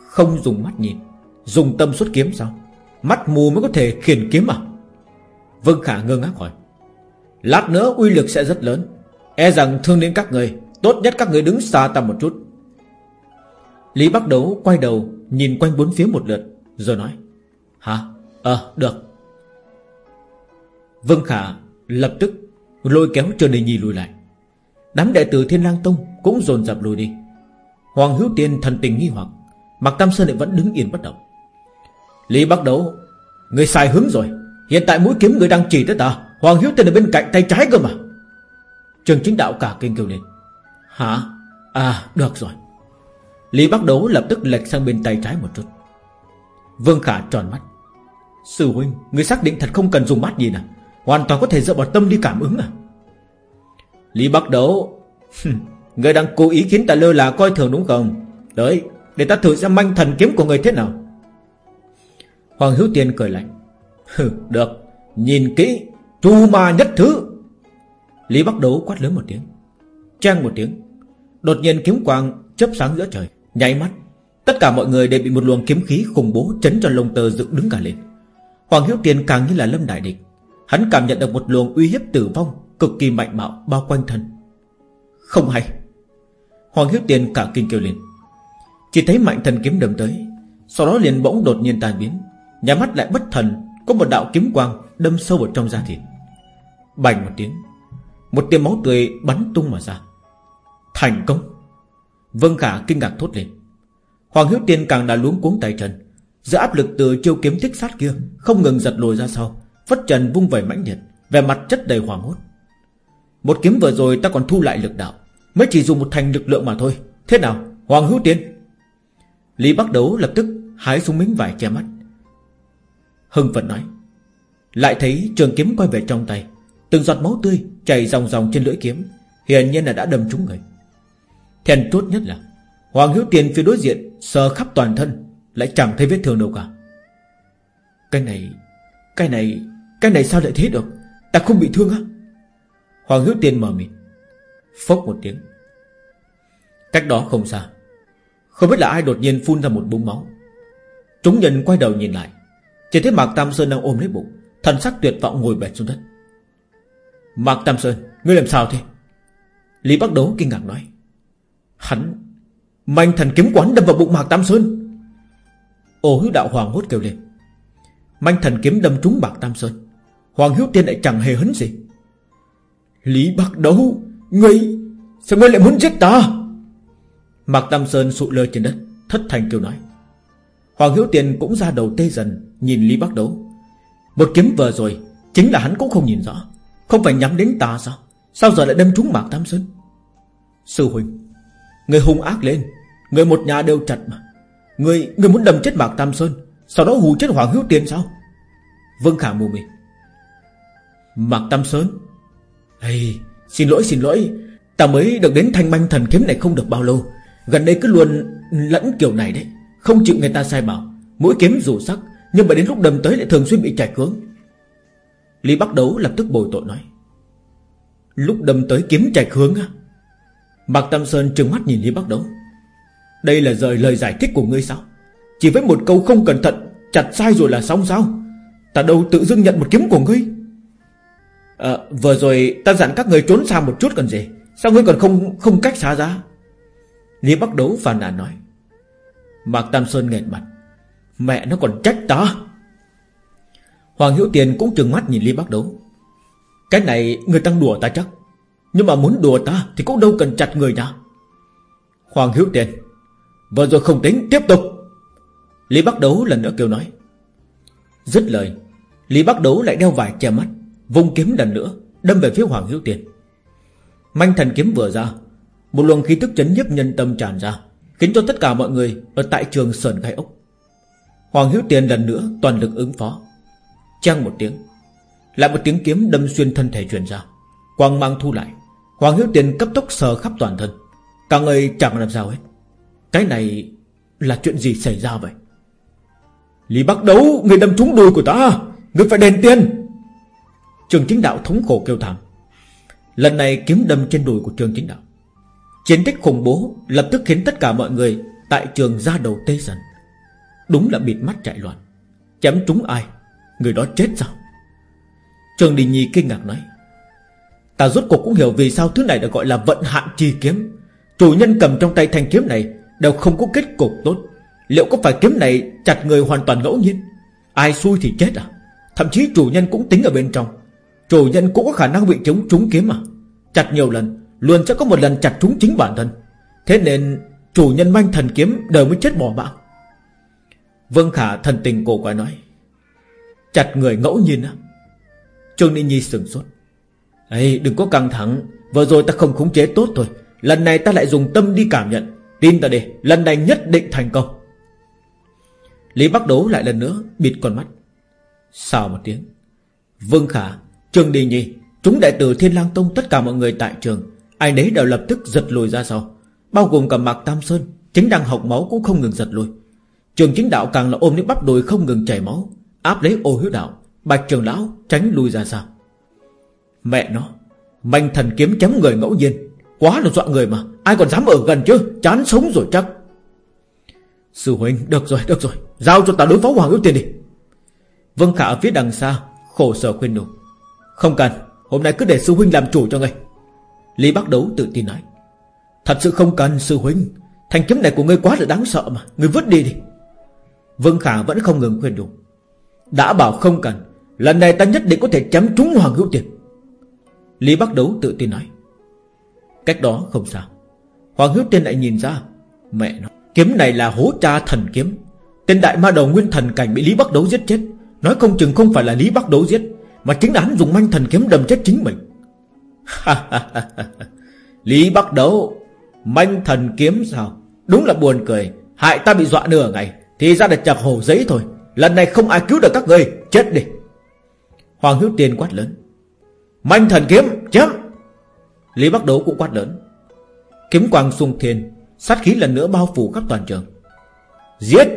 Không dùng mắt nhìn. Dùng tâm xuất kiếm sao? Mắt mù mới có thể khiển kiếm à? Vương Khả ngơ ngác hỏi. Lát nữa uy lực sẽ rất lớn. E rằng thương đến các người Tốt nhất các người đứng xa ta một chút. Lý Bắc Đấu quay đầu Nhìn quanh bốn phía một lượt Rồi nói. Hả? Ờ, được. Vương Khả lập tức, Lôi kéo Trần Đình Nhi lùi lại. Đám đệ tử Thiên Lang Tông Cũng dồn dập lùi đi. Hoàng Hữu Tiên thần tình nghi hoặc, Mạc Tam Sơn lại vẫn đứng yên bất động. Lý Bắc Đấu, Người sai hướng rồi. Hiện tại mũi kiếm người đang chỉ tới ta. Hoàng Hiếu Tiên ở bên cạnh tay trái cơ mà. Trường chính đạo cả kinh kêu lên. Hả? À được rồi. Lý Bắc Đấu lập tức lệch sang bên tay trái một chút. Vương Khả tròn mắt. Sư huynh, Người xác định thật không cần dùng mắt gì nào Hoàn toàn có thể dựa vào tâm đi cảm ứng à? Lý Bắc Đấu. Người đang cố ý khiến ta lơ là coi thường đúng không? Đấy Để ta thử xem manh thần kiếm của người thế nào. Hoàng Hiếu Tiên cười lạnh. Hừ, được Nhìn kỹ Chu ma nhất thứ. Lý Bắc Đấu quát lớn một tiếng. Trang một tiếng. Đột nhiên kiếm quang chớp sáng giữa trời Nháy mắt. Tất cả mọi người đều bị một luồng kiếm khí khủng bố Chấn cho lông tơ dựng đứng cả lên. Hoàng Hiếu Tiên càng như là lâm đại địch Hắn cảm nhận được một luồng uy hiếp tử vong Cực kỳ mạnh bạo bao quanh thân. Không hay. Hoàng Hiếu Tiên cả kinh kêu lên. Chỉ thấy mạnh thần kiếm đâm tới, Sau đó liền bỗng đột nhiên tan biến. Nhà mắt lại bất thần, Có một đạo kiếm quang đâm sâu vào trong da thịt. Bành một tiếng, Một tia máu tươi bắn tung mà ra. Thành công. Vân Khả kinh ngạc thốt lên. Hoàng Hiếu Tiên càng đã luống cuống tay chân, Giữa áp lực từ chiêu kiếm thích sát kia Không ngừng giật lùi ra sau. Phất trần vung vẩy mãnh liệt Về mặt chất đầy hoảng hốt. Một kiếm vừa rồi ta còn thu lại lực đạo, Mới chỉ dùng một thành lực lượng mà thôi. Thế nào, Hoàng Hữu Tiên? Lý bắt đấu lập tức hái xuống miếng vải che mắt. Hưng phấn nói, Lại thấy trường kiếm quay về trong tay, Từng giọt máu tươi chảy ròng ròng trên lưỡi kiếm, Hiển nhiên là đã đâm trúng người. Thèn chốt nhất là, Hoàng Hữu Tiền phía đối diện Sờ khắp toàn thân, Lại chẳng thấy vết thương đâu cả. Cái này Cái này cái này sao lại thế được? Ta không bị thương á. Hoàng Hữu tiên mở mịt Phốc một tiếng. Cách đó không xa, Không biết là ai đột nhiên phun ra một búng máu. Chúng nhân quay đầu nhìn lại, Chỉ thấy Mạc Tam Sơn đang ôm lấy bụng, Thần sắc tuyệt vọng ngồi bệt xuống đất. Mạc Tam Sơn, Ngươi làm sao thế? Lý Bắc Đấu kinh ngạc nói. Hắn, Manh thần kiếm quán đâm vào bụng Mạc Tam Sơn. Ô hữu đạo hoàng hốt kêu lên. Manh thần kiếm đâm trúng Mạc Tam Sơn. Hoàng hiếu tiên lại chẳng hề hấn gì. Lý Bắc Đấu, Ngươi, Sao ngươi lại muốn giết ta? Mạc Tam Sơn sụ lơ trên đất, Thất thành kêu nói. Hoàng Hiếu Tiền cũng ra đầu tê dần, Nhìn Lý Bắc Đấu. Một kiếm vừa rồi, Chính là hắn cũng không nhìn rõ. Không phải nhắm đến ta sao? Sao giờ lại đâm trúng Mạc Tam Sơn? Sư Huynh Người hung ác lên. Người một nhà đều chặt mà. Người người muốn đâm chết Mạc Tam Sơn, Sau đó hù chết Hoàng Hiếu Tiền sao? Vâng Khả mù mịt. Mạc Tam Sơn. Hey, Xin lỗi xin lỗi. Ta mới được đến thanh manh thần kiếm này không được bao lâu. Gần đây cứ luôn lẫn kiểu này đấy. Không chịu người ta sai bảo Mũi kiếm dù sắc Nhưng mà đến lúc đâm tới lại thường xuyên bị chạch hướng. Lý Bắc Đấu lập tức bồi tội nói. Lúc đâm tới kiếm chạch hướng á. Mạc Tam Sơn trừng mắt nhìn Lý Bắc Đấu. Đây là rời lời giải thích của ngươi sao? Chỉ với một câu không cẩn thận Chặt sai rồi là xong sao? Ta đâu tự dưng nhận một kiếm của ngươi? À, Vừa rồi ta dặn các người trốn xa một chút còn gì. Sao ngươi còn không không cách xa ra Lý Bắc Đấu phàn nàn nói. Mạc Tam Sơn nghẹn mặt. Mẹ nó còn trách ta. Hoàng Hữu Tiền cũng trừng mắt nhìn Lý Bắc Đấu. Cái này người tăng đùa ta chắc. Nhưng mà muốn đùa ta Thì cũng đâu cần chặt người nha Hoàng Hữu Tiền. Vừa rồi không tính tiếp tục. Lý Bắc Đấu lần nữa kêu nói. Dứt lời Lý Bắc Đấu lại đeo vải che mắt. Vung kiếm lần nữa, Đâm về phía Hoàng Hữu Tiền. Manh thần kiếm vừa ra, Một luồng khí tức chấn nhiếp nhân tâm tràn ra, Khiến cho tất cả mọi người Ở tại trường sờn gai ốc. Hoàng hữu Tiền lần nữa toàn lực ứng phó. Trang một tiếng, Lại một tiếng kiếm đâm xuyên thân thể truyền ra, Quang mang thu lại. Hoàng Hiếu Tiền cấp tốc sờ khắp toàn thân, Cả người chẳng làm sao hết. Cái này là chuyện gì xảy ra vậy? Lý Bắc Đấu, Người đâm trúng đùi của ta, Người phải đền tiền. Trường chính đạo thống khổ kêu thảm. Lần này kiếm đâm trên đùi của trường chính đạo. Chiến tích khủng bố Lập tức khiến tất cả mọi người Tại trường ra đầu tê dần. Đúng là bịt mắt chạy loạn. Chém trúng ai? Người đó chết sao? Trường Đình Nhi kinh ngạc nói. Ta rốt cuộc cũng hiểu vì sao thứ này được gọi là vận hạn chi kiếm. Chủ nhân cầm trong tay thanh kiếm này Đều không có kết cục tốt. Liệu có phải kiếm này chặt người hoàn toàn ngẫu nhiên? Ai xui thì chết à? Thậm chí chủ nhân cũng tính ở bên trong. Chủ nhân cũng có khả năng bị chúng trúng kiếm mà Chặt nhiều lần, Luôn sẽ có một lần chặt trúng chính bản thân. Thế nên, chủ nhân manh thần kiếm Đời mới chết bỏ mạng. Vương Khả thần tình cổ quái nói, Chặt người ngẫu nhiên á. Trương Ninh Nhi sừng sốt ấy đừng có căng thẳng, Vừa rồi ta không khống chế tốt thôi, Lần này ta lại dùng tâm đi cảm nhận, Tin ta đi, Lần này nhất định thành công. Lý Bắc Đố lại lần nữa Bịt con mắt. Sao một tiếng, Vương Khả Trương đi Nhi, Chúng đại tử Thiên lang Tông tất cả mọi người tại trường, Ai nấy đều lập tức giật lùi ra sau. Bao gồm cả Mạc Tam Sơn, Chính đang học máu cũng không ngừng giật lùi. Trường chính đạo càng là ôm lấy bắp đùi không ngừng chảy máu, Áp lấy ô hiếu đạo, Bạch trường lão tránh lùi ra sau. Mẹ nó, Manh thần kiếm chém người ngẫu nhiên, Quá là dọa người mà, Ai còn dám ở gần chứ, Chán sống rồi chắc. Sư huynh, được rồi được rồi, Giao cho ta đối phó Hoàng ưu tiền đi. Vân Khả ở phía đằng xa, Khổ sở khuyên nhủ không cần, Hôm nay cứ để sư huynh làm chủ cho ngươi. Lý Bắc Đấu tự tin nói. Thật sự không cần, sư huynh. Thanh kiếm này của ngươi quá là đáng sợ mà, Ngươi vứt đi đi. Vương Khả vẫn không ngừng khuyên đủ. Đã bảo không cần, Lần này ta nhất định có thể chém trúng Hoàng Hữu tiệp Lý Bắc Đấu tự tin nói. Cách đó không sao Hoàng Hữu Tiên lại nhìn ra, Mẹ nó, Kiếm này là hố cha thần kiếm. Tên đại ma đầu nguyên thần cảnh bị Lý Bắc Đấu giết chết. Nói không chừng không phải là Lý Bắc Đấu giết. Mà chính là hắn dùng manh thần kiếm đâm chết chính mình. Lý Bắc Đấu, Manh thần kiếm sao? Đúng là buồn cười. Hại ta bị dọa nửa ngày, Thì ra là chặt hồ giấy thôi. Lần này không ai cứu được các người Chết đi. Hoàng Hiếu Tiên quát lớn. Manh thần kiếm, chém! Lý Bắc Đấu cũng quát lớn. Kiếm quang xung thiên, Sát khí lần nữa bao phủ khắp toàn trường. Giết!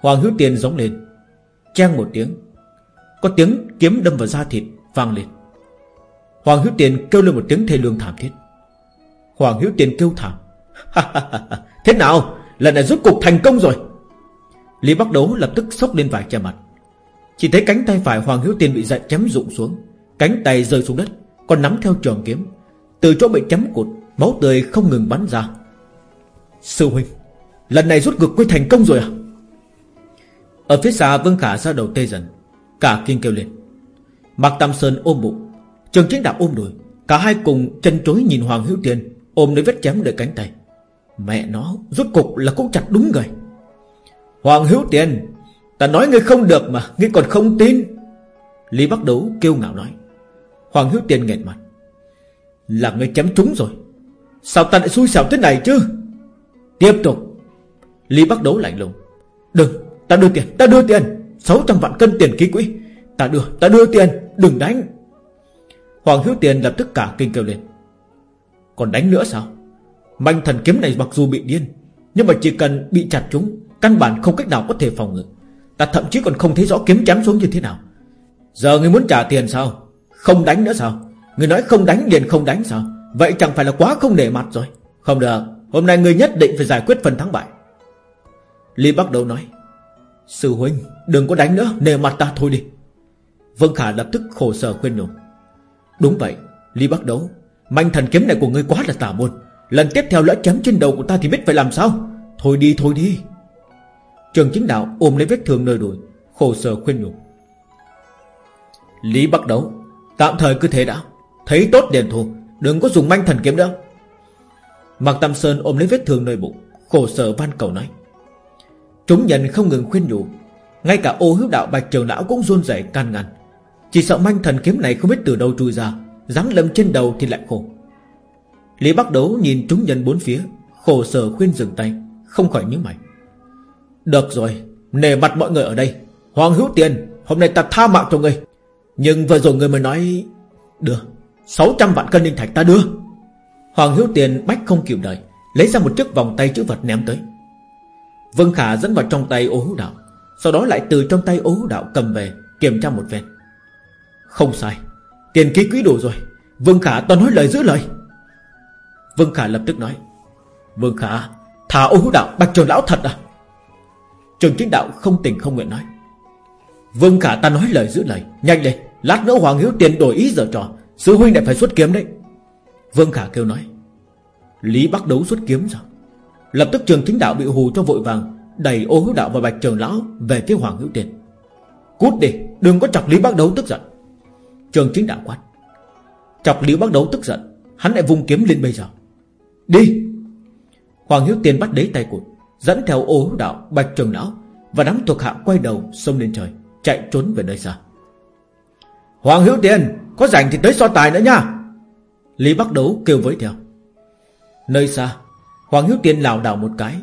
Hoàng Hiếu Tiên giống lên. Trang một tiếng có tiếng kiếm đâm vào da thịt, vang lên. Hoàng Hữu tiền kêu lên một tiếng thê lương thảm thiết. Hoàng Hữu tiền kêu thảm. Thế nào? Lần này rút cục thành công rồi. Lý Bắc Đấu lập tức sốc lên vải che mặt. Chỉ thấy cánh tay phải Hoàng Hữu tiền bị dạy chém rụng xuống. Cánh tay rơi xuống đất, Còn nắm theo trường kiếm. Từ chỗ bị chém cụt, Máu tươi không ngừng bắn ra. Sư huynh, Lần này rút ngược quay thành công rồi à? Ở phía xa Vương Khả ra đầu tê dần. Cả kinh kêu lên. Mạc Tam Sơn ôm bụng. Trường chiến đạo ôm đùi. Cả hai cùng chân chối nhìn Hoàng Hữu Tiên, Ôm lấy vết chém nơi cánh tay. Mẹ nó rút cục là cũng chặt đúng người. Hoàng Hữu Tiên, Ta nói ngươi không được mà, Ngươi còn không tin. Lý Bắc Đấu kêu ngạo nói. Hoàng Hữu Tiên nghẹn mặt. Là ngươi chém trúng rồi. Sao ta lại xui xẻo thế này chứ? Tiếp tục. Lý Bắc Đấu lạnh lùng. Đừng, ta đưa tiền, ta đưa tiền. 600 vạn cân tiền ký quỹ. Ta đưa ta đưa tiền, đừng đánh. Hoàng Hiếu Tiền lập tức cả kinh kêu lên. Còn đánh nữa sao? Manh thần kiếm này mặc dù bị điên, Nhưng mà chỉ cần bị chặt chúng, Căn bản không cách nào có thể phòng ngự. Ta thậm chí còn không thấy rõ kiếm chém xuống như thế nào. Giờ ngươi muốn trả tiền sao? Không đánh nữa sao? Ngươi nói không đánh liền không đánh sao? Vậy chẳng phải là quá không để mặt rồi? Không được, Hôm nay ngươi nhất định phải giải quyết phần thắng bại. Lý bắt đầu nói Sư huynh đừng có đánh nữa Nề mặt ta thôi đi. Vương Khả lập tức khổ sở khuyên nhủ. Đúng vậy Lý bắt Đấu, Manh thần kiếm này của ngươi quá là tà môn. Lần tiếp theo lỡ chém trên đầu của ta thì biết phải làm sao? Thôi đi thôi đi. Trường chính đạo ôm lấy vết thương nơi đùi Khổ sở khuyên nhủ. Lý bắt Đấu Tạm thời cứ thế đã. Thấy tốt liền thù Đừng có dùng manh thần kiếm nữa. Mạc Tam Sơn ôm lấy vết thương nơi bụng Khổ sở van cầu nói. Chúng nhân không ngừng khuyên nhủ. Ngay cả ô hữu đạo bạch trường lão cũng run rẩy can ngăn. Chỉ sợ manh thần kiếm này không biết từ đâu chui ra, dám lâm trên đầu thì lại khổ. Lý Bắc Đấu nhìn chúng nhân bốn phía, Khổ sở khuyên dừng tay, Không khỏi nhíu mày. Được rồi, Nề mặt mọi người ở đây. Hoàng hữu tiền, Hôm nay ta tha mạng cho ngươi. Nhưng vừa rồi người mới nói, Đưa 600 vạn cân linh thạch ta đưa. Hoàng hữu tiền bách không kịp đợi, Lấy ra một chiếc vòng tay chữ vật ném tới. Vương Khả dẫn vào trong tay ô hữu đạo, Sau đó lại từ trong tay ô hữu đạo cầm về, Kiểm tra một ven Không sai, Tiền ký quỹ đủ rồi. Vương Khả toàn nói lời giữ lời. Vương Khả lập tức nói Vương Khả, Thả ô hữu đạo bạch trường lão thật à? Trường chính đạo không tình không nguyện nói Vương Khả, ta nói lời giữ lời. Nhanh lên, Lát nữa Hoàng Hiếu tiền đổi ý giờ trò. Sư huynh lại phải xuất kiếm đấy. Vương Khả kêu nói, Lý bắt đấu xuất kiếm sao? Lập tức trường chính đạo bị hù cho vội vàng, Đẩy ô hữu đạo và bạch trường lão Về phía Hoàng Hữu Tiền Cút đi, đừng có chọc Lý Bác đấu tức giận. Trường chính đạo quát. Chọc Lý Bác đấu tức giận, Hắn lại vung kiếm lên bây giờ. Đi! Hoàng Hiếu Tiền bắt lấy tay cụt, Dẫn theo ô hữu đạo, bạch trường lão Và đám thuộc hạ quay đầu xông lên trời, Chạy trốn về nơi xa. Hoàng Hiếu Tiền Có rảnh thì tới so tài nữa nha! Lý Bắc Đấu kêu với theo. Nơi xa Hoàng Hiếu Tiên lảo đảo một cái,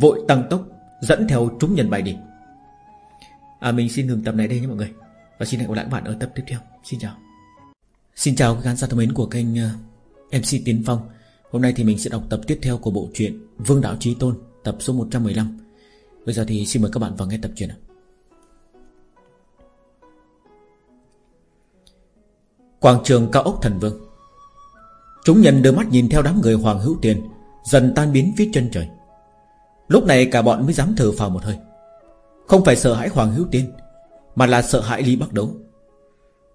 Vội tăng tốc, Dẫn theo chúng nhân bay đi. À mình xin ngừng tập này đây nhé mọi người. Và xin hẹn gặp lại các bạn ở tập tiếp theo. Xin chào. Xin chào các khán giả thân mến của kênh ờ, MC Tiến Phong. Hôm nay thì mình sẽ đọc tập tiếp theo của bộ truyện Vương Đạo Trí Tôn, Tập số 115 Bây giờ thì xin mời các bạn vào nghe tập truyện Quảng trường cao ốc thần vương. Chúng nhân đưa mắt nhìn theo đám người Hoàng Hữu Tiền Dần tan biến phía chân trời. Lúc này cả bọn mới dám thở phào một hơi. Không phải sợ hãi Hoàng Hữu Tiên, Mà là sợ hãi Lý Bắc Đấu.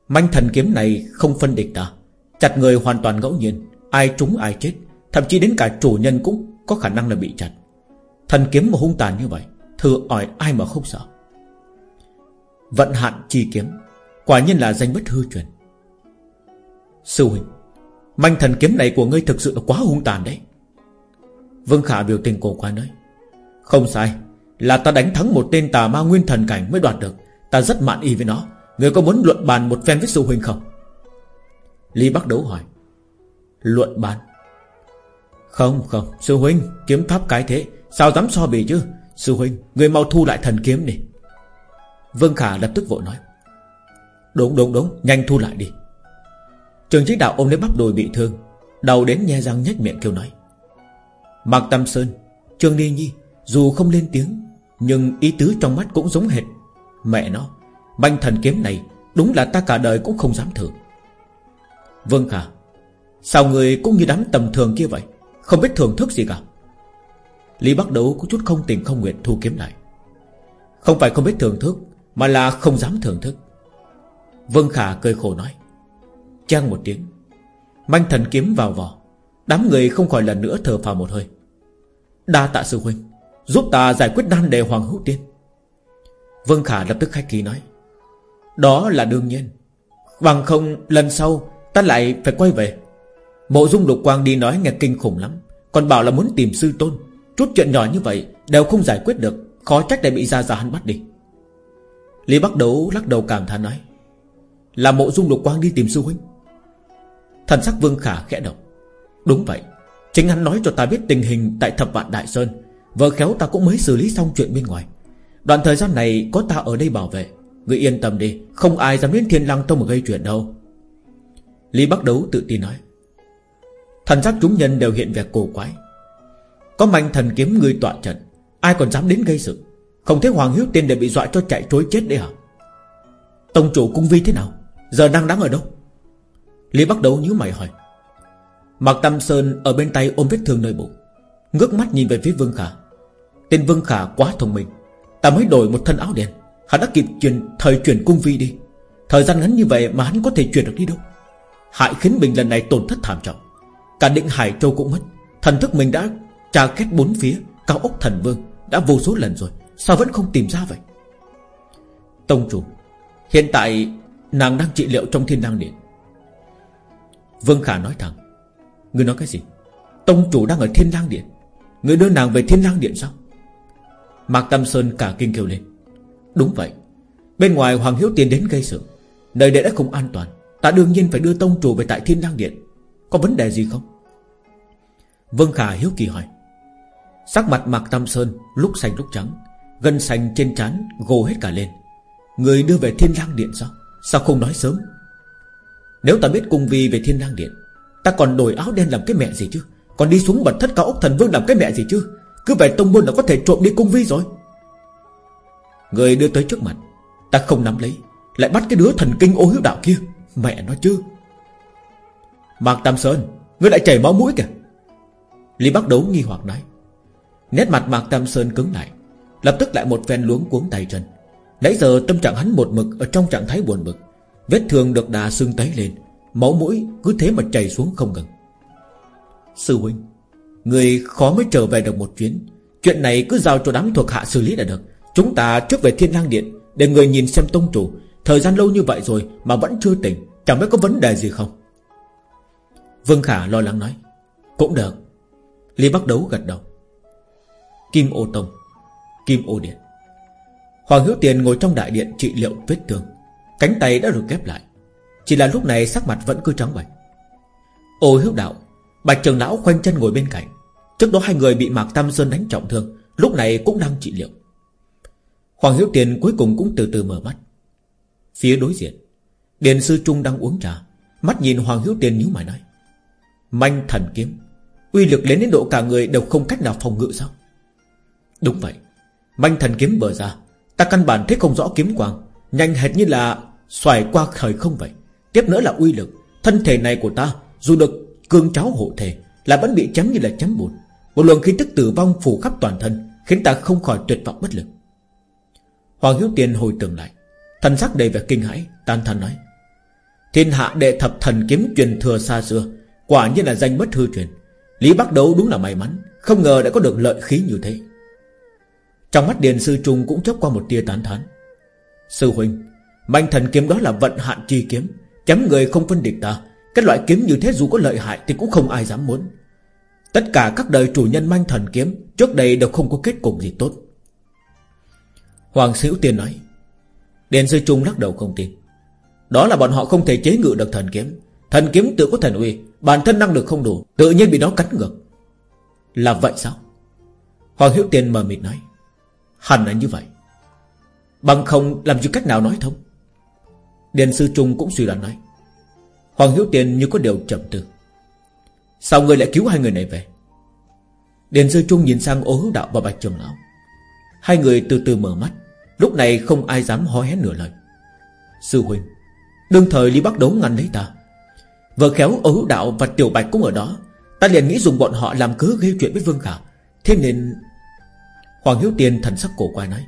Manh thần kiếm này không phân địch ta, Chặt người hoàn toàn ngẫu nhiên, Ai trúng ai chết, Thậm chí đến cả chủ nhân cũng có khả năng là bị chặt. Thần kiếm mà hung tàn như vậy Thừa ỏi ai mà không sợ? Vận hạn chi kiếm, Quả nhiên là danh bất hư truyền. Sư huynh, Manh thần kiếm này của ngươi thực sự là quá hung tàn đấy. Vương Khả biểu tình cổ quái nói, Không sai, Là ta đánh thắng một tên tà ma nguyên thần cảnh mới đoạt được. Ta rất mạn y với nó. Người có muốn luận bàn một phen với sư huynh không? Lý Bắc Đấu hỏi, Luận bàn? Không không, Sư huynh, kiếm pháp cái thế. Sao dám so bì chứ? Sư huynh, Người mau thu lại thần kiếm đi. Vương Khả lập tức vội nói, Đúng đúng đúng, Nhanh thu lại đi. Trường Trí đạo ôm lấy bắp đùi bị thương Đầu đến nhe răng nhếch miệng kêu nói Mạc Tam Sơn, Trương Ni Nhi, Dù không lên tiếng, Nhưng ý tứ trong mắt cũng giống hệt. Mẹ nó, Banh thần kiếm này Đúng là ta cả đời cũng không dám thử. Vương Khả, Sao người cũng như đám tầm thường kia vậy? Không biết thưởng thức gì cả. Lý Bắc Đấu có chút không tình không nguyện thu kiếm lại. Không phải không biết thưởng thức, Mà là không dám thưởng thức. Vương Khả cười khổ nói. Trang một tiếng Manh thần kiếm vào vỏ Đám người không khỏi lần nữa thở phào một hơi. Đa tạ sư huynh, Giúp ta giải quyết đan đề Hoàng Hữu Tiên. Vương Khả lập tức khách khí nói. Đó là đương nhiên. Bằng không, lần sau, Ta lại phải quay về. Mộ dung lục quang đi nói nghe kinh khủng lắm, Còn bảo là muốn tìm sư tôn. Chút chuyện nhỏ như vậy đều không giải quyết được, Khó trách để bị ra ra hắn bắt đi. Lý Bắc Đấu lắc đầu cảm thán nói. Là mộ dung lục quang đi tìm sư huynh. Thần sắc Vương Khả khẽ động. Đúng vậy, Chính hắn nói cho ta biết tình hình tại thập vạn Đại Sơn, Vợ khéo ta cũng mới xử lý xong chuyện bên ngoài. Đoạn thời gian này có ta ở đây bảo vệ Người yên tâm đi, Không ai dám đến thiên lăng tông mà gây chuyện đâu. Lý Bắc Đấu tự tin nói, Thần sắc chúng nhân đều hiện vẻ cổ quái. Có mạnh thần kiếm người tọa trận, Ai còn dám đến gây sự? Không thấy Hoàng Hiếu Tiên để bị dọa cho chạy trối chết đấy hả? Tông chủ cung vi thế nào? Giờ đang đáng ở đâu? Lý Bắc Đấu nhíu mày hỏi Mạc Tâm Sơn ở bên tay ôm vết thương nơi bụng. Ngước mắt nhìn về phía Vương Khả. Tên Vương Khả quá thông minh. Ta mới đổi một thân áo đen. Hắn đã kịp chuyển, thời chuyển cung vi đi. Thời gian ngắn như vậy mà hắn có thể chuyển được đi đâu? Hại khiến mình lần này tổn thất thảm trọng. Cả định Hải Châu cũng mất. Thần thức mình đã tra kết bốn phía. Cao ốc thần vương Đã vô số lần rồi. Sao vẫn không tìm ra vậy? Tông chủ, Hiện tại nàng đang trị liệu trong thiên đăng điện. Vương Khả nói thẳng. Ngươi nói cái gì? Tông chủ đang ở thiên lang điện. Ngươi đưa nàng về thiên lang điện sao? Mạc Tâm Sơn cả kinh kêu lên. Đúng vậy. Bên ngoài Hoàng Hiếu Tiên đến gây sự. Nơi đây đã không an toàn. Ta đương nhiên phải đưa tông chủ về tại thiên lang điện. Có vấn đề gì không? Vương Khả hiếu kỳ hỏi. Sắc mặt Mạc Tam Sơn lúc xanh lúc trắng, Gân xanh trên trán gồ hết cả lên. Người đưa về thiên lang điện sao? Sao không nói sớm? Nếu ta biết cung vi về thiên lang điện Ta còn đổi áo đen làm cái mẹ gì chứ? Còn đi xuống bật thất cao ốc thần vương làm cái mẹ gì chứ? Cứ về tông môn là có thể trộm đi cung vi rồi. Người đưa tới trước mặt, Ta không nắm lấy, Lại bắt cái đứa thần kinh ô hiếu đạo kia, Mẹ nó chứ. Mạc Tam Sơn, Ngươi lại chảy máu mũi kìa. Lý Bắc Đấu nghi hoặc nói. Nét mặt Mạc Tam Sơn cứng lại, Lập tức lại một phen luống cuống tay chân. Nãy giờ tâm trạng hắn một mực Ở trong trạng thái buồn bực, Vết thương được đà xương tấy lên Máu mũi cứ thế mà chảy xuống không ngừng. Sư huynh, Người khó mới trở về được một chuyến. Chuyện này cứ giao cho đám thuộc hạ xử lý là được. Chúng ta trước về thiên lang điện Để người nhìn xem tông chủ. Thời gian lâu như vậy rồi mà vẫn chưa tỉnh, Chẳng biết có vấn đề gì không? Vương Khả lo lắng nói. Cũng được. Lý Bắc Đấu gật đầu. Kim ô tông, Kim ô điện. Hoàng Hiếu Tiền ngồi trong đại điện trị liệu vết thương. Cánh tay đã được ghép lại. Chỉ là lúc này sắc mặt vẫn cứ trắng bệch. Ô hiếu đạo, Bạch trường lão khoanh chân ngồi bên cạnh. Trước đó hai người bị Mạc Tam Sơn đánh trọng thương, Lúc này cũng đang trị liệu. Hoàng Hiếu Tiền cuối cùng cũng từ từ mở mắt. Phía đối diện, Điền sư Trung đang uống trà, Mắt nhìn Hoàng Hiếu Tiền nhíu mày nói, Manh thần kiếm, Uy lực lên đến độ cả người đều không cách nào phòng ngự sao? Đúng vậy, Manh thần kiếm bờ ra, Ta căn bản thấy không rõ kiếm quang, Nhanh hệt như là xoài qua thời không vậy. Tiếp nữa là uy lực. Thân thể này của ta, dù được cương cháo hộ thể là vẫn bị chấm như là chấm bùn. Một luồng khí tức tử vong phủ khắp toàn thân, Khiến ta không khỏi tuyệt vọng bất lực. Hoàng Hiếu Tiền hồi tưởng lại, Thần sắc đầy vẻ kinh hãi Tan thần nói, Thiên hạ đệ thập thần kiếm truyền thừa xa xưa, Quả nhiên là danh bất hư truyền. Lý Bắc Đấu đúng là may mắn, Không ngờ đã có được lợi khí như thế. Trong mắt Điền Sư Trung cũng chớp qua một tia tán thán, Sư huynh, Manh thần kiếm đó là vận hạn chi kiếm Chém người không phân địch ta. Cái loại kiếm như thế dù có lợi hại Thì cũng không ai dám muốn. Tất cả các đời chủ nhân manh thần kiếm, Trước đây đều không có kết cục gì tốt. Hoàng Sĩ Tiên nói đền sư Trung lắc đầu không tin. Đó là bọn họ không thể chế ngự được thần kiếm. Thần kiếm tự có thần uy, Bản thân năng lực không đủ, Tự nhiên bị nó cắn ngược. Là vậy sao? Hoàng hữu Tiên mờ mịt nói, Hẳn là như vậy. Bằng không làm gì cách nào nói thông? Điền sư Trung cũng suy đoán nói, Hoàng Hiếu Tiên như có điều chậm tư. Sao người lại cứu hai người này về? Điền sư Trung nhìn sang ô hữu đạo và bạch trường lão. Hai người từ từ mở mắt, Lúc này không ai dám hó hét nửa lời. Sư huynh, Đương thời Lý Bắc Đấu ngăn lấy ta. Vợ khéo ô hữu đạo và tiểu bạch cũng ở đó, Ta liền nghĩ dùng bọn họ làm cớ gây chuyện với Vương Khả. Thế nên Hoàng Hiếu Tiên thần sắc cổ quay nói,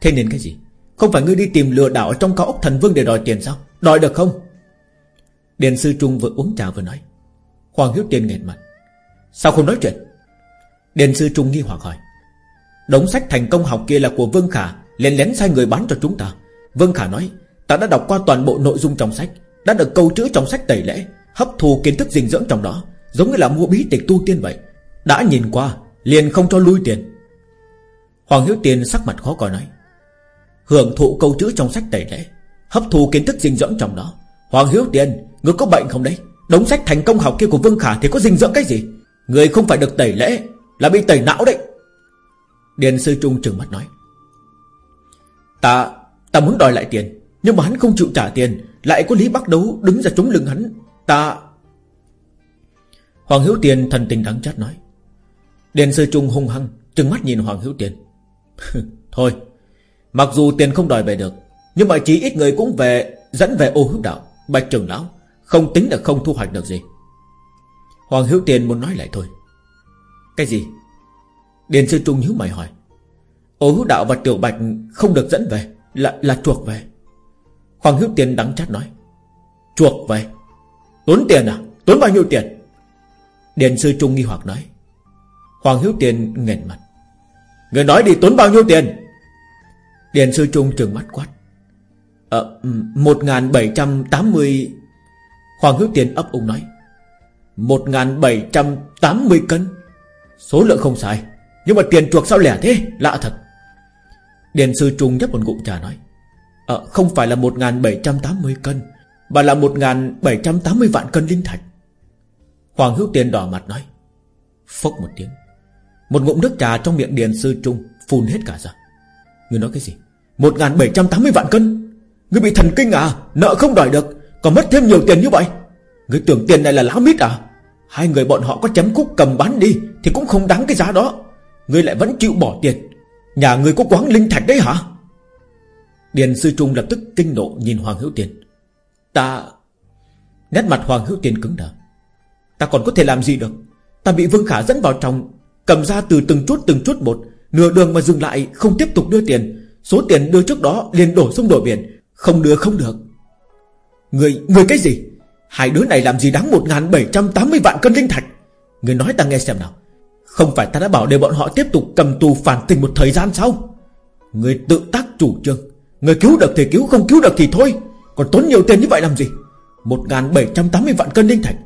Thế nên cái gì? Không phải ngươi đi tìm lừa đảo ở trong cao ốc thần vương để đòi tiền sao? Đòi được không? Điền sư Trung vừa uống trà vừa nói. Hoàng Hiếu Tiên nghẹt mặt. Sao không nói chuyện? Điền sư Trung nghi hoặc hỏi. Đống sách thành công học kia là của Vương Khả, Lén lén sai người bán cho chúng ta. Vương Khả nói, Ta đã đọc qua toàn bộ nội dung trong sách, Đã được câu chữ trong sách tẩy lễ, Hấp thù kiến thức dinh dưỡng trong đó, Giống như là mua bí tịch tu tiên vậy. Đã nhìn qua, Liền không cho lui tiền. Hoàng Hiếu Tiên sắc mặt khó coi nói Hưởng thụ câu chữ trong sách tẩy lễ, Hấp thu kiến thức dinh dưỡng trong đó. Hoàng Hiếu Tiên ngươi có bệnh không đấy? Đống sách thành công học kia của Vương Khả Thì có dinh dưỡng cái gì? Người không phải được tẩy lễ, Là bị tẩy não đấy. Điền sư trung trừng mắt nói, Ta Ta muốn đòi lại tiền, Nhưng mà hắn không chịu trả tiền, Lại có Lý Bắc Đấu đứng ra chống lưng hắn. Ta Hoàng Hiếu Tiền thần tình đắng chát nói. Điền sư trung hung hăng, Trừng mắt nhìn Hoàng Hiếu Tiền (laughs) Thôi Mặc dù tiền không đòi về được, Nhưng mà chỉ ít người cũng về, Dẫn về ô hữu đạo, Bạch trưởng lão, Không tính là không thu hoạch được gì. Hoàng hữu Tiền muốn nói lại thôi. Cái gì? Điền sư trung nhíu mày hỏi. Ô hữu đạo và tiểu bạch không được dẫn về, Là là chuộc về. Hoàng hữu Tiền đắng chát nói. Chuộc về? Tốn tiền à? Tốn bao nhiêu tiền? Điền sư trung nghi hoặc nói. Hoàng hữu Tiền nghẹn mặt. Người nói đi tốn bao nhiêu tiền? Điền sư trung trừng mắt quát. Ờ Một ngàn bảy trăm tám mươi Hoàng hữu Tiền ấp úng nói. Một ngàn bảy trăm tám mươi cân. Số lượng không sai. Nhưng mà tiền chuộc sao lẻ thế? Lạ thật. Điền sư trung nhấp một ngụm trà nói. Ờ không phải là một ngàn bảy trăm tám mươi cân, Mà là một ngàn bảy trăm tám mươi vạn cân linh thạch. Hoàng Hữu Tiền đỏ mặt nói. Phốc một tiếng. Một ngụm nước trà trong miệng Điền Sư Trung Phun hết cả ra. Ngươi nói cái gì? 1.780 vạn cân. Ngươi bị thần kinh à? Nợ không đòi được. Còn mất thêm nhiều tiền như vậy. Ngươi tưởng tiền này là láo mít à? Hai người bọn họ có chấm cúc cầm bán đi Thì cũng không đáng cái giá đó. Ngươi lại vẫn chịu bỏ tiền. Nhà ngươi có quán linh thạch đấy hả? Điền Sư Trung lập tức kinh nộ nhìn Hoàng Hữu Tiền. Ta Nét mặt Hoàng Hữu Tiền cứng đờ. Ta còn có thể làm gì được? Ta bị Vương Khả dẫn vào trong, Cầm ra từ từng chút từng chút một Nửa đường mà dừng lại không tiếp tục đưa tiền. Số tiền đưa trước đó liền đổ sông đổ biển. Không đưa không được. Người, người cái gì? Hai đứa này làm gì đáng 1.780 vạn cân linh thạch? Người nói ta nghe xem nào. Không phải ta đã bảo để bọn họ tiếp tục cầm tù phản tình một thời gian sao Người tự tác chủ trương. Người cứu được thì cứu không cứu được thì thôi. Còn tốn nhiều tiền như vậy làm gì? 1.780 vạn cân linh thạch.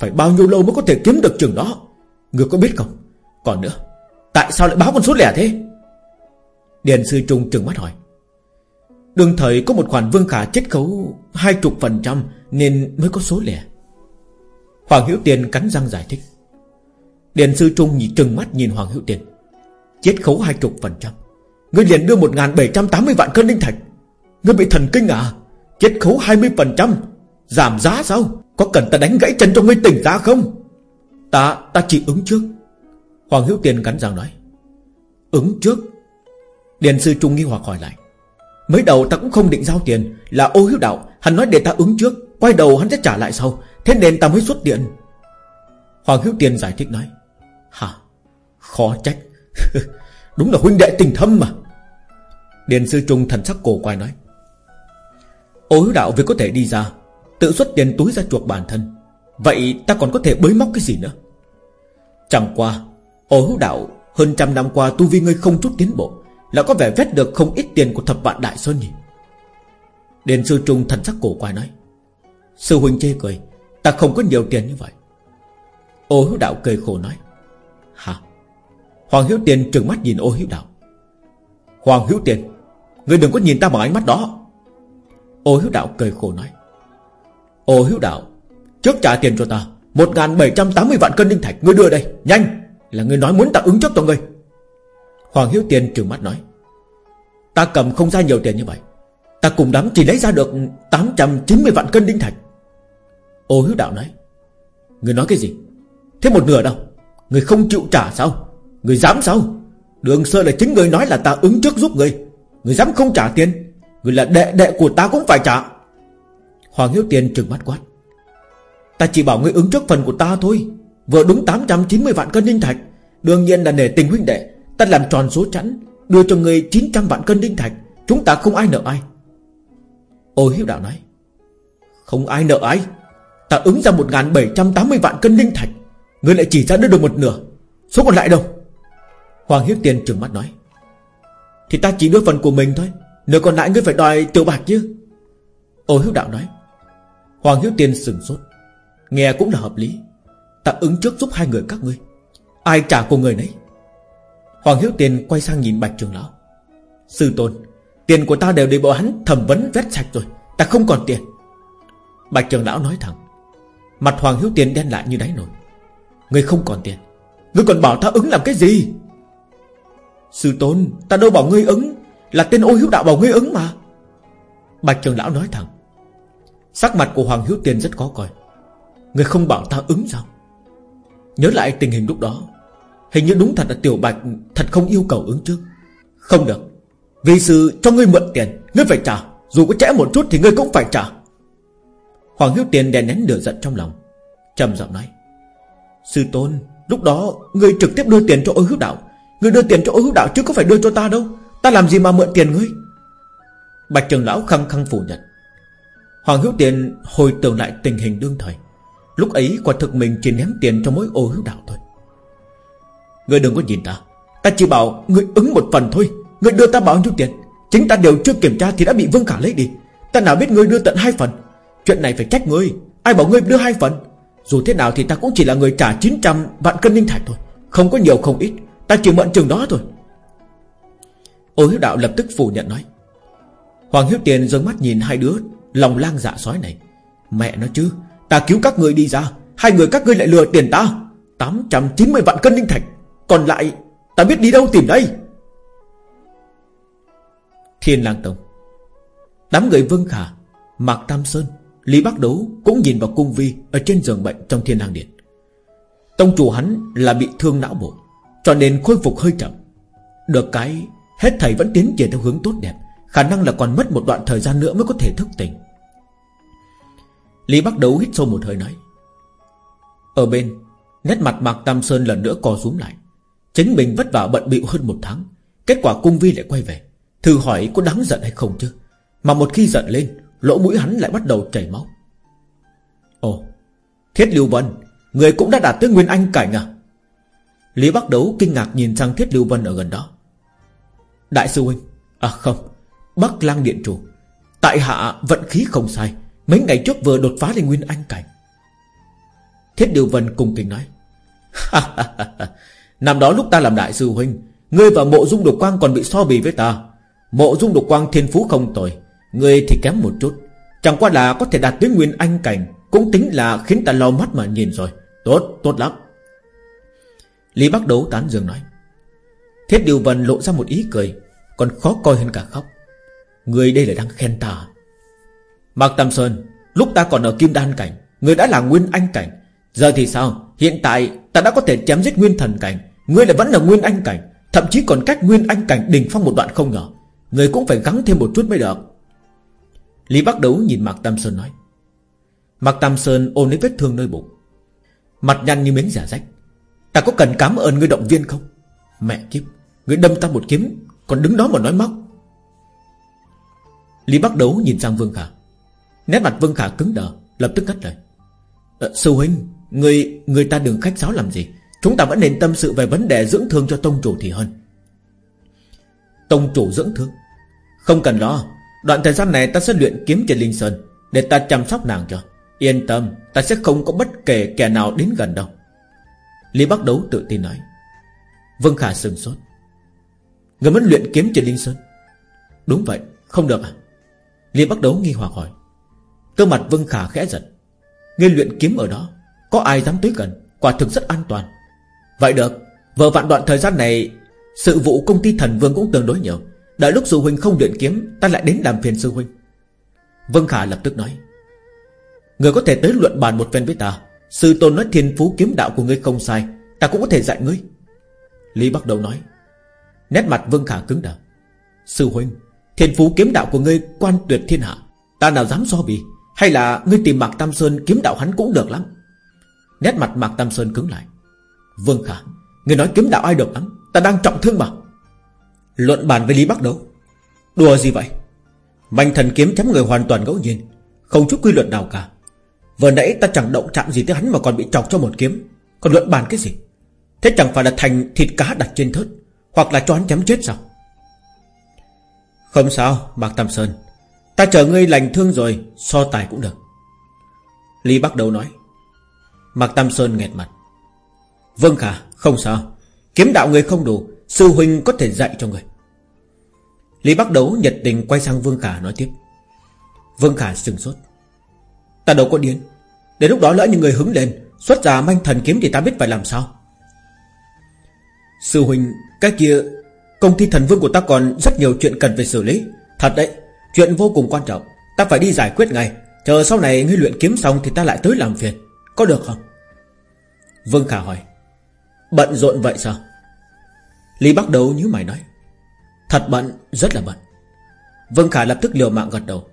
Phải bao nhiêu lâu mới có thể kiếm được trường đó? Người có biết không? Còn nữa. Tại sao lại báo con số lẻ thế? Điền sư trung trừng mắt hỏi. Đương thời có một khoản vương khả chết khấu Hai chục phần trăm Nên mới có số lẻ. Hoàng Hữu Tiền cắn răng giải thích. Điền sư trung nhìn trừng mắt nhìn Hoàng Hữu Tiền. Chết khấu hai chục phần trăm. Ngươi liền đưa một bảy trăm tám mươi vạn cân linh thạch. Ngươi bị thần kinh à? Chết khấu hai mươi phần trăm. Giảm giá sao? Có cần ta đánh gãy chân cho ngươi tỉnh ra không? Ta ta chỉ ứng trước. Hoàng Hữu Tiền cắn răng nói, Ứng trước. Điền sư Trung nghi hoặc hỏi lại, Mới đầu ta cũng không định giao tiền, Là ô hiếu đạo, Hắn nói để ta ứng trước, Quay đầu hắn sẽ trả lại sau, Thế nên ta mới xuất tiền Hoàng Hữu Tiền giải thích nói, Hả? Khó trách. (laughs) Đúng là huynh đệ tình thâm mà. Điền sư Trung thần sắc cổ quay nói, Ô hiếu đạo vì có thể đi ra, Tự xuất tiền túi ra chuộc bản thân, Vậy ta còn có thể bới móc cái gì nữa? Chẳng qua Ô hữu đạo hơn trăm năm qua tu vi ngươi không chút tiến bộ Là có vẻ vét được không ít tiền của thập vạn đại sơn nhỉ? Điền sư trung thần sắc cổ quái nói. Sư huynh chê cười, Ta không có nhiều tiền như vậy. Ô hiếu đạo cười khổ nói. Hả? Hoàng hiếu tiền trừng mắt nhìn ô hiếu đạo. Hoàng hiếu tiền Ngươi đừng có nhìn ta bằng ánh mắt đó. Ô hiếu đạo cười khổ nói. Ô hiếu đạo, Trước trả tiền cho ta 1.780 vạn cân linh thạch, Ngươi đưa đây, Nhanh! Là ngươi nói muốn ta ứng trước cho ngươi. Hoàng hiếu tiền trừng mắt nói. Ta cầm không ra nhiều tiền như vậy. Ta cùng đám chỉ lấy ra được 890 vạn cân đinh thạch. Ô hiếu đạo nói. Người nói cái gì? Thế một nửa đâu? Người không chịu trả sao? Người dám sao? Đường sơ là chính người nói là ta ứng trước giúp người. Người dám không trả tiền, Người là đệ đệ của ta cũng phải trả. Hoàng Hiếu Tiền trừng mắt quát. Ta chỉ bảo người ứng trước phần của ta thôi. Vừa đúng 890 vạn cân linh thạch, Đương nhiên là nể tình huynh đệ. Ta làm tròn số chẵn, Đưa cho người 900 vạn cân linh thạch. Chúng ta không ai nợ ai. Ô Hiếu Đạo nói, Không ai nợ ai. Ta ứng ra 1.780 vạn cân linh thạch. Ngươi lại chỉ ra đưa được một nửa. Số còn lại đâu? Hoàng Hiếu Tiền trừng mắt nói, Thì ta chỉ đưa phần của mình thôi. Nửa còn lại ngươi phải đòi tiểu bạc chứ. Ô Hiếu Đạo nói, Hoàng Hiếu Tiền sừng sốt, Nghe cũng là hợp lý. Ta ứng trước giúp hai người các ngươi. Ai trả của người nấy? Hoàng Hiếu Tiền quay sang nhìn Bạch Trường Lão. Sư Tôn, Tiền của ta đều để bọn hắn thẩm vấn vét sạch rồi, Ta không còn tiền. Bạch Trường Lão nói thẳng. Mặt Hoàng Hiếu Tiền đen lại như đáy nồi. Ngươi không còn tiền. Ngươi còn bảo ta ứng làm cái gì? Sư tôn, Ta đâu bảo ngươi ứng, Là tên ô hiếu đạo bảo ngươi ứng mà. Bạch trường lão nói thẳng. Sắc mặt của Hoàng Hiếu Tiền rất khó coi. Ngươi không bảo ta ứng sao? Nhớ lại tình hình lúc đó. Hình như đúng thật là Tiểu Bạch Thật không yêu cầu ứng trước. Không được. Vì sự cho ngươi mượn tiền, Ngươi phải trả. Dù có trễ một chút thì ngươi cũng phải trả. Hoàng Hiếu Tiền đè nén lửa giận trong lòng, trầm giọng nói. Sư tôn, Lúc đó ngươi trực tiếp đưa tiền cho ôi hữu đạo. Ngươi đưa tiền cho ôi hữu đạo chứ có phải đưa cho ta đâu. Ta làm gì mà mượn tiền ngươi? Bạch trường lão khăng khăng phủ nhận. Hoàng hữu tiền hồi tưởng lại tình hình đương thời. Lúc ấy quả thực mình chỉ ném tiền cho mỗi ô hữu đạo thôi. Ngươi đừng có nhìn ta. Ta chỉ bảo ngươi ứng một phần thôi. Ngươi đưa ta bao nhiêu tiền? Chính ta đều chưa kiểm tra thì đã bị Vương Khả lấy đi. Ta nào biết ngươi đưa tận hai phần? Chuyện này phải trách ngươi. Ai bảo ngươi đưa hai phần? Dù thế nào thì ta cũng chỉ là người trả 900 vạn cân linh thạch thôi. Không có nhiều không ít. Ta chỉ mượn chừng đó thôi. Ô hiếu đạo lập tức phủ nhận nói. Hoàng hiếu tiền dâng mắt nhìn hai đứa Lòng lang dạ sói này. Mẹ nó chứ Ta cứu các người đi ra. Hai người các ngươi lại lừa tiền ta. 890 vạn cân linh thạch. Còn lại, ta biết đi đâu tìm đây. Thiên lang tông. Đám người Vương Khả, Mạc Tam Sơn, Lý Bắc Đấu cũng nhìn vào cung vi Ở trên giường bệnh trong thiên lang điện. Tông chủ hắn là bị thương não bộ, Cho nên khôi phục hơi chậm. Được cái, Hết thầy vẫn tiến triển theo hướng tốt đẹp, Khả năng là còn mất một đoạn thời gian nữa mới có thể thức tỉnh. Lý Bắc Đấu hít sâu một hơi nói. Ở bên, Nét mặt Mạc Tam Sơn lần nữa co xuống lại. Chính mình vất vả bận bịu hơn một tháng, Kết quả cung vi lại quay về. Thử hỏi có đáng giận hay không chứ? Mà một khi giận lên, Lỗ mũi hắn lại bắt đầu chảy máu. Ồ, Thiết Lưu Vân, Người cũng đã đạt tới Nguyên Anh cảnh à? Lý Bắc Đấu kinh ngạc nhìn sang Thiết Lưu Vân ở gần đó. Đại sư huynh À không, Bắc lang điện chủ, Tại hạ vận khí không sai Mấy ngày trước vừa đột phá lên Nguyên Anh cảnh. Thiết điều Vân cùng kính nói. (laughs) Năm đó lúc ta làm đại sư huynh Ngươi và mộ dung độc quang còn bị so bì với ta. Mộ dung độc quang thiên phú không tồi ngươi thì kém một chút. Chẳng qua là có thể đạt tới nguyên anh cảnh Cũng tính là khiến ta lo mắt mà nhìn rồi. Tốt, tốt lắm. Lý Bắc Đấu tán dương nói. Thiết Điều Vân lộ ra một ý cười Còn khó coi hơn cả khóc. Người đây là đang khen ta à? Mạc Tam Sơn, Lúc ta còn ở Kim Đan Cảnh, Người đã là Nguyên Anh Cảnh. Giờ thì sao? Hiện tại, ta đã có thể chém giết Nguyên Thần Cảnh. Người lại vẫn là Nguyên Anh Cảnh, Thậm chí còn cách Nguyên Anh Cảnh đỉnh phong một đoạn không nhỏ Người cũng phải gắng thêm một chút mới được. Lý Bắc Đấu nhìn Mạc Tam Sơn nói. Mạc Tam Sơn ôm lấy vết thương nơi bụng. Mặt nhăn như miếng giả rách. Ta có cần cảm ơn ngươi động viên không? Mẹ kiếp, Ngươi đâm ta một kiếm, Còn đứng đó mà nói móc. Lý Bắc Đấu nhìn sang Vương Khả. Nét mặt Vương Khả cứng đờ Lập tức cắt lời. À, Sư huynh Người, người ta đừng khách sáo làm gì? Chúng ta vẫn nên tâm sự về vấn đề dưỡng thương cho tông chủ thì hơn. Tông chủ dưỡng thương? Không cần lo. Đoạn thời gian này ta sẽ luyện kiếm trên Linh Sơn Để ta chăm sóc nàng cho. Yên tâm ta sẽ không có bất kể kẻ nào đến gần đâu. Lý Bắc Đấu tự tin nói. Vương Khả sừng sốt. Người muốn luyện kiếm trên Linh Sơn? Đúng vậy không được à? Lý Bắc Đấu nghi hoặc hỏi. Cơ mặt Vương Khả khẽ giật. Ngươi luyện kiếm ở đó, Có ai dám tới gần? Quả thực rất an toàn. Vậy được Vừa vạn đoạn thời gian này, Sự vụ công ty thần vương cũng tương đối nhiều. Đợi lúc sư huynh không luyện kiếm, Ta lại đến làm phiền sư huynh. Vương Khả lập tức nói. Người có thể tới luận bàn một phen với ta. Sư tôn nói thiên phú kiếm đạo của ngươi không sai, Ta cũng có thể dạy ngươi. Lý bắt đầu nói. Nét mặt Vương Khả cứng đờ. Sư huynh, Thiên phú kiếm đạo của ngươi quan tuyệt thiên hạ. Ta nào dám so bì? Hay là ngươi tìm Mạc Tam Sơn kiếm đạo hắn cũng được lắm. Nét mặt Mạc Tam Sơn cứng lại. Vương Khả, Ngươi nói kiếm đạo ai được lắm? Ta đang trọng thương mà. Luận bàn với Lý Bắc Đấu. Đùa gì vậy? Mạnh thần kiếm chém người hoàn toàn ngẫu nhiên. Không chút quy luật nào cả. Vừa nãy ta chẳng động chạm gì tới hắn Mà còn bị chọc cho một kiếm. Còn luận bàn cái gì? Thế chẳng phải là thành thịt cá đặt trên thớt, Hoặc là cho hắn chém chết sao? Không sao, Mạc Tam Sơn. Ta chờ ngươi lành thương rồi, So tài cũng được. Lý Bắc Đầu nói. Mạc Tam Sơn nghẹt mặt. Vâng khả, không sao. Kiếm đạo người không đủ, Sư huynh có thể dạy cho người. Lý Bắc Đấu nhiệt tình quay sang Vương Khả nói tiếp. Vương Khả sừng sốt. Ta đâu có điên. Đến lúc đó lỡ những người hứng lên, Xuất ra manh thần kiếm thì ta biết phải làm sao. Sư huynh, Cái kia, Công ty thần vương của ta còn rất nhiều chuyện cần phải xử lý. Thật đấy. Chuyện vô cùng quan trọng. Ta phải đi giải quyết ngay. Chờ sau này ngươi luyện kiếm xong thì ta lại tới làm phiền. Có được không? Vương Khả hỏi. Bận rộn vậy sao? Lý bắt đầu như mày nói. Thật bận, rất là bận. Vương Khả lập tức liều mạng gật đầu.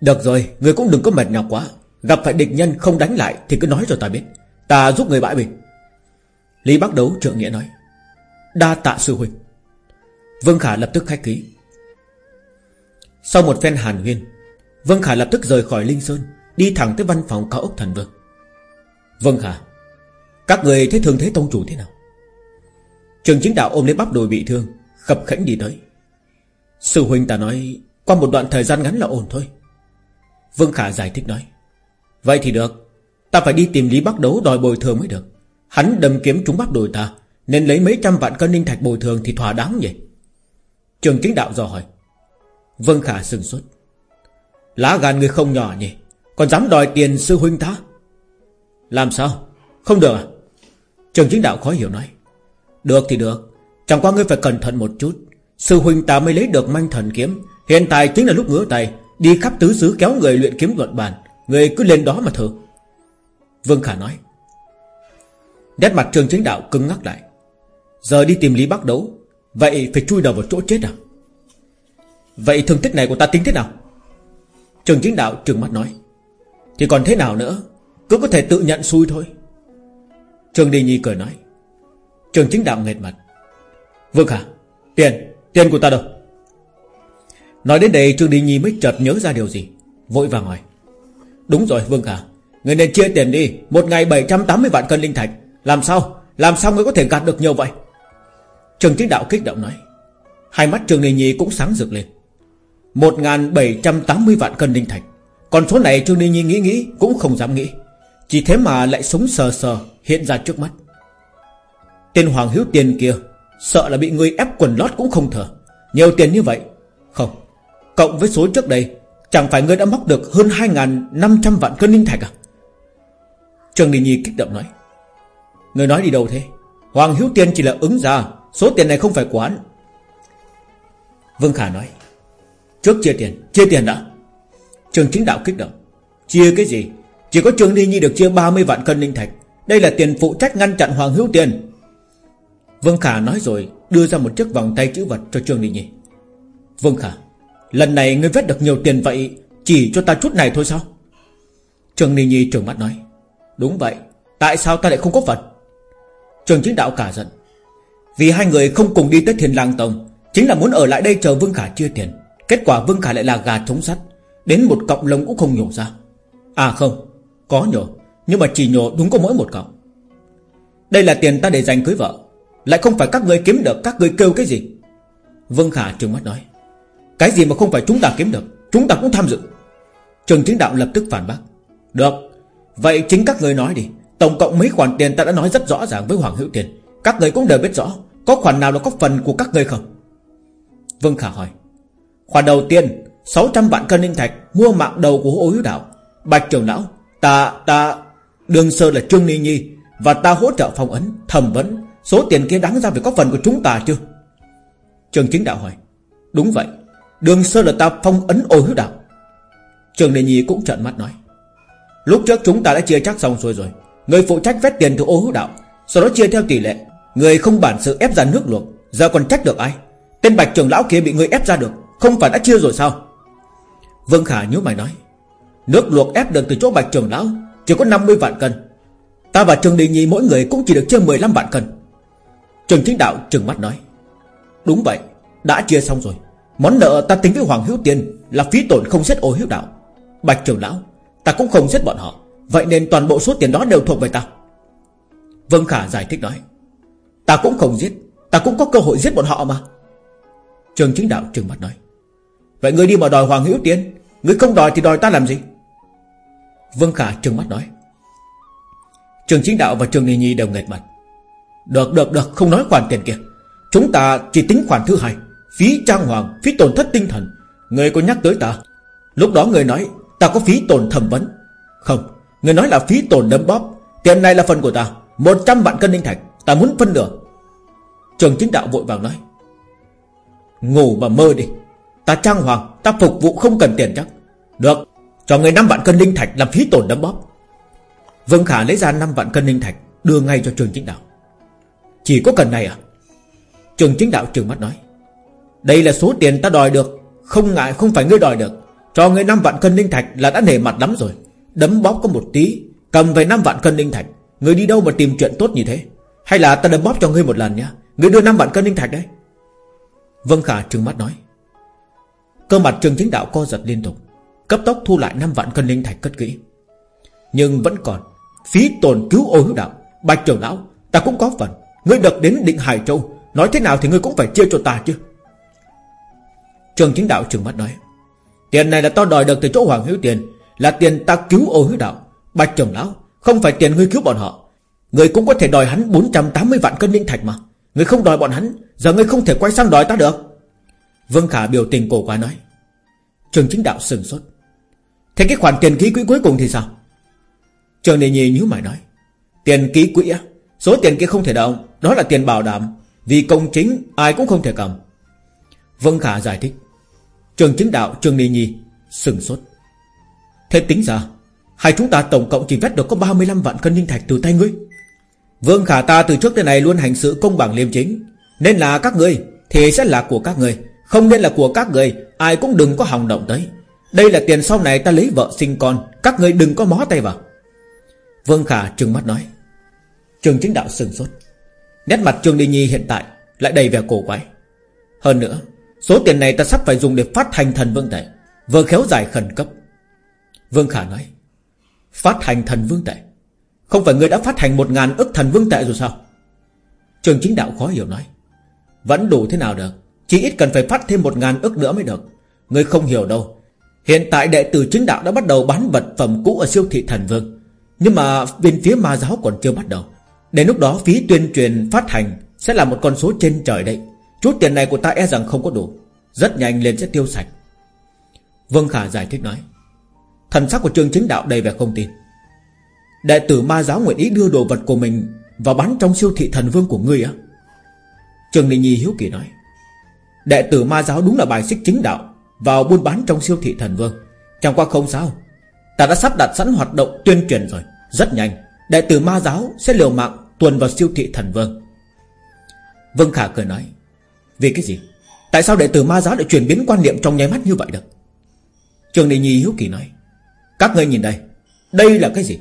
Được rồi Người cũng đừng có mệt nhọc quá. Gặp phải địch nhân không đánh lại Thì cứ nói cho ta biết. Ta giúp người bãi bình Lý bắt đầu trượng nghĩa nói. Đa tạ sư huynh. Vương Khả lập tức khách ký sau một phen hàn huyên, Vương Khả lập tức rời khỏi Linh Sơn, Đi thẳng tới văn phòng cao ốc thần vương. Vương Khả, Các người thấy thường thế tông chủ thế nào? Trường chính đạo ôm lấy bắp đồi bị thương, Khập khẽnh đi tới. Sư huynh ta nói, Qua một đoạn thời gian ngắn là ổn thôi. Vương Khả giải thích nói, Vậy thì được, Ta phải đi tìm Lý Bắc Đấu đòi bồi thường mới được. Hắn đâm kiếm trúng bắp đồi ta, Nên lấy mấy trăm vạn cân ninh thạch bồi thường Thì thỏa đáng vậy Trường chính đạo dò hỏi Vương Khả sừng sốt. Lá gan người không nhỏ nhỉ? Còn dám đòi tiền sư huynh ta? Làm sao? Không được à? Trường chính đạo khó hiểu nói. Được thì được. Chẳng qua ngươi phải cẩn thận một chút. Sư huynh ta mới lấy được manh thần kiếm. Hiện tại chính là lúc ngứa tay. Đi khắp tứ xứ kéo người luyện kiếm luận bàn. Người cứ lên đó mà thử. Vương Khả nói. Nét mặt trường chính đạo cứng ngắc lại. Giờ đi tìm Lý Bắc đấu. Vậy phải chui đầu vào chỗ chết à? Vậy thương tích này của ta tính thế nào? Trường chính đạo trừng mắt nói. Thì còn thế nào nữa, Cứ có thể tự nhận xui thôi. Trường Đi Nhi cười nói. Trường chính đạo nghệt mặt. Vương Khả, Tiền Tiền của ta đâu? Nói đến đây, Trương Đi Nhi mới chợt nhớ ra điều gì, Vội vàng hỏi. Đúng rồi, Vương Khả, Người nên chia tiền đi, Một ngày 780 vạn cân linh thạch. Làm sao? Làm sao người có thể gạt được nhiều vậy? Trường chính đạo kích động nói. Hai mắt trường Đi Nhi cũng sáng rực lên. 1.780 vạn cân linh thạch. Còn số này Trương Ninh Nhi nghĩ nghĩ Cũng không dám nghĩ. Chỉ thế mà lại sống sờ sờ, Hiện ra trước mắt. Tên Hoàng Hiếu Tiền kia, Sợ là bị người ép quần lót cũng không thở. Nhiều tiền như vậy? Không. Cộng với số trước đây, Chẳng phải ngươi đã móc được hơn 2.500 vạn cân linh thạch à? Trương Đình Nhi kích động nói. Người nói đi đâu thế? Hoàng Hiếu Tiền chỉ là ứng ra, Số tiền này không phải quán Vương Khả nói. Trước chia tiền. Chia tiền đã. Trường chính đạo kích động. Chia cái gì? Chỉ có Trương Đi Nhi được chia 30 vạn cân linh thạch. Đây là tiền phụ trách ngăn chặn Hoàng Hiếu Tiền. Vương Khả nói rồi, Đưa ra một chiếc vòng tay chữ vật cho Trương Đi Nhi. Vương Khả, Lần này ngươi vết được nhiều tiền vậy, Chỉ cho ta chút này thôi sao? Trương Đi Nhi trường mắt nói, Đúng vậy, Tại sao ta lại không có vật? Trường chính đạo cả giận, Vì hai người không cùng đi tới thiền lang tông, Chính là muốn ở lại đây chờ Vương Khả chia tiền. Kết quả Vương Khả lại là gà trống sắt. Đến một cọng lông cũng không nhổ ra. À không, Có nhổ, Nhưng mà chỉ nhổ đúng có mỗi một cọng. Đây là tiền ta để dành cưới vợ, lại không phải các người kiếm được, Các người kêu cái gì? Vương Khả trừng mắt nói, Cái gì mà không phải chúng ta kiếm được, Chúng ta cũng tham dự. Trường chính đạo lập tức phản bác, Được, Vậy chính các người nói đi, Tổng cộng mấy khoản tiền ta đã nói rất rõ ràng với Hoàng Hữu Tiền, Các người cũng đều biết rõ, Có khoản nào là có phần của các người không? Vương Khả hỏi Khoản đầu tiên 600 vạn cân linh thạch Mua mạng đầu của ô hữu đạo. Bạch trưởng lão Ta ta Đường sơ là Trương Ni Nhi, Và ta hỗ trợ phong ấn, Thẩm vấn, Số tiền kia đáng ra phải có phần của chúng ta chưa? Trường chính đạo hỏi. Đúng vậy Đường sơ là ta phong ấn ô hữu đạo. Trường Ni Nhi cũng trợn mắt nói. Lúc trước chúng ta đã chia chắc xong xuôi rồi. Người phụ trách vét tiền từ ô hữu đạo, Sau đó chia theo tỷ lệ. Người không bản sự ép ra nước luộc, Giờ còn trách được ai? Tên bạch trưởng lão kia bị người ép ra được không phải đã chia rồi sao? Vương Khả nhớ mày nói, Nước luộc ép được từ chỗ bạch trưởng lão, Chỉ có 50 vạn cân. Ta và Trường Đình Nhi mỗi người cũng chỉ được chia 15 vạn cân. Trường chính đạo trừng mắt nói, Đúng vậy, Đã chia xong rồi. Món nợ ta tính với Hoàng Hiếu Tiên Là phí tổn không xét ô hiếu đạo. Bạch trưởng lão, Ta cũng không giết bọn họ, Vậy nên toàn bộ số tiền đó đều thuộc về ta. Vương Khả giải thích nói, Ta cũng không giết, Ta cũng có cơ hội giết bọn họ mà. Trường chính đạo trừng mắt nói Vậy ngươi đi mà đòi Hoàng Hữu Tiên Ngươi không đòi thì đòi ta làm gì? Vương Khả trừng mắt nói. Trường chính đạo và trường Nhi Nhi đều nghệt mặt. Được được được, không nói khoản tiền kia. Chúng ta chỉ tính khoản thứ hai. Phí trang hoàng, Phí tổn thất tinh thần. Người có nhắc tới ta. Lúc đó người nói, Ta có phí tổn thẩm vấn. Không, Người nói là phí tổn đấm bóp. Tiền này là phần của ta. 100 vạn cân linh thạch. Ta muốn phân nửa. Trường chính đạo vội vàng nói. Ngủ mà mơ đi. Ta trang hoàng, Ta phục vụ không cần tiền chắc. Được, Cho người 5 vạn cân linh thạch làm phí tổn đấm bóp. Vương Khả lấy ra 5 vạn cân linh thạch, Đưa ngay cho trường chính đạo. Chỉ có cần này à? Trường chính đạo trường mắt nói. Đây là số tiền ta đòi được, Không ngại không phải ngươi đòi được. Cho người 5 vạn cân linh thạch là đã nể mặt lắm rồi. Đấm bóp có một tí, Cầm về 5 vạn cân linh thạch. Người đi đâu mà tìm chuyện tốt như thế? Hay là ta đấm bóp cho ngươi một lần nhá. Ngươi đưa 5 vạn cân linh thạch đấy. Vân Khả trừng mắt nói. Cơ mặt trường chính đạo co giật liên tục, Cấp tốc thu lại 5 vạn cân linh thạch cất kỹ. Nhưng vẫn còn, Phí tồn cứu ô hữu đạo, Bạch trưởng lão, Ta cũng có phần. Ngươi được đến định Hải Châu, Nói thế nào thì ngươi cũng phải chia cho ta chứ. Trường chính đạo trừng mắt nói, Tiền này là tao đòi được từ chỗ Hoàng Hữu Tiền, Là tiền ta cứu ô hữu đạo. Bạch trưởng lão, Không phải tiền ngươi cứu bọn họ. Ngươi cũng có thể đòi hắn 480 vạn cân linh thạch mà. Ngươi không đòi bọn hắn, Giờ ngươi không thể quay sang đòi ta được. Vương Khả biểu tình cổ quá nói. Trường chính đạo sừng sốt. Thế cái khoản tiền ký quỹ cuối cùng thì sao? Trường Đề Nhi nhíu mày nói. Tiền ký quỹ á? Số tiền kia không thể động Đó là tiền bảo đảm. Vì công chính, ai cũng không thể cầm. Vương Khả giải thích. Trường chính đạo, Trường Đề Nhi Sừng sốt. Thế tính ra Hai chúng ta tổng cộng chỉ vét được có 35 vạn cân linh thạch từ tay ngươi? Vương Khả ta từ trước tới này luôn hành sự công bằng liêm chính. Nên là các ngươi, Thì sẽ là của các ngươi. Không nên là của các người, Ai cũng đừng có hòng động tới. Đây là tiền sau này ta lấy vợ sinh con, Các người đừng có mó tay vào. Vương Khả trừng mắt nói. Trường chính đạo sừng sốt. Nét mặt Trường Đi Nhi hiện tại Lại đầy vẻ cổ quái. Hơn nữa, Số tiền này ta sắp phải dùng để phát hành thần vương tệ, Vừa khéo dài khẩn cấp. Vương Khả nói, Phát hành thần vương tệ? Không phải người đã phát hành một ngàn ức thần vương tệ rồi sao? Trường chính đạo khó hiểu nói, Vẫn đủ thế nào được? Chỉ ít cần phải phát thêm một ngàn ức nữa mới được. Người không hiểu đâu. Hiện tại đệ tử chính đạo đã bắt đầu bán vật phẩm cũ ở siêu thị thần vương. Nhưng mà bên phía ma giáo còn chưa bắt đầu. Đến lúc đó phí tuyên truyền phát hành Sẽ là một con số trên trời đấy. Chút tiền này của ta e rằng không có đủ. Rất nhanh lên sẽ tiêu sạch. Vương Khả giải thích nói. Thần sắc của trường chính đạo đầy vẻ không tin. Đệ tử ma giáo nguyện ý đưa đồ vật của mình Vào bán trong siêu thị thần vương của ngươi á? Trường Ninh Nhi hiếu kỳ nói. Đệ tử ma giáo đúng là bài xích chính đạo, Vào buôn bán trong siêu thị thần vương. Chẳng qua không sao, Ta đã sắp đặt sẵn hoạt động tuyên truyền rồi. Rất nhanh, Đệ tử ma giáo sẽ liều mạng tuần vào siêu thị thần vương. Vương Khả cười nói, Vì cái gì? Tại sao đệ tử ma giáo lại chuyển biến quan niệm trong nháy mắt như vậy được? Trường đệ Nhi hiếu kỳ nói, Các ngươi nhìn đây Đây là cái gì?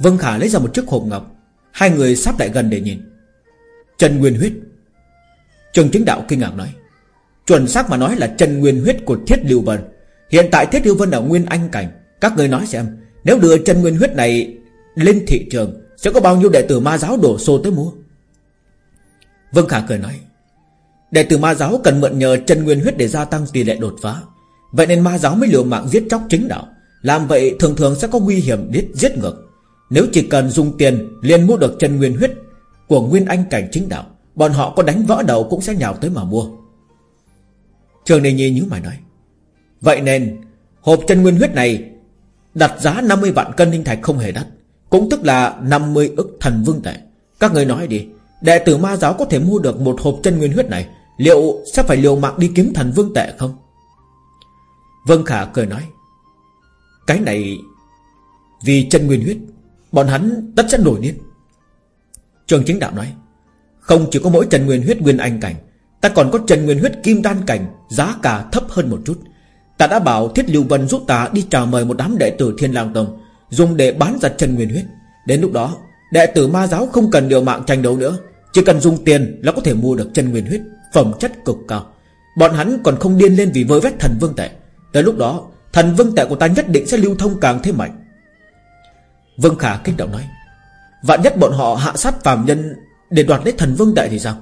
Vân Khả lấy ra một chiếc hộp ngọc, Hai người sắp lại gần để nhìn. Trần Nguyên Huyết, Trường chính đạo kinh ngạc nói Chuẩn xác mà nói là chân Nguyên Huyết của Thiết Lưu Vân. Hiện tại Thiết Lưu Vân ở Nguyên Anh Cảnh. Các người nói xem Nếu đưa chân Nguyên Huyết này lên thị trường Sẽ có bao nhiêu đệ tử ma giáo đổ xô tới mua? Vân Khả cười nói Đệ tử ma giáo cần mượn nhờ chân nguyên huyết để gia tăng tỷ lệ đột phá. Vậy nên ma giáo mới liều mạng giết chóc chính đạo. Làm vậy thường thường sẽ có nguy hiểm giết, giết ngược. Nếu chỉ cần dùng tiền liền mua được chân nguyên huyết Của nguyên anh cảnh chính đạo Bọn họ có đánh vỡ đầu cũng sẽ nhào tới mà mua. Trường Đình Nhi nhíu mày nói. Vậy nên, Hộp chân nguyên huyết này Đặt giá 50 vạn cân linh thạch không hề đắt, Cũng tức là 50 ức thần vương tệ. Các người nói đi, Đệ tử ma giáo có thể mua được một hộp chân nguyên huyết này, Liệu sẽ phải liều mạng đi kiếm thần vương tệ không? Vân Khả cười nói. Cái này, Vì chân nguyên huyết, Bọn hắn tất sẽ nổi điên. Trường chính đạo nói. Không chỉ có mỗi chân nguyên huyết nguyên anh cảnh Ta còn có trần nguyên huyết kim đan cảnh, Giá cả thấp hơn một chút. Ta đã bảo Thiết Lưu Vân giúp ta đi chào mời một đám đệ tử Thiên Lang Tông, Dùng để bán ra trần nguyên huyết. Đến lúc đó, Đệ tử ma giáo không cần điều mạng tranh đấu nữa, Chỉ cần dùng tiền là có thể mua được chân nguyên huyết, Phẩm chất cực cao. Bọn hắn còn không điên lên vì vơi vét thần vương tệ. Tới lúc đó, Thần vương tệ của ta nhất định sẽ lưu thông càng thêm mạnh. Vương Khả kích động nói, Vạn nhất bọn họ hạ sát phàm nhân Để đoạt lấy thần vương tệ thì sao?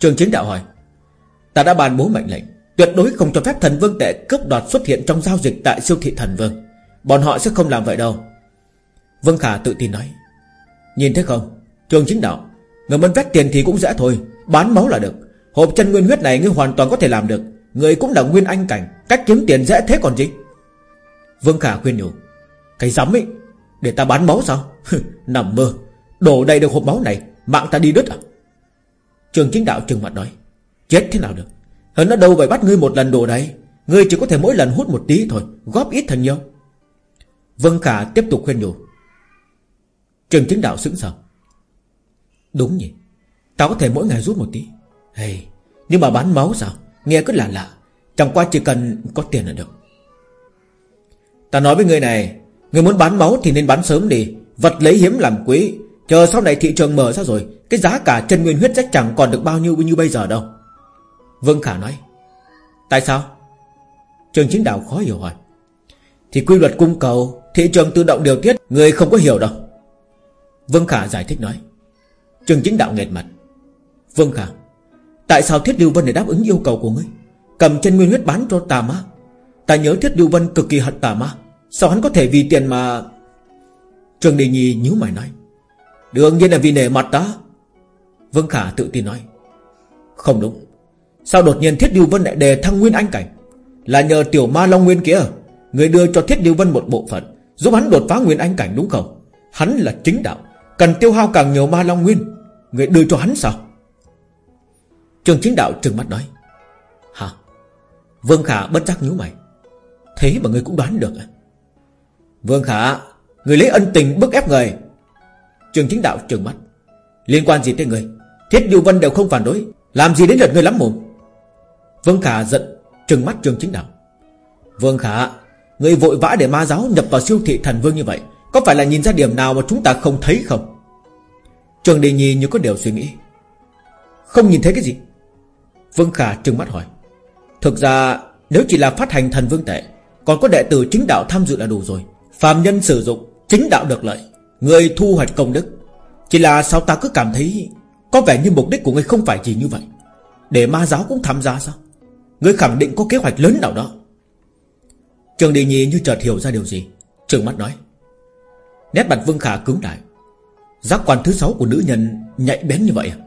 Trường Chính đạo hỏi, Ta đã bàn bố mệnh lệnh, Tuyệt đối không cho phép thần vương tệ cướp đoạt xuất hiện trong giao dịch tại siêu thị thần vương. Bọn họ sẽ không làm vậy đâu. Vương Khả tự tin nói, Nhìn thấy không? Trường chính đạo, Người muốn vét tiền thì cũng dễ thôi, Bán máu là được. Hộp chân nguyên huyết này ngươi hoàn toàn có thể làm được, Người cũng là nguyên anh cảnh, Cách kiếm tiền dễ thế còn gì? Vương Khả khuyên nhủ, Cái dám ấy, Để ta bán máu sao? (laughs) Nằm mơ, Đổ đầy được hộp máu này, Mạng ta đi đứt à? Trường chính đạo trừng mặt nói Chết thế nào được? Hơn nó đâu phải bắt ngươi một lần đổ đấy. Ngươi chỉ có thể mỗi lần hút một tí thôi Góp ít thành nhiều. Vân Khả tiếp tục khuyên nhủ Trường chính đạo sững sờ. Đúng nhỉ. Tao có thể mỗi ngày rút một tí. Hey, Nhưng mà bán máu sao? Nghe cứ lạ lạ. Chẳng qua chỉ cần có tiền là được. Ta nói với người này Người muốn bán máu thì nên bán sớm đi. Vật lấy hiếm làm quý. Chờ sau này thị trường mở ra rồi, Cái giá cả chân nguyên huyết chắc chẳng còn được bao nhiêu như bây giờ đâu. Vương Khả nói, Tại sao? Trường chính đạo khó hiểu hỏi. Thì quy luật cung cầu, Thị trường tự động điều tiết, Người không có hiểu đâu. Vương Khả giải thích nói. Trường chính đạo nghẹt mặt. Vương Khả, Tại sao Thiết Lưu Vân để đáp ứng yêu cầu của ngươi? Cầm chân nguyên huyết bán cho tà ma. Ta nhớ Thiết Lưu Vân cực kỳ hận tà ma. Sao hắn có thể vì tiền mà Trường Đề Nhi nhíu mày nói. Đương nhiên là vì nể mặt ta. Vương Khả tự tin nói. Không đúng. Sao đột nhiên Thiết Điều Vân lại đề thăng nguyên anh cảnh? Là nhờ tiểu ma Long Nguyên kia. Người đưa cho Thiết Điều Vân một bộ phận, Giúp hắn đột phá nguyên anh cảnh đúng không? Hắn là chính đạo, Cần tiêu hao càng nhiều ma Long Nguyên. Người đưa cho hắn sao? Trường chính đạo trừng mắt nói. Hả? Vương Khả bất giác nhíu mày. Thế mà người cũng đoán được à? Vương Khả, Người lấy ân tình bức ép người. Trường chính đạo trường mắt. Liên quan gì tới người? Thiết Điều Vân đều không phản đối. Làm gì đến lượt người lắm mồm? Vương Khả giận, trừng mắt trường chính đạo. Vương Khả, Người vội vã để ma giáo nhập vào siêu thị thần vương như vậy, Có phải là nhìn ra điểm nào mà chúng ta không thấy không? Trường Đề Nhi như có điều suy nghĩ. Không nhìn thấy cái gì? Vương Khả trừng mắt hỏi. Thực ra, nếu chỉ là phát hành thần vương tệ, Còn có đệ tử chính đạo tham dự là đủ rồi. Phạm nhân sử dụng, Chính đạo được lợi. Người thu hoạch công đức. Chỉ là sao ta cứ cảm thấy Có vẻ như mục đích của người không phải gì như vậy? Để ma giáo cũng tham gia sao? Người khẳng định có kế hoạch lớn nào đó. Trường Đi Nhi như chợt hiểu ra điều gì Trường mắt nói. Nét mặt Vương Khả cứng lại. Giác quan thứ sáu của nữ nhân nhạy bén như vậy à?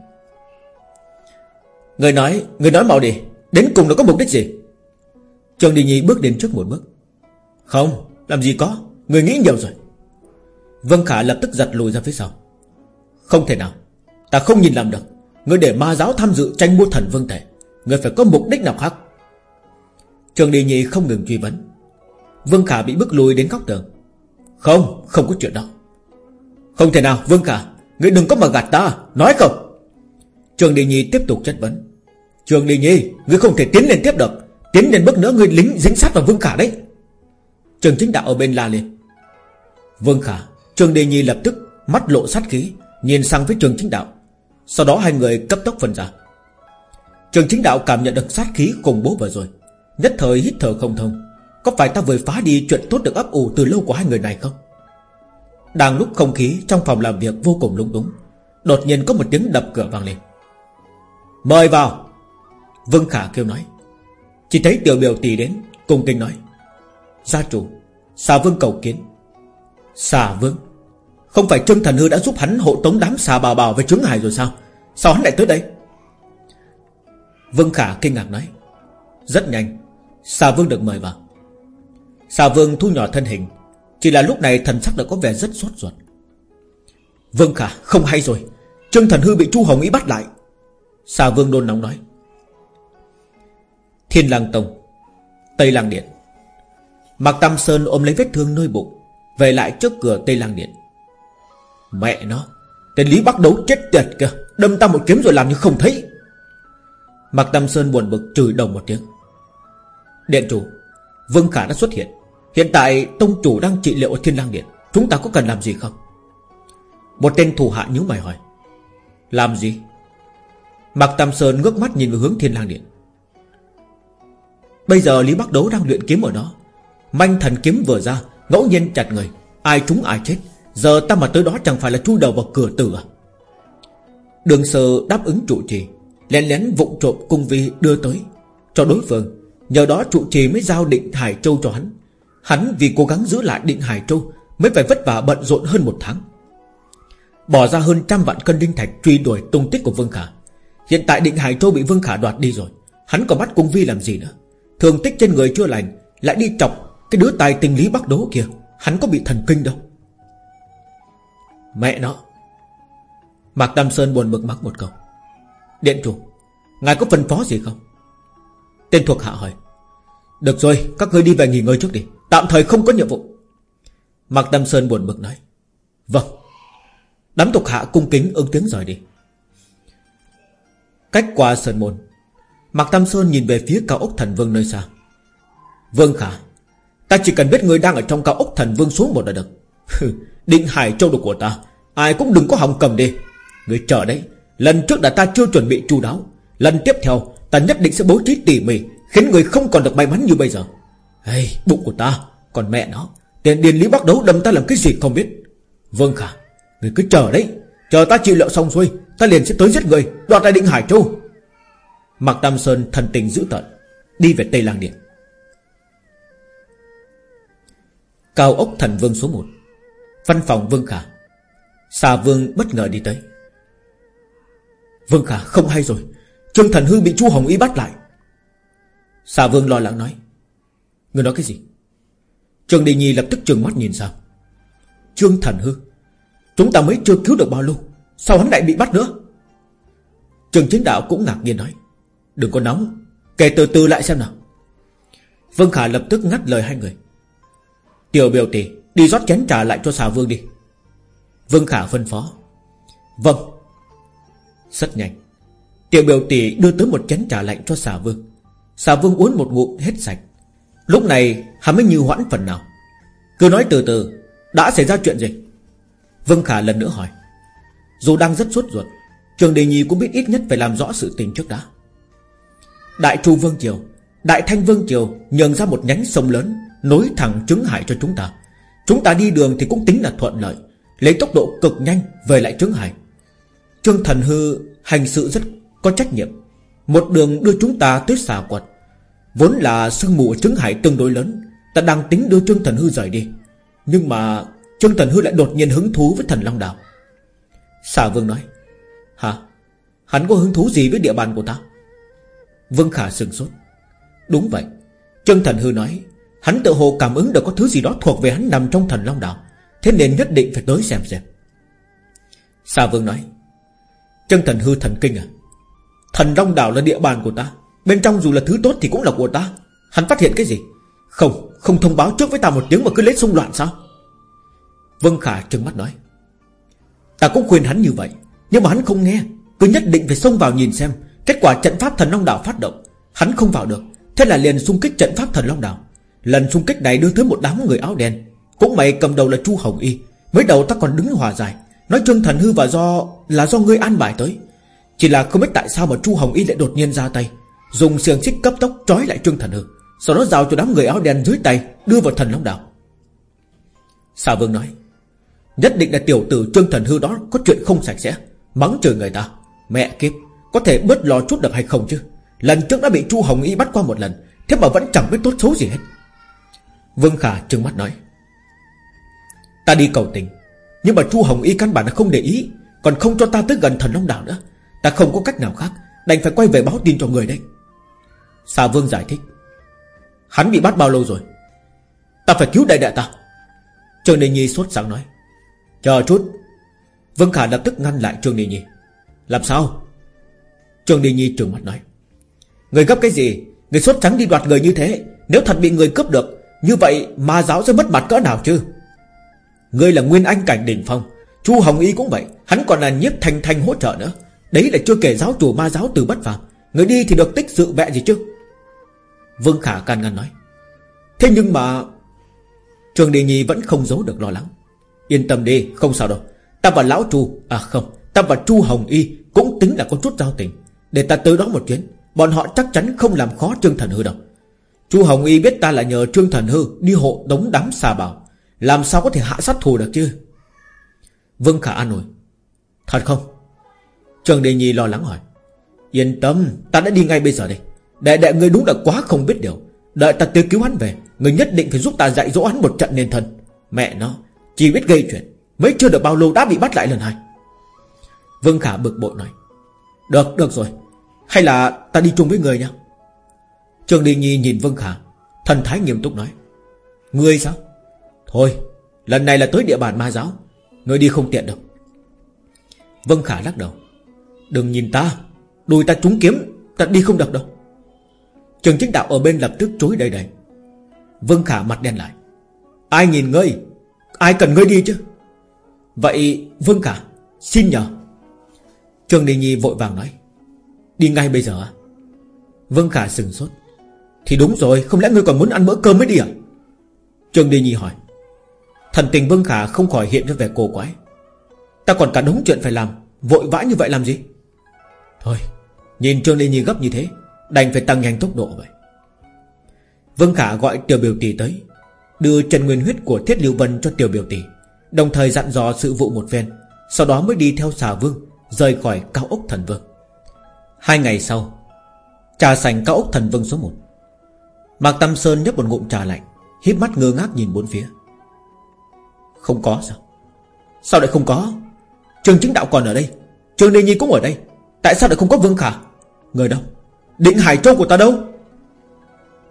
Người nói Người nói mau đi, Đến cùng nó có mục đích gì? Trường Đi Nhi bước đến trước một bước. Không, làm gì có, Người nghĩ nhiều rồi. Vân Khả lập tức giật lùi ra phía sau. Không thể nào Ta không nhìn làm được. Người để ma giáo tham dự tranh mua thần vương thể Người phải có mục đích nào khác? Trường Đi Nhi không ngừng truy vấn. Vương Khả bị bức lùi đến góc tường. Không, không có chuyện đó. Không thể nào, Vương Khả ngươi đừng có mà gạt ta, nói không? Trường Đi Nhi tiếp tục chất vấn. Trường Đi Nhi, ngươi không thể tiến lên tiếp được. Tiến lên bước nữa ngươi lính dính sát vào Vương Khả đấy. Trường chính đạo ở bên la lên. Vương Khả Trường Đề Nhi lập tức mắt lộ sát khí, Nhìn sang phía trường chính đạo. Sau đó hai người cấp tốc phân ra. Trường chính đạo cảm nhận được sát khí cùng bố vừa rồi, Nhất thời hít thở không thông. Có phải ta vừa phá đi chuyện tốt được ấp ủ từ lâu của hai người này không? Đang lúc không khí trong phòng làm việc vô cùng lung túng, Đột nhiên có một tiếng đập cửa vang lên. Mời vào, Vương Khả kêu nói. Chỉ thấy tiểu biểu tỷ đến Cùng kinh nói. Gia chủ, Xà vương cầu kiến. Xà vương? Không phải Trương Thần Hư đã giúp hắn hộ tống đám xà bào bào về trứng hải rồi sao? Sao hắn lại tới đây? Vương Khả kinh ngạc nói. Rất nhanh Xà vương được mời vào. Xà vương thu nhỏ thân hình. Chỉ là lúc này thần sắc đã có vẻ rất sốt ruột. Vương Khả, không hay rồi. Trương Thần Hư bị Chu Hồng Ý bắt lại. Xà vương đôn nóng nói. Thiên Lang Tông, Tây Lang Điện. Mạc Tam Sơn ôm lấy vết thương nơi bụng, Về lại trước cửa Tây Lang Điện. Mẹ nó Tên Lý bắc đấu chết tiệt kìa. Đâm ta một kiếm rồi làm như không thấy. Mạc Tam Sơn buồn bực chửi đồng một tiếng. Điện chủ, Vương Khả đã xuất hiện. Hiện tại Tông chủ đang trị liệu ở Thiên Lang Điện. Chúng ta có cần làm gì không? Một tên thủ hạ nhíu mày hỏi. Làm gì? Mạc Tam Sơn ngước mắt nhìn về hướng Thiên Lang Điện. Bây giờ Lý Bắc Đấu đang luyện kiếm ở đó. Manh thần kiếm vừa ra, Ngẫu nhiên chặt người. Ai trúng ai chết. Giờ ta mà tới đó chẳng phải là chui đầu vào cửa tử à? Đường sơ đáp ứng trụ trì, Lén lén vụng trộm cung vi đưa tới. Cho đối phương, Nhờ đó trụ trì mới giao định Hải Châu cho hắn. Hắn vì cố gắng giữ lại định Hải Châu Mới phải vất vả bận rộn hơn một tháng. Bỏ ra hơn trăm vạn cân đinh thạch Truy đuổi tung tích của Vương Khả. Hiện tại định Hải Châu bị Vương Khả đoạt đi rồi, Hắn còn bắt cung vi làm gì nữa? Thường tích trên người chưa lành, Lại đi chọc cái đứa tài tình lý bắc đố kia, Hắn có bị thần kinh đâu? Mẹ nó. Mạc Tam Sơn buồn bực mắc một câu. Điện chủ, Ngài có phân phó gì không? Tên thuộc hạ hỏi. Được rồi, các ngươi đi về nghỉ ngơi trước đi. Tạm thời không có nhiệm vụ. Mạc Tam Sơn buồn bực nói. Vâng. Đám thuộc hạ cung kính ứng tiếng rời đi. Cách qua Sơn Môn, Mạc Tam Sơn nhìn về phía cao ốc thần vương nơi xa. Vương Khả, Ta chỉ cần biết người đang ở trong cao ốc thần vương số một là được. Định Hải Châu độc của ta Ai cũng đừng có hòng cầm đi. Người chờ đấy Lần trước đã ta chưa chuẩn bị chu đáo. Lần tiếp theo ta nhất định sẽ bố trí tỉ mỉ Khiến người không còn được may mắn như bây giờ. Hey, Bụng của ta Còn mẹ nó. Tiền điền lý bắt đấu đâm ta làm cái gì không biết. Vâng khả Người cứ chờ đấy. Chờ ta chịu liệu xong xuôi Ta liền sẽ tới giết người Đoạt lại định Hải Châu. Mạc Tam Sơn thần tình dữ tận Đi về Tây Lang Điện. Cao ốc thần vương số 1 Văn phòng Vương Khả. Xà Vương bất ngờ đi tới. Vương Khả, không hay rồi. Trương Thần Hư bị Chu Hồng Y bắt lại. Xà Vương lo lắng nói. Người nói cái gì? Trương Đình Nhi lập tức trừng mắt nhìn sang Trương Thần Hư Chúng ta mới chưa cứu được bao lâu. Sao hắn lại bị bắt nữa? Trương Chiến Đạo cũng ngạc nhiên nói. Đừng có nóng, Kể từ từ lại xem nào. Vương Khả lập tức ngắt lời hai người. Tiểu biểu tỷ Đi rót chén trà lại cho xà vương đi. Vương Khả phân phó. Vâng. Rất nhanh. Tiểu biểu tỷ đưa tới một chén trà lạnh cho xà vương. Xà vương uống một ngụm hết sạch. Lúc này, hắn mới như hoãn phần nào. Cứ nói từ từ, Đã xảy ra chuyện gì? Vương Khả lần nữa hỏi. Dù đang rất sốt ruột, Trường Đề Nhi cũng biết ít nhất phải làm rõ sự tình trước đã. Đại Chu Vương Triều, Đại Thanh Vương Triều nhường ra một nhánh sông lớn Nối thẳng trứng hải cho chúng ta. Chúng ta đi đường thì cũng tính là thuận lợi. Lấy tốc độ cực nhanh về lại trứng hải. Trương Thần Hư hành sự rất có trách nhiệm. Một đường đưa chúng ta tới xà quật. Vốn là sương mù ở trứng hải tương đối lớn. Ta đang tính đưa Trương Thần Hư rời đi. Nhưng mà Trương Thần Hư lại đột nhiên hứng thú với thần Long Đảo Xà Vương nói, Hả? Hắn có hứng thú gì với địa bàn của ta? Vương Khả sừng sốt. Đúng vậy. Trương Thần Hư nói Hắn tự hồ cảm ứng được có thứ gì đó thuộc về hắn nằm trong thần Long Đảo Thế nên nhất định phải tới xem xem. Sa Vương nói Chân thần hư thần kinh à? Thần Long Đảo là địa bàn của ta Bên trong dù là thứ tốt thì cũng là của ta. Hắn phát hiện cái gì? Không, không thông báo trước với ta một tiếng mà cứ lấy xung loạn sao? Vân Khả trừng mắt nói Ta cũng khuyên hắn như vậy Nhưng mà hắn không nghe Cứ nhất định phải xông vào nhìn xem. Kết quả trận pháp thần Long Đảo phát động Hắn không vào được Thế là liền xung kích trận pháp thần Long Đảo Lần xung kích này đưa tới một đám người áo đen. Cũng mày cầm đầu là Chu Hồng Y. Mới đầu ta còn đứng hòa giải. Nói Trương Thần Hư và do, là do ngươi an bài tới. Chỉ là không biết tại sao mà Chu Hồng Y lại đột nhiên ra tay. Dùng xiềng xích cấp tốc trói lại Trương Thần Hư. Sau đó giao cho đám người áo đen dưới tay, Đưa vào thần Long Đảo. Sa Vương nói, Nhất định là tiểu tử Trương Thần Hư đó Có chuyện không sạch sẽ. Mắng trời người ta. Mẹ kiếp, Có thể bớt lo chút được hay không chứ? Lần trước đã bị Chu Hồng Y bắt qua một lần, Thế mà vẫn chẳng biết tốt xấu gì hết. Vương Khả trừng mắt nói. Ta đi cầu tình, Nhưng mà Chu Hồng Y căn bản là không để ý, Còn không cho ta tới gần thần Long Đảo nữa. Ta không có cách nào khác, Đành phải quay về báo tin cho người đây. Xà Vương giải thích. Hắn bị bắt bao lâu rồi? Ta phải cứu đại đại ta. Trương Đình Nhi sốt sáng nói. Chờ chút. Vương Khả lập tức ngăn lại Trương Đình Nhi. Làm sao? Trương Đình Nhi trừng mắt nói. Người gấp cái gì? Người sốt trắng đi đoạt người như thế, Nếu thật bị người cướp được như vậy ma giáo sẽ mất mặt cỡ nào chứ? Ngươi là nguyên anh cảnh đỉnh phong, Chu Hồng Y cũng vậy, Hắn còn là nhiếp thành thành hỗ trợ nữa. Đấy là chưa kể giáo chủ ma giáo từ bất phàm. Người đi thì được tích sự vẹ gì chứ? Vương Khả can ngăn nói. Thế nhưng mà Trường Đình Nhi vẫn không giấu được lo lắng. Yên tâm đi, không sao đâu. Ta và Lão Chu À không, Ta và Chu Hồng Y Cũng tính là có chút giao tình. Để ta tới đó một chuyến, Bọn họ chắc chắn không làm khó Trương Thần Hư đâu. Chu Hồng Y biết ta là nhờ Trương Thần Hư Đi hộ đống đám xà bảo Làm sao có thể hạ sát thù được chứ? Vương Khả an ủi Thật không? Trần Đề Nhi lo lắng hỏi, Yên tâm, ta đã đi ngay bây giờ đây. Đệ đệ người đúng là quá không biết điều. Đợi ta tới cứu hắn về Người nhất định phải giúp ta dạy dỗ hắn một trận nên thân Mẹ nó Chỉ biết gây chuyện, Mới chưa được bao lâu đã bị bắt lại lần hai. Vương Khả bực bội nói, Được được rồi. Hay là ta đi chung với người nha Trường Đình Nhi nhìn Vương Khả, Thần thái nghiêm túc nói, Ngươi sao? Thôi, lần này là tới địa bàn ma giáo, Ngươi đi không tiện đâu. Vương Khả lắc đầu, Đừng nhìn ta, Đùi ta trúng kiếm, Ta đi không được đâu. Trường chính đạo ở bên lập tức chối đầy đầy. Vương Khả mặt đen lại, Ai nhìn ngươi? Ai cần ngươi đi chứ? Vậy Vương Khả, Xin nhờ. Trường Đình Nhi vội vàng nói, Đi ngay bây giờ. À Vương Khả sừng sốt thì đúng rồi, Không lẽ ngươi còn muốn ăn bữa cơm mới đi à? Trương Đi Nhi hỏi. Thần tình Vương Khả không khỏi hiện ra vẻ cổ quái. Ta còn cả đống chuyện phải làm, Vội vã như vậy làm gì? Thôi, Nhìn Trương Đi Nhi gấp như thế, Đành phải tăng nhanh tốc độ vậy. Vương Khả gọi Tiểu Biểu Tỷ tới, Đưa Trần Nguyên Huyết của Thiết Lưu Vân cho Tiểu Biểu Tỷ, Đồng thời dặn dò sự vụ một phen, Sau đó mới đi theo xà vương, Rời khỏi cao ốc thần vương. Hai ngày sau, Trà sành cao ốc thần vương số 1 Mạc Tâm Sơn nhấp một ngụm trà lạnh, híp mắt ngơ ngác nhìn bốn phía. Không có sao? Sao lại không có? Trường chính đạo còn ở đây, Trường Đề Nhi cũng ở đây, Tại sao lại không có Vương Khả? Người đâu? Định Hải Châu của ta đâu?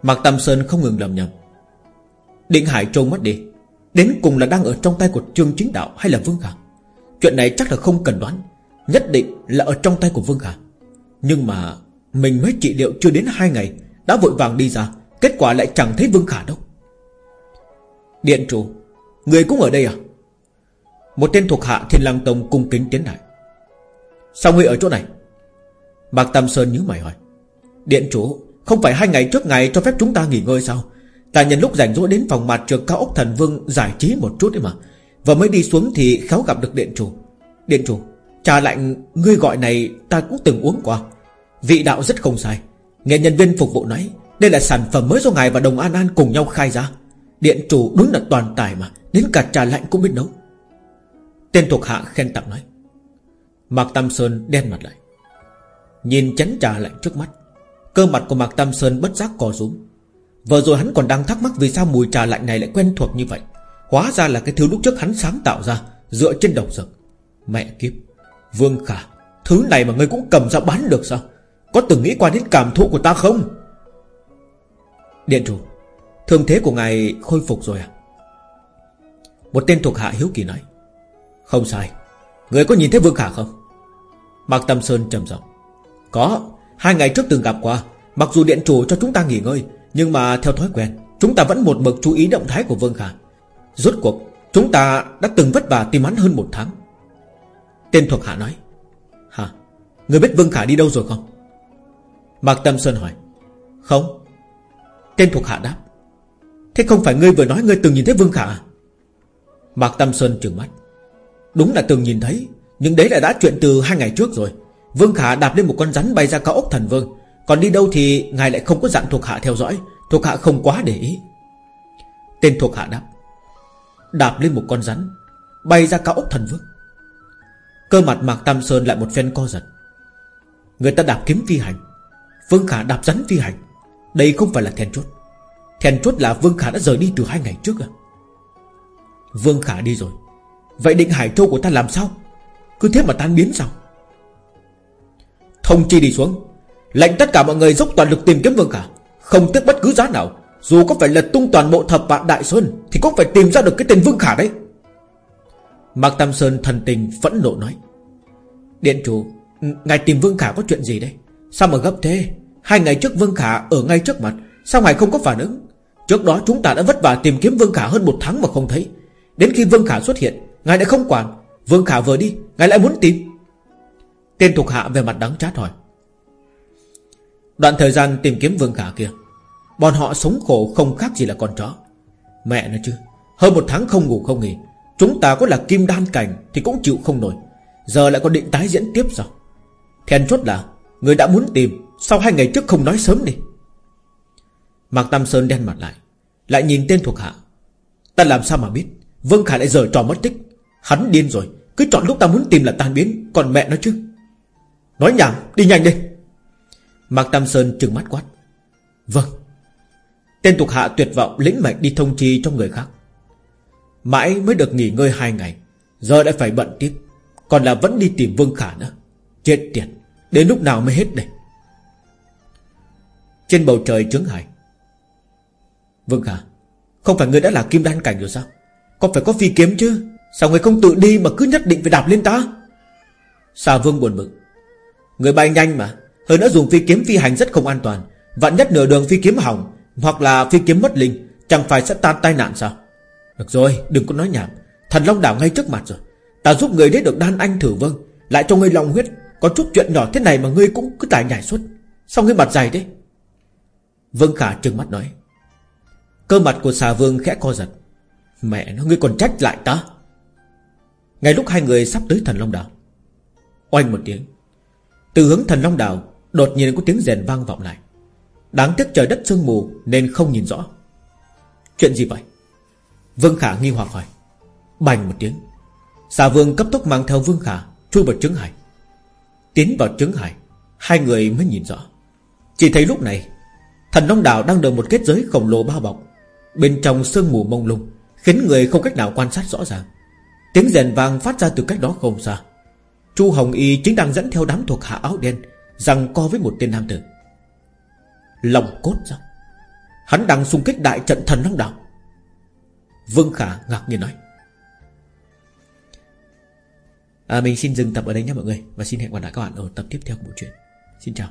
Mạc Tam Sơn không ngừng lầm nhầm. Định Hải Châu mất đi, Đến cùng là đang ở trong tay của Trương Chính Đạo hay là Vương Khả? Chuyện này chắc là không cần đoán, Nhất định là ở trong tay của Vương Khả. Nhưng mà Mình mới trị liệu chưa đến hai ngày, Đã vội vàng đi ra. Kết quả lại chẳng thấy Vương Khả đâu. Điện chủ, Người cũng ở đây à? Một tên thuộc hạ Thiên Lăng Tông cung kính tiến lại. Sao ngươi ở chỗ này? Mạc Tam Sơn nhíu mày hỏi. Điện chủ, Không phải hai ngày trước ngày cho phép chúng ta nghỉ ngơi sao? Ta nhân lúc rảnh rỗi đến phòng mặt trường cao ốc thần vương Giải trí một chút đấy mà. Và mới đi xuống thì khéo gặp được điện chủ. Điện chủ, Trà lạnh ngươi gọi này ta cũng từng uống qua. Vị đạo rất không sai. Nghe nhân viên phục vụ nói đây là sản phẩm mới do ngài và Đồng An An cùng nhau khai ra Điện chủ đúng là toàn tài mà, Đến cả trà lạnh cũng biết nấu. Tên thuộc hạ khen tặng nói. Mạc Tam Sơn đen mặt lại. Nhìn chén trà lạnh trước mắt, Cơ mặt của Mạc Tam Sơn bất giác co rúm. Vừa rồi hắn còn đang thắc mắc Vì sao mùi trà lạnh này lại quen thuộc như vậy. Hóa ra là cái thứ lúc trước hắn sáng tạo ra, Dựa trên độc dược Mẹ kiếp, Vương Khả, Thứ này mà ngươi cũng cầm ra bán được sao? Có từng nghĩ qua đến cảm thụ của ta không? Điện chủ, Thương thế của ngài khôi phục rồi à? Một tên thuộc hạ hiếu kỳ nói, Không sai, Người có nhìn thấy Vương Khả không? Mạc Tâm Sơn trầm giọng, Có, Hai ngày trước từng gặp qua, Mặc dù điện chủ cho chúng ta nghỉ ngơi, Nhưng mà theo thói quen, Chúng ta vẫn một mực chú ý động thái của Vương Khả. Rốt cuộc, Chúng ta đã từng vất vả tìm hắn hơn một tháng. Tên thuộc hạ nói, Hả, Người biết Vương Khả đi đâu rồi không? Mạc Tâm Sơn hỏi, Không Tên thuộc hạ đáp. Thế không phải ngươi vừa nói ngươi từng nhìn thấy Vương Khả à? Mạc Tâm Sơn trừng mắt. Đúng là từng nhìn thấy, Nhưng đấy là đã chuyện từ hai ngày trước rồi. Vương Khả đạp lên một con rắn bay ra cao ốc thần vương. Còn đi đâu thì ngài lại không có dặn thuộc hạ theo dõi. Thuộc hạ không quá để ý. Tên thuộc hạ đáp. Đạp lên một con rắn, Bay ra cao ốc thần vương. Cơ mặt Mạc Tam Sơn lại một phen co giật. Người ta đạp kiếm phi hành. Vương Khả đạp rắn phi hành. Đây không phải là then chốt. Then chốt là Vương Khả đã rời đi từ hai ngày trước à? Vương Khả đi rồi. Vậy định Hải Châu của ta làm sao? Cứ thế mà tan biến sao? Thông chi đi xuống. Lệnh tất cả mọi người dốc toàn lực tìm kiếm Vương Khả. Không tiếc bất cứ giá nào. Dù có phải lật tung toàn bộ thập vạn Đại Sơn, Thì cũng phải tìm ra được cái tên Vương Khả đấy. Mạc Tam Sơn thần tình phẫn nộ nói. Điện chủ Ngài tìm Vương Khả có chuyện gì đấy? Sao mà gấp thế? Hai ngày trước Vương Khả ở ngay trước mặt, Sao ngài không có phản ứng? Trước đó chúng ta đã vất vả tìm kiếm Vương Khả hơn một tháng mà không thấy. Đến khi Vương Khả xuất hiện, Ngài đã không quản. Vương Khả vừa đi, Ngài lại muốn tìm. Tên thuộc hạ về mặt đắng chát hỏi. Đoạn thời gian tìm kiếm Vương Khả kia, Bọn họ sống khổ không khác gì là con chó. Mẹ nó chứ, Hơn một tháng không ngủ không nghỉ, Chúng ta có là kim đan cảnh Thì cũng chịu không nổi. Giờ lại còn định tái diễn tiếp sao? Then chốt là, Người đã muốn tìm sau hai ngày trước không nói sớm đi? Mạc Tam Sơn đen mặt lại Lại nhìn tên thuộc hạ. Ta làm sao mà biết? Vương Khả lại giờ trò mất tích. Hắn điên rồi, Cứ chọn lúc ta muốn tìm là tan biến, Còn mẹ nó chứ. Nói nhảm, đi nhanh đi. Mạc Tam Sơn trừng mắt quát. Vâng. Tên thuộc hạ tuyệt vọng lĩnh mệnh đi thông chi cho người khác. Mãi mới được nghỉ ngơi hai ngày, Giờ đã phải bận tiếp Còn là vẫn đi tìm Vương Khả nữa. Chết tiệt, Đến lúc nào mới hết đây? Trên bầu trời trướng hải Vương Khả Không phải ngươi đã là kim đan cảnh rồi sao? Có phải có phi kiếm chứ? Sao người không tự đi mà cứ nhất định phải đạp lên ta? Xà Vương buồn bực. Người bay nhanh mà. Hơn nữa dùng phi kiếm phi hành rất không an toàn. Vạn nhất nửa đường phi kiếm hỏng, Hoặc là phi kiếm mất linh, Chẳng phải sẽ tan tai nạn sao? Được rồi, đừng có nói nhảm. Thần Long Đảo ngay trước mặt rồi. Ta giúp người đấy được đan anh thử vâng. Lại cho ngươi lòng huyết. Có chút chuyện nhỏ thế này mà ngươi cũng cứ tải nhảy suốt. Sao ngươi mặt dày thế? Vương Khả trừng mắt nói. Cơ mặt của xà vương khẽ co giật. Mẹ nó, ngươi còn trách lại ta. Ngay lúc hai người sắp tới thần Long Đảo, Oanh một tiếng. Từ hướng thần Long Đảo, Đột nhiên có tiếng rèn vang vọng lại. Đáng tiếc trời đất sương mù Nên không nhìn rõ. Chuyện gì vậy? Vương Khả nghi hoặc hỏi. Bành một tiếng. Xà vương cấp tốc mang theo Vương Khả Chui vào trứng hải. Tiến vào trứng hải, Hai người mới nhìn rõ. Chỉ thấy lúc này Thần Long Đảo đang được một kết giới khổng lồ bao bọc. Bên trong sương mù mông lung Khiến người không cách nào quan sát rõ ràng. Tiếng rèn vang phát ra từ cách đó không xa. Chu Hồng Y chính đang dẫn theo đám thuộc hạ áo đen Rằng co với một tên nam tử. Lòng cốt ra. Hắn đang xung kích đại trận thần Long Đảo. Vương Khả ngạc nhiên nói. À, Mình xin dừng tập ở đây nhé mọi người Và xin hẹn gặp lại các bạn ở tập tiếp theo của bộ truyện. Xin chào.